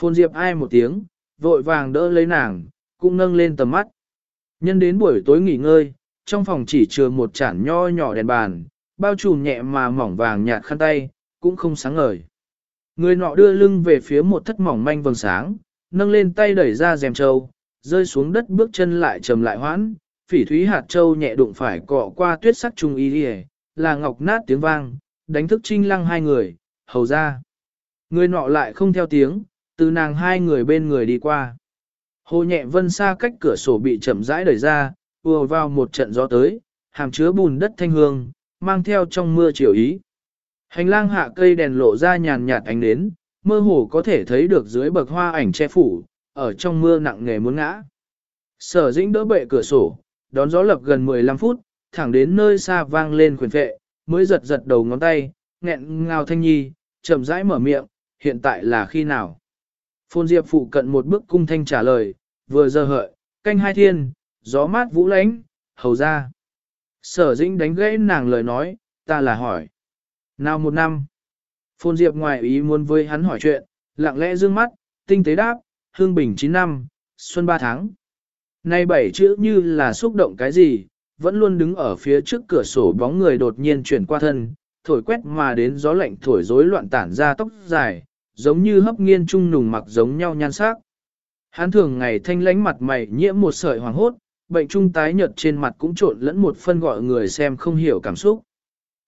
Phôn Diệp ai một tiếng, vội vàng đỡ lấy nàng, cũng nâng lên tầm mắt. Nhân đến buổi tối nghỉ ngơi, trong phòng chỉ chừa một chản nho nhỏ đèn bàn, bao trùm nhẹ mà mỏng vàng nhạt khăn tay, cũng không sáng ngời. Người nọ đưa lưng về phía một thất mỏng manh vầng sáng, nâng lên tay đẩy ra rèm trâu, rơi xuống đất bước chân lại trầm lại hoãn, phỉ thúy hạt châu nhẹ đụng phải cọ qua tuyết sắc trung y đi là ngọc nát tiếng vang, đánh thức trinh lăng hai người, hầu ra. Người nọ lại không theo tiếng, từ nàng hai người bên người đi qua. Hồ nhẹ vân xa cách cửa sổ bị chậm rãi đẩy ra, vừa vào một trận gió tới, hàm chứa bùn đất thanh hương, mang theo trong mưa chiều ý. Hành lang hạ cây đèn lộ ra nhàn nhạt ánh nến, mơ hồ có thể thấy được dưới bậc hoa ảnh che phủ, ở trong mưa nặng nghề muốn ngã. Sở dĩnh đỡ bệ cửa sổ, đón gió lập gần 15 phút, thẳng đến nơi xa vang lên khuyển vệ, mới giật giật đầu ngón tay, nghẹn ngào thanh nhi, chậm rãi mở miệng, hiện tại là khi nào? Phôn Diệp phụ cận một bước cung thanh trả lời, vừa giờ hợi, canh hai thiên, gió mát vũ lánh, hầu ra. Sở dĩnh đánh gãy nàng lời nói, ta là hỏi. Nào một năm? Phôn Diệp ngoài ý muốn với hắn hỏi chuyện, lặng lẽ dương mắt, tinh tế đáp, hương bình 9 năm, xuân 3 tháng. Nay bảy chữ như là xúc động cái gì, vẫn luôn đứng ở phía trước cửa sổ bóng người đột nhiên chuyển qua thân, thổi quét mà đến gió lạnh thổi rối loạn tản ra tóc dài, giống như hấp nghiên trung nùng mặc giống nhau nhan sắc. Hắn thường ngày thanh lánh mặt mày nhiễm một sợi hoàng hốt, bệnh trung tái nhợt trên mặt cũng trộn lẫn một phân gọi người xem không hiểu cảm xúc.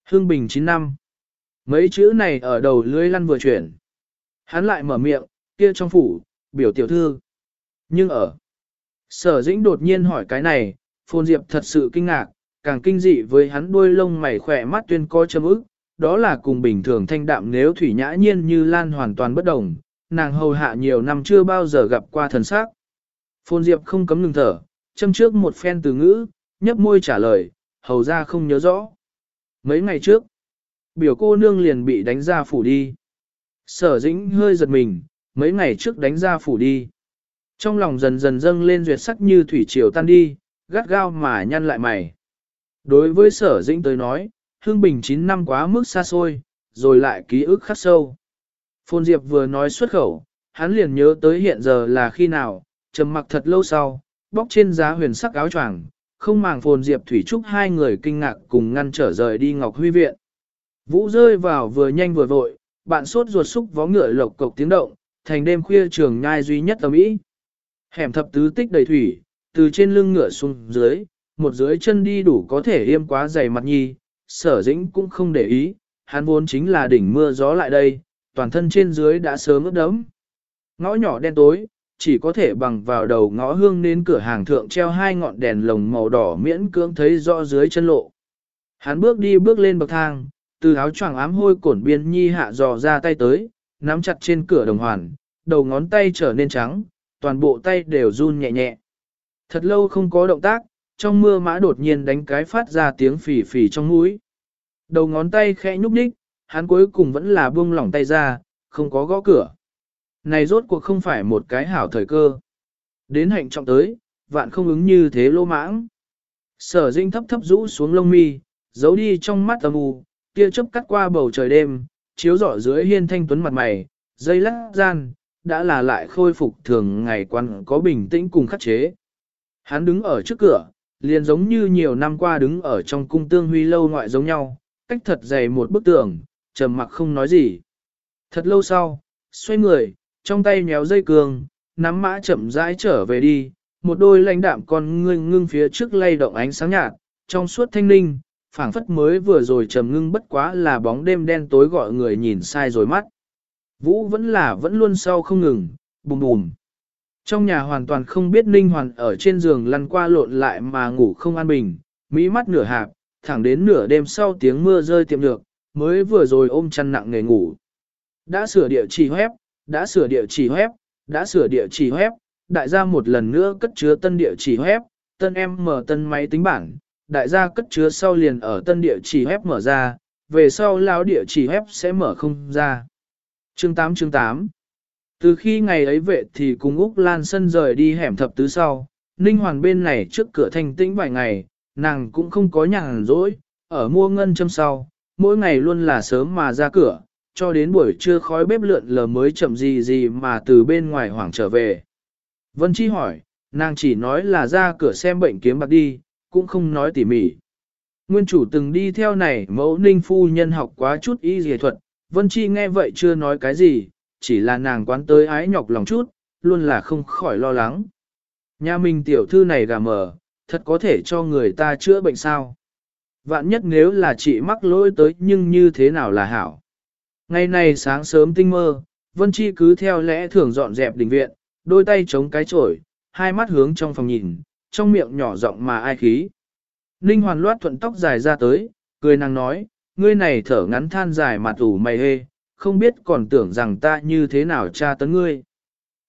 Hương Bình 9 năm. Mấy chữ này ở đầu lưới lăn vừa chuyển. Hắn lại mở miệng, kia trong phủ, biểu tiểu thư. Nhưng ở Sở dĩnh đột nhiên hỏi cái này, Phôn Diệp thật sự kinh ngạc, càng kinh dị với hắn đuôi lông mày khỏe mắt tuyên coi châm ức, đó là cùng bình thường thanh đạm nếu thủy nhã nhiên như lan hoàn toàn bất đồng, nàng hầu hạ nhiều năm chưa bao giờ gặp qua thần sắc. Phôn Diệp không cấm ngừng thở, châm trước một phen từ ngữ, nhấp môi trả lời, hầu ra không nhớ rõ. Mấy ngày trước, biểu cô nương liền bị đánh ra phủ đi. Sở dĩnh hơi giật mình, mấy ngày trước đánh ra phủ đi. Trong lòng dần dần dâng lên duyệt sắc như thủy triều tan đi, gắt gao mà nhăn lại mày. Đối với sở dĩnh tới nói, hương bình 9 năm quá mức xa xôi, rồi lại ký ức khắc sâu. Phôn Diệp vừa nói xuất khẩu, hắn liền nhớ tới hiện giờ là khi nào, trầm mặc thật lâu sau, bóc trên giá huyền sắc áo choàng, không màng Phồn Diệp Thủy Trúc hai người kinh ngạc cùng ngăn trở rời đi Ngọc Huy Viện. Vũ rơi vào vừa nhanh vừa vội, bạn sốt ruột xúc vó ngựa lộc cộc tiếng động, thành đêm khuya trường nhai duy nhất tầm ý. Hẻm thập tứ tích đầy thủy, từ trên lưng ngựa xuống dưới, một dưới chân đi đủ có thể yêm quá dày mặt nhi, sở dĩnh cũng không để ý, hắn vốn chính là đỉnh mưa gió lại đây, toàn thân trên dưới đã sớm ướt đẫm. Ngõ nhỏ đen tối, chỉ có thể bằng vào đầu ngõ hương đến cửa hàng thượng treo hai ngọn đèn lồng màu đỏ miễn cưỡng thấy rõ dưới chân lộ. Hắn bước đi bước lên bậc thang, từ áo choàng ám hôi cổn biên nhi hạ dò ra tay tới, nắm chặt trên cửa đồng hoàn, đầu ngón tay trở nên trắng, toàn bộ tay đều run nhẹ nhẹ. Thật lâu không có động tác, trong mưa mã đột nhiên đánh cái phát ra tiếng phì phì trong mũi. Đầu ngón tay khẽ nhúc nhích, hắn cuối cùng vẫn là buông lỏng tay ra, không có gõ cửa. Này rốt cuộc không phải một cái hảo thời cơ. Đến hạnh trọng tới, vạn không ứng như thế lô mãng. Sở dinh thấp thấp rũ xuống lông mi, giấu đi trong mắt âm u, tia chớp cắt qua bầu trời đêm, chiếu rọi dưới hiên thanh tuấn mặt mày, dây lắc gian, đã là lại khôi phục thường ngày quan có bình tĩnh cùng khắc chế. Hắn đứng ở trước cửa, liền giống như nhiều năm qua đứng ở trong cung tương huy lâu ngoại giống nhau, cách thật dày một bức tường, trầm mặc không nói gì. Thật lâu sau, xoay người, trong tay nhéo dây cường, nắm mã chậm rãi trở về đi, một đôi lãnh đạm con ngưng ngưng phía trước lay động ánh sáng nhạt, trong suốt thanh linh, phảng phất mới vừa rồi trầm ngưng bất quá là bóng đêm đen tối gọi người nhìn sai rồi mắt. Vũ vẫn là vẫn luôn sau không ngừng, bùm bùm. Trong nhà hoàn toàn không biết Ninh Hoàn ở trên giường lăn qua lộn lại mà ngủ không an bình, mỹ mắt nửa hạp, thẳng đến nửa đêm sau tiếng mưa rơi tiệm được, mới vừa rồi ôm chăn nặng nghề ngủ. Đã sửa địa chỉ web, đã sửa địa chỉ web, đã sửa địa chỉ web, đại gia một lần nữa cất chứa tân địa chỉ web, tân em mở tân máy tính bảng, đại gia cất chứa sau liền ở tân địa chỉ web mở ra, về sau lão địa chỉ web sẽ mở không ra. Chương 8 chương 8 Từ khi ngày ấy vệ thì cùng Úc Lan Sân rời đi hẻm thập tứ sau, Ninh Hoàn bên này trước cửa thanh tĩnh vài ngày, nàng cũng không có nhàn rỗi, ở mua ngân châm sau, mỗi ngày luôn là sớm mà ra cửa, cho đến buổi trưa khói bếp lượn lờ mới chậm gì gì mà từ bên ngoài hoảng trở về. Vân Chi hỏi, nàng chỉ nói là ra cửa xem bệnh kiếm bạc đi, cũng không nói tỉ mỉ. Nguyên chủ từng đi theo này mẫu ninh phu nhân học quá chút y dề thuật, Vân Chi nghe vậy chưa nói cái gì, chỉ là nàng quán tới ái nhọc lòng chút, luôn là không khỏi lo lắng. Nhà mình tiểu thư này gà mờ, thật có thể cho người ta chữa bệnh sao. Vạn nhất nếu là chị mắc lỗi tới nhưng như thế nào là hảo. Ngày này sáng sớm tinh mơ, Vân Chi cứ theo lẽ thường dọn dẹp đình viện, đôi tay chống cái chổi, hai mắt hướng trong phòng nhìn, trong miệng nhỏ giọng mà ai khí. Ninh hoàn loát thuận tóc dài ra tới, cười nàng nói, ngươi này thở ngắn than dài mặt ủ mày hê, không biết còn tưởng rằng ta như thế nào tra tấn ngươi.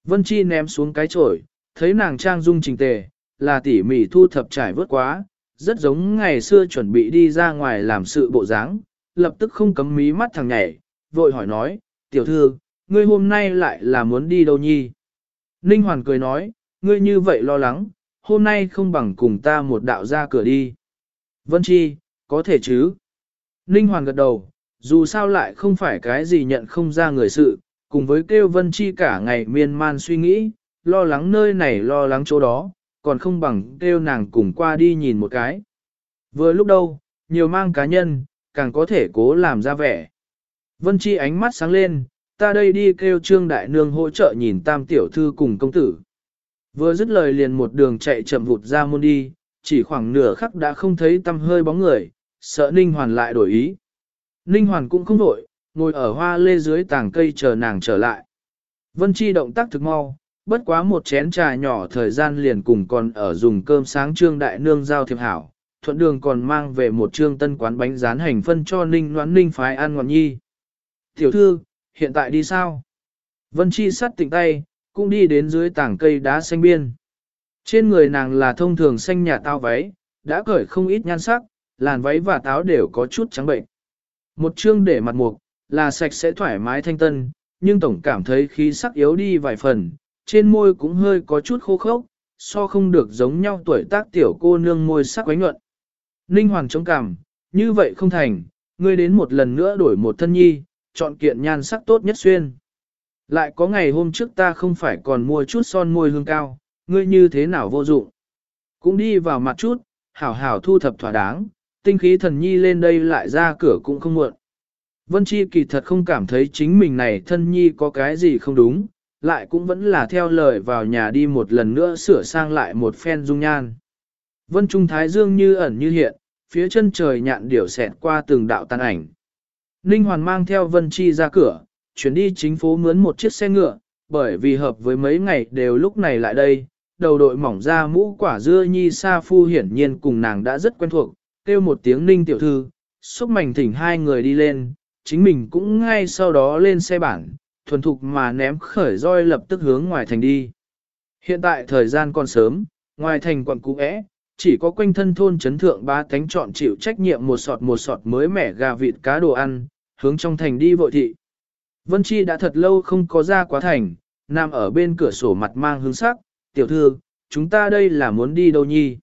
Vân Chi ném xuống cái chổi, thấy nàng trang dung trình tề, là tỉ mỉ thu thập trải vớt quá, rất giống ngày xưa chuẩn bị đi ra ngoài làm sự bộ dáng, lập tức không cấm mí mắt thằng nhảy, vội hỏi nói, tiểu thư, ngươi hôm nay lại là muốn đi đâu nhi? Ninh Hoàn cười nói, ngươi như vậy lo lắng, hôm nay không bằng cùng ta một đạo ra cửa đi. Vân Chi, có thể chứ? Ninh Hoàn gật đầu, dù sao lại không phải cái gì nhận không ra người sự, cùng với kêu Vân Chi cả ngày miên man suy nghĩ, lo lắng nơi này lo lắng chỗ đó, còn không bằng kêu nàng cùng qua đi nhìn một cái. Vừa lúc đâu, nhiều mang cá nhân, càng có thể cố làm ra vẻ. Vân Chi ánh mắt sáng lên, ta đây đi kêu Trương Đại Nương hỗ trợ nhìn tam tiểu thư cùng công tử. Vừa dứt lời liền một đường chạy chậm vụt ra môn đi, chỉ khoảng nửa khắc đã không thấy tâm hơi bóng người, sợ Ninh Hoàn lại đổi ý. Ninh Hoàn cũng không đổi, ngồi ở hoa lê dưới tàng cây chờ nàng trở lại. Vân Chi động tác thực mau, bất quá một chén trà nhỏ thời gian liền cùng còn ở dùng cơm sáng trương đại nương giao thiệp hảo, thuận đường còn mang về một trương tân quán bánh rán hành phân cho Ninh Noãn Ninh phái ăn ngọn nhi. Tiểu thư, hiện tại đi sao? Vân Chi sắt tỉnh tay, cũng đi đến dưới tảng cây đá xanh biên. Trên người nàng là thông thường xanh nhà tao váy, đã cởi không ít nhan sắc, làn váy và táo đều có chút trắng bệnh. Một chương để mặt mục, là sạch sẽ thoải mái thanh tân, nhưng tổng cảm thấy khí sắc yếu đi vài phần, trên môi cũng hơi có chút khô khốc, so không được giống nhau tuổi tác tiểu cô nương môi sắc quánh nhuận. Ninh Hoàng chống cảm, như vậy không thành, ngươi đến một lần nữa đổi một thân nhi, chọn kiện nhan sắc tốt nhất xuyên. Lại có ngày hôm trước ta không phải còn mua chút son môi hương cao, ngươi như thế nào vô dụng. Cũng đi vào mặt chút, hảo hảo thu thập thỏa đáng, tinh khí thần nhi lên đây lại ra cửa cũng không muộn. Vân Chi kỳ thật không cảm thấy chính mình này thân nhi có cái gì không đúng, lại cũng vẫn là theo lời vào nhà đi một lần nữa sửa sang lại một phen dung nhan. Vân Trung Thái Dương như ẩn như hiện, phía chân trời nhạn điểu xẹt qua từng đạo tàn ảnh. Ninh Hoàn mang theo Vân Chi ra cửa, chuyển đi chính phố mướn một chiếc xe ngựa, bởi vì hợp với mấy ngày đều lúc này lại đây, đầu đội mỏng ra mũ quả dưa nhi sa phu hiển nhiên cùng nàng đã rất quen thuộc, kêu một tiếng Ninh tiểu thư, xúc mảnh thỉnh hai người đi lên, chính mình cũng ngay sau đó lên xe bản, thuần thục mà ném khởi roi lập tức hướng ngoài thành đi. Hiện tại thời gian còn sớm, ngoài thành quận cũ é, chỉ có quanh thân thôn chấn thượng ba cánh chọn chịu trách nhiệm một sọt một sọt mới mẻ gà vịt cá đồ ăn, hướng trong thành đi vội thị. Vân Chi đã thật lâu không có ra quá thành, nằm ở bên cửa sổ mặt mang hướng sắc, tiểu thư, chúng ta đây là muốn đi đâu nhi.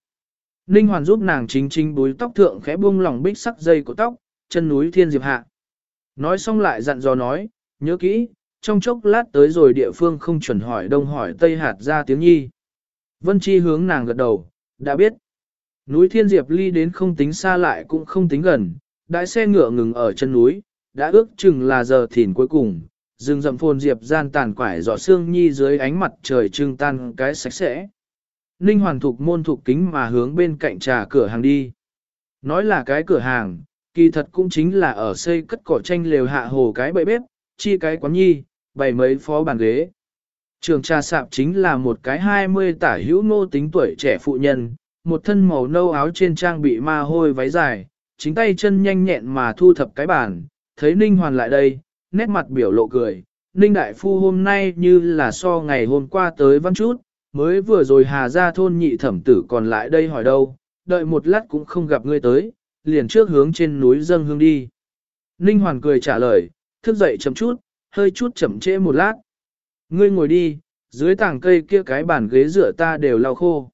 Ninh Hoàn giúp nàng chính chính búi tóc thượng khẽ buông lỏng bích sắc dây của tóc, chân núi thiên diệp hạ. Nói xong lại dặn dò nói, nhớ kỹ, trong chốc lát tới rồi địa phương không chuẩn hỏi đông hỏi tây hạt ra tiếng nhi. Vân Chi hướng nàng gật đầu, đã biết. Núi Thiên Diệp ly đến không tính xa lại cũng không tính gần, đại xe ngựa ngừng ở chân núi, đã ước chừng là giờ thìn cuối cùng, rừng rậm phồn diệp gian tàn quải giọt xương nhi dưới ánh mặt trời trưng tan cái sạch sẽ. Ninh Hoàn Thục môn thục kính mà hướng bên cạnh trà cửa hàng đi. Nói là cái cửa hàng, kỳ thật cũng chính là ở xây cất cỏ tranh lều hạ hồ cái bậy bếp, chi cái quán nhi, bày mấy phó bàn ghế. Trường trà sạp chính là một cái 20 tả hữu nô tính tuổi trẻ phụ nhân, một thân màu nâu áo trên trang bị ma hôi váy dài, chính tay chân nhanh nhẹn mà thu thập cái bàn, thấy Ninh Hoàn lại đây, nét mặt biểu lộ cười. Ninh Đại Phu hôm nay như là so ngày hôm qua tới văn chút, mới vừa rồi hà ra thôn nhị thẩm tử còn lại đây hỏi đâu, đợi một lát cũng không gặp ngươi tới, liền trước hướng trên núi dâng hương đi. Ninh Hoàn cười trả lời, thức dậy chậm chút, hơi chút chậm trễ một lát. Ngươi ngồi đi, dưới tảng cây kia cái bàn ghế rửa ta đều lau khô.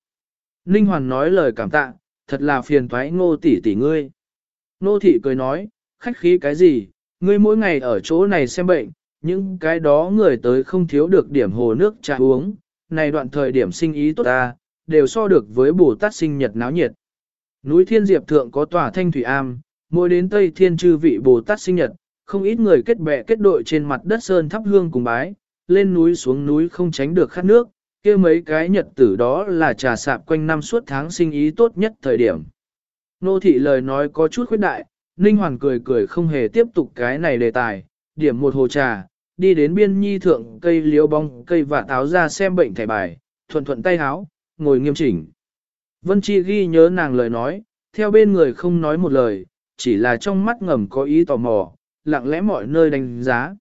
Ninh Hoàn nói lời cảm tạ, thật là phiền thoái ngô tỷ tỷ ngươi. Nô thị cười nói, khách khí cái gì, ngươi mỗi ngày ở chỗ này xem bệnh, những cái đó người tới không thiếu được điểm hồ nước trà uống, này đoạn thời điểm sinh ý tốt ta, đều so được với Bồ Tát sinh nhật náo nhiệt. Núi Thiên Diệp Thượng có tòa thanh thủy am, mỗi đến Tây Thiên chư vị Bồ Tát sinh nhật, không ít người kết bè kết đội trên mặt đất sơn thắp hương cùng bái, lên núi xuống núi không tránh được khát nước, kia mấy cái nhật tử đó là trà sạp quanh năm suốt tháng sinh ý tốt nhất thời điểm. Nô thị lời nói có chút khuyết đại, Ninh Hoàn cười cười không hề tiếp tục cái này đề tài, điểm một hồ trà, đi đến biên nhi thượng cây liễu bong cây và táo ra xem bệnh thẻ bài, thuận thuận tay háo, ngồi nghiêm chỉnh. Vân Chi ghi nhớ nàng lời nói, theo bên người không nói một lời, chỉ là trong mắt ngầm có ý tò mò, lặng lẽ mọi nơi đánh giá.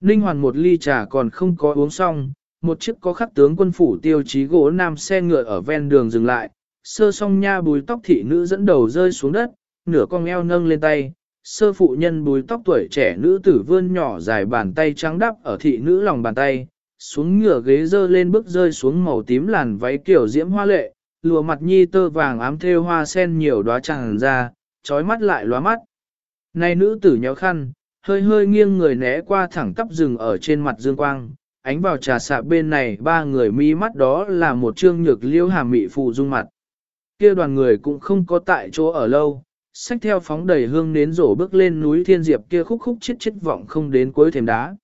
Ninh Hoàn một ly trà còn không có uống xong, một chiếc có khắc tướng quân phủ tiêu chí gỗ nam xe ngựa ở ven đường dừng lại, sơ song nha bùi tóc thị nữ dẫn đầu rơi xuống đất, nửa con eo nâng lên tay, sơ phụ nhân búi tóc tuổi trẻ nữ tử vươn nhỏ dài bàn tay trắng đắp ở thị nữ lòng bàn tay, xuống ngựa ghế dơ lên bước rơi xuống màu tím làn váy kiểu diễm hoa lệ, lùa mặt nhi tơ vàng ám thêu hoa sen nhiều đóa tràn ra, trói mắt lại lóa mắt. Này nữ tử nhéo khăn, hơi hơi nghiêng người né qua thẳng tắp rừng ở trên mặt dương quang, ánh vào trà sạp bên này ba người mi mắt đó là một trương nhược liêu hàm mị phụ dung mặt. kia đoàn người cũng không có tại chỗ ở lâu, Sách theo phóng đầy hương nến rổ bước lên núi thiên diệp kia khúc khúc chết chết vọng không đến cuối thềm đá.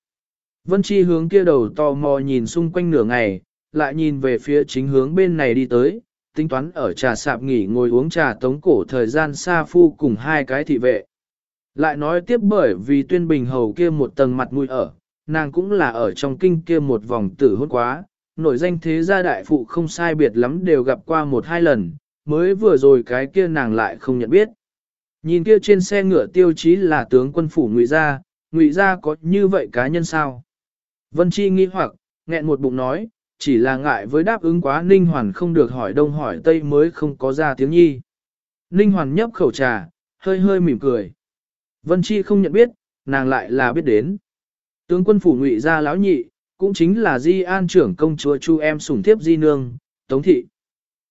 Vân Chi hướng kia đầu tò mò nhìn xung quanh nửa ngày, lại nhìn về phía chính hướng bên này đi tới, tính toán ở trà sạp nghỉ ngồi uống trà tống cổ thời gian xa phu cùng hai cái thị vệ. Lại nói tiếp bởi vì tuyên bình hầu kia một tầng mặt mũi ở, nàng cũng là ở trong kinh kia một vòng tử hôn quá, nổi danh thế gia đại phụ không sai biệt lắm đều gặp qua một hai lần, mới vừa rồi cái kia nàng lại không nhận biết. Nhìn kia trên xe ngựa tiêu chí là tướng quân phủ ngụy gia, ngụy gia có như vậy cá nhân sao? Vân Chi nghi hoặc, nghẹn một bụng nói, chỉ là ngại với đáp ứng quá Ninh Hoàn không được hỏi đông hỏi tây mới không có ra tiếng nhi. Ninh Hoàn nhấp khẩu trà, hơi hơi mỉm cười. Vân Chi không nhận biết, nàng lại là biết đến. Tướng quân phủ ngụy gia lão nhị, cũng chính là Di An trưởng công chúa Chu em sủng thiếp Di Nương, Tống Thị.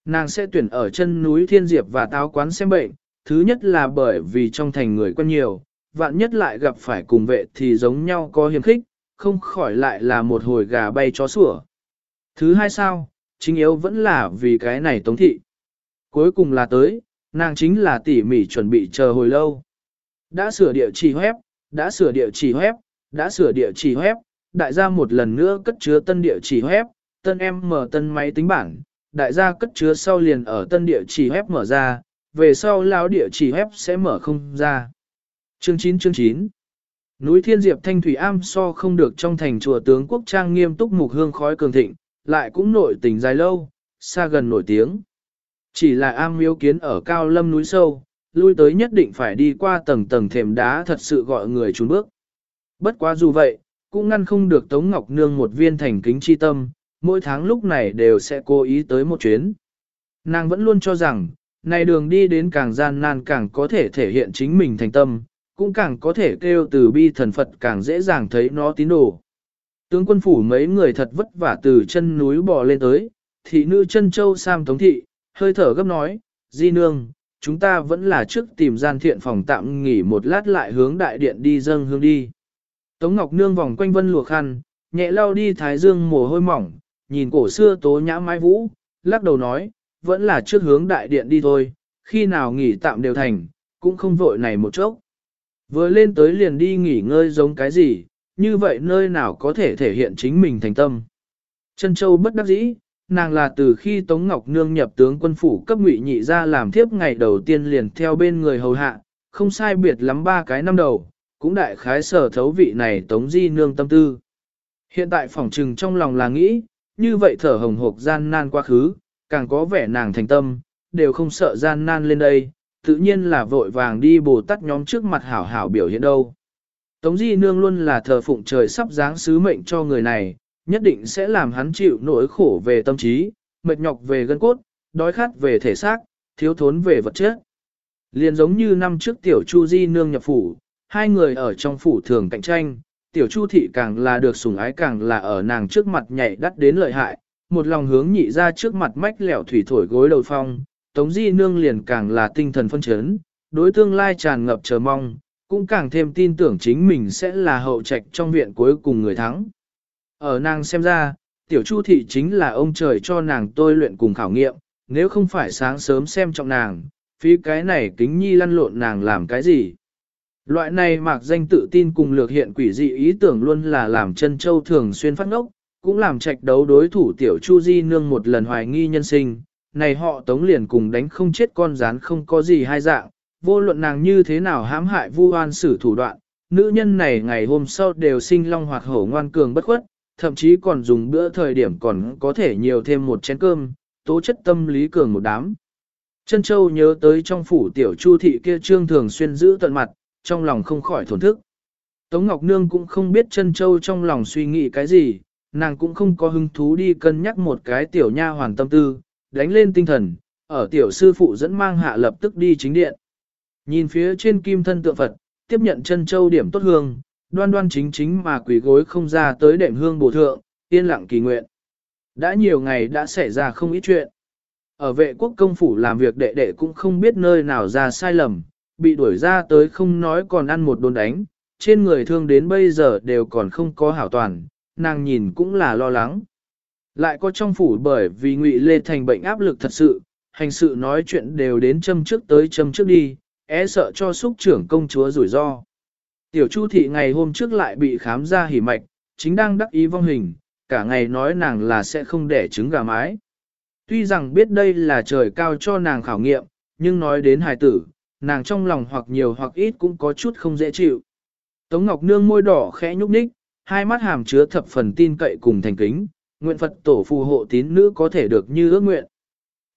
Nàng sẽ tuyển ở chân núi Thiên Diệp và táo quán xem bệnh, thứ nhất là bởi vì trong thành người quen nhiều, vạn nhất lại gặp phải cùng vệ thì giống nhau có hiểm khích, không khỏi lại là một hồi gà bay chó sủa. Thứ hai sao, chính yếu vẫn là vì cái này Tống Thị. Cuối cùng là tới, nàng chính là tỉ mỉ chuẩn bị chờ hồi lâu. Đã sửa địa chỉ web, đã sửa địa chỉ web, đã sửa địa chỉ web, đại gia một lần nữa cất chứa tân địa chỉ web, tân em mở tân máy tính bảng, đại gia cất chứa sau liền ở tân địa chỉ web mở ra, về sau lão địa chỉ web sẽ mở không ra. Chương 9 chương 9 Núi Thiên Diệp Thanh Thủy Am so không được trong thành chùa tướng quốc trang nghiêm túc mục hương khói cường thịnh, lại cũng nổi tình dài lâu, xa gần nổi tiếng. Chỉ là am miếu kiến ở cao lâm núi sâu, lui tới nhất định phải đi qua tầng tầng thềm đá thật sự gọi người trốn bước. Bất quá dù vậy, cũng ngăn không được Tống Ngọc Nương một viên thành kính chi tâm, mỗi tháng lúc này đều sẽ cố ý tới một chuyến. Nàng vẫn luôn cho rằng, này đường đi đến càng gian nan càng có thể thể hiện chính mình thành tâm, cũng càng có thể kêu từ bi thần Phật càng dễ dàng thấy nó tín đồ. Tướng quân phủ mấy người thật vất vả từ chân núi bò lên tới, thị nữ chân châu Sam thống Thị, hơi thở gấp nói, Di Nương, chúng ta vẫn là trước tìm gian thiện phòng tạm nghỉ một lát lại hướng đại điện đi dâng hương đi. Tống Ngọc Nương vòng quanh vân lùa khăn, nhẹ lao đi thái dương mồ hôi mỏng, nhìn cổ xưa tố nhã mái vũ, lắc đầu nói, vẫn là trước hướng đại điện đi thôi, khi nào nghỉ tạm đều thành, cũng không vội này một chốc. Vừa lên tới liền đi nghỉ ngơi giống cái gì, như vậy nơi nào có thể thể hiện chính mình thành tâm. Trân Châu bất đắc dĩ, nàng là từ khi Tống Ngọc Nương nhập tướng quân phủ cấp ngụy nhị ra làm thiếp ngày đầu tiên liền theo bên người hầu hạ, không sai biệt lắm ba cái năm đầu, cũng đại khái sở thấu vị này Tống Di Nương tâm tư. Hiện tại phỏng trừng trong lòng là nghĩ, như vậy thở hồng hộc gian nan quá khứ, càng có vẻ nàng thành tâm, đều không sợ gian nan lên đây, tự nhiên là vội vàng đi bồ tát nhóm trước mặt hảo hảo biểu hiện đâu. Tống Di Nương luôn là thờ phụng trời sắp dáng sứ mệnh cho người này, nhất định sẽ làm hắn chịu nỗi khổ về tâm trí, mệt nhọc về gân cốt, đói khát về thể xác, thiếu thốn về vật chất. Liền giống như năm trước tiểu Chu Di Nương nhập phủ, hai người ở trong phủ thường cạnh tranh, tiểu Chu thị càng là được sủng ái càng là ở nàng trước mặt nhảy đắt đến lợi hại, một lòng hướng nhị ra trước mặt mách lẻo thủy thổi gối đầu phong, Tống Di Nương liền càng là tinh thần phân chấn, đối tương lai tràn ngập chờ mong, cũng càng thêm tin tưởng chính mình sẽ là hậu trạch trong viện cuối cùng người thắng. Ở nàng xem ra, tiểu chu thị chính là ông trời cho nàng tôi luyện cùng khảo nghiệm, nếu không phải sáng sớm xem trọng nàng, phí cái này kính nhi lăn lộn nàng làm cái gì. Loại này mạc danh tự tin cùng lược hiện quỷ dị ý tưởng luôn là làm chân châu thường xuyên phát ngốc, cũng làm trạch đấu đối thủ tiểu chu di nương một lần hoài nghi nhân sinh, này họ tống liền cùng đánh không chết con rán không có gì hai dạng, vô luận nàng như thế nào hãm hại vu oan sử thủ đoạn, nữ nhân này ngày hôm sau đều sinh long hoạt hổ ngoan cường bất khuất, thậm chí còn dùng bữa thời điểm còn có thể nhiều thêm một chén cơm, tố chất tâm lý cường một đám. chân Châu nhớ tới trong phủ tiểu chu thị kia trương thường xuyên giữ tận mặt, trong lòng không khỏi thổn thức. Tống Ngọc Nương cũng không biết chân Châu trong lòng suy nghĩ cái gì, nàng cũng không có hứng thú đi cân nhắc một cái tiểu nha hoàn tâm tư, đánh lên tinh thần, ở tiểu sư phụ dẫn mang hạ lập tức đi chính điện. Nhìn phía trên kim thân tượng Phật, tiếp nhận chân châu điểm tốt hương, đoan đoan chính chính mà quỷ gối không ra tới đệm hương bổ thượng, yên lặng kỳ nguyện. Đã nhiều ngày đã xảy ra không ít chuyện. Ở vệ quốc công phủ làm việc đệ đệ cũng không biết nơi nào ra sai lầm, bị đuổi ra tới không nói còn ăn một đồn đánh, trên người thương đến bây giờ đều còn không có hảo toàn, nàng nhìn cũng là lo lắng. Lại có trong phủ bởi vì ngụy lê thành bệnh áp lực thật sự, hành sự nói chuyện đều đến châm trước tới châm trước đi, é sợ cho xúc trưởng công chúa rủi ro. Tiểu Chu thị ngày hôm trước lại bị khám ra hỉ mạch, chính đang đắc ý vong hình, cả ngày nói nàng là sẽ không đẻ trứng gà mái. Tuy rằng biết đây là trời cao cho nàng khảo nghiệm, nhưng nói đến hài tử, nàng trong lòng hoặc nhiều hoặc ít cũng có chút không dễ chịu. Tống Ngọc Nương môi đỏ khẽ nhúc nhích, hai mắt hàm chứa thập phần tin cậy cùng thành kính, nguyện Phật tổ phù hộ tín nữ có thể được như ước nguyện.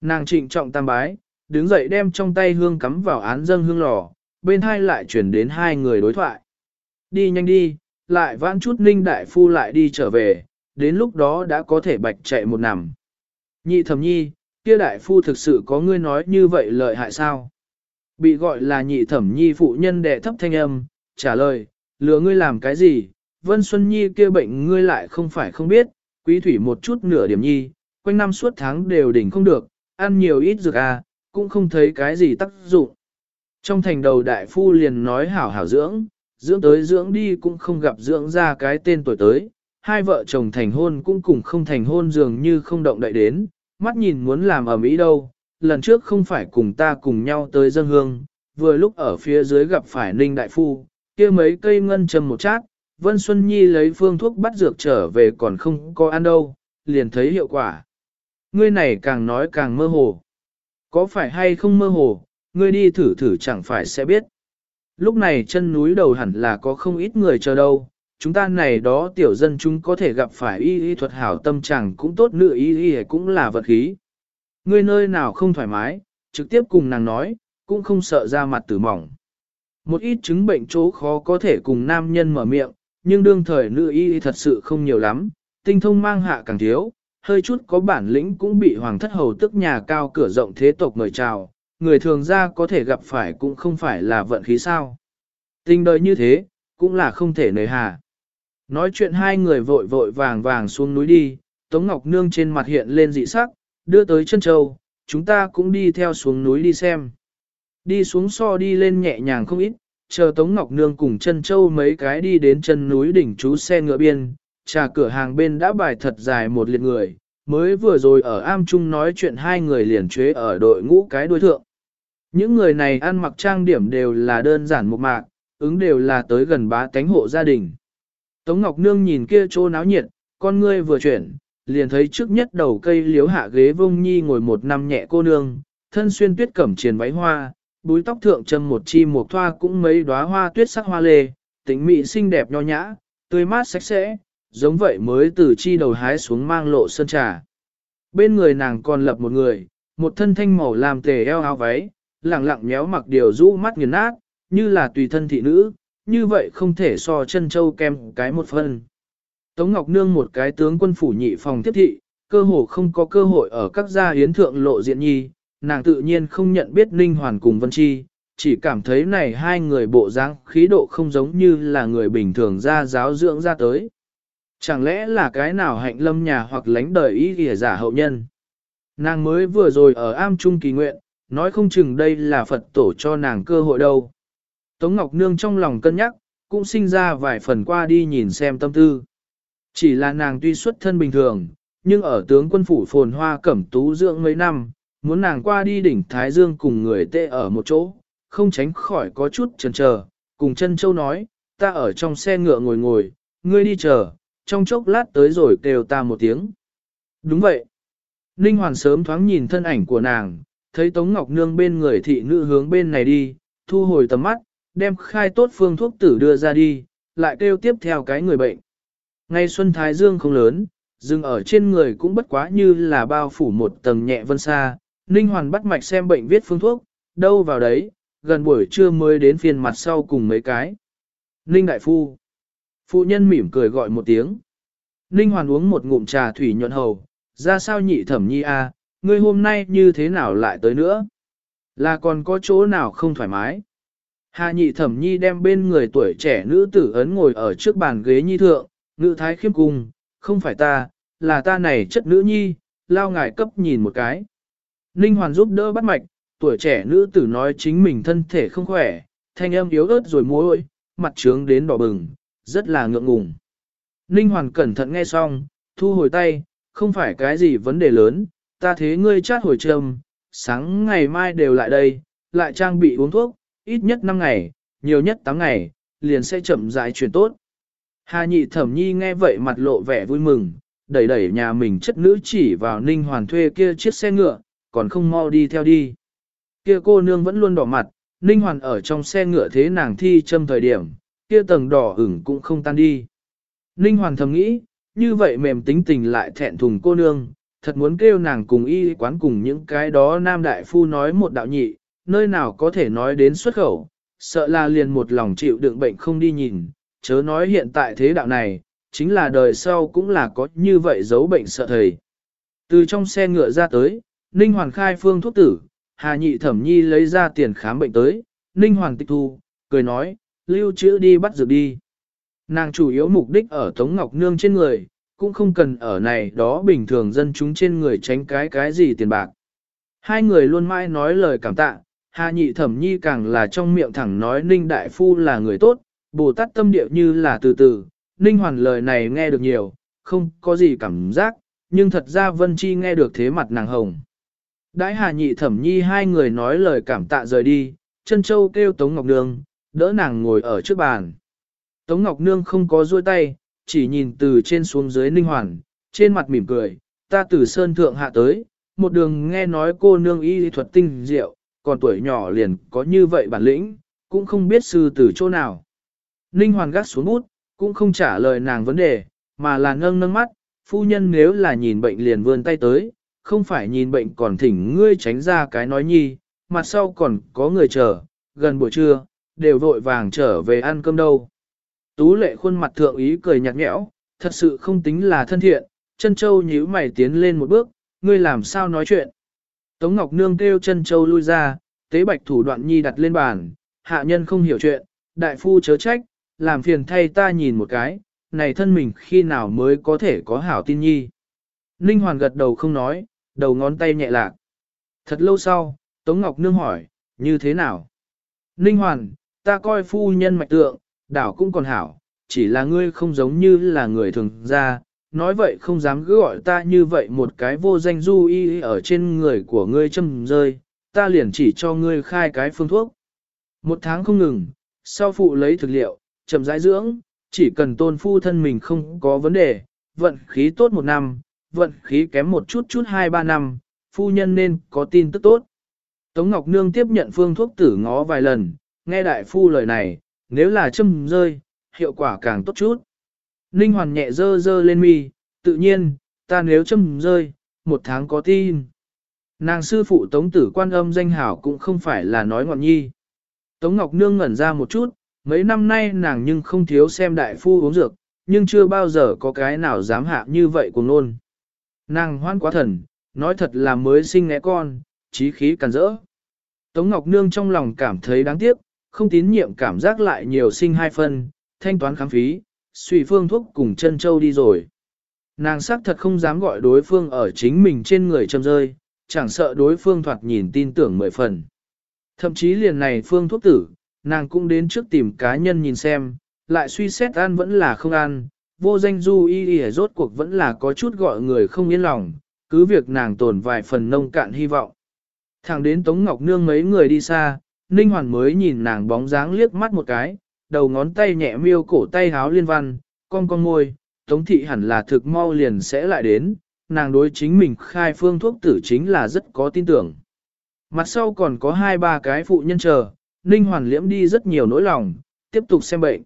Nàng trịnh trọng tam bái, đứng dậy đem trong tay hương cắm vào án dâng hương lò, bên hai lại chuyển đến hai người đối thoại. Đi nhanh đi, lại vãn chút ninh đại phu lại đi trở về, đến lúc đó đã có thể bạch chạy một nằm. Nhị thẩm nhi, kia đại phu thực sự có ngươi nói như vậy lợi hại sao? Bị gọi là nhị thẩm nhi phụ nhân đệ thấp thanh âm, trả lời, lừa ngươi làm cái gì? Vân Xuân Nhi kia bệnh ngươi lại không phải không biết, quý thủy một chút nửa điểm nhi, quanh năm suốt tháng đều đỉnh không được, ăn nhiều ít dược à, cũng không thấy cái gì tác dụng. Trong thành đầu đại phu liền nói hảo hảo dưỡng, dưỡng tới dưỡng đi cũng không gặp dưỡng ra cái tên tuổi tới, hai vợ chồng thành hôn cũng cùng không thành hôn dường như không động đậy đến, mắt nhìn muốn làm ở Mỹ đâu, lần trước không phải cùng ta cùng nhau tới dân hương, vừa lúc ở phía dưới gặp phải Ninh Đại Phu, kia mấy cây ngân châm một chát, Vân Xuân Nhi lấy phương thuốc bắt dược trở về còn không có ăn đâu, liền thấy hiệu quả. Ngươi này càng nói càng mơ hồ. Có phải hay không mơ hồ, ngươi đi thử thử chẳng phải sẽ biết. Lúc này chân núi đầu hẳn là có không ít người chờ đâu, chúng ta này đó tiểu dân chúng có thể gặp phải y y thuật hảo tâm chẳng cũng tốt nữ y y cũng là vật khí. Ngươi nơi nào không thoải mái, trực tiếp cùng nàng nói, cũng không sợ ra mặt tử mỏng. Một ít chứng bệnh chỗ khó có thể cùng nam nhân mở miệng, nhưng đương thời nữ y thật sự không nhiều lắm, tinh thông mang hạ càng thiếu, hơi chút có bản lĩnh cũng bị hoàng thất hầu tức nhà cao cửa rộng thế tộc mời chào, người thường ra có thể gặp phải cũng không phải là vận khí sao. Tình đời như thế, cũng là không thể nời hà. Nói chuyện hai người vội vội vàng vàng xuống núi đi, Tống Ngọc Nương trên mặt hiện lên dị sắc, đưa tới chân châu, chúng ta cũng đi theo xuống núi đi xem. Đi xuống so đi lên nhẹ nhàng không ít, chờ Tống Ngọc Nương cùng chân châu mấy cái đi đến chân núi đỉnh chú xe ngựa biên, trà cửa hàng bên đã bài thật dài một liệt người, mới vừa rồi ở am trung nói chuyện hai người liền chế ở đội ngũ cái đối thượng. Những người này ăn mặc trang điểm đều là đơn giản một mạc, ứng đều là tới gần bá tánh hộ gia đình. Tống Ngọc Nương nhìn kia chỗ náo nhiệt, con ngươi vừa chuyển, liền thấy trước nhất đầu cây liếu hạ ghế vông nhi ngồi một năm nhẹ cô nương, thân xuyên tuyết cẩm triền váy hoa, búi tóc thượng châm một chi một thoa cũng mấy đóa hoa tuyết sắc hoa lê, tính mị xinh đẹp nho nhã, tươi mát sạch sẽ, giống vậy mới từ chi đầu hái xuống mang lộ sơn trà. Bên người nàng còn lập một người, một thân thanh màu làm tề eo áo váy, lẳng lặng méo mặc điều rũ mắt nghiền nát, như là tùy thân thị nữ, như vậy không thể so chân châu kem cái một phân. Tống Ngọc Nương một cái tướng quân phủ nhị phòng tiếp thị, cơ hồ không có cơ hội ở các gia hiến thượng lộ diện nhi, nàng tự nhiên không nhận biết Ninh Hoàn cùng Vân Chi, chỉ cảm thấy này hai người bộ dáng khí độ không giống như là người bình thường ra giáo dưỡng ra tới. Chẳng lẽ là cái nào hạnh lâm nhà hoặc lánh đời ý kìa giả hậu nhân? Nàng mới vừa rồi ở am trung kỳ nguyện, nói không chừng đây là Phật tổ cho nàng cơ hội đâu. Tống Ngọc Nương trong lòng cân nhắc, cũng sinh ra vài phần qua đi nhìn xem tâm tư. Chỉ là nàng tuy xuất thân bình thường, nhưng ở tướng quân phủ phồn hoa cẩm tú dưỡng mấy năm, muốn nàng qua đi đỉnh Thái Dương cùng người tê ở một chỗ, không tránh khỏi có chút chần chờ. Cùng chân châu nói, ta ở trong xe ngựa ngồi ngồi, ngươi đi chờ, trong chốc lát tới rồi kêu ta một tiếng. Đúng vậy. Ninh Hoàn sớm thoáng nhìn thân ảnh của nàng, thấy Tống Ngọc Nương bên người thị nữ hướng bên này đi, thu hồi tầm mắt, đem khai tốt phương thuốc tử đưa ra đi, lại kêu tiếp theo cái người bệnh. Ngay xuân thái dương không lớn, dừng ở trên người cũng bất quá như là bao phủ một tầng nhẹ vân xa, Ninh Hoàn bắt mạch xem bệnh viết phương thuốc, đâu vào đấy, gần buổi trưa mới đến phiên mặt sau cùng mấy cái. Ninh Đại Phu. Phụ nhân mỉm cười gọi một tiếng. Ninh Hoàn uống một ngụm trà thủy nhuận hầu, ra sao nhị thẩm nhi a, à, ngươi hôm nay như thế nào lại tới nữa? Là còn có chỗ nào không thoải mái? Hà nhị thẩm nhi đem bên người tuổi trẻ nữ tử ấn ngồi ở trước bàn ghế nhi thượng, nữ thái khiêm cung, không phải ta, là ta này chất nữ nhi, lao ngài cấp nhìn một cái. Ninh Hoàn giúp đỡ bắt mạch, tuổi trẻ nữ tử nói chính mình thân thể không khỏe, thanh âm yếu ớt rồi môi, mặt trướng đến đỏ bừng, rất là ngượng ngùng. Ninh Hoàn cẩn thận nghe xong, thu hồi tay, không phải cái gì vấn đề lớn, ta thế ngươi chát hồi trầm, sáng ngày mai đều lại đây, lại trang bị uống thuốc, ít nhất 5 ngày, nhiều nhất 8 ngày, liền sẽ chậm rãi chuyển tốt. Hà nhị thẩm nhi nghe vậy mặt lộ vẻ vui mừng, đẩy đẩy nhà mình chất nữ chỉ vào ninh hoàn thuê kia chiếc xe ngựa, còn không mau đi theo đi. Kia cô nương vẫn luôn đỏ mặt, ninh hoàn ở trong xe ngựa thế nàng thi châm thời điểm, kia tầng đỏ ửng cũng không tan đi. Ninh hoàn thầm nghĩ, như vậy mềm tính tình lại thẹn thùng cô nương, thật muốn kêu nàng cùng y quán cùng những cái đó nam đại phu nói một đạo nhị, nơi nào có thể nói đến xuất khẩu, sợ là liền một lòng chịu đựng bệnh không đi nhìn, chớ nói hiện tại thế đạo này, chính là đời sau cũng là có như vậy giấu bệnh sợ thầy. Từ trong xe ngựa ra tới, Ninh Hoàn khai phương thuốc tử, Hà Nhị Thẩm Nhi lấy ra tiền khám bệnh tới, Ninh Hoàn tịch thu, cười nói, lưu trữ đi bắt dược đi. Nàng chủ yếu mục đích ở Tống Ngọc Nương trên người, cũng không cần ở này đó bình thường dân chúng trên người tránh cái cái gì tiền bạc. Hai người luôn mãi nói lời cảm tạ, Hà Nhị Thẩm Nhi càng là trong miệng thẳng nói Ninh Đại Phu là người tốt, Bồ Tát tâm địa như là từ từ, Ninh Hoàn lời này nghe được nhiều, không có gì cảm giác, nhưng thật ra Vân Chi nghe được thế mặt nàng hồng. Đãi Hà Nhị Thẩm Nhi hai người nói lời cảm tạ rời đi, chân châu kêu Tống Ngọc Nương, đỡ nàng ngồi ở trước bàn. Tống Ngọc Nương không có duỗi tay, chỉ nhìn từ trên xuống dưới Ninh Hoàn, trên mặt mỉm cười, ta từ Sơn Thượng hạ tới, một đường nghe nói cô nương y thuật tinh diệu, còn tuổi nhỏ liền có như vậy bản lĩnh, cũng không biết sư từ chỗ nào. Ninh Hoàn gắt xuống bút, cũng không trả lời nàng vấn đề, mà là ngâng nâng mắt, phu nhân nếu là nhìn bệnh liền vươn tay tới, không phải nhìn bệnh còn thỉnh ngươi tránh ra cái nói nhi, mặt sau còn có người chờ, gần buổi trưa, đều vội vàng trở về ăn cơm đâu. Tú lệ khuôn mặt thượng ý cười nhạt nhẽo, thật sự không tính là thân thiện, chân châu nhíu mày tiến lên một bước, ngươi làm sao nói chuyện. Tống Ngọc Nương kêu chân châu lui ra, tế bạch thủ đoạn nhi đặt lên bàn, hạ nhân không hiểu chuyện, đại phu chớ trách, làm phiền thay ta nhìn một cái, này thân mình khi nào mới có thể có hảo tin nhi. Ninh Hoàn gật đầu không nói, đầu ngón tay nhẹ lạc. Thật lâu sau, Tống Ngọc Nương hỏi, như thế nào? Ninh Hoàn, ta coi phu nhân mạch tượng, đảo cũng còn hảo, chỉ là ngươi không giống như là người thường ra, nói vậy không dám cứ gọi ta như vậy một cái vô danh du y ở trên người của ngươi châm rơi, ta liền chỉ cho ngươi khai cái phương thuốc. Một tháng không ngừng, sau phụ lấy thực liệu, chậm rãi dưỡng, chỉ cần tôn phu thân mình không có vấn đề, vận khí tốt một năm, vận khí kém một chút chút hai ba năm, phu nhân nên có tin tức tốt. Tống Ngọc Nương tiếp nhận phương thuốc tử ngó vài lần, nghe đại phu lời này, nếu là châm rơi, hiệu quả càng tốt chút. Ninh Hoàn nhẹ dơ dơ lên mi, tự nhiên, ta nếu châm rơi, một tháng có tin. Nàng sư phụ Tống Tử quan âm danh hảo cũng không phải là nói ngọn nhi. Tống Ngọc Nương ngẩn ra một chút, mấy năm nay nàng nhưng không thiếu xem đại phu uống dược, nhưng chưa bao giờ có cái nào dám hạ như vậy của nôn. Nàng hoan quá thần, nói thật là mới sinh né con, trí khí càn rỡ. Tống Ngọc Nương trong lòng cảm thấy đáng tiếc, không tín nhiệm cảm giác lại nhiều sinh hai phân, thanh toán khám phí, suy phương thuốc cùng chân châu đi rồi. Nàng xác thật không dám gọi đối phương ở chính mình trên người châm rơi, chẳng sợ đối phương thoạt nhìn tin tưởng mười phần. Thậm chí liền này phương thuốc tử, nàng cũng đến trước tìm cá nhân nhìn xem, lại suy xét ăn vẫn là không ăn, vô danh du y y rốt cuộc vẫn là có chút gọi người không yên lòng, cứ việc nàng tồn vài phần nông cạn hy vọng. Thẳng đến Tống Ngọc Nương mấy người đi xa, Ninh Hoàn mới nhìn nàng bóng dáng liếc mắt một cái, đầu ngón tay nhẹ miêu cổ tay háo liên văn, con con môi, Tống Thị hẳn là thực mau liền sẽ lại đến, nàng đối chính mình khai phương thuốc tử chính là rất có tin tưởng. Mặt sau còn có hai ba cái phụ nhân chờ, Ninh Hoàn liễm đi rất nhiều nỗi lòng, tiếp tục xem bệnh.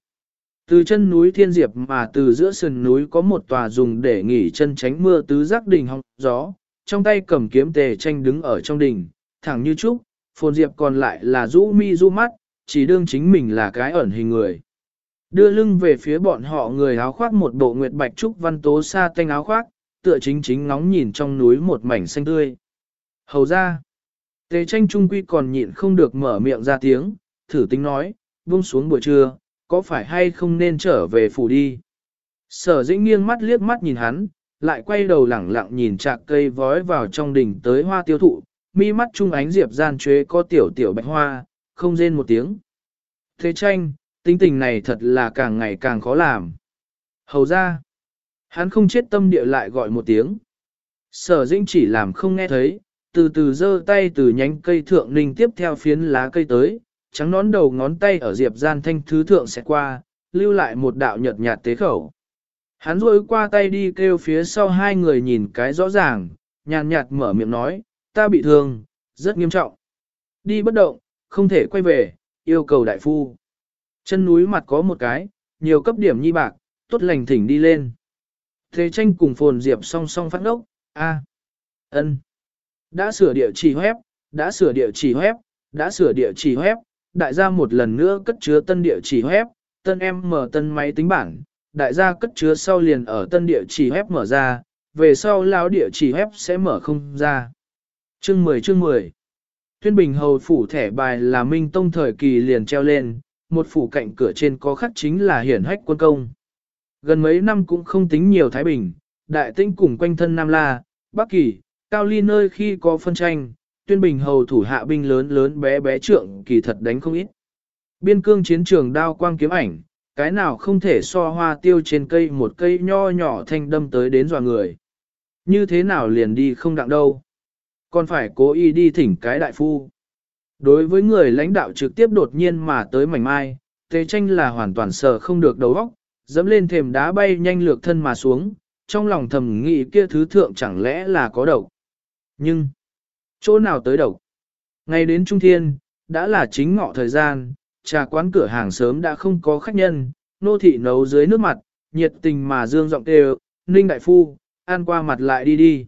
Từ chân núi Thiên Diệp mà từ giữa sườn núi có một tòa dùng để nghỉ chân tránh mưa tứ giác đỉnh hong gió, trong tay cầm kiếm tề tranh đứng ở trong đỉnh, thẳng như trúc, phồn Diệp còn lại là rũ mi rũ mắt, chỉ đương chính mình là cái ẩn hình người. Đưa lưng về phía bọn họ người áo khoác một bộ nguyệt bạch trúc văn tố sa tanh áo khoác, tựa chính chính ngóng nhìn trong núi một mảnh xanh tươi. Hầu ra, tề tranh trung quy còn nhịn không được mở miệng ra tiếng, thử tính nói, buông xuống buổi trưa, có phải hay không nên trở về phủ đi. Sở dĩnh nghiêng mắt liếc mắt nhìn hắn, lại quay đầu lẳng lặng nhìn chạc cây vói vào trong đỉnh tới hoa tiêu thụ, mi mắt trung ánh diệp gian chế có tiểu tiểu bạch hoa, không rên một tiếng. Thế tranh, tính tình này thật là càng ngày càng khó làm. Hầu ra, hắn không chết tâm địa lại gọi một tiếng. Sở dĩnh chỉ làm không nghe thấy, từ từ giơ tay từ nhánh cây thượng ninh tiếp theo phiến lá cây tới, trắng nón đầu ngón tay ở diệp gian thanh thứ thượng sẽ qua, lưu lại một đạo nhợt nhạt tế khẩu. Hắn rôi qua tay đi kêu phía sau hai người nhìn cái rõ ràng, nhàn nhạt mở miệng nói, ta bị thương, rất nghiêm trọng. Đi bất động, không thể quay về, yêu cầu đại phu. Chân núi mặt có một cái, nhiều cấp điểm nhi bạc, tốt lành thỉnh đi lên. Thế tranh cùng phồn diệp song song phát ngốc, a, ân, đã sửa địa chỉ web, đã sửa địa chỉ web, đã sửa địa chỉ web, đại gia một lần nữa cất chứa tân địa chỉ web, tân em mở tân máy tính bảng, đại gia cất chứa sau liền ở tân địa chỉ web mở ra, về sau lão địa chỉ web sẽ mở không ra. Chương 10 chương 10 Tuyên Bình Hầu phủ thẻ bài là Minh Tông thời kỳ liền treo lên, một phủ cạnh cửa trên có khắc chính là hiển hách quân công. Gần mấy năm cũng không tính nhiều Thái Bình, đại tinh cùng quanh thân Nam La, Bắc Kỳ, Cao Ly nơi khi có phân tranh, tuyên bình hầu thủ hạ binh lớn lớn bé bé trượng kỳ thật đánh không ít. Biên cương chiến trường đao quang kiếm ảnh, cái nào không thể so hoa tiêu trên cây một cây nho nhỏ thanh đâm tới đến dò người. Như thế nào liền đi không đặng đâu. Còn phải cố ý đi thỉnh cái đại phu. Đối với người lãnh đạo trực tiếp đột nhiên mà tới mảnh mai, tề tranh là hoàn toàn sợ không được đầu óc, dẫm lên thềm đá bay nhanh lược thân mà xuống, trong lòng thầm nghĩ kia thứ thượng chẳng lẽ là có độc. Nhưng, chỗ nào tới độc? Ngày đến Trung Thiên, đã là chính ngọ thời gian, trà quán cửa hàng sớm đã không có khách nhân, nô thị nấu dưới nước mặt, nhiệt tình mà dương giọng kêu, Ninh Đại Phu, ăn qua mặt lại đi đi.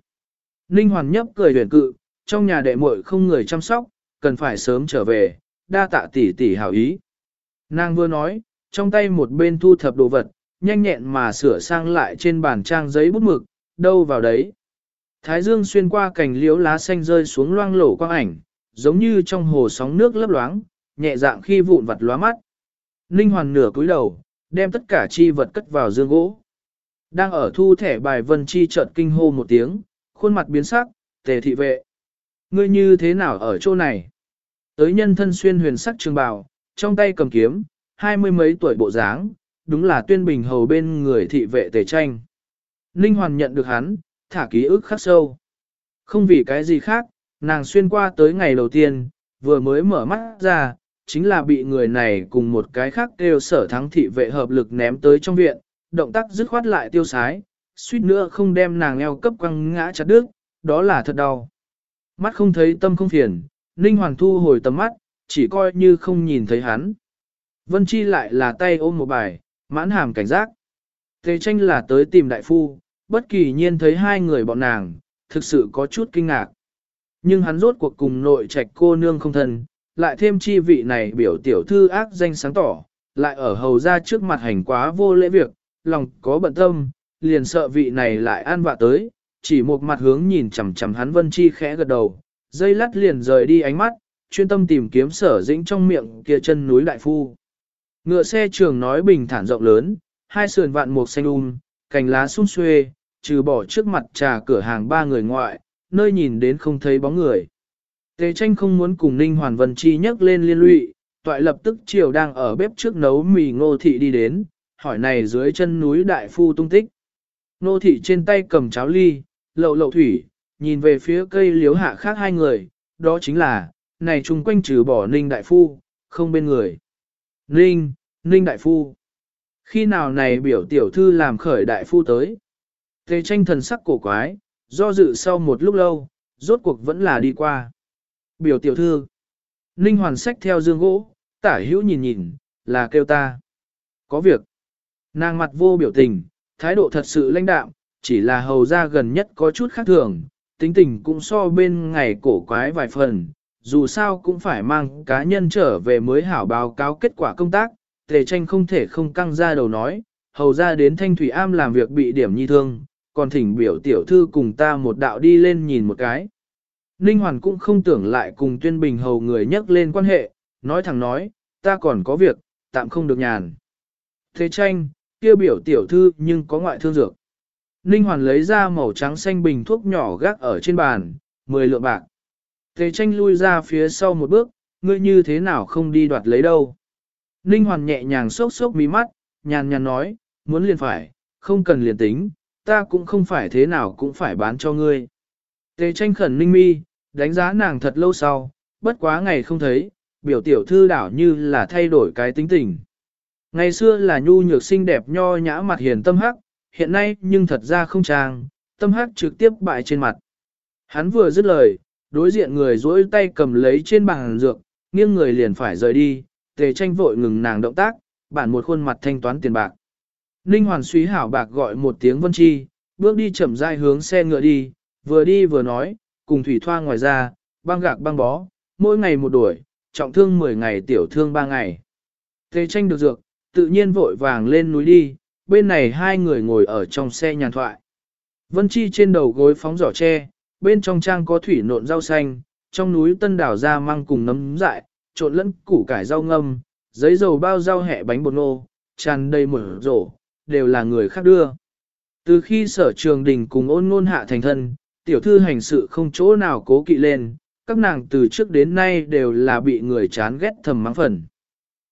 Ninh Hoàn nhấp cười huyền cự, trong nhà đệ muội không người chăm sóc, cần phải sớm trở về, đa tạ tỷ tỷ hảo ý. Nàng vừa nói, trong tay một bên thu thập đồ vật, nhanh nhẹn mà sửa sang lại trên bàn trang giấy bút mực, đâu vào đấy. Thái dương xuyên qua cành liễu lá xanh rơi xuống loang lổ quang ảnh, giống như trong hồ sóng nước lấp loáng, nhẹ dạng khi vụn vặt lóa mắt. Ninh hoàn nửa cúi đầu, đem tất cả chi vật cất vào dương gỗ. Đang ở thu thẻ bài vân chi chợt kinh hô một tiếng, khuôn mặt biến sắc, tề thị vệ. Ngươi như thế nào ở chỗ này? Tới nhân thân xuyên huyền sắc trường bào, trong tay cầm kiếm, hai mươi mấy tuổi bộ dáng, đúng là tuyên bình hầu bên người thị vệ tề tranh. Ninh Hoàn nhận được hắn, thả ký ức khắc sâu. Không vì cái gì khác, nàng xuyên qua tới ngày đầu tiên, vừa mới mở mắt ra, chính là bị người này cùng một cái khác đều sở thắng thị vệ hợp lực ném tới trong viện, động tác dứt khoát lại tiêu sái, suýt nữa không đem nàng eo cấp quăng ngã chặt đứt, đó là thật đau. Mắt không thấy tâm không phiền, Ninh Hoàng thu hồi tầm mắt, chỉ coi như không nhìn thấy hắn. Vân Chi lại là tay ôm một bài, mãn hàm cảnh giác. Tề tranh là tới tìm đại phu, bất kỳ nhiên thấy hai người bọn nàng, thực sự có chút kinh ngạc. Nhưng hắn rốt cuộc cùng nội trạch cô nương không thân, lại thêm chi vị này biểu tiểu thư ác danh sáng tỏ, lại ở hầu ra trước mặt hành quá vô lễ việc, lòng có bận tâm, liền sợ vị này lại an vạ tới, chỉ một mặt hướng nhìn chằm chằm hắn Vân Chi khẽ gật đầu, dây lắt liền rời đi ánh mắt, chuyên tâm tìm kiếm sở dĩnh trong miệng kia chân núi đại phu. Ngựa xe trường nói bình thản rộng lớn, hai sườn vạn mục xanh um, cành lá sung xuê, trừ bỏ trước mặt trà cửa hàng ba người ngoại, nơi nhìn đến không thấy bóng người. Tề tranh không muốn cùng Ninh Hoàn Vân Chi nhắc lên liên lụy, toại lập tức chiều đang ở bếp trước nấu mì ngô thị đi đến, hỏi này dưới chân núi đại phu tung tích. Ngô thị trên tay cầm cháo ly, lậu lậu thủy, nhìn về phía cây liếu hạ khác hai người, đó chính là, này chung quanh trừ bỏ Ninh đại phu, không bên người. Ninh, Ninh đại phu. Khi nào này biểu tiểu thư làm khởi đại phu tới? Tề tranh thần sắc cổ quái, do dự sau một lúc lâu, rốt cuộc vẫn là đi qua. Biểu tiểu thư. Ninh hoàn sách theo dương gỗ, tả hữu nhìn nhìn, là kêu ta. Có việc. Nàng mặt vô biểu tình, thái độ thật sự lãnh đạm, chỉ là hầu ra gần nhất có chút khác thường, tính tình cũng so bên ngày cổ quái vài phần, dù sao cũng phải mang cá nhân trở về mới hảo báo cáo kết quả công tác, tề tranh không thể không căng ra đầu nói, hầu ra đến thanh thủy am làm việc bị điểm nhi thương, còn thỉnh biểu tiểu thư cùng ta một đạo đi lên nhìn một cái. Ninh Hoàn cũng không tưởng lại cùng tuyên bình hầu người nhắc lên quan hệ, nói thẳng nói, ta còn có việc, tạm không được nhàn. Thế tranh, kêu biểu tiểu thư nhưng có ngoại thương dược. Ninh Hoàn lấy ra màu trắng xanh bình thuốc nhỏ gác ở trên bàn, 10 lượng bạc. Thế tranh lui ra phía sau một bước, ngươi như thế nào không đi đoạt lấy đâu. Ninh Hoàn nhẹ nhàng sốc sốc mí mắt, nhàn nhàn nói, muốn liền phải, không cần liền tính, ta cũng không phải thế nào cũng phải bán cho ngươi. Tề tranh khẩn ninh mi, đánh giá nàng thật lâu sau, bất quá ngày không thấy, biểu tiểu thư đảo như là thay đổi cái tính tình. Ngày xưa là nhu nhược xinh đẹp nho nhã mặt hiền tâm hắc, hiện nay nhưng thật ra không trang, tâm hắc trực tiếp bại trên mặt. Hắn vừa dứt lời, đối diện người duỗi tay cầm lấy trên bàn dược, nghiêng người liền phải rời đi, tề tranh vội ngừng nàng động tác, bản một khuôn mặt thanh toán tiền bạc. Ninh Hoàn suý hảo bạc gọi một tiếng vân chi, bước đi chậm rãi hướng xe ngựa đi, vừa đi vừa nói, cùng thủy thoa ngoài ra, băng gạc băng bó, mỗi ngày một đuổi, trọng thương 10 ngày tiểu thương 3 ngày. Tề tranh được dược, tự nhiên vội vàng lên núi đi, bên này hai người ngồi ở trong xe nhàn thoại. Vân Chi trên đầu gối phóng giỏ tre, bên trong trang có thủy nộn rau xanh, trong núi tân đảo ra mang cùng nấm dại, trộn lẫn củ cải rau ngâm, giấy dầu bao rau hẹ bánh bột nô, tràn đầy một rổ, đều là người khác đưa. Từ khi sở trường đình cùng ôn ngôn hạ thành thân, tiểu thư hành sự không chỗ nào cố kỵ lên, các nàng từ trước đến nay đều là bị người chán ghét thầm mắng phần.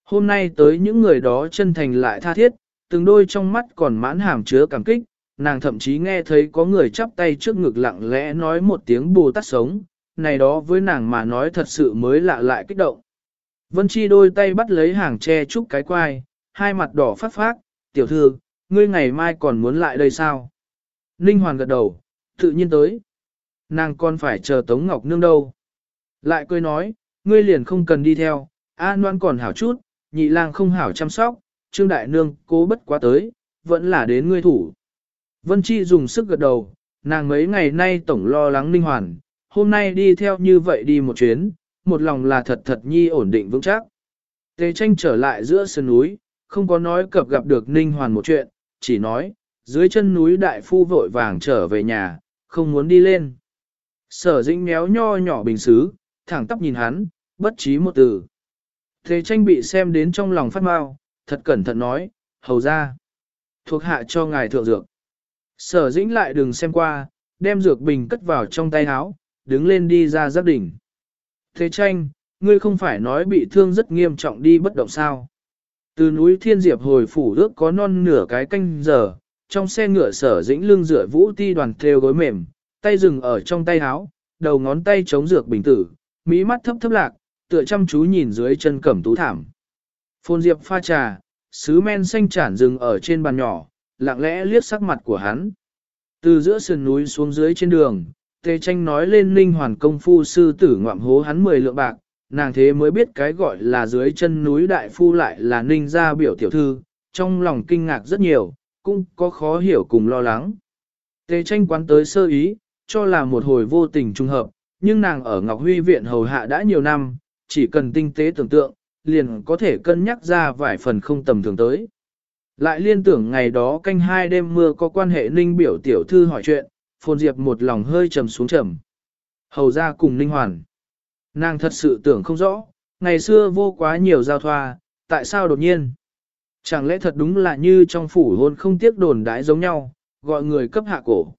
Hôm nay tới những người đó chân thành lại tha thiết, từng đôi trong mắt còn mãn hàm chứa cảm kích, nàng thậm chí nghe thấy có người chắp tay trước ngực lặng lẽ nói một tiếng bù tát sống, này đó với nàng mà nói thật sự mới lạ lại kích động. Vân Chi đôi tay bắt lấy hàng tre trúc cái quai, hai mặt đỏ phát phát, tiểu thư, ngươi ngày mai còn muốn lại đây sao? Ninh Hoàn gật đầu, tự nhiên tới. Nàng còn phải chờ Tống Ngọc Nương đâu. Lại cười nói, ngươi liền không cần đi theo, A Loan còn hảo chút, nhị lang không hảo chăm sóc, Trương Đại Nương cố bất quá tới, vẫn là đến ngươi thủ. Vân Chi dùng sức gật đầu, nàng mấy ngày nay tổng lo lắng Ninh Hoàn, hôm nay đi theo như vậy đi một chuyến, một lòng là thật thật nhi ổn định vững chắc. Tề tranh trở lại giữa sườn núi, không có nói cập gặp được Ninh Hoàn một chuyện, chỉ nói, dưới chân núi đại phu vội vàng trở về nhà, không muốn đi lên. Sở dĩnh méo nho nhỏ bình xứ, thẳng tóc nhìn hắn, bất trí một từ. Thế tranh bị xem đến trong lòng phát mau, thật cẩn thận nói, hầu ra. Thuộc hạ cho ngài thượng dược. Sở dĩnh lại đừng xem qua, đem dược bình cất vào trong tay áo, đứng lên đi ra giáp đỉnh. Thế tranh, ngươi không phải nói bị thương rất nghiêm trọng đi bất động sao. Từ núi Thiên Diệp hồi phủ ước có non nửa cái canh giờ, trong xe ngựa sở dĩnh lưng dựa vũ ti đoàn theo gối mềm, tay dừng ở trong tay háo đầu ngón tay chống dược bình tử, mỹ mắt thấp thấp lạc, tựa chăm chú nhìn dưới chân cẩm tú thảm. Phôn Diệp pha trà, sứ men xanh chản dừng ở trên bàn nhỏ, lặng lẽ liếc sắc mặt của hắn. Từ giữa sườn núi xuống dưới trên đường, Tề tranh nói lên linh hoàn công phu sư tử ngoạm hố hắn 10 lượng bạc, nàng thế mới biết cái gọi là dưới chân núi đại phu lại là ninh gia biểu tiểu thư, trong lòng kinh ngạc rất nhiều, cũng có khó hiểu cùng lo lắng. Tề tranh quán tới sơ ý, cho là một hồi vô tình trùng hợp, nhưng nàng ở Ngọc Huy viện hầu hạ đã nhiều năm, chỉ cần tinh tế tưởng tượng, liền có thể cân nhắc ra vài phần không tầm thường tới. Lại liên tưởng ngày đó canh hai đêm mưa có quan hệ ninh biểu tiểu thư hỏi chuyện, phồn diệp một lòng hơi trầm xuống trầm. Hầu ra cùng ninh hoàn. Nàng thật sự tưởng không rõ, ngày xưa vô quá nhiều giao thoa, tại sao đột nhiên? Chẳng lẽ thật đúng là như trong phủ hôn không tiếc đồn đãi giống nhau, gọi người cấp hạ cổ.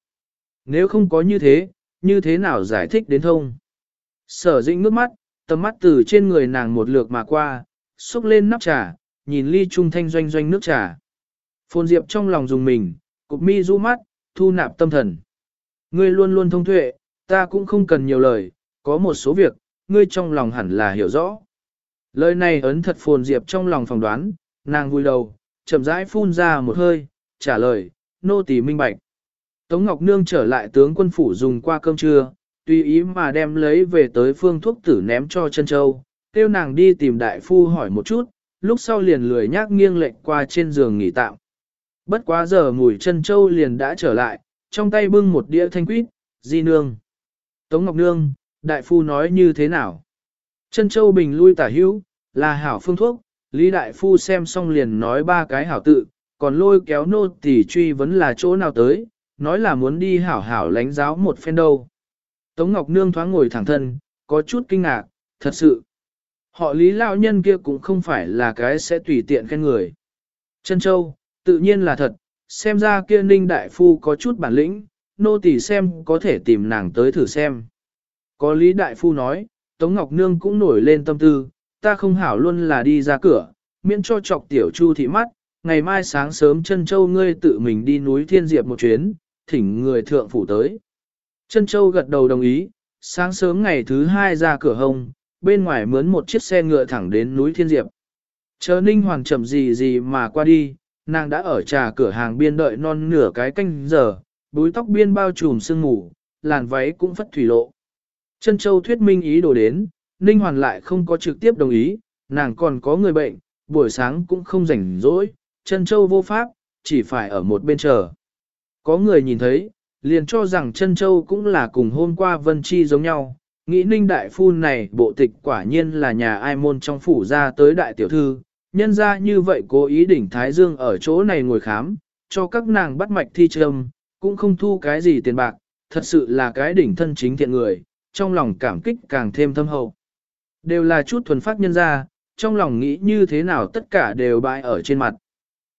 Nếu không có như thế, như thế nào giải thích đến thông? Sở dĩnh nước mắt, tầm mắt từ trên người nàng một lượt mà qua, xúc lên nắp trà, nhìn ly trung thanh doanh doanh nước trà. Phôn Diệp trong lòng dùng mình, cục mi du mắt, thu nạp tâm thần. Ngươi luôn luôn thông tuệ, ta cũng không cần nhiều lời, có một số việc, ngươi trong lòng hẳn là hiểu rõ. Lời này ấn thật Phồn Diệp trong lòng phỏng đoán, nàng vui đầu, chậm rãi phun ra một hơi, trả lời, nô tỳ minh bạch. Tống Ngọc Nương trở lại tướng quân phủ dùng qua cơm trưa, tùy ý mà đem lấy về tới phương thuốc tử ném cho chân châu, tiêu nàng đi tìm đại phu hỏi một chút, lúc sau liền lười nhác nghiêng lệnh qua trên giường nghỉ tạm. Bất quá giờ mùi chân châu liền đã trở lại, trong tay bưng một đĩa thanh quýt, di nương. Tống Ngọc Nương, đại phu nói như thế nào? Chân châu bình lui tả hữu, là hảo phương thuốc, Lý đại phu xem xong liền nói ba cái hảo tự, còn lôi kéo nô tỳ truy vấn là chỗ nào tới, nói là muốn đi hảo hảo lánh giáo một phen đâu. Tống Ngọc Nương thoáng ngồi thẳng thân, có chút kinh ngạc, thật sự. Họ lý lão nhân kia cũng không phải là cái sẽ tùy tiện khen người. Chân châu, tự nhiên là thật, xem ra kia ninh đại phu có chút bản lĩnh, nô tỳ xem có thể tìm nàng tới thử xem. Có lý đại phu nói, Tống Ngọc Nương cũng nổi lên tâm tư, ta không hảo luôn là đi ra cửa, miễn cho chọc tiểu chu thị mắt, ngày mai sáng sớm chân châu ngươi tự mình đi núi Thiên Diệp một chuyến, thỉnh người thượng phủ tới. Chân châu gật đầu đồng ý, sáng sớm ngày thứ hai ra cửa hông, bên ngoài mướn một chiếc xe ngựa thẳng đến núi Thiên Diệp. Chờ Ninh Hoàng chậm gì gì mà qua đi, nàng đã ở trà cửa hàng biên đợi non nửa cái canh giờ, búi tóc biên bao trùm sương ngủ, làn váy cũng phất thủy lộ. Trân châu thuyết minh ý đồ đến, Ninh Hoàn lại không có trực tiếp đồng ý, nàng còn có người bệnh, buổi sáng cũng không rảnh rỗi, Trân châu vô pháp, chỉ phải ở một bên chờ. Có người nhìn thấy, liền cho rằng Trân châu cũng là cùng hôm qua Vân Chi giống nhau, nghĩ Ninh Đại Phu này bộ tịch quả nhiên là nhà ai môn trong phủ ra tới đại tiểu thư, nhân ra như vậy cố ý đỉnh Thái Dương ở chỗ này ngồi khám, cho các nàng bắt mạch thi trâm, cũng không thu cái gì tiền bạc, thật sự là cái đỉnh thân chính thiện người, trong lòng cảm kích càng thêm thâm hậu. Đều là chút thuần phát nhân ra, trong lòng nghĩ như thế nào tất cả đều bại ở trên mặt.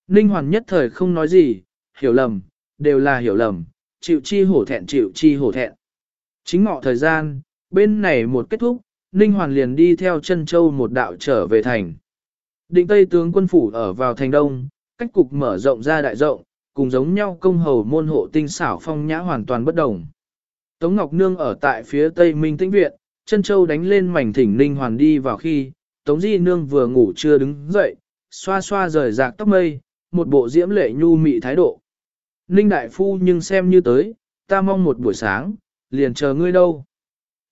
Ninh Hoàn nhất thời không nói gì, hiểu lầm, đều là hiểu lầm, chịu chi hổ thẹn chịu chi hổ thẹn. Chính ngọ thời gian, bên này một kết thúc, Ninh Hoàn liền đi theo chân châu một đạo trở về thành. Định Tây tướng quân phủ ở vào thành đông, cách cục mở rộng ra đại rộng, cùng giống nhau công hầu môn hộ tinh xảo phong nhã hoàn toàn bất đồng. Tống Ngọc Nương ở tại phía Tây Minh Tĩnh Viện, chân châu đánh lên mảnh thỉnh Ninh Hoàn đi vào khi, Tống Di Nương vừa ngủ chưa đứng dậy, xoa xoa rời rạc tóc mây, một bộ diễm lệ nhu mị thái độ. Ninh Đại Phu nhưng xem như tới, ta mong một buổi sáng, liền chờ ngươi đâu.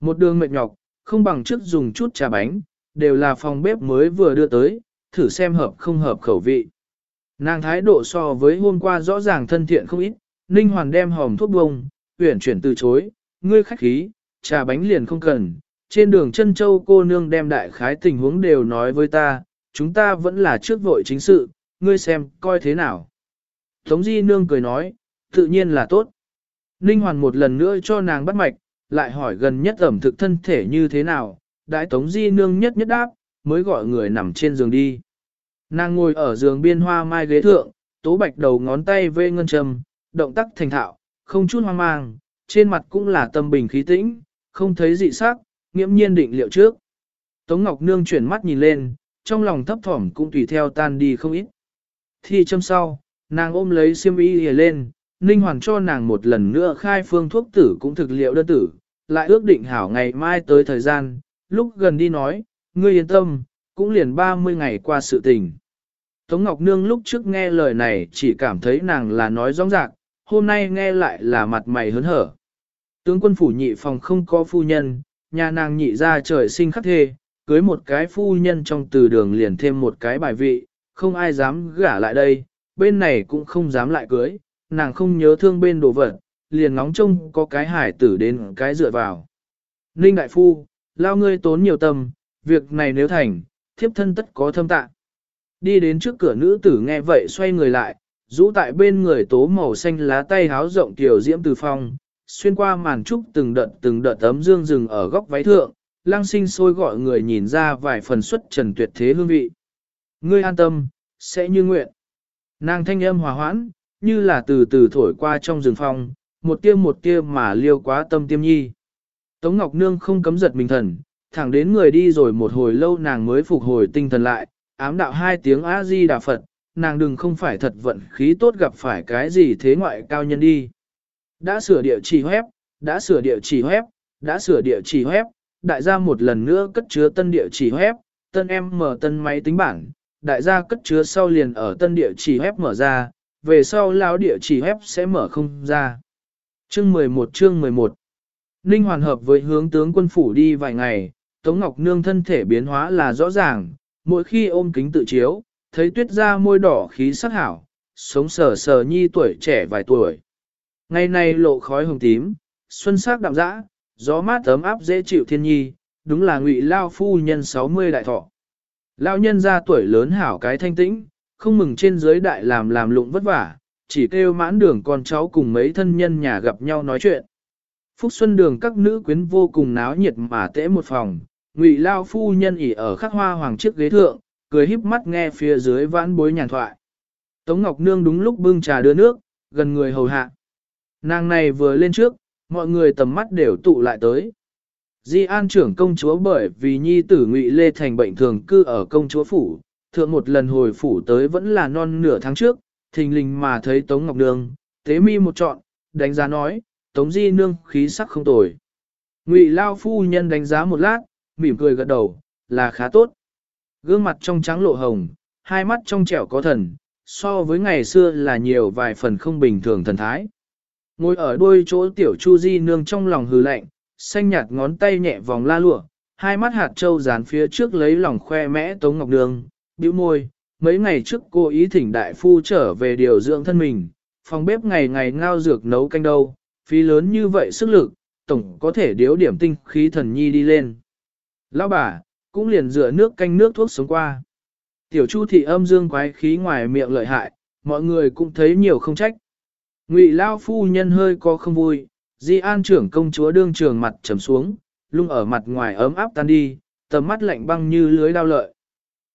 Một đường mệt nhọc, không bằng trước dùng chút trà bánh, đều là phòng bếp mới vừa đưa tới, thử xem hợp không hợp khẩu vị. Nàng thái độ so với hôm qua rõ ràng thân thiện không ít, Ninh Hoàn đem hòm thuốc bông, uyển chuyển từ chối, ngươi khách khí, trà bánh liền không cần, trên đường chân châu cô nương đem đại khái tình huống đều nói với ta, chúng ta vẫn là trước vội chính sự, ngươi xem, coi thế nào. Tống Di Nương cười nói, tự nhiên là tốt. Ninh Hoàn một lần nữa cho nàng bắt mạch, lại hỏi gần nhất ẩm thực thân thể như thế nào, đại Tống Di Nương nhất nhất đáp, mới gọi người nằm trên giường đi. Nàng ngồi ở giường biên hoa mai ghế thượng, tố bạch đầu ngón tay vê ngân trầm, động tác thành thạo, không chút hoang mang, trên mặt cũng là tâm bình khí tĩnh, không thấy dị sắc, nghiễm nhiên định liệu trước. Tống Ngọc Nương chuyển mắt nhìn lên, trong lòng thấp thỏm cũng tùy theo tan đi không ít. thì châm sau, nàng ôm lấy xiêm y hề lên, Ninh Hoàn cho nàng một lần nữa khai phương thuốc tử cũng thực liệu đơn tử, lại ước định hảo ngày mai tới thời gian, lúc gần đi nói, ngươi yên tâm, cũng liền 30 ngày qua sự tình. Tống Ngọc Nương lúc trước nghe lời này chỉ cảm thấy nàng là nói rõ ràng, hôm nay nghe lại là mặt mày hớn hở. Tướng quân phủ nhị phòng không có phu nhân, nhà nàng nhị ra trời sinh khắc thê, cưới một cái phu nhân trong từ đường liền thêm một cái bài vị, không ai dám gả lại đây, bên này cũng không dám lại cưới, nàng không nhớ thương bên đồ vật, liền ngóng trông có cái hải tử đến cái dựa vào. Ninh đại phu, lao ngươi tốn nhiều tâm, việc này nếu thành, thiếp thân tất có thâm tạ. Đi đến trước cửa nữ tử nghe vậy xoay người lại, rũ tại bên người tố màu xanh lá tay háo rộng tiểu diễm từ phong, xuyên qua màn trúc từng đợt từng đợt tấm dương rừng ở góc váy thượng, lang sinh sôi gọi người nhìn ra vài phần xuất trần tuyệt thế hương vị. Ngươi an tâm, sẽ như nguyện. Nàng thanh âm hòa hoãn, như là từ từ thổi qua trong rừng phong, một tia một tia mà liêu quá tâm tiêm nhi. Tống Ngọc Nương không cấm giật mình thần, thẳng đến người đi rồi một hồi lâu nàng mới phục hồi tinh thần lại, ám đạo hai tiếng A-di Đà Phật, nàng đừng không phải thật vận khí tốt gặp phải cái gì thế ngoại cao nhân đi. Đã sửa địa chỉ web, đã sửa địa chỉ web, đã sửa địa chỉ web, đại gia một lần nữa cất chứa tân địa chỉ web, tân em mở tân máy tính bảng, đại gia cất chứa sau liền ở tân địa chỉ web mở ra, về sau lão địa chỉ web sẽ mở không ra. Chương 11 chương 11 Ninh hoàn hợp với hướng tướng quân phủ đi vài ngày, Tống Ngọc Nương thân thể biến hóa là rõ ràng, mỗi khi ôm kính tự chiếu, thấy tuyết ra môi đỏ khí sắc hảo, sống sờ sờ nhi tuổi trẻ vài tuổi. Ngày nay lộ khói hồng tím, xuân sắc đạm dã, gió mát ấm áp dễ chịu thiên nhi, đúng là ngụy lao phu nhân 60 đại thọ. Lao nhân ra tuổi lớn hảo cái thanh tĩnh, không mừng trên dưới đại làm làm lụng vất vả, chỉ kêu mãn đường con cháu cùng mấy thân nhân nhà gặp nhau nói chuyện. Phúc Xuân đường các nữ quyến vô cùng náo nhiệt mà tễ một phòng, ngụy lao phu nhân ỉ ở khắc hoa hoàng chiếc ghế thượng, cười híp mắt nghe phía dưới vãn bối nhàn thoại. Tống Ngọc Nương đúng lúc bưng trà đưa nước, gần người hầu hạ. Nàng này vừa lên trước, mọi người tầm mắt đều tụ lại tới. Di An trưởng công chúa bởi vì nhi tử ngụy Lê Thành bệnh thường cư ở công chúa phủ, thượng một lần hồi phủ tới vẫn là non nửa tháng trước, thình lình mà thấy Tống Ngọc Nương, tế mi một trọn, đánh giá nói, Tống Di Nương khí sắc không tồi. Ngụy Lao phu nhân đánh giá một lát, mỉm cười gật đầu, là khá tốt. Gương mặt trong trắng lộ hồng, hai mắt trong trẻo có thần, so với ngày xưa là nhiều vài phần không bình thường thần thái. Ngồi ở đuôi chỗ tiểu chu di nương trong lòng hừ lạnh, xanh nhạt ngón tay nhẹ vòng la lụa, hai mắt hạt trâu dán phía trước lấy lòng khoe mẽ Tống Ngọc Đường, bĩu môi, mấy ngày trước cô ý thỉnh đại phu trở về điều dưỡng thân mình, phòng bếp ngày ngày ngao dược nấu canh đâu, phí lớn như vậy sức lực, tổng có thể điếu điểm tinh khí thần nhi đi lên. Lão bà, cũng liền rửa nước canh nước thuốc sống qua. Tiểu chu thị âm dương quái khí ngoài miệng lợi hại, mọi người cũng thấy nhiều không trách. Ngụy Lao phu nhân hơi có không vui, Di An trưởng công chúa đương trường mặt trầm xuống, lung ở mặt ngoài ấm áp tan đi, tầm mắt lạnh băng như lưới đao lợi.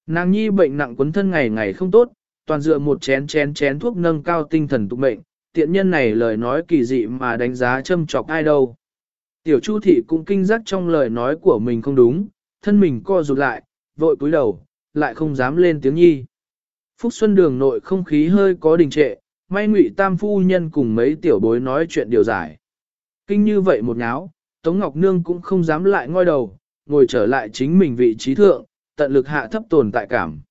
Nàng nhi bệnh nặng quấn thân ngày ngày không tốt, toàn dựa một chén chén chén thuốc nâng cao tinh thần tục mệnh, tiện nhân này lời nói kỳ dị mà đánh giá châm chọc ai đâu. Tiểu Chu thị cũng kinh giác trong lời nói của mình không đúng, thân mình co rụt lại, vội cúi đầu, lại không dám lên tiếng nhi. Phúc Xuân đường nội không khí hơi có đình trệ, may ngụy tam phu nhân cùng mấy tiểu bối nói chuyện điều giải. Kinh như vậy một nháo, Tống Ngọc Nương cũng không dám lại ngoi đầu, ngồi trở lại chính mình vị trí thượng, tận lực hạ thấp tồn tại cảm.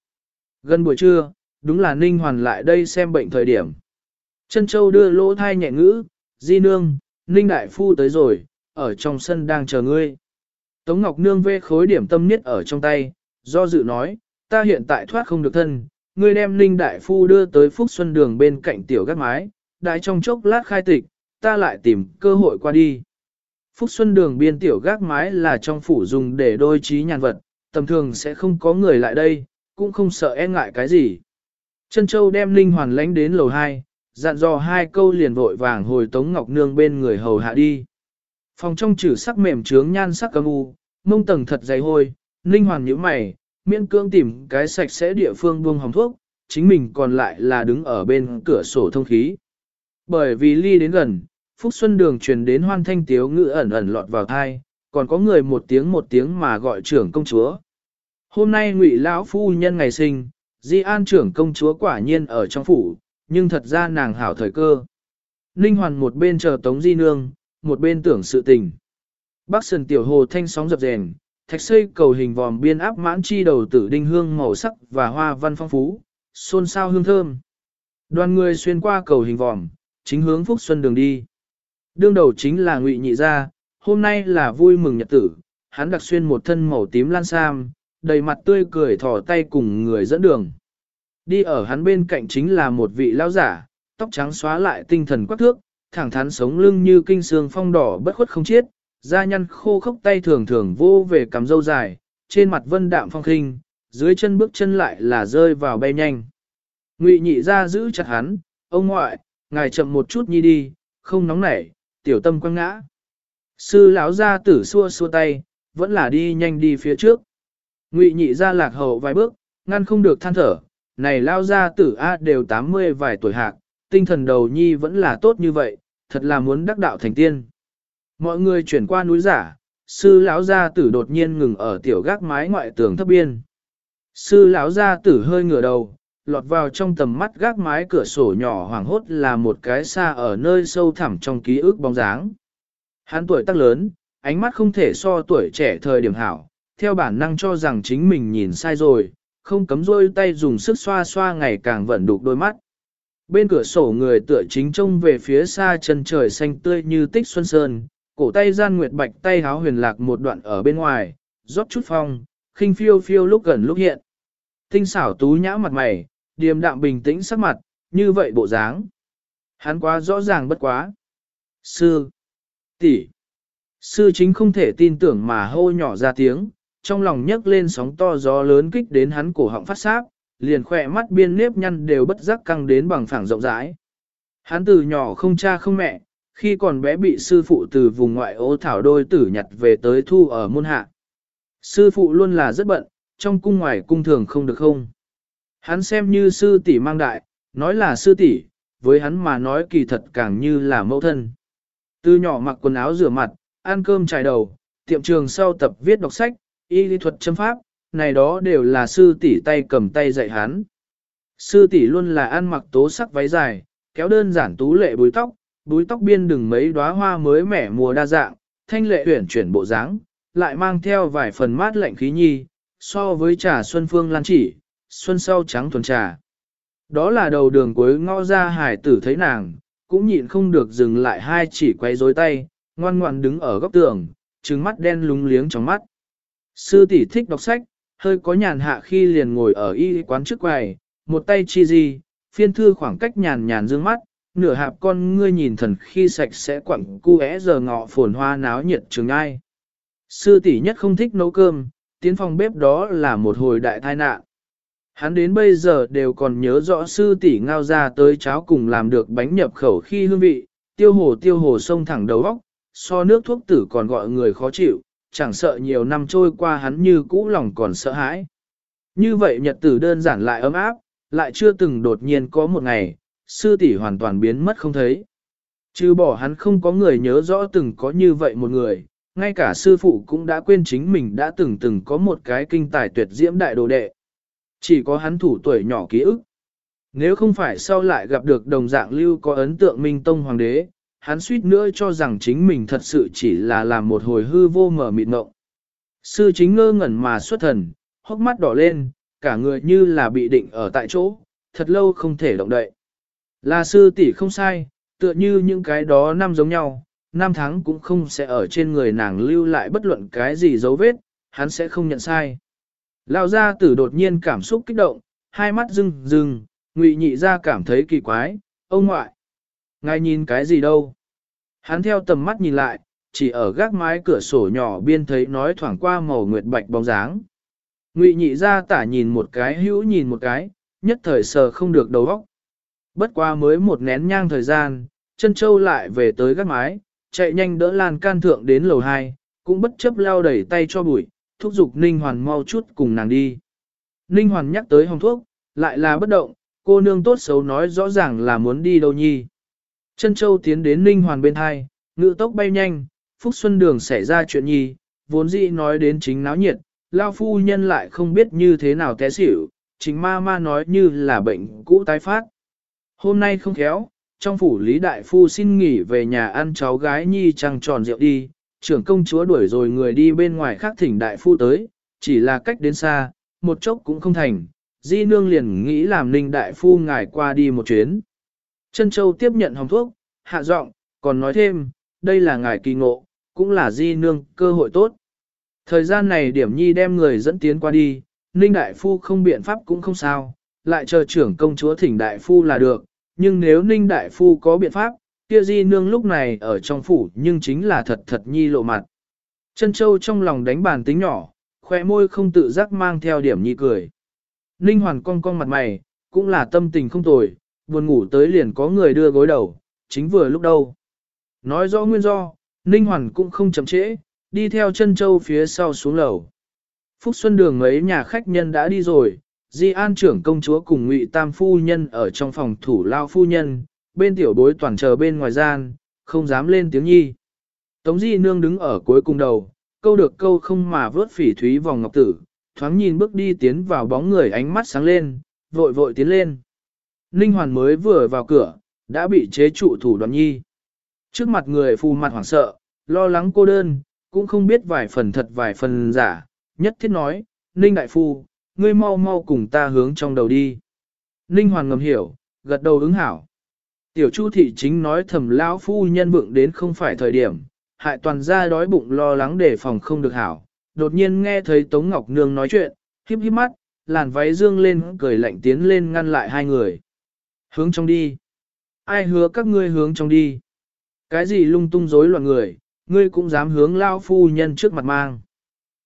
Gần buổi trưa, đúng là Ninh Hoàn lại đây xem bệnh thời điểm. Trân Châu đưa lỗ thai nhẹ ngữ, Di Nương, Ninh Đại Phu tới rồi, ở trong sân đang chờ ngươi. Tống Ngọc Nương vê khối điểm tâm niết ở trong tay, do dự nói, ta hiện tại thoát không được thân, ngươi đem Linh Đại Phu đưa tới Phúc Xuân Đường bên cạnh tiểu gác mái, đại trong chốc lát khai tịch, ta lại tìm cơ hội qua đi. Phúc Xuân Đường biên tiểu gác mái là trong phủ dùng để đôi trí nhàn vật, tầm thường sẽ không có người lại đây, cũng không sợ e ngại cái gì. Trân Châu đem linh Hoàn lánh đến lầu 2, dặn dò hai câu liền vội vàng hồi Tống Ngọc Nương bên người hầu hạ đi. Phòng trong trừ sắc mềm trướng nhan sắc cầm u, mông tầng thật dày hôi, Ninh Hoàn nhíu mày, miễn cưỡng tìm cái sạch sẽ địa phương buông hồng thuốc, chính mình còn lại là đứng ở bên cửa sổ thông khí. Bởi vì ly đến gần, Phúc Xuân Đường truyền đến hoan thanh tiếu ngữ ẩn ẩn lọt vào thai, còn có người một tiếng một tiếng mà gọi trưởng công chúa, Hôm nay ngụy lão phu nhân ngày sinh, Di An trưởng công chúa quả nhiên ở trong phủ, nhưng thật ra nàng hảo thời cơ. Ninh Hoàn một bên chờ Tống Di Nương, một bên tưởng sự tình. Bắc sườn Tiểu Hồ thanh sóng dập rèn, thạch xây cầu hình vòm biên áp mãn chi đầu tử đinh hương màu sắc và hoa văn phong phú, xôn xao hương thơm. Đoàn người xuyên qua cầu hình vòm, chính hướng Phúc Xuân đường đi. Đương đầu chính là Ngụy Nhị Gia, hôm nay là vui mừng nhật tử, hắn đặc xuyên một thân màu tím lan sam, đầy mặt tươi cười thỏ tay cùng người dẫn đường. Đi ở hắn bên cạnh chính là một vị lão giả, tóc trắng xóa lại tinh thần quắc thước, thẳng thắn sống lưng như kinh sương phong đỏ bất khuất không chết, da nhăn khô khốc tay thường thường vô về cắm dâu dài, trên mặt vân đạm phong khinh, dưới chân bước chân lại là rơi vào bay nhanh. Ngụy nhị ra giữ chặt hắn, ông ngoại, ngài chậm một chút nhi đi, không nóng nảy, tiểu tâm quăng ngã. Sư lão ra tử xua xua tay, vẫn là đi nhanh đi phía trước. Ngụy nhị ra lạc hậu vài bước, ngăn không được than thở, này lao ra tử A đều 80 vài tuổi hạc, tinh thần đầu nhi vẫn là tốt như vậy, thật là muốn đắc đạo thành tiên. Mọi người chuyển qua núi giả, sư lão gia tử đột nhiên ngừng ở tiểu gác mái ngoại tường thấp biên. Sư lão gia tử hơi ngửa đầu, lọt vào trong tầm mắt gác mái cửa sổ nhỏ hoàng hốt là một cái xa ở nơi sâu thẳm trong ký ức bóng dáng. Hắn tuổi tác lớn, ánh mắt không thể so tuổi trẻ thời điểm hảo, theo bản năng cho rằng chính mình nhìn sai rồi, không cấm rôi tay dùng sức xoa xoa ngày càng vận đục đôi mắt. Bên cửa sổ người tựa chính trông về phía xa chân trời xanh tươi như tích xuân sơn, cổ tay gian nguyệt bạch tay háo huyền lạc một đoạn ở bên ngoài, rót chút phong, khinh phiêu phiêu lúc gần lúc hiện. Tinh xảo tú nhã mặt mày, điềm đạm bình tĩnh sắc mặt, như vậy bộ dáng. Hắn quá rõ ràng bất quá. Sư, tỷ, sư chính không thể tin tưởng mà hô nhỏ ra tiếng, trong lòng nhấc lên sóng to gió lớn kích đến hắn cổ họng phát sáp, liền khỏe mắt biên nếp nhăn đều bất giác căng đến bằng phẳng rộng rãi. Hắn từ nhỏ không cha không mẹ, khi còn bé bị sư phụ từ vùng ngoại ô thảo đôi tử nhặt về tới thu ở môn hạ. Sư phụ luôn là rất bận, trong cung ngoài cung thường không được không. Hắn xem như sư tỷ mang đại, nói là sư tỷ, với hắn mà nói kỳ thật càng như là mẫu thân. Từ nhỏ mặc quần áo rửa mặt, ăn cơm trải đầu, tiệm trường sau tập viết đọc sách, y lý thuật châm pháp, này đó đều là sư tỷ tay cầm tay dạy hắn. Sư tỷ luôn là ăn mặc tố sắc váy dài, kéo đơn giản tú lệ búi tóc, búi tóc biên đừng mấy đóa hoa mới mẻ mùa đa dạng, thanh lệ tuyển chuyển bộ dáng, lại mang theo vài phần mát lạnh khí nhi, so với trà xuân phương lan chỉ, xuân sau trắng thuần trà. Đó là đầu đường cuối ngõ ra hải tử thấy nàng, cũng nhịn không được dừng lại hai chỉ quay rối tay, ngoan ngoan đứng ở góc tường, trừng mắt đen lúng liếng trong mắt. Sư tỷ thích đọc sách, hơi có nhàn hạ khi liền ngồi ở y quán trước quầy, một tay chi gì, phiên thư khoảng cách nhàn nhàn dương mắt, nửa hạp con ngươi nhìn thần khi sạch sẽ quặng cu é giờ ngọ phồn hoa náo nhiệt trường ai. Sư tỷ nhất không thích nấu cơm, tiến phòng bếp đó là một hồi đại tai nạn. Hắn đến bây giờ đều còn nhớ rõ sư tỷ ngao ra tới cháo cùng làm được bánh nhập khẩu khi hương vị, tiêu hồ tiêu hồ sông thẳng đầu óc, so nước thuốc tử còn gọi người khó chịu, chẳng sợ nhiều năm trôi qua hắn như cũ lòng còn sợ hãi. Như vậy nhật tử đơn giản lại ấm áp, lại chưa từng đột nhiên có một ngày, sư tỷ hoàn toàn biến mất không thấy. Chứ bỏ hắn không có người nhớ rõ từng có như vậy một người, ngay cả sư phụ cũng đã quên chính mình đã từng từng có một cái kinh tài tuyệt diễm đại đồ đệ. Chỉ có hắn thủ tuổi nhỏ ký ức. Nếu không phải sau lại gặp được đồng dạng lưu có ấn tượng minh tông hoàng đế, hắn suýt nữa cho rằng chính mình thật sự chỉ là làm một hồi hư vô mở mịt mộng. Sư chính ngơ ngẩn mà xuất thần, hốc mắt đỏ lên, cả người như là bị định ở tại chỗ, thật lâu không thể động đậy. Là sư tỷ không sai, tựa như những cái đó năm giống nhau, năm tháng cũng không sẽ ở trên người nàng lưu lại bất luận cái gì dấu vết, hắn sẽ không nhận sai. Lão gia tử đột nhiên cảm xúc kích động, hai mắt rưng rưng, ngụy nhị ra cảm thấy kỳ quái, ông ngoại. Ngài nhìn cái gì đâu? Hắn theo tầm mắt nhìn lại, chỉ ở gác mái cửa sổ nhỏ biên thấy nói thoảng qua màu nguyệt bạch bóng dáng. Ngụy nhị ra tả nhìn một cái hữu nhìn một cái, nhất thời sờ không được đầu óc. Bất qua mới một nén nhang thời gian, chân châu lại về tới gác mái, chạy nhanh đỡ lan can thượng đến lầu 2, cũng bất chấp lao đẩy tay cho bụi, thúc giục Ninh Hoàn mau chút cùng nàng đi. Ninh Hoàn nhắc tới hồng thuốc, lại là bất động, cô nương tốt xấu nói rõ ràng là muốn đi đâu nhi. Chân châu tiến đến Ninh Hoàn bên hai, ngự tốc bay nhanh, Phúc Xuân Đường xảy ra chuyện nhi, vốn dĩ nói đến chính náo nhiệt, lao phu nhân lại không biết như thế nào té xỉu, chính ma ma nói như là bệnh cũ tái phát. Hôm nay không khéo, trong phủ lý đại phu xin nghỉ về nhà ăn cháu gái nhi trăng tròn rượu đi, trưởng công chúa đuổi rồi người đi bên ngoài khác thỉnh đại phu tới, chỉ là cách đến xa, một chốc cũng không thành, di nương liền nghĩ làm ninh đại phu ngài qua đi một chuyến. Trân Châu tiếp nhận hồng thuốc, hạ giọng, còn nói thêm, đây là ngài kỳ ngộ, cũng là di nương cơ hội tốt. Thời gian này điểm nhi đem người dẫn tiến qua đi, ninh đại phu không biện pháp cũng không sao, lại chờ trưởng công chúa thỉnh đại phu là được, nhưng nếu ninh đại phu có biện pháp, kia di nương lúc này ở trong phủ nhưng chính là thật thật nhi lộ mặt. Trân Châu trong lòng đánh bàn tính nhỏ, khoe môi không tự giác mang theo điểm nhi cười. Ninh hoàn cong cong mặt mày, cũng là tâm tình không tồi, buồn ngủ tới liền có người đưa gối đầu, chính vừa lúc đâu. Nói rõ nguyên do, Ninh hoàn cũng không chậm trễ, đi theo chân châu phía sau xuống lầu. Phúc Xuân Đường mấy nhà khách nhân đã đi rồi, Di An trưởng công chúa cùng Ngụy Tam phu nhân ở trong phòng thủ lao phu nhân, bên tiểu bối toàn chờ bên ngoài gian, không dám lên tiếng nhi. Tống Di Nương đứng ở cuối cùng đầu, câu được câu không mà vớt phỉ thúy vòng ngọc tử, thoáng nhìn bước đi tiến vào bóng người ánh mắt sáng lên, vội vội tiến lên. Ninh Hoàn mới vừa vào cửa, đã bị chế trụ thủ đoàn nhi. Trước mặt người phù mặt hoảng sợ, lo lắng cô đơn, cũng không biết vài phần thật vài phần giả, nhất thiết nói, Ninh Đại Phu, ngươi mau mau cùng ta hướng trong đầu đi. Ninh Hoàn ngầm hiểu, gật đầu ứng hảo. Tiểu Chu thị chính nói thầm lão phu nhân vượng đến không phải thời điểm, hại toàn gia đói bụng lo lắng để phòng không được hảo. Đột nhiên nghe thấy Tống Ngọc Nương nói chuyện, híp híp mắt, làn váy dương lên cười lạnh tiến lên ngăn lại hai người. Hướng trong đi. Ai hứa các ngươi hướng trong đi. Cái gì lung tung rối loạn người, ngươi cũng dám hướng lao phu nhân trước mặt mang.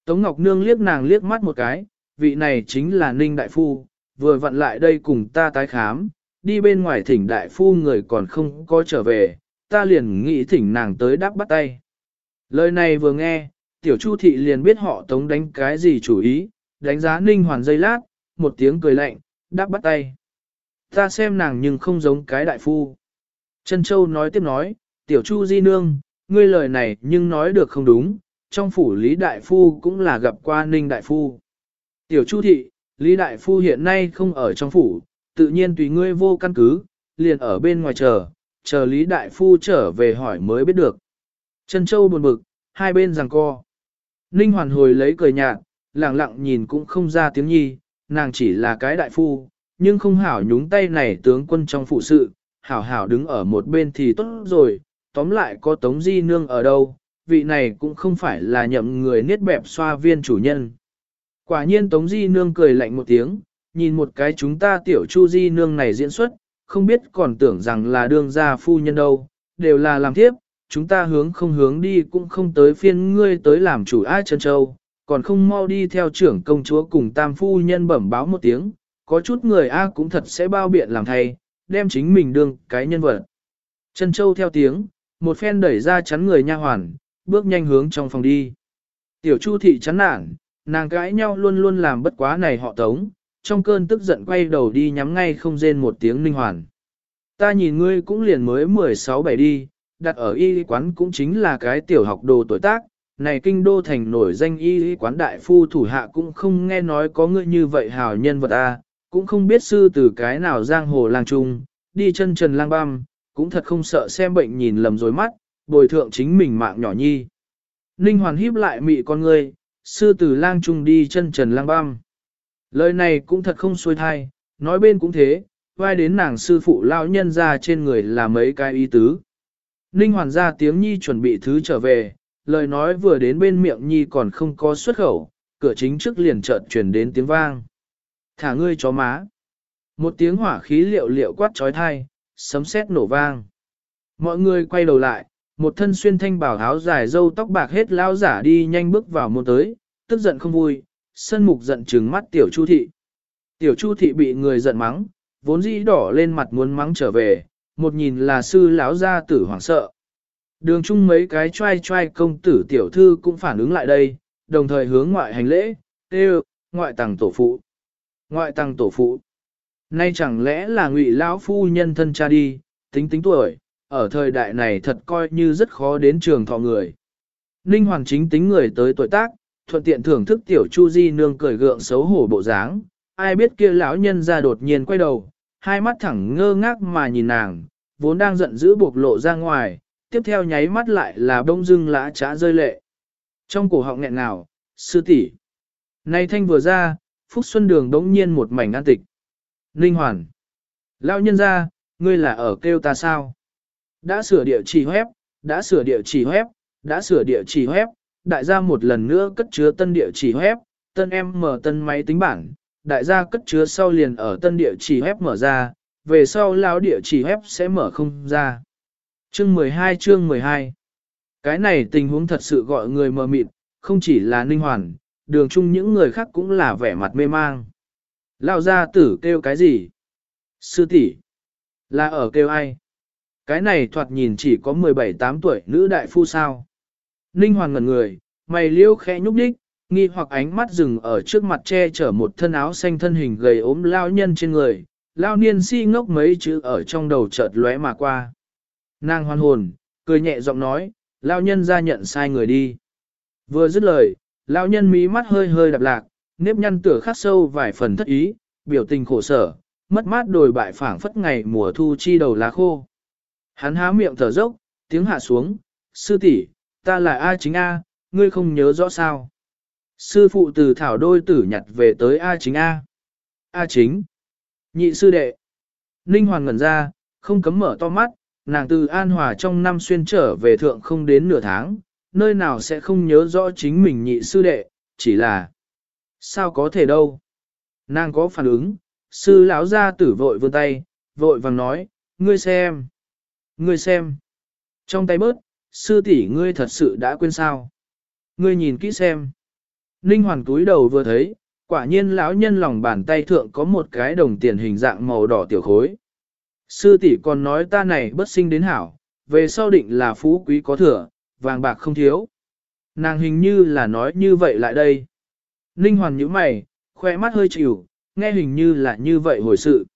Tống Ngọc Nương liếc nàng liếc mắt một cái, vị này chính là Ninh Đại Phu, vừa vặn lại đây cùng ta tái khám, đi bên ngoài thỉnh Đại Phu người còn không có trở về, ta liền nghĩ thỉnh nàng tới đáp bắt tay. Lời này vừa nghe, Tiểu Chu Thị liền biết họ Tống đánh cái gì chủ ý, đánh giá Ninh Hoàn dây lát, một tiếng cười lạnh, đáp bắt tay. Ta xem nàng nhưng không giống cái đại phu. Trân Châu nói tiếp nói, Tiểu Chu Di Nương, ngươi lời này nhưng nói được không đúng, trong phủ Lý Đại Phu cũng là gặp qua Ninh Đại Phu. Tiểu Chu Thị, Lý Đại Phu hiện nay không ở trong phủ, tự nhiên tùy ngươi vô căn cứ, liền ở bên ngoài chờ, chờ Lý Đại Phu trở về hỏi mới biết được. Trân Châu buồn bực, hai bên giằng co. Ninh Hoàn hồi lấy cười nhạt, lặng lặng nhìn cũng không ra tiếng nhi, nàng chỉ là cái đại phu, nhưng không hảo nhúng tay này tướng quân trong phụ sự, hảo hảo đứng ở một bên thì tốt rồi, tóm lại có Tống Di Nương ở đâu, vị này cũng không phải là nhậm người niết bẹp xoa viên chủ nhân. Quả nhiên Tống Di Nương cười lạnh một tiếng, nhìn một cái chúng ta tiểu Chu Di Nương này diễn xuất, không biết còn tưởng rằng là đương gia phu nhân đâu, đều là làm thiếp, chúng ta hướng không hướng đi cũng không tới phiên ngươi tới làm chủ ai chân châu, còn không mau đi theo trưởng công chúa cùng tam phu nhân bẩm báo một tiếng, có chút người A cũng thật sẽ bao biện làm thay, đem chính mình đương cái nhân vật. Chân châu theo tiếng, một phen đẩy ra chắn người nha hoàn, bước nhanh hướng trong phòng đi. Tiểu Chu thị chán nản, nàng cãi nhau luôn luôn làm bất quá này họ tống, trong cơn tức giận quay đầu đi nhắm ngay không rên một tiếng ninh hoàn. Ta nhìn ngươi cũng liền mới 16 bảy đi, đặt ở y quán cũng chính là cái tiểu học đồ tuổi tác, này kinh đô thành nổi danh y quán đại phu thủ hạ cũng không nghe nói có ngươi như vậy hào nhân vật a, cũng không biết sư từ cái nào giang hồ lang trung, đi chân trần lang băm, cũng thật không sợ xem bệnh nhìn lầm rồi mắt, bồi thượng chính mình mạng nhỏ nhi. Ninh hoàn híp lại mị con ngươi, sư tử lang trung đi chân trần lang băm. Lời này cũng thật không xuôi thai, nói bên cũng thế, vai đến nàng sư phụ lão nhân ra trên người là mấy cái ý tứ. Ninh hoàn ra tiếng nhi chuẩn bị thứ trở về, lời nói vừa đến bên miệng nhi còn không có xuất khẩu, cửa chính trước liền chợt truyền đến tiếng vang. Thả ngươi chó má. Một tiếng hỏa khí liệu liệu quát trói thai, sấm sét nổ vang. Mọi người quay đầu lại, một thân xuyên thanh bảo áo dài dâu tóc bạc hết lao giả đi nhanh bước vào môn tới, tức giận không vui, sân mục giận trừng mắt tiểu chu thị. Tiểu chu thị bị người giận mắng, vốn dĩ đỏ lên mặt muốn mắng trở về, một nhìn là sư lão gia tử hoảng sợ. Đường chung mấy cái trai trai công tử tiểu thư cũng phản ứng lại đây, đồng thời hướng ngoại hành lễ, tê ngoại tàng tổ phụ. Ngoại tàng tổ phụ. Nay chẳng lẽ là ngụy lão phu nhân thân cha đi, tính tính tuổi, ở thời đại này thật coi như rất khó đến trường thọ người. Ninh Hoàng chính tính người tới tuổi tác, thuận tiện thưởng thức tiểu Chu Di nương cười gượng xấu hổ bộ dáng. Ai biết kia lão nhân ra đột nhiên quay đầu, hai mắt thẳng ngơ ngác mà nhìn nàng, vốn đang giận dữ buộc lộ ra ngoài, tiếp theo nháy mắt lại là bông dưng lã trá rơi lệ. Trong cổ họng nghẹn nào, sư tỷ Nay thanh vừa ra, Phúc Xuân Đường đống nhiên một mảnh an tịch. Ninh Hoàn. Lão nhân ra, ngươi là ở kêu ta sao? Đã sửa địa chỉ web, đã sửa địa chỉ web, đã sửa địa chỉ web, đại gia một lần nữa cất chứa tân địa chỉ web, tân em mở tân máy tính bảng, đại gia cất chứa sau liền ở tân địa chỉ web mở ra, về sau lão địa chỉ web sẽ mở không ra. Chương 12 chương 12 Cái này tình huống thật sự gọi người mờ mịt, không chỉ là Ninh Hoàn, đường chung những người khác cũng là vẻ mặt mê mang. Lao gia tử kêu cái gì? Sư tỷ Là ở kêu ai? Cái này thoạt nhìn chỉ có 17-8 tuổi nữ đại phu sao? Ninh Hoàn ngẩn người, mày liêu khẽ nhúc đích, nghi hoặc ánh mắt dừng ở trước mặt che chở một thân áo xanh thân hình gầy ốm lao nhân trên người, lao niên si ngốc mấy chữ ở trong đầu chợt lóe mà qua. Nàng hoan hồn, cười nhẹ giọng nói, lao nhân ra nhận sai người đi. Vừa dứt lời, lao nhân mí mắt hơi hơi đạp lạc, nếp nhăn tửa khắc sâu vài phần thất ý, biểu tình khổ sở, mất mát đồi bại phảng phất ngày mùa thu chi đầu lá khô. Hắn há miệng thở dốc, tiếng hạ xuống, sư tỷ, ta là A chính A, ngươi không nhớ rõ sao. Sư phụ từ thảo đôi tử nhặt về tới A chính A. A chính. Nhị sư đệ. Ninh Hoàng ngẩn ra, không cấm mở to mắt, nàng từ An Hòa trong năm xuyên trở về thượng không đến nửa tháng, nơi nào sẽ không nhớ rõ chính mình nhị sư đệ, chỉ là... Sao có thể đâu? Nàng có phản ứng, sư lão ra tử vội vươn tay, vội vàng nói, ngươi xem. Ngươi xem. Trong tay bớt, sư tỷ ngươi thật sự đã quên sao. Ngươi nhìn kỹ xem. Ninh hoàn túi đầu vừa thấy, quả nhiên lão nhân lòng bàn tay thượng có một cái đồng tiền hình dạng màu đỏ tiểu khối. Sư tỷ còn nói ta này bất sinh đến hảo, về sau định là phú quý có thừa, vàng bạc không thiếu. Nàng hình như là nói như vậy lại đây. Ninh hoàn nhíu mày, khoe mắt hơi chịu, nghe hình như là như vậy hồi sự.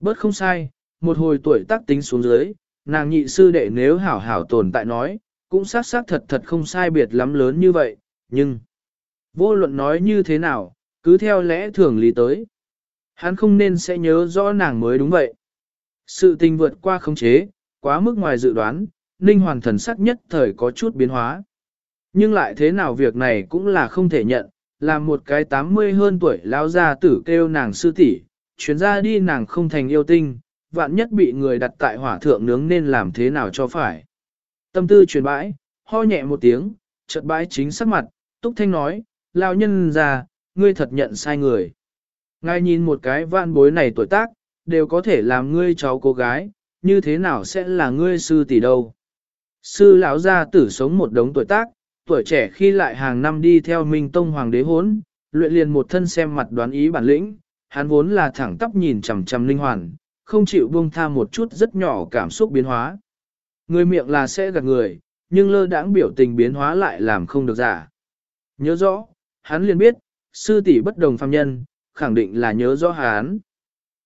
Bớt không sai, một hồi tuổi tác tính xuống dưới, nàng nhị sư đệ nếu hảo hảo tồn tại nói, cũng xác xác thật thật không sai biệt lắm lớn như vậy, nhưng vô luận nói như thế nào, cứ theo lẽ thường lý tới. Hắn không nên sẽ nhớ rõ nàng mới đúng vậy. Sự tình vượt qua khống chế, quá mức ngoài dự đoán, Ninh Hoàng thần sắc nhất thời có chút biến hóa. Nhưng lại thế nào việc này cũng là không thể nhận, là một cái 80 hơn tuổi lao gia tử kêu nàng sư tỷ, chuyến ra đi nàng không thành yêu tinh, vạn nhất bị người đặt tại hỏa thượng nướng nên làm thế nào cho phải. Tâm tư truyền bãi, ho nhẹ một tiếng, chợt bãi chính sắc mặt, túc thanh nói, lao nhân già, ngươi thật nhận sai người. Ngài nhìn một cái vạn bối này tuổi tác, đều có thể làm ngươi cháu cô gái, như thế nào sẽ là ngươi sư tỷ đâu. Sư lão gia tử sống một đống tuổi tác, tuổi trẻ khi lại hàng năm đi theo Minh Tông Hoàng đế hốn, luyện liền một thân xem mặt đoán ý bản lĩnh, hắn vốn là thẳng tắp nhìn chằm chằm linh hoàn, không chịu buông tha một chút rất nhỏ cảm xúc biến hóa. Người miệng là sẽ gạt người, nhưng lơ đãng biểu tình biến hóa lại làm không được giả. Nhớ rõ, hắn liền biết, sư tỷ bất đồng phàm nhân, khẳng định là nhớ rõ hắn.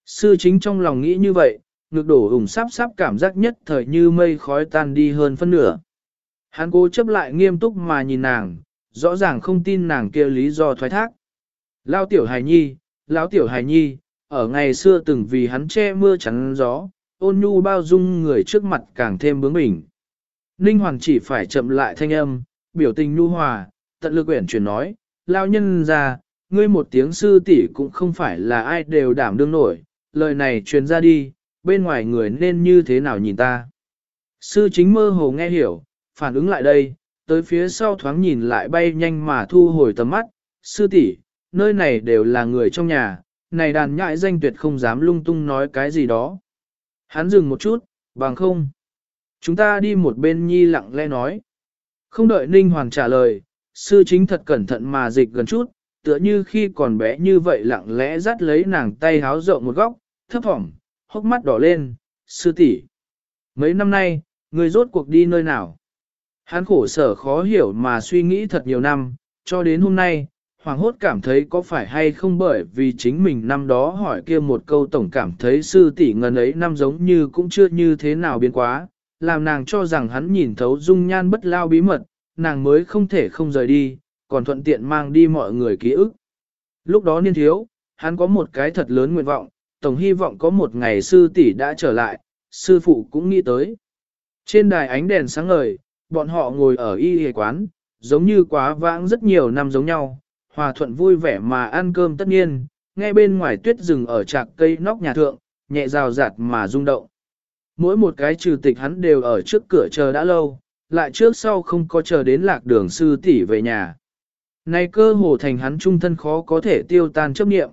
Sư chính trong lòng nghĩ như vậy, ngược đổ ủng sắp sắp cảm giác nhất thời như mây khói tan đi hơn phân nửa. Hắn cố chấp lại nghiêm túc mà nhìn nàng, rõ ràng không tin nàng kia lý do thoái thác. Lao tiểu hài nhi, lão tiểu hài nhi, ở ngày xưa từng vì hắn che mưa chắn gió, ôn nhu bao dung người trước mặt càng thêm bướng bỉnh. Ninh Hoàng chỉ phải chậm lại thanh âm, biểu tình nhu hòa, tận lực quyển chuyển nói, lao nhân ra, ngươi một tiếng sư tỷ cũng không phải là ai đều đảm đương nổi, lời này truyền ra đi, bên ngoài người nên như thế nào nhìn ta. Sư chính mơ hồ nghe hiểu, phản ứng lại đây, tới phía sau thoáng nhìn lại bay nhanh mà thu hồi tầm mắt, sư tỷ, nơi này đều là người trong nhà, này đàn nhãi danh tuyệt không dám lung tung nói cái gì đó. Hắn dừng một chút, bằng không. Chúng ta đi một bên nhi lặng lẽ nói. Không đợi Ninh Hoàng trả lời, sư chính thật cẩn thận mà dịch gần chút, tựa như khi còn bé như vậy lặng lẽ dắt lấy nàng tay háo rộng một góc, thấp thỏm, hốc mắt đỏ lên, sư tỷ. Mấy năm nay, người rốt cuộc đi nơi nào? Hắn khổ sở khó hiểu mà suy nghĩ thật nhiều năm, cho đến hôm nay, hoàng hốt cảm thấy có phải hay không bởi vì chính mình năm đó hỏi kia một câu tổng cảm thấy sư tỷ ngần ấy năm giống như cũng chưa như thế nào biến quá, làm nàng cho rằng hắn nhìn thấu dung nhan bất lao bí mật, nàng mới không thể không rời đi, còn thuận tiện mang đi mọi người ký ức. Lúc đó niên thiếu, hắn có một cái thật lớn nguyện vọng, tổng hy vọng có một ngày sư tỷ đã trở lại, sư phụ cũng nghĩ tới. Trên đài ánh đèn sáng ngời, bọn họ ngồi ở y y quán, giống như quá vãng rất nhiều năm giống nhau, hòa thuận vui vẻ mà ăn cơm tất nhiên, nghe bên ngoài tuyết rừng ở trạc cây nóc nhà thượng, nhẹ rào rạt mà rung động. Mỗi một cái trừ tịch hắn đều ở trước cửa chờ đã lâu, lại trước sau không có chờ đến lạc đường sư tỷ về nhà. Này cơ hồ thành hắn trung thân khó có thể tiêu tan chấp nghiệm.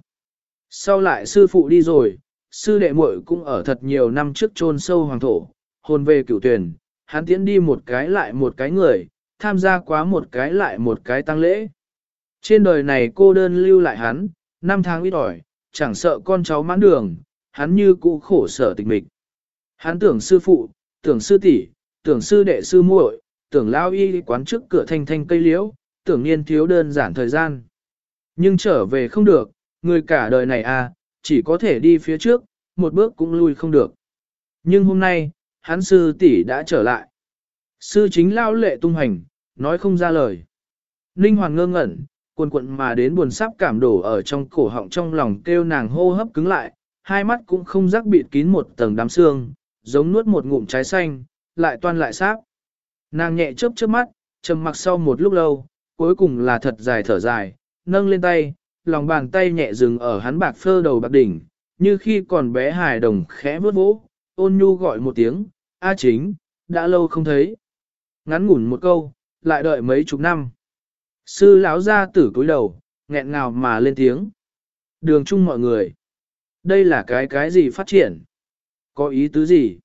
Sau lại sư phụ đi rồi, sư đệ muội cũng ở thật nhiều năm trước chôn sâu hoàng thổ, hồn về cửu tuyển, hắn tiến đi một cái lại một cái người, tham gia quá một cái lại một cái tăng lễ. Trên đời này cô đơn lưu lại hắn, năm tháng ít ỏi, chẳng sợ con cháu mãn đường, hắn như cũ khổ sở tịch mịch. Hắn tưởng sư phụ, tưởng sư tỷ, tưởng sư đệ sư muội, tưởng lao y quán trước cửa thanh thanh cây liễu, tưởng niên thiếu đơn giản thời gian. Nhưng trở về không được, người cả đời này à, chỉ có thể đi phía trước, một bước cũng lui không được. Nhưng hôm nay, hắn sư tỷ đã trở lại. Sư chính lao lệ tung hành, nói không ra lời. Ninh Hoàng ngơ ngẩn, cuồn cuộn mà đến buồn sắp cảm đổ ở trong cổ họng trong lòng kêu nàng hô hấp cứng lại, hai mắt cũng không rắc bịt kín một tầng đám xương, giống nuốt một ngụm trái xanh, lại toan lại sáp. Nàng nhẹ chớp chớp mắt, trầm mặc sau một lúc lâu, cuối cùng là thật dài thở dài, nâng lên tay, lòng bàn tay nhẹ dừng ở hắn bạc phơ đầu bạc đỉnh, như khi còn bé hài đồng khẽ vớt vỗ, ôn nhu gọi một tiếng, A chính, đã lâu không thấy. Ngắn ngủn một câu, lại đợi mấy chục năm. Sư lão ra tử cúi đầu, nghẹn ngào mà lên tiếng. Đường chung mọi người. Đây là cái cái gì phát triển? Có ý tứ gì?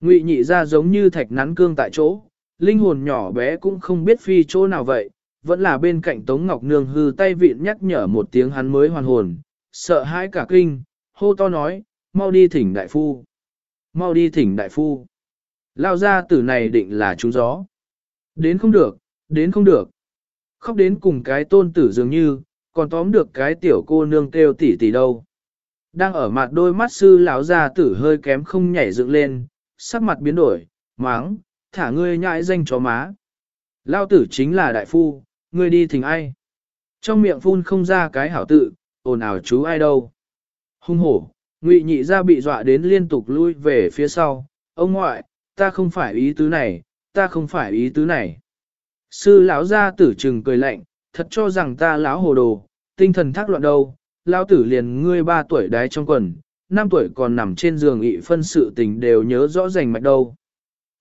Ngụy nhị ra giống như thạch nắn cương tại chỗ, linh hồn nhỏ bé cũng không biết phi chỗ nào vậy, vẫn là bên cạnh Tống Ngọc Nương hư tay vịn nhắc nhở một tiếng hắn mới hoàn hồn, sợ hãi cả kinh, hô to nói, mau đi thỉnh đại phu. Mau đi thỉnh đại phu. Lao ra tử này định là trúng gió. Đến không được, đến không được. Khóc đến cùng cái tôn tử dường như, còn tóm được cái tiểu cô nương kêu tỷ tỷ đâu. Đang ở mặt đôi mắt sư lão già tử hơi kém không nhảy dựng lên, sắc mặt biến đổi, máng, thả ngươi nhãi danh chó má. Lao tử chính là đại phu, ngươi đi thỉnh ai. Trong miệng phun không ra cái hảo tự, ồn ào chú ai đâu. Hung hổ, ngụy nhị ra bị dọa đến liên tục lui về phía sau, ông ngoại, ta không phải ý tứ này, ta không phải ý tứ này. Sư lão gia tử trừng cười lạnh, thật cho rằng ta lão hồ đồ, tinh thần thác loạn đâu, lão tử liền ngươi ba tuổi đái trong quần, năm tuổi còn nằm trên giường ị phân sự tình đều nhớ rõ rành mạch đâu.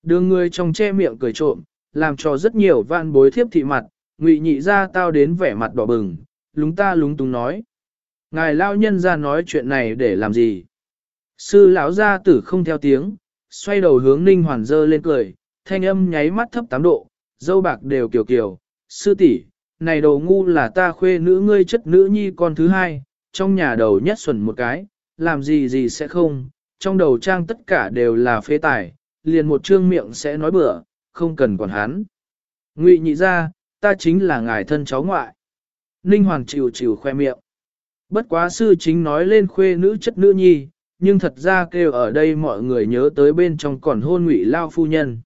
Đưa ngươi trong che miệng cười trộm, làm cho rất nhiều van bối thiếp thị mặt, ngụy nhị ra tao đến vẻ mặt đỏ bừng, lúng ta lúng túng nói. Ngài lao nhân ra nói chuyện này để làm gì? Sư lão gia tử không theo tiếng, xoay đầu hướng ninh hoàn dơ lên cười, thanh âm nháy mắt thấp tám độ, dâu bạc đều kiều kiều, sư tỷ, này đồ ngu là ta khuê nữ ngươi chất nữ nhi con thứ hai, trong nhà đầu nhất xuẩn một cái, làm gì gì sẽ không, trong đầu trang tất cả đều là phế tài, liền một trương miệng sẽ nói bừa, không cần quản hắn. Ngụy nhị ra, ta chính là ngài thân cháu ngoại. Ninh Hoàng chịu chịu khoe miệng. Bất quá sư chính nói lên khuê nữ chất nữ nhi, nhưng thật ra kêu ở đây mọi người nhớ tới bên trong còn hôn ngụy lao phu nhân.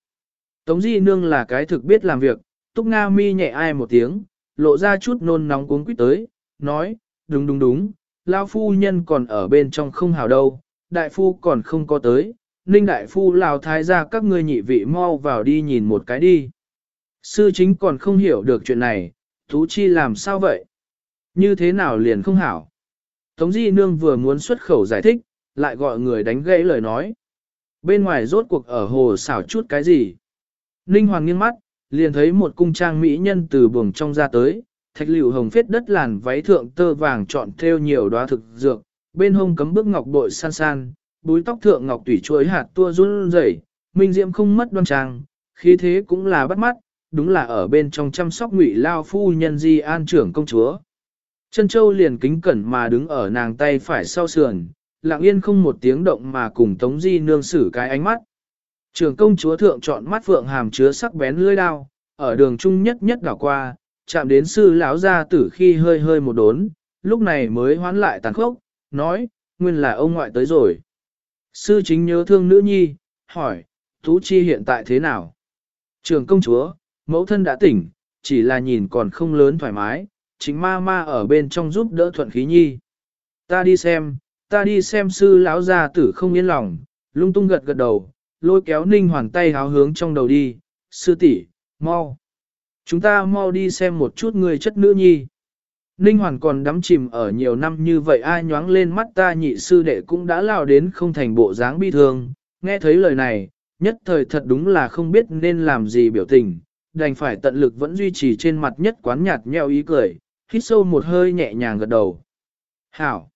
Tống Di Nương là cái thực biết làm việc, Túc Nga mi nhẹ ai một tiếng, lộ ra chút nôn nóng cuống quýt tới, nói, đúng đúng đúng, Lao Phu Nhân còn ở bên trong không hào đâu, Đại Phu còn không có tới, Ninh Đại Phu Lào Thái ra các ngươi nhị vị mau vào đi nhìn một cái đi. Sư chính còn không hiểu được chuyện này, Thú Chi làm sao vậy? Như thế nào liền không hảo? Tống Di Nương vừa muốn xuất khẩu giải thích, lại gọi người đánh gãy lời nói. Bên ngoài rốt cuộc ở hồ xảo chút cái gì? Ninh Hoàng nghiêng mắt, liền thấy một cung trang mỹ nhân từ buồng trong ra tới, thạch liệu hồng phết đất làn váy thượng tơ vàng chọn theo nhiều đóa thực dược, bên hông cấm bước ngọc bội san san, búi tóc thượng ngọc tủy chuối hạt tua run rẩy, minh diệm không mất đoan trang, khí thế cũng là bắt mắt, đúng là ở bên trong chăm sóc ngụy lao phu nhân di an trưởng công chúa. Trân châu liền kính cẩn mà đứng ở nàng tay phải sau sườn, lặng yên không một tiếng động mà cùng tống di nương xử cái ánh mắt. Trường công chúa thượng chọn mắt phượng hàm chứa sắc bén lưỡi đao, ở đường trung nhất nhất đảo qua, chạm đến sư lão gia tử khi hơi hơi một đốn, lúc này mới hoán lại tàn khốc, nói, nguyên là ông ngoại tới rồi. Sư chính nhớ thương nữ nhi, hỏi, Tú Chi hiện tại thế nào? Trường công chúa, mẫu thân đã tỉnh, chỉ là nhìn còn không lớn thoải mái, chính ma ma ở bên trong giúp đỡ thuận khí nhi. Ta đi xem, ta đi xem sư lão gia tử không yên lòng, lung tung gật gật đầu, lôi kéo ninh hoàn tay háo hướng trong đầu đi, sư tỷ, mau. Chúng ta mau đi xem một chút người chất nữ nhi. Ninh hoàn còn đắm chìm ở nhiều năm như vậy ai nhoáng lên mắt ta nhị sư đệ cũng đã lao đến không thành bộ dáng bi thương, nghe thấy lời này, nhất thời thật đúng là không biết nên làm gì biểu tình, đành phải tận lực vẫn duy trì trên mặt nhất quán nhạt nheo ý cười, hít sâu một hơi nhẹ nhàng gật đầu. Hảo!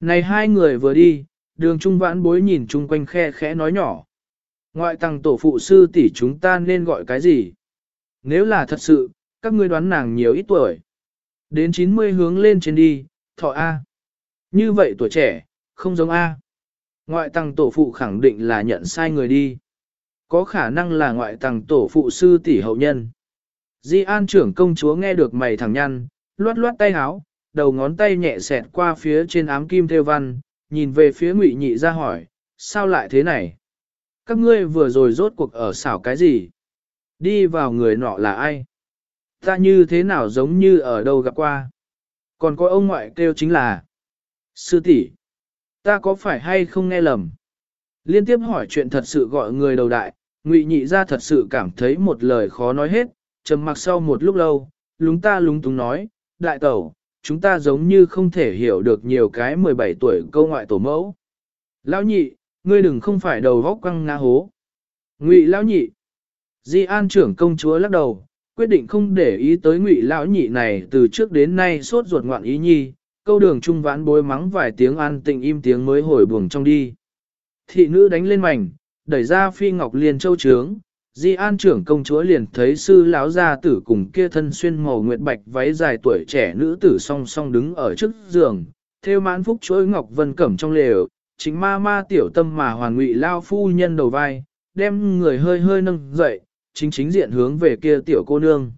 Này hai người vừa đi, đường trung vãn bối nhìn chung quanh khe khẽ nói nhỏ. Ngoại tăng tổ phụ sư tỷ chúng ta nên gọi cái gì? Nếu là thật sự, các ngươi đoán nàng nhiều ít tuổi. Đến 90 hướng lên trên đi, thọ A. Như vậy tuổi trẻ, không giống A. Ngoại tăng tổ phụ khẳng định là nhận sai người đi. Có khả năng là ngoại tăng tổ phụ sư tỷ hậu nhân. Di an trưởng công chúa nghe được mày thẳng nhăn, loát loát tay háo, đầu ngón tay nhẹ xẹt qua phía trên ám kim theo văn, nhìn về phía ngụy nhị ra hỏi, sao lại thế này? Các ngươi vừa rồi rốt cuộc ở xảo cái gì? Đi vào người nọ là ai? Ta như thế nào giống như ở đâu gặp qua? Còn có ông ngoại kêu chính là Sư tỷ, ta có phải hay không nghe lầm? Liên tiếp hỏi chuyện thật sự gọi người đầu đại, ngụy nhị ra thật sự cảm thấy một lời khó nói hết, trầm mặc sau một lúc lâu, lúng ta lúng túng nói, đại tẩu, chúng ta giống như không thể hiểu được nhiều cái 17 tuổi câu ngoại tổ mẫu. Lão nhị, ngươi đừng không phải đầu góc quăng ngã hố. Ngụy lão nhị. Di An trưởng công chúa lắc đầu, quyết định không để ý tới ngụy lão nhị này từ trước đến nay sốt ruột ngoạn ý nhi, câu đường trung vãn bối mắng vài tiếng an tịnh im tiếng mới hồi buồng trong đi. Thị nữ đánh lên mảnh, đẩy ra phi ngọc liền châu trướng, Di An trưởng công chúa liền thấy sư lão gia tử cùng kia thân xuyên màu nguyệt bạch váy dài tuổi trẻ nữ tử song song đứng ở trước giường, theo mãn phúc chuỗi ngọc vân cẩm trong lều, chính ma ma tiểu tâm mà hoàn ngụy lao phu nhân đầu vai, đem người hơi hơi nâng dậy, chính chính diện hướng về kia tiểu cô nương.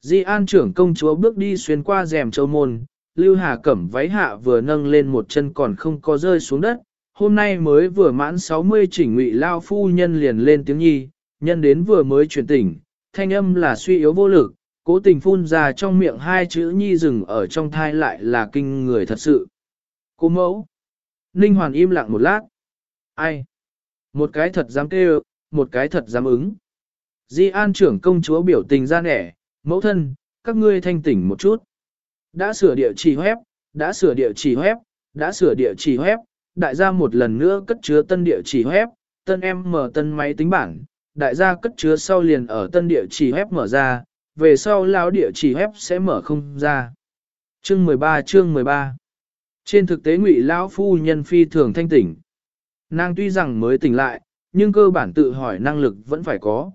Di An trưởng công chúa bước đi xuyên qua rèm châu môn, Lưu Hà cẩm váy hạ vừa nâng lên một chân còn không có rơi xuống đất, hôm nay mới vừa mãn 60 chỉnh ngụy lao phu nhân liền lên tiếng nhi, nhân đến vừa mới chuyển tỉnh, thanh âm là suy yếu vô lực, cố tình phun ra trong miệng hai chữ nhi dừng ở trong thai lại là kinh người thật sự. Cô mẫu. Ninh Hoàn im lặng một lát. Ai? Một cái thật dám kêu, một cái thật dám ứng. Di An trưởng công chúa biểu tình ra nẻ, mẫu thân, các ngươi thanh tỉnh một chút. Đã sửa địa chỉ web, đã sửa địa chỉ web, đã sửa địa chỉ web, đại gia một lần nữa cất chứa tân địa chỉ web, tân em mở tân máy tính bảng, đại gia cất chứa sau liền ở tân địa chỉ web mở ra, về sau lão địa chỉ web sẽ mở không ra. Chương 13 chương 13 trên thực tế ngụy lão phu nhân phi thường thanh tỉnh. Nàng tuy rằng mới tỉnh lại, nhưng cơ bản tự hỏi năng lực vẫn phải có.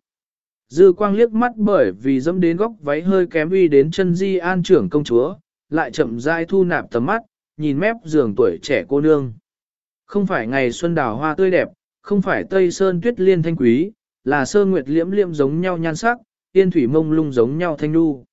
Dư quang liếc mắt bởi vì dẫm đến góc váy hơi kém uy đến chân di an trưởng công chúa, lại chậm rãi thu nạp tầm mắt, nhìn mép giường tuổi trẻ cô nương. Không phải ngày xuân đào hoa tươi đẹp, không phải tây sơn tuyết liên thanh quý, là sơ nguyệt liễm liễm giống nhau nhan sắc, tiên thủy mông lung giống nhau thanh nu.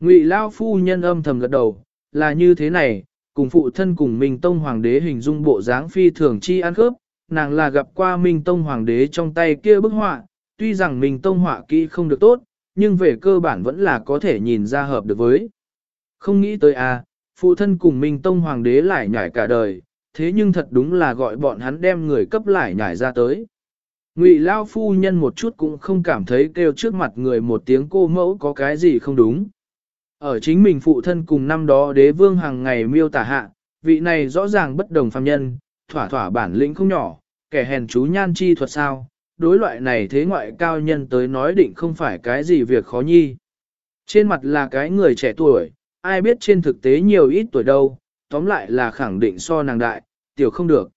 Ngụy Lao phu nhân âm thầm gật đầu, là như thế này, cùng phụ thân cùng Minh Tông Hoàng đế hình dung bộ dáng phi thường chi ăn khớp, nàng là gặp qua Minh Tông Hoàng đế trong tay kia bức họa, tuy rằng Minh Tông họa kỹ không được tốt, nhưng về cơ bản vẫn là có thể nhìn ra hợp được với. Không nghĩ tới à, phụ thân cùng Minh Tông Hoàng đế lại nhảy cả đời, thế nhưng thật đúng là gọi bọn hắn đem người cấp lại nhảy ra tới. Ngụy Lao phu nhân một chút cũng không cảm thấy kêu trước mặt người một tiếng cô mẫu có cái gì không đúng. Ở chính mình phụ thân cùng năm đó đế vương hàng ngày miêu tả hạ, vị này rõ ràng bất đồng phàm nhân, thỏa thỏa bản lĩnh không nhỏ, kẻ hèn chú nhan chi thuật sao, đối loại này thế ngoại cao nhân tới nói định không phải cái gì việc khó nhi. Trên mặt là cái người trẻ tuổi, ai biết trên thực tế nhiều ít tuổi đâu, tóm lại là khẳng định so nàng đại, tiểu không được.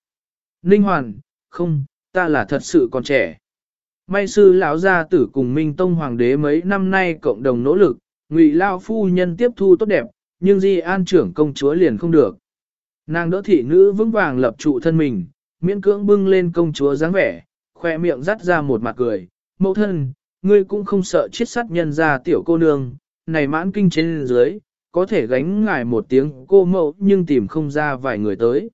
Ninh Hoàn, không, ta là thật sự còn trẻ. May sư lão gia tử cùng Minh Tông Hoàng đế mấy năm nay cộng đồng nỗ lực, ngụy lao phu nhân tiếp thu tốt đẹp, nhưng di an trưởng công chúa liền không được. Nàng đỡ thị nữ vững vàng lập trụ thân mình, miễn cưỡng bưng lên công chúa dáng vẻ, khoe miệng dắt ra một mặt cười, mẫu thân, ngươi cũng không sợ chết sát nhân ra tiểu cô nương, này mãn kinh trên dưới, có thể gánh ngài một tiếng cô mẫu nhưng tìm không ra vài người tới.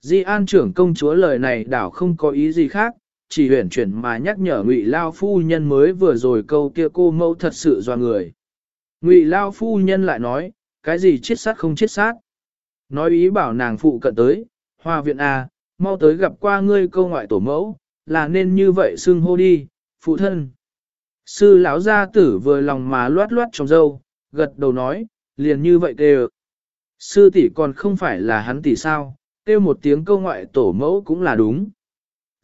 Di an trưởng công chúa lời này đảo không có ý gì khác, chỉ huyển chuyển mà nhắc nhở ngụy lao phu nhân mới vừa rồi câu kia cô mẫu thật sự doa người. Ngụy Lao phu nhân lại nói, cái gì chết sát không chết sát. Nói ý bảo nàng phụ cận tới, hoa viện à, mau tới gặp qua ngươi câu ngoại tổ mẫu, là nên như vậy xưng hô đi, phụ thân. Sư lão gia tử vừa lòng mà loát loát trong dâu, gật đầu nói, liền như vậy kêu. Sư tỷ còn không phải là hắn tỷ sao, kêu một tiếng câu ngoại tổ mẫu cũng là đúng.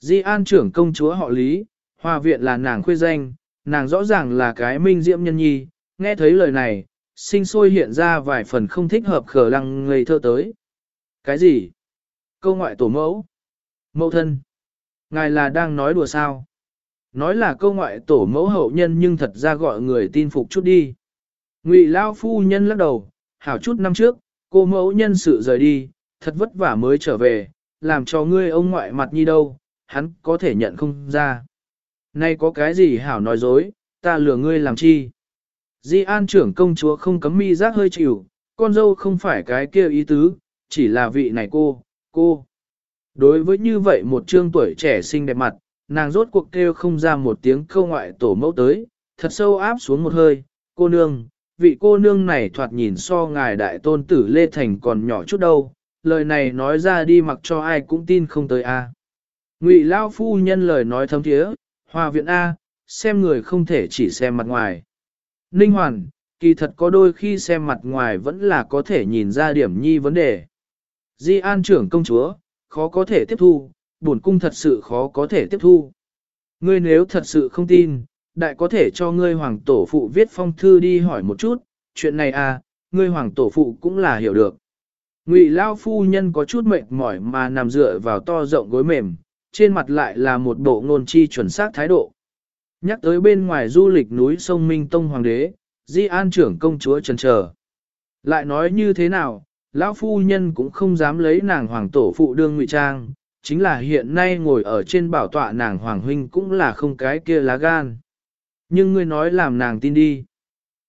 Di an trưởng công chúa họ Lý, hòa viện là nàng khuê danh, nàng rõ ràng là cái minh diễm nhân nhi, nghe thấy lời này, sinh sôi hiện ra vài phần không thích hợp khờ lăng ngây thơ tới. Cái gì? Câu ngoại tổ mẫu? Mẫu thân? Ngài là đang nói đùa sao? Nói là câu ngoại tổ mẫu hậu nhân nhưng thật ra gọi người tin phục chút đi. Ngụy Lao phu nhân lắc đầu, hảo chút năm trước, cô mẫu nhân sự rời đi, thật vất vả mới trở về, làm cho ngươi ông ngoại mặt nhi đâu, hắn có thể nhận không ra. Nay có cái gì hảo nói dối, ta lừa ngươi làm chi. Di an trưởng công chúa không cấm mi giác hơi chịu, con dâu không phải cái kia ý tứ, chỉ là vị này cô, cô. Đối với như vậy một trương tuổi trẻ xinh đẹp mặt, nàng rốt cuộc kêu không ra một tiếng câu ngoại tổ mẫu tới, thật sâu áp xuống một hơi, cô nương, vị cô nương này thoạt nhìn so ngài đại tôn tử Lê Thành còn nhỏ chút đâu, lời này nói ra đi mặc cho ai cũng tin không tới a. Ngụy Lao phu nhân lời nói thấm thiế, hòa viện A, xem người không thể chỉ xem mặt ngoài. Ninh Hoàn, kỳ thật có đôi khi xem mặt ngoài vẫn là có thể nhìn ra điểm nhi vấn đề. Di an trưởng công chúa, khó có thể tiếp thu, bổn cung thật sự khó có thể tiếp thu. Ngươi nếu thật sự không tin, đại có thể cho ngươi hoàng tổ phụ viết phong thư đi hỏi một chút, chuyện này à, ngươi hoàng tổ phụ cũng là hiểu được. Ngụy Lao phu nhân có chút mệt mỏi mà nằm dựa vào to rộng gối mềm, trên mặt lại là một bộ ngôn chi chuẩn xác thái độ. Nhắc tới bên ngoài du lịch núi sông Minh Tông Hoàng đế, Di An trưởng công chúa trần trở. Lại nói như thế nào, lão phu nhân cũng không dám lấy nàng hoàng tổ phụ đương ngụy trang, chính là hiện nay ngồi ở trên bảo tọa nàng hoàng huynh cũng là không cái kia lá gan. Nhưng ngươi nói làm nàng tin đi.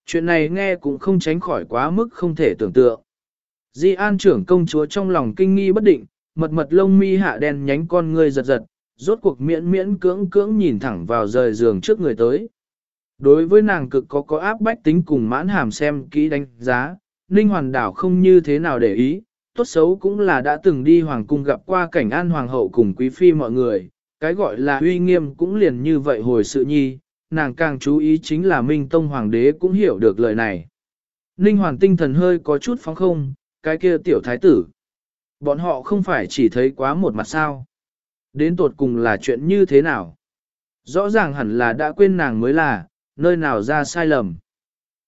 Chuyện này nghe cũng không tránh khỏi quá mức không thể tưởng tượng. Di an trưởng công chúa trong lòng kinh nghi bất định, mật mật lông mi hạ đen nhánh con ngươi giật giật, rốt cuộc miễn miễn cưỡng cưỡng nhìn thẳng vào rời giường trước người tới. Đối với nàng cực có có áp bách tính cùng mãn hàm xem kỹ đánh giá, Ninh Hoàn đảo không như thế nào để ý, tốt xấu cũng là đã từng đi hoàng cung gặp qua cảnh an hoàng hậu cùng quý phi mọi người, cái gọi là uy nghiêm cũng liền như vậy hồi sự nhi, nàng càng chú ý chính là Minh Tông Hoàng đế cũng hiểu được lời này. Ninh Hoàn tinh thần hơi có chút phóng không, cái kia tiểu thái tử. Bọn họ không phải chỉ thấy quá một mặt sao. Đến tột cùng là chuyện như thế nào? Rõ ràng hẳn là đã quên nàng mới là, nơi nào ra sai lầm.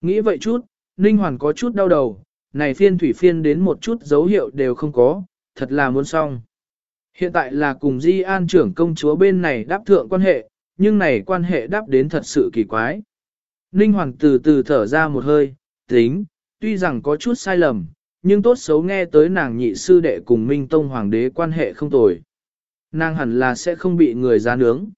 Nghĩ vậy chút, Ninh Hoàn có chút đau đầu, này phiên thủy phiên đến một chút dấu hiệu đều không có, thật là muốn xong. Hiện tại là cùng Di An trưởng công chúa bên này đáp thượng quan hệ, nhưng này quan hệ đáp đến thật sự kỳ quái. Ninh Hoàng từ từ thở ra một hơi, tính, tuy rằng có chút sai lầm, nhưng tốt xấu nghe tới nàng nhị sư đệ cùng Minh Tông Hoàng đế quan hệ không tồi. Nàng hẳn là sẽ không bị người ra nướng.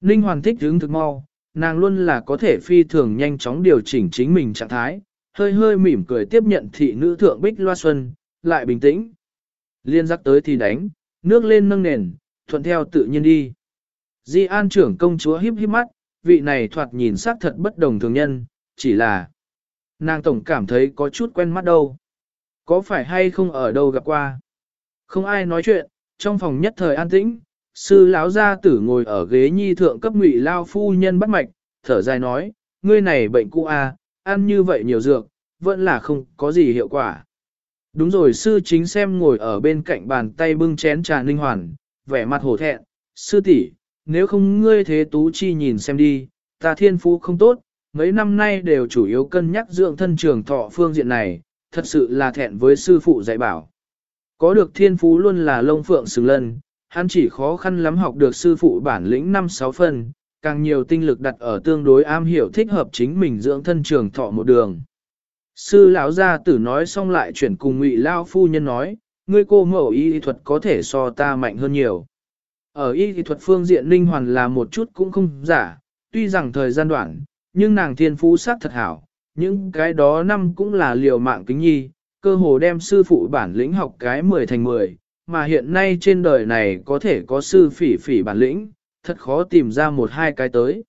Ninh hoàn thích hướng thực mau, nàng luôn là có thể phi thường nhanh chóng điều chỉnh chính mình trạng thái, hơi hơi mỉm cười tiếp nhận thị nữ thượng bích loa xuân, lại bình tĩnh. Liên giác tới thì đánh, nước lên nâng nền, thuận theo tự nhiên đi. Di an trưởng công chúa híp híp mắt, vị này thoạt nhìn sắc thật bất đồng thường nhân, chỉ là nàng tổng cảm thấy có chút quen mắt đâu. Có phải hay không ở đâu gặp qua? Không ai nói chuyện, trong phòng nhất thời an tĩnh, sư lão gia tử ngồi ở ghế nhi thượng cấp ngụy lao phu nhân bắt mạch, thở dài nói, ngươi này bệnh cũ à, ăn như vậy nhiều dược, vẫn là không có gì hiệu quả. Đúng rồi sư chính xem ngồi ở bên cạnh bàn tay bưng chén trà ninh hoàn, vẻ mặt hổ thẹn, sư tỷ, nếu không ngươi thế tú chi nhìn xem đi, ta thiên phú không tốt, mấy năm nay đều chủ yếu cân nhắc dưỡng thân trường thọ phương diện này, thật sự là thẹn với sư phụ dạy bảo. Có được thiên phú luôn là lông phượng xứng lân, hắn chỉ khó khăn lắm học được sư phụ bản lĩnh 5-6 phần, càng nhiều tinh lực đặt ở tương đối am hiểu thích hợp chính mình dưỡng thân trường thọ một đường. Sư lão gia tử nói xong lại chuyển cùng ngụy lao phu nhân nói, ngươi cô mẫu y thuật có thể so ta mạnh hơn nhiều. Ở y thuật phương diện linh hoàn là một chút cũng không giả, tuy rằng thời gian đoạn, nhưng nàng thiên phú sát thật hảo, những cái đó năm cũng là liều mạng kính nhi, cơ hồ đem sư phụ bản lĩnh học cái 10 thành 10, mà hiện nay trên đời này có thể có sư phỉ phỉ bản lĩnh, thật khó tìm ra một hai cái tới.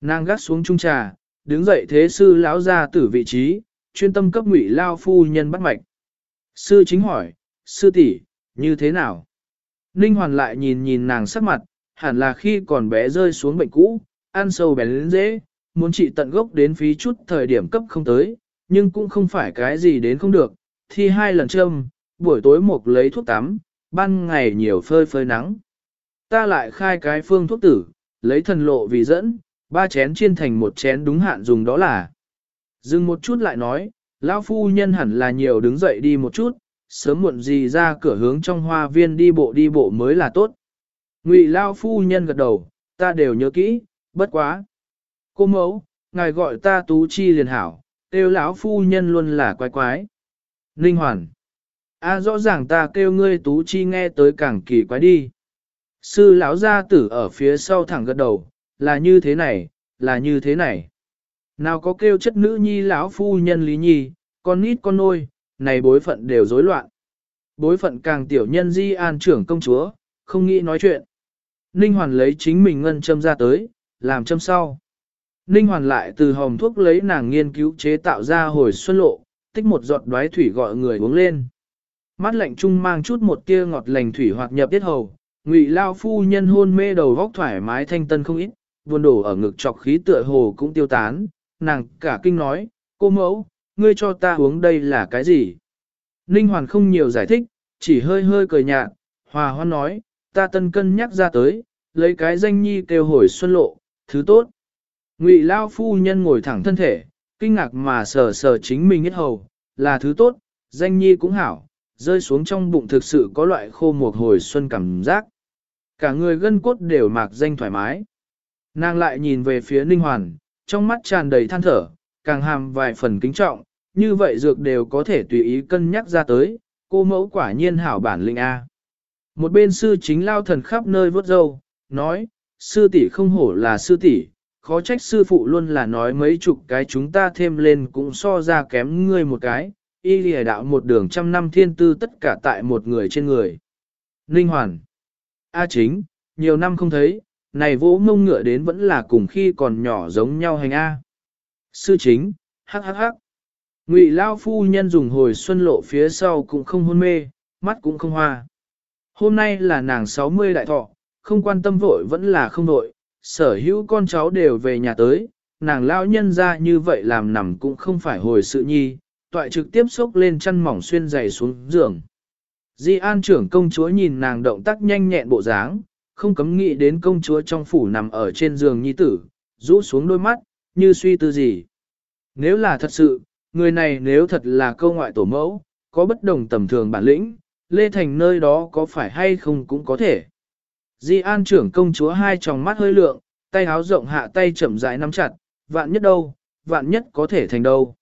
Nàng gắt xuống trung trà, đứng dậy thế sư lão ra tử vị trí, chuyên tâm cấp ngụy lao phu nhân bắt mạch. Sư chính hỏi, sư tỷ như thế nào? Ninh Hoàn lại nhìn nhìn nàng sắc mặt, hẳn là khi còn bé rơi xuống bệnh cũ, ăn sâu bén lên dễ, muốn trị tận gốc đến phí chút thời điểm cấp không tới, nhưng cũng không phải cái gì đến không được, thi hai lần châm, buổi tối một lấy thuốc tắm, ban ngày nhiều phơi phơi nắng. Ta lại khai cái phương thuốc tử, lấy thần lộ vì dẫn, ba chén chiên thành một chén đúng hạn dùng đó là. Dừng một chút lại nói, lão phu nhân hẳn là nhiều đứng dậy đi một chút, sớm muộn gì ra cửa hướng trong hoa viên đi bộ đi bộ mới là tốt. Ngụy lão phu nhân gật đầu, ta đều nhớ kỹ, bất quá. Cô mẫu, ngài gọi ta tú chi liền hảo, kêu lão phu nhân luôn là quái quái. Ninh hoàn. A rõ ràng ta kêu ngươi tú chi nghe tới càng kỳ quái đi. Sư lão gia tử ở phía sau thẳng gật đầu, là như thế này, là như thế này. Nào có kêu chất nữ nhi lão phu nhân lý nhi, con nít con nôi, này bối phận đều rối loạn. Bối phận càng tiểu nhân di an trưởng công chúa, không nghĩ nói chuyện. Ninh Hoàn lấy chính mình ngân châm ra tới, làm châm sau. Ninh Hoàn lại từ hồng thuốc lấy nàng nghiên cứu chế tạo ra hồi xuân lộ, tích một giọt đoái thủy gọi người uống lên. Mắt lạnh trung mang chút một tia ngọt lành thủy hoạt nhập tiết hầu, ngụy lao phu nhân hôn mê đầu vóc thoải mái thanh tân không ít, buồn đổ ở ngực chọc khí tựa hồ cũng tiêu tán, nàng cả kinh nói, cô mẫu, ngươi cho ta uống đây là cái gì? Ninh Hoàn không nhiều giải thích, chỉ hơi hơi cười nhạt, hòa hoan nói, ta tân cân nhắc ra tới, lấy cái danh nhi kêu hồi xuân lộ, thứ tốt. Ngụy Lao phu nhân ngồi thẳng thân thể, kinh ngạc mà sờ sờ chính mình hết hầu, là thứ tốt, danh nhi cũng hảo, rơi xuống trong bụng thực sự có loại khô một hồi xuân cảm giác. Cả người gân cốt đều mạc danh thoải mái. Nàng lại nhìn về phía Ninh Hoàn, trong mắt tràn đầy than thở, càng hàm vài phần kính trọng, như vậy dược đều có thể tùy ý cân nhắc ra tới, cô mẫu quả nhiên hảo bản linh A. Một bên sư chính lao thần khắp nơi vớt dâu, nói, sư tỷ không hổ là sư tỷ, khó trách sư phụ luôn là nói mấy chục cái chúng ta thêm lên cũng so ra kém ngươi một cái, y lìa đạo một đường trăm năm thiên tư tất cả tại một người trên người. Ninh Hoàn A chính, nhiều năm không thấy, này vỗ mông ngựa đến vẫn là cùng khi còn nhỏ giống nhau hành A. Sư chính, hắc hắc hắc. Ngụy Lao phu nhân dùng hồi xuân lộ phía sau cũng không hôn mê, mắt cũng không hoa. Hôm nay là nàng 60 đại thọ, không quan tâm vội vẫn là không vội, sở hữu con cháu đều về nhà tới, nàng lao nhân ra như vậy làm nằm cũng không phải hồi sự nhi, toại trực tiếp xúc lên chăn mỏng xuyên dày xuống giường. Di an trưởng công chúa nhìn nàng động tác nhanh nhẹn bộ dáng, không cấm nghĩ đến công chúa trong phủ nằm ở trên giường nhi tử, rũ xuống đôi mắt, như suy tư gì. Nếu là thật sự, người này nếu thật là câu ngoại tổ mẫu, có bất đồng tầm thường bản lĩnh, Lê Thành nơi đó có phải hay không cũng có thể. Di an trưởng công chúa hai tròng mắt hơi lượng, tay háo rộng hạ tay chậm rãi nắm chặt, vạn nhất đâu, vạn nhất có thể thành đâu.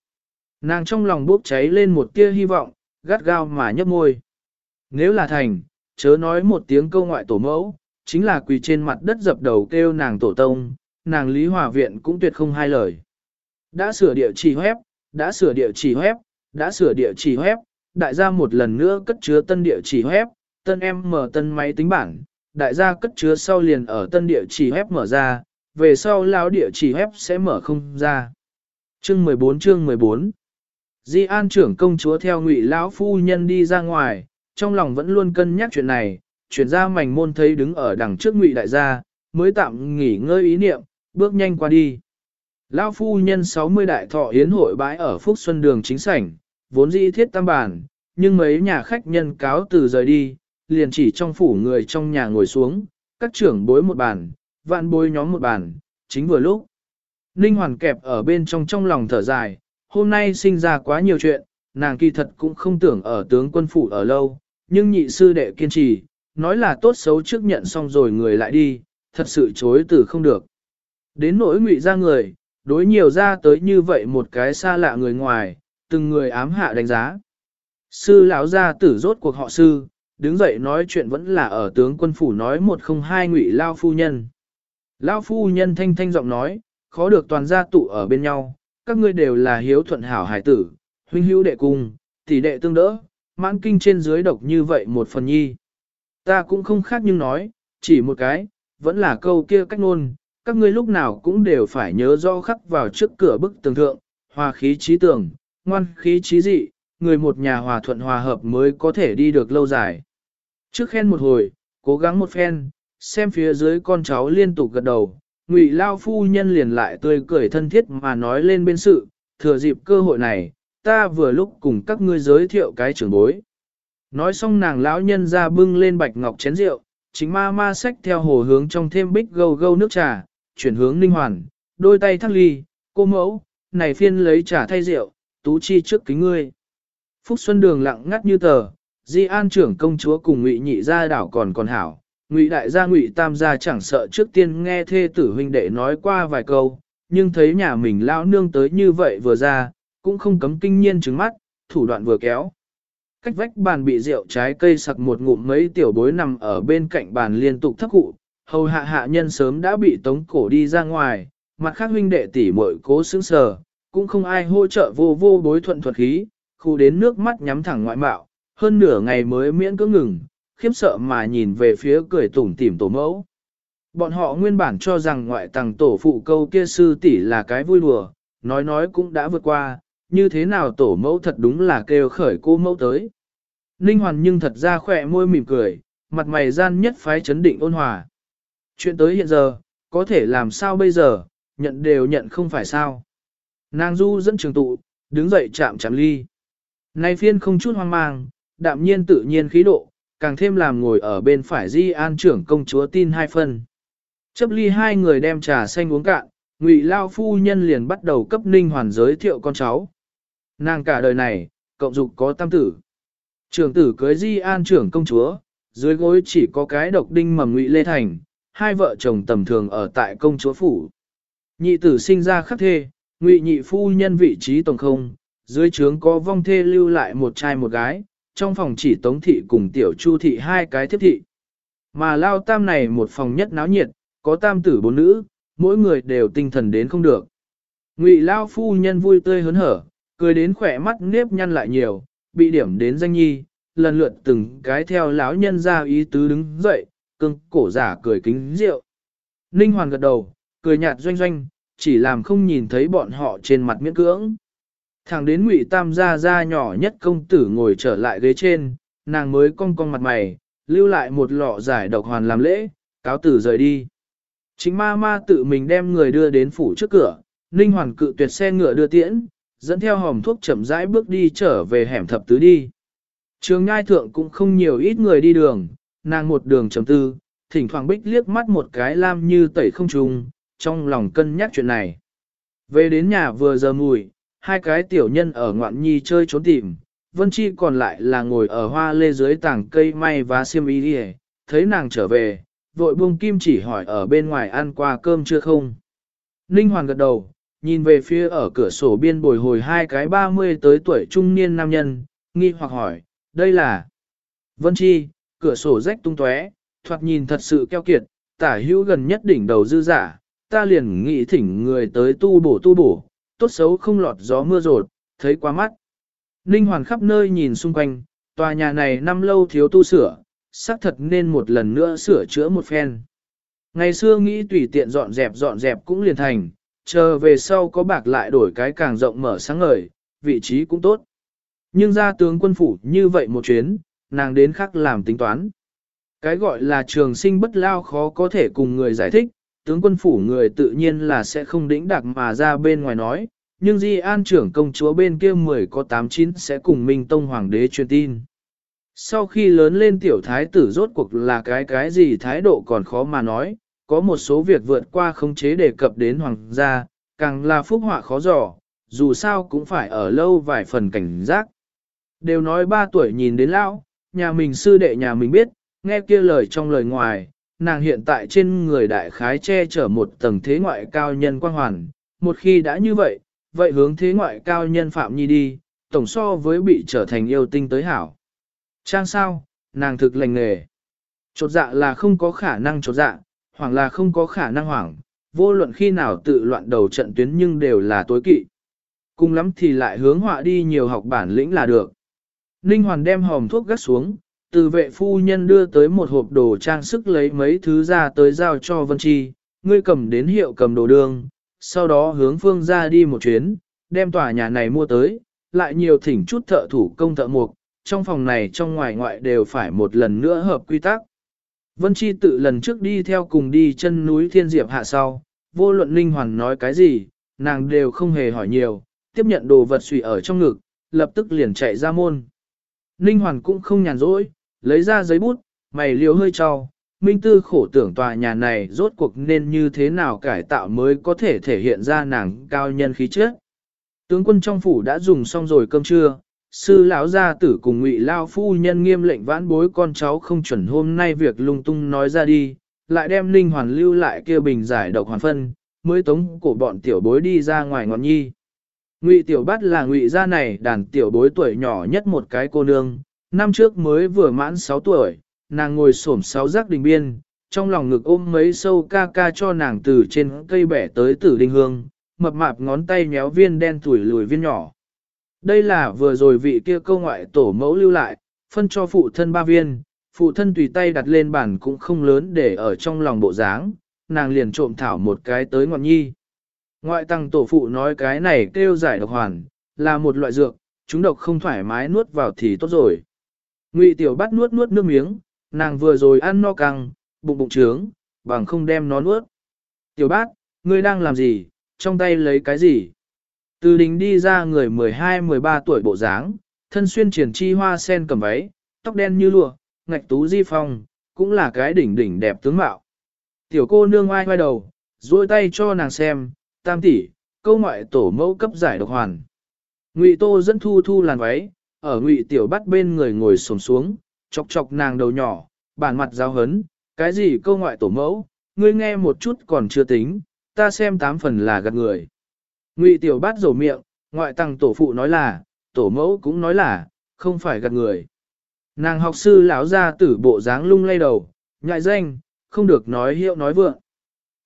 Nàng trong lòng bốc cháy lên một tia hy vọng, gắt gao mà nhấp môi. Nếu là thành, chớ nói một tiếng câu ngoại tổ mẫu, chính là quỳ trên mặt đất dập đầu kêu nàng tổ tông, nàng Lý Hòa Viện cũng tuyệt không hai lời. Đã sửa địa chỉ web, đã sửa địa chỉ web, đã sửa địa chỉ web, đại gia một lần nữa cất chứa tân địa chỉ web, tân em mở tân máy tính bảng, đại gia cất chứa sau liền ở tân địa chỉ web mở ra, về sau lão địa chỉ web sẽ mở không ra. Chương 14 chương 14 Di An trưởng công chúa theo ngụy lão phu nhân đi ra ngoài, trong lòng vẫn luôn cân nhắc chuyện này, chuyển ra mảnh môn thấy đứng ở đằng trước ngụy đại gia, mới tạm nghỉ ngơi ý niệm, bước nhanh qua đi. Lão phu nhân 60 đại thọ yến hội bãi ở Phúc Xuân đường chính sảnh, vốn dĩ thiết tam bản, nhưng mấy nhà khách nhân cáo từ rời đi, liền chỉ trong phủ người trong nhà ngồi xuống, các trưởng bối một bàn, vạn bối nhóm một bàn, chính vừa lúc. Ninh Hoàn kẹp ở bên trong trong lòng thở dài, hôm nay sinh ra quá nhiều chuyện, nàng kỳ thật cũng không tưởng ở tướng quân phủ ở lâu, nhưng nhị sư đệ kiên trì, nói là tốt xấu trước nhận xong rồi người lại đi, thật sự chối từ không được. Đến nỗi ngụy ra người, đối nhiều ra tới như vậy một cái xa lạ người ngoài, từng người ám hạ đánh giá. Sư lão gia tử rốt cuộc họ sư, đứng dậy nói chuyện vẫn là ở tướng quân phủ nói một không hai ngụy lao phu nhân. Lao phu nhân thanh thanh giọng nói, khó được toàn gia tụ ở bên nhau, các ngươi đều là hiếu thuận hảo hải tử, huynh hữu đệ cùng, tỷ đệ tương đỡ, mãn kinh trên dưới độc như vậy một phần nhi. Ta cũng không khác nhưng nói, chỉ một cái, vẫn là câu kia cách nôn, các ngươi lúc nào cũng đều phải nhớ rõ khắc vào trước cửa bức tường thượng, hòa khí trí tưởng, ngoan khí trí dị, người một nhà hòa thuận hòa hợp mới có thể đi được lâu dài. Trước khen một hồi, cố gắng một phen, xem phía dưới con cháu liên tục gật đầu, ngụy lao phu nhân liền lại tươi cười thân thiết mà nói lên bên sự, thừa dịp cơ hội này, ta vừa lúc cùng các ngươi giới thiệu cái trưởng bối. Nói xong nàng lão nhân ra bưng lên bạch ngọc chén rượu, chính ma ma sách theo hồ hướng trong thêm bích gâu gâu nước trà, chuyển hướng ninh hoàn, đôi tay thắt ly, cô mẫu, này phiên lấy trà thay rượu, tú chi trước kính ngươi. Phúc Xuân Đường lặng ngắt như tờ, Di An trưởng công chúa cùng Ngụy Nhị gia đảo còn còn hảo, Ngụy đại gia Ngụy Tam gia chẳng sợ trước tiên nghe thê tử huynh đệ nói qua vài câu, nhưng thấy nhà mình lão nương tới như vậy vừa ra, cũng không cấm kinh nhiên trứng mắt, thủ đoạn vừa kéo. Cách vách bàn bị rượu trái cây sặc một ngụm mấy tiểu bối nằm ở bên cạnh bàn liên tục thấp cụ, hầu hạ hạ nhân sớm đã bị tống cổ đi ra ngoài, mặt khác huynh đệ tỷ muội cố sững sờ, cũng không ai hỗ trợ vô vô bối thuận thuật khí, khu đến nước mắt nhắm thẳng ngoại mạo, hơn nửa ngày mới miễn cưỡng ngừng, khiếp sợ mà nhìn về phía cười tủm tỉm tổ mẫu. Bọn họ nguyên bản cho rằng ngoại tàng tổ phụ câu kia sư tỷ là cái vui đùa, nói nói cũng đã vượt qua, như thế nào tổ mẫu thật đúng là kêu khởi cô mẫu tới. Ninh Hoàn nhưng thật ra khỏe môi mỉm cười, mặt mày gian nhất phái chấn định ôn hòa. Chuyện tới hiện giờ, có thể làm sao bây giờ, nhận đều nhận không phải sao. Nàng du dẫn trường tụ, đứng dậy chạm chạm ly. Nay phiên không chút hoang mang, đạm nhiên tự nhiên khí độ, càng thêm làm ngồi ở bên phải di an trưởng công chúa tin hai phân. Chấp ly hai người đem trà xanh uống cạn, ngụy lao phu nhân liền bắt đầu cấp ninh hoàn giới thiệu con cháu. Nàng cả đời này, cộng dục có tam tử. Trưởng tử cưới di an trưởng công chúa, dưới gối chỉ có cái độc đinh mầm ngụy lê thành, hai vợ chồng tầm thường ở tại công chúa phủ. Nhị tử sinh ra khắc thê, ngụy nhị phu nhân vị trí tổng không, dưới trướng có vong thê lưu lại một trai một gái, trong phòng chỉ tống thị cùng tiểu chu thị hai cái thiếp thị. Mà lao tam này một phòng nhất náo nhiệt, có tam tử bốn nữ, mỗi người đều tinh thần đến không được. Ngụy lao phu nhân vui tươi hớn hở, cười đến khỏe mắt nếp nhăn lại nhiều, bị điểm đến danh nhi, lần lượt từng cái theo lão nhân ra ý tứ đứng dậy, cưng cổ giả cười kính rượu. Ninh Hoàn gật đầu, cười nhạt doanh doanh, chỉ làm không nhìn thấy bọn họ trên mặt miễn cưỡng. Thẳng đến ngụy tam gia gia nhỏ nhất công tử ngồi trở lại ghế trên, nàng mới cong cong mặt mày, lưu lại một lọ giải độc hoàn làm lễ, cáo tử rời đi. Chính ma ma tự mình đem người đưa đến phủ trước cửa, Ninh Hoàn cự tuyệt xe ngựa đưa tiễn, dẫn theo hòm thuốc chậm rãi bước đi trở về hẻm thập tứ đi. Trường ngai thượng cũng không nhiều ít người đi đường, nàng một đường trầm tư, thỉnh thoảng bích liếc mắt một cái lam như tẩy không trùng, trong lòng cân nhắc chuyện này. Về đến nhà vừa giờ mùi, hai cái tiểu nhân ở ngoạn nhi chơi trốn tìm, Vân Chi còn lại là ngồi ở hoa lê dưới tảng cây may và xiêm y đi thấy nàng trở về, vội buông kim chỉ hỏi ở bên ngoài ăn qua cơm chưa không. Ninh Hoàn gật đầu, nhìn về phía ở cửa sổ biên bồi hồi hai cái ba mươi tới tuổi trung niên nam nhân, nghi hoặc hỏi, đây là Vân Chi, cửa sổ rách tung tóe, thoạt nhìn thật sự keo kiệt, tả hữu gần nhất đỉnh đầu dư giả, ta liền nghĩ thỉnh người tới tu bổ tu bổ, tốt xấu không lọt gió mưa rột, thấy quá mắt. Ninh Hoàn khắp nơi nhìn xung quanh, tòa nhà này năm lâu thiếu tu sửa, xác thật nên một lần nữa sửa chữa một phen. Ngày xưa nghĩ tùy tiện dọn dẹp dọn dẹp cũng liền thành, chờ về sau có bạc lại đổi cái càng rộng mở sáng ngời, vị trí cũng tốt. Nhưng ra tướng quân phủ như vậy một chuyến, nàng đến khắc làm tính toán. Cái gọi là trường sinh bất lao khó có thể cùng người giải thích, tướng quân phủ người tự nhiên là sẽ không đĩnh đặc mà ra bên ngoài nói, nhưng Di An trưởng công chúa bên kia 10 có 89 sẽ cùng Minh Tông Hoàng đế truyền tin. Sau khi lớn lên tiểu thái tử rốt cuộc là cái cái gì thái độ còn khó mà nói, có một số việc vượt qua không chế đề cập đến hoàng gia, càng là phúc họa khó dò, dù sao cũng phải ở lâu vài phần cảnh giác. Đều nói ba tuổi nhìn đến lão, nhà mình sư đệ nhà mình biết, nghe kia lời trong lời ngoài, nàng hiện tại trên người đại khái che chở một tầng thế ngoại cao nhân quang hoàn, một khi đã như vậy, vậy hướng thế ngoại cao nhân phạm nhi đi, tổng so với bị trở thành yêu tinh tới hảo. Trang sao, nàng thực lành nghề. Chột dạ là không có khả năng chột dạ, hoảng là không có khả năng hoảng, vô luận khi nào tự loạn đầu trận tuyến nhưng đều là tối kỵ. Cùng lắm thì lại hướng họa đi nhiều học bản lĩnh là được. Ninh Hoàn đem hòm thuốc gắt xuống, từ vệ phu nhân đưa tới một hộp đồ trang sức lấy mấy thứ ra tới giao cho Vân Chi, ngươi cầm đến hiệu cầm đồ đường, sau đó hướng phương ra đi một chuyến, đem tòa nhà này mua tới, lại nhiều thỉnh chút thợ thủ công thợ mục, trong phòng này trong ngoài ngoại đều phải một lần nữa hợp quy tắc. Vân Chi tự lần trước đi theo cùng đi chân núi Thiên Diệp hạ sau, vô luận Linh Hoàn nói cái gì, nàng đều không hề hỏi nhiều, tiếp nhận đồ vật xùy ở trong ngực, lập tức liền chạy ra môn. Ninh Hoàn cũng không nhàn rỗi, lấy ra giấy bút, mày liều hơi cho Minh Tư khổ tưởng tòa nhà này rốt cuộc nên như thế nào cải tạo mới có thể thể hiện ra nàng cao nhân khí chất. Tướng quân trong phủ đã dùng xong rồi cơm trưa, sư lão gia tử cùng ngụy lao phu nhân nghiêm lệnh vãn bối con cháu không chuẩn hôm nay việc lung tung nói ra đi, lại đem linh hoàn lưu lại kia bình giải độc hoàn phân, mới tống cổ bọn tiểu bối đi ra ngoài ngọn nhi. Ngụy tiểu bát là ngụy gia này đàn tiểu bối tuổi nhỏ nhất một cái cô nương, năm trước mới vừa mãn 6 tuổi, nàng ngồi xổm sáu giác đình biên, trong lòng ngực ôm mấy sâu ca ca cho nàng từ trên cây bẻ tới tử đinh hương, mập mạp ngón tay nhéo viên đen tuổi lùi viên nhỏ. Đây là vừa rồi vị kia câu ngoại tổ mẫu lưu lại, phân cho phụ thân ba viên, phụ thân tùy tay đặt lên bàn cũng không lớn để ở trong lòng bộ dáng, nàng liền trộm thảo một cái tới ngọn nhi. Ngoại tăng tổ phụ nói cái này kêu giải độc hoàn, là một loại dược, chúng độc không thoải mái nuốt vào thì tốt rồi. Ngụy tiểu bắt nuốt nuốt nước miếng, nàng vừa rồi ăn no căng, bụng bụng trướng, bằng không đem nó nuốt. Tiểu bát, ngươi đang làm gì, trong tay lấy cái gì? Từ đình đi ra người 12-13 tuổi bộ dáng, thân xuyên triển chi hoa sen cầm váy, tóc đen như lụa, ngạch tú di phong, cũng là cái đỉnh đỉnh đẹp tướng mạo. Tiểu cô nương oai oai đầu, duỗi tay cho nàng xem, tam tỷ, câu ngoại tổ mẫu cấp giải độc hoàn. Ngụy Tô dẫn thu thu làn váy, ở Ngụy Tiểu bắt bên người ngồi xổm xuống, chọc chọc nàng đầu nhỏ, bản mặt giao hấn, cái gì câu ngoại tổ mẫu, ngươi nghe một chút còn chưa tính, ta xem tám phần là gạt người. Ngụy Tiểu bắt rầu miệng, ngoại tăng tổ phụ nói là, tổ mẫu cũng nói là, không phải gạt người. Nàng học sư lão ra tử bộ dáng lung lay đầu, nhại danh, không được nói hiệu nói vượng.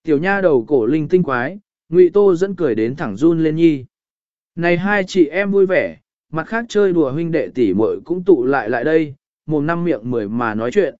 Tiểu nha đầu cổ linh tinh quái, Ngụy Tô dẫn cười đến thẳng run lên nhi. Này hai chị em vui vẻ, mặt khác chơi đùa huynh đệ tỷ muội cũng tụ lại lại đây, một năm miệng mười mà nói chuyện.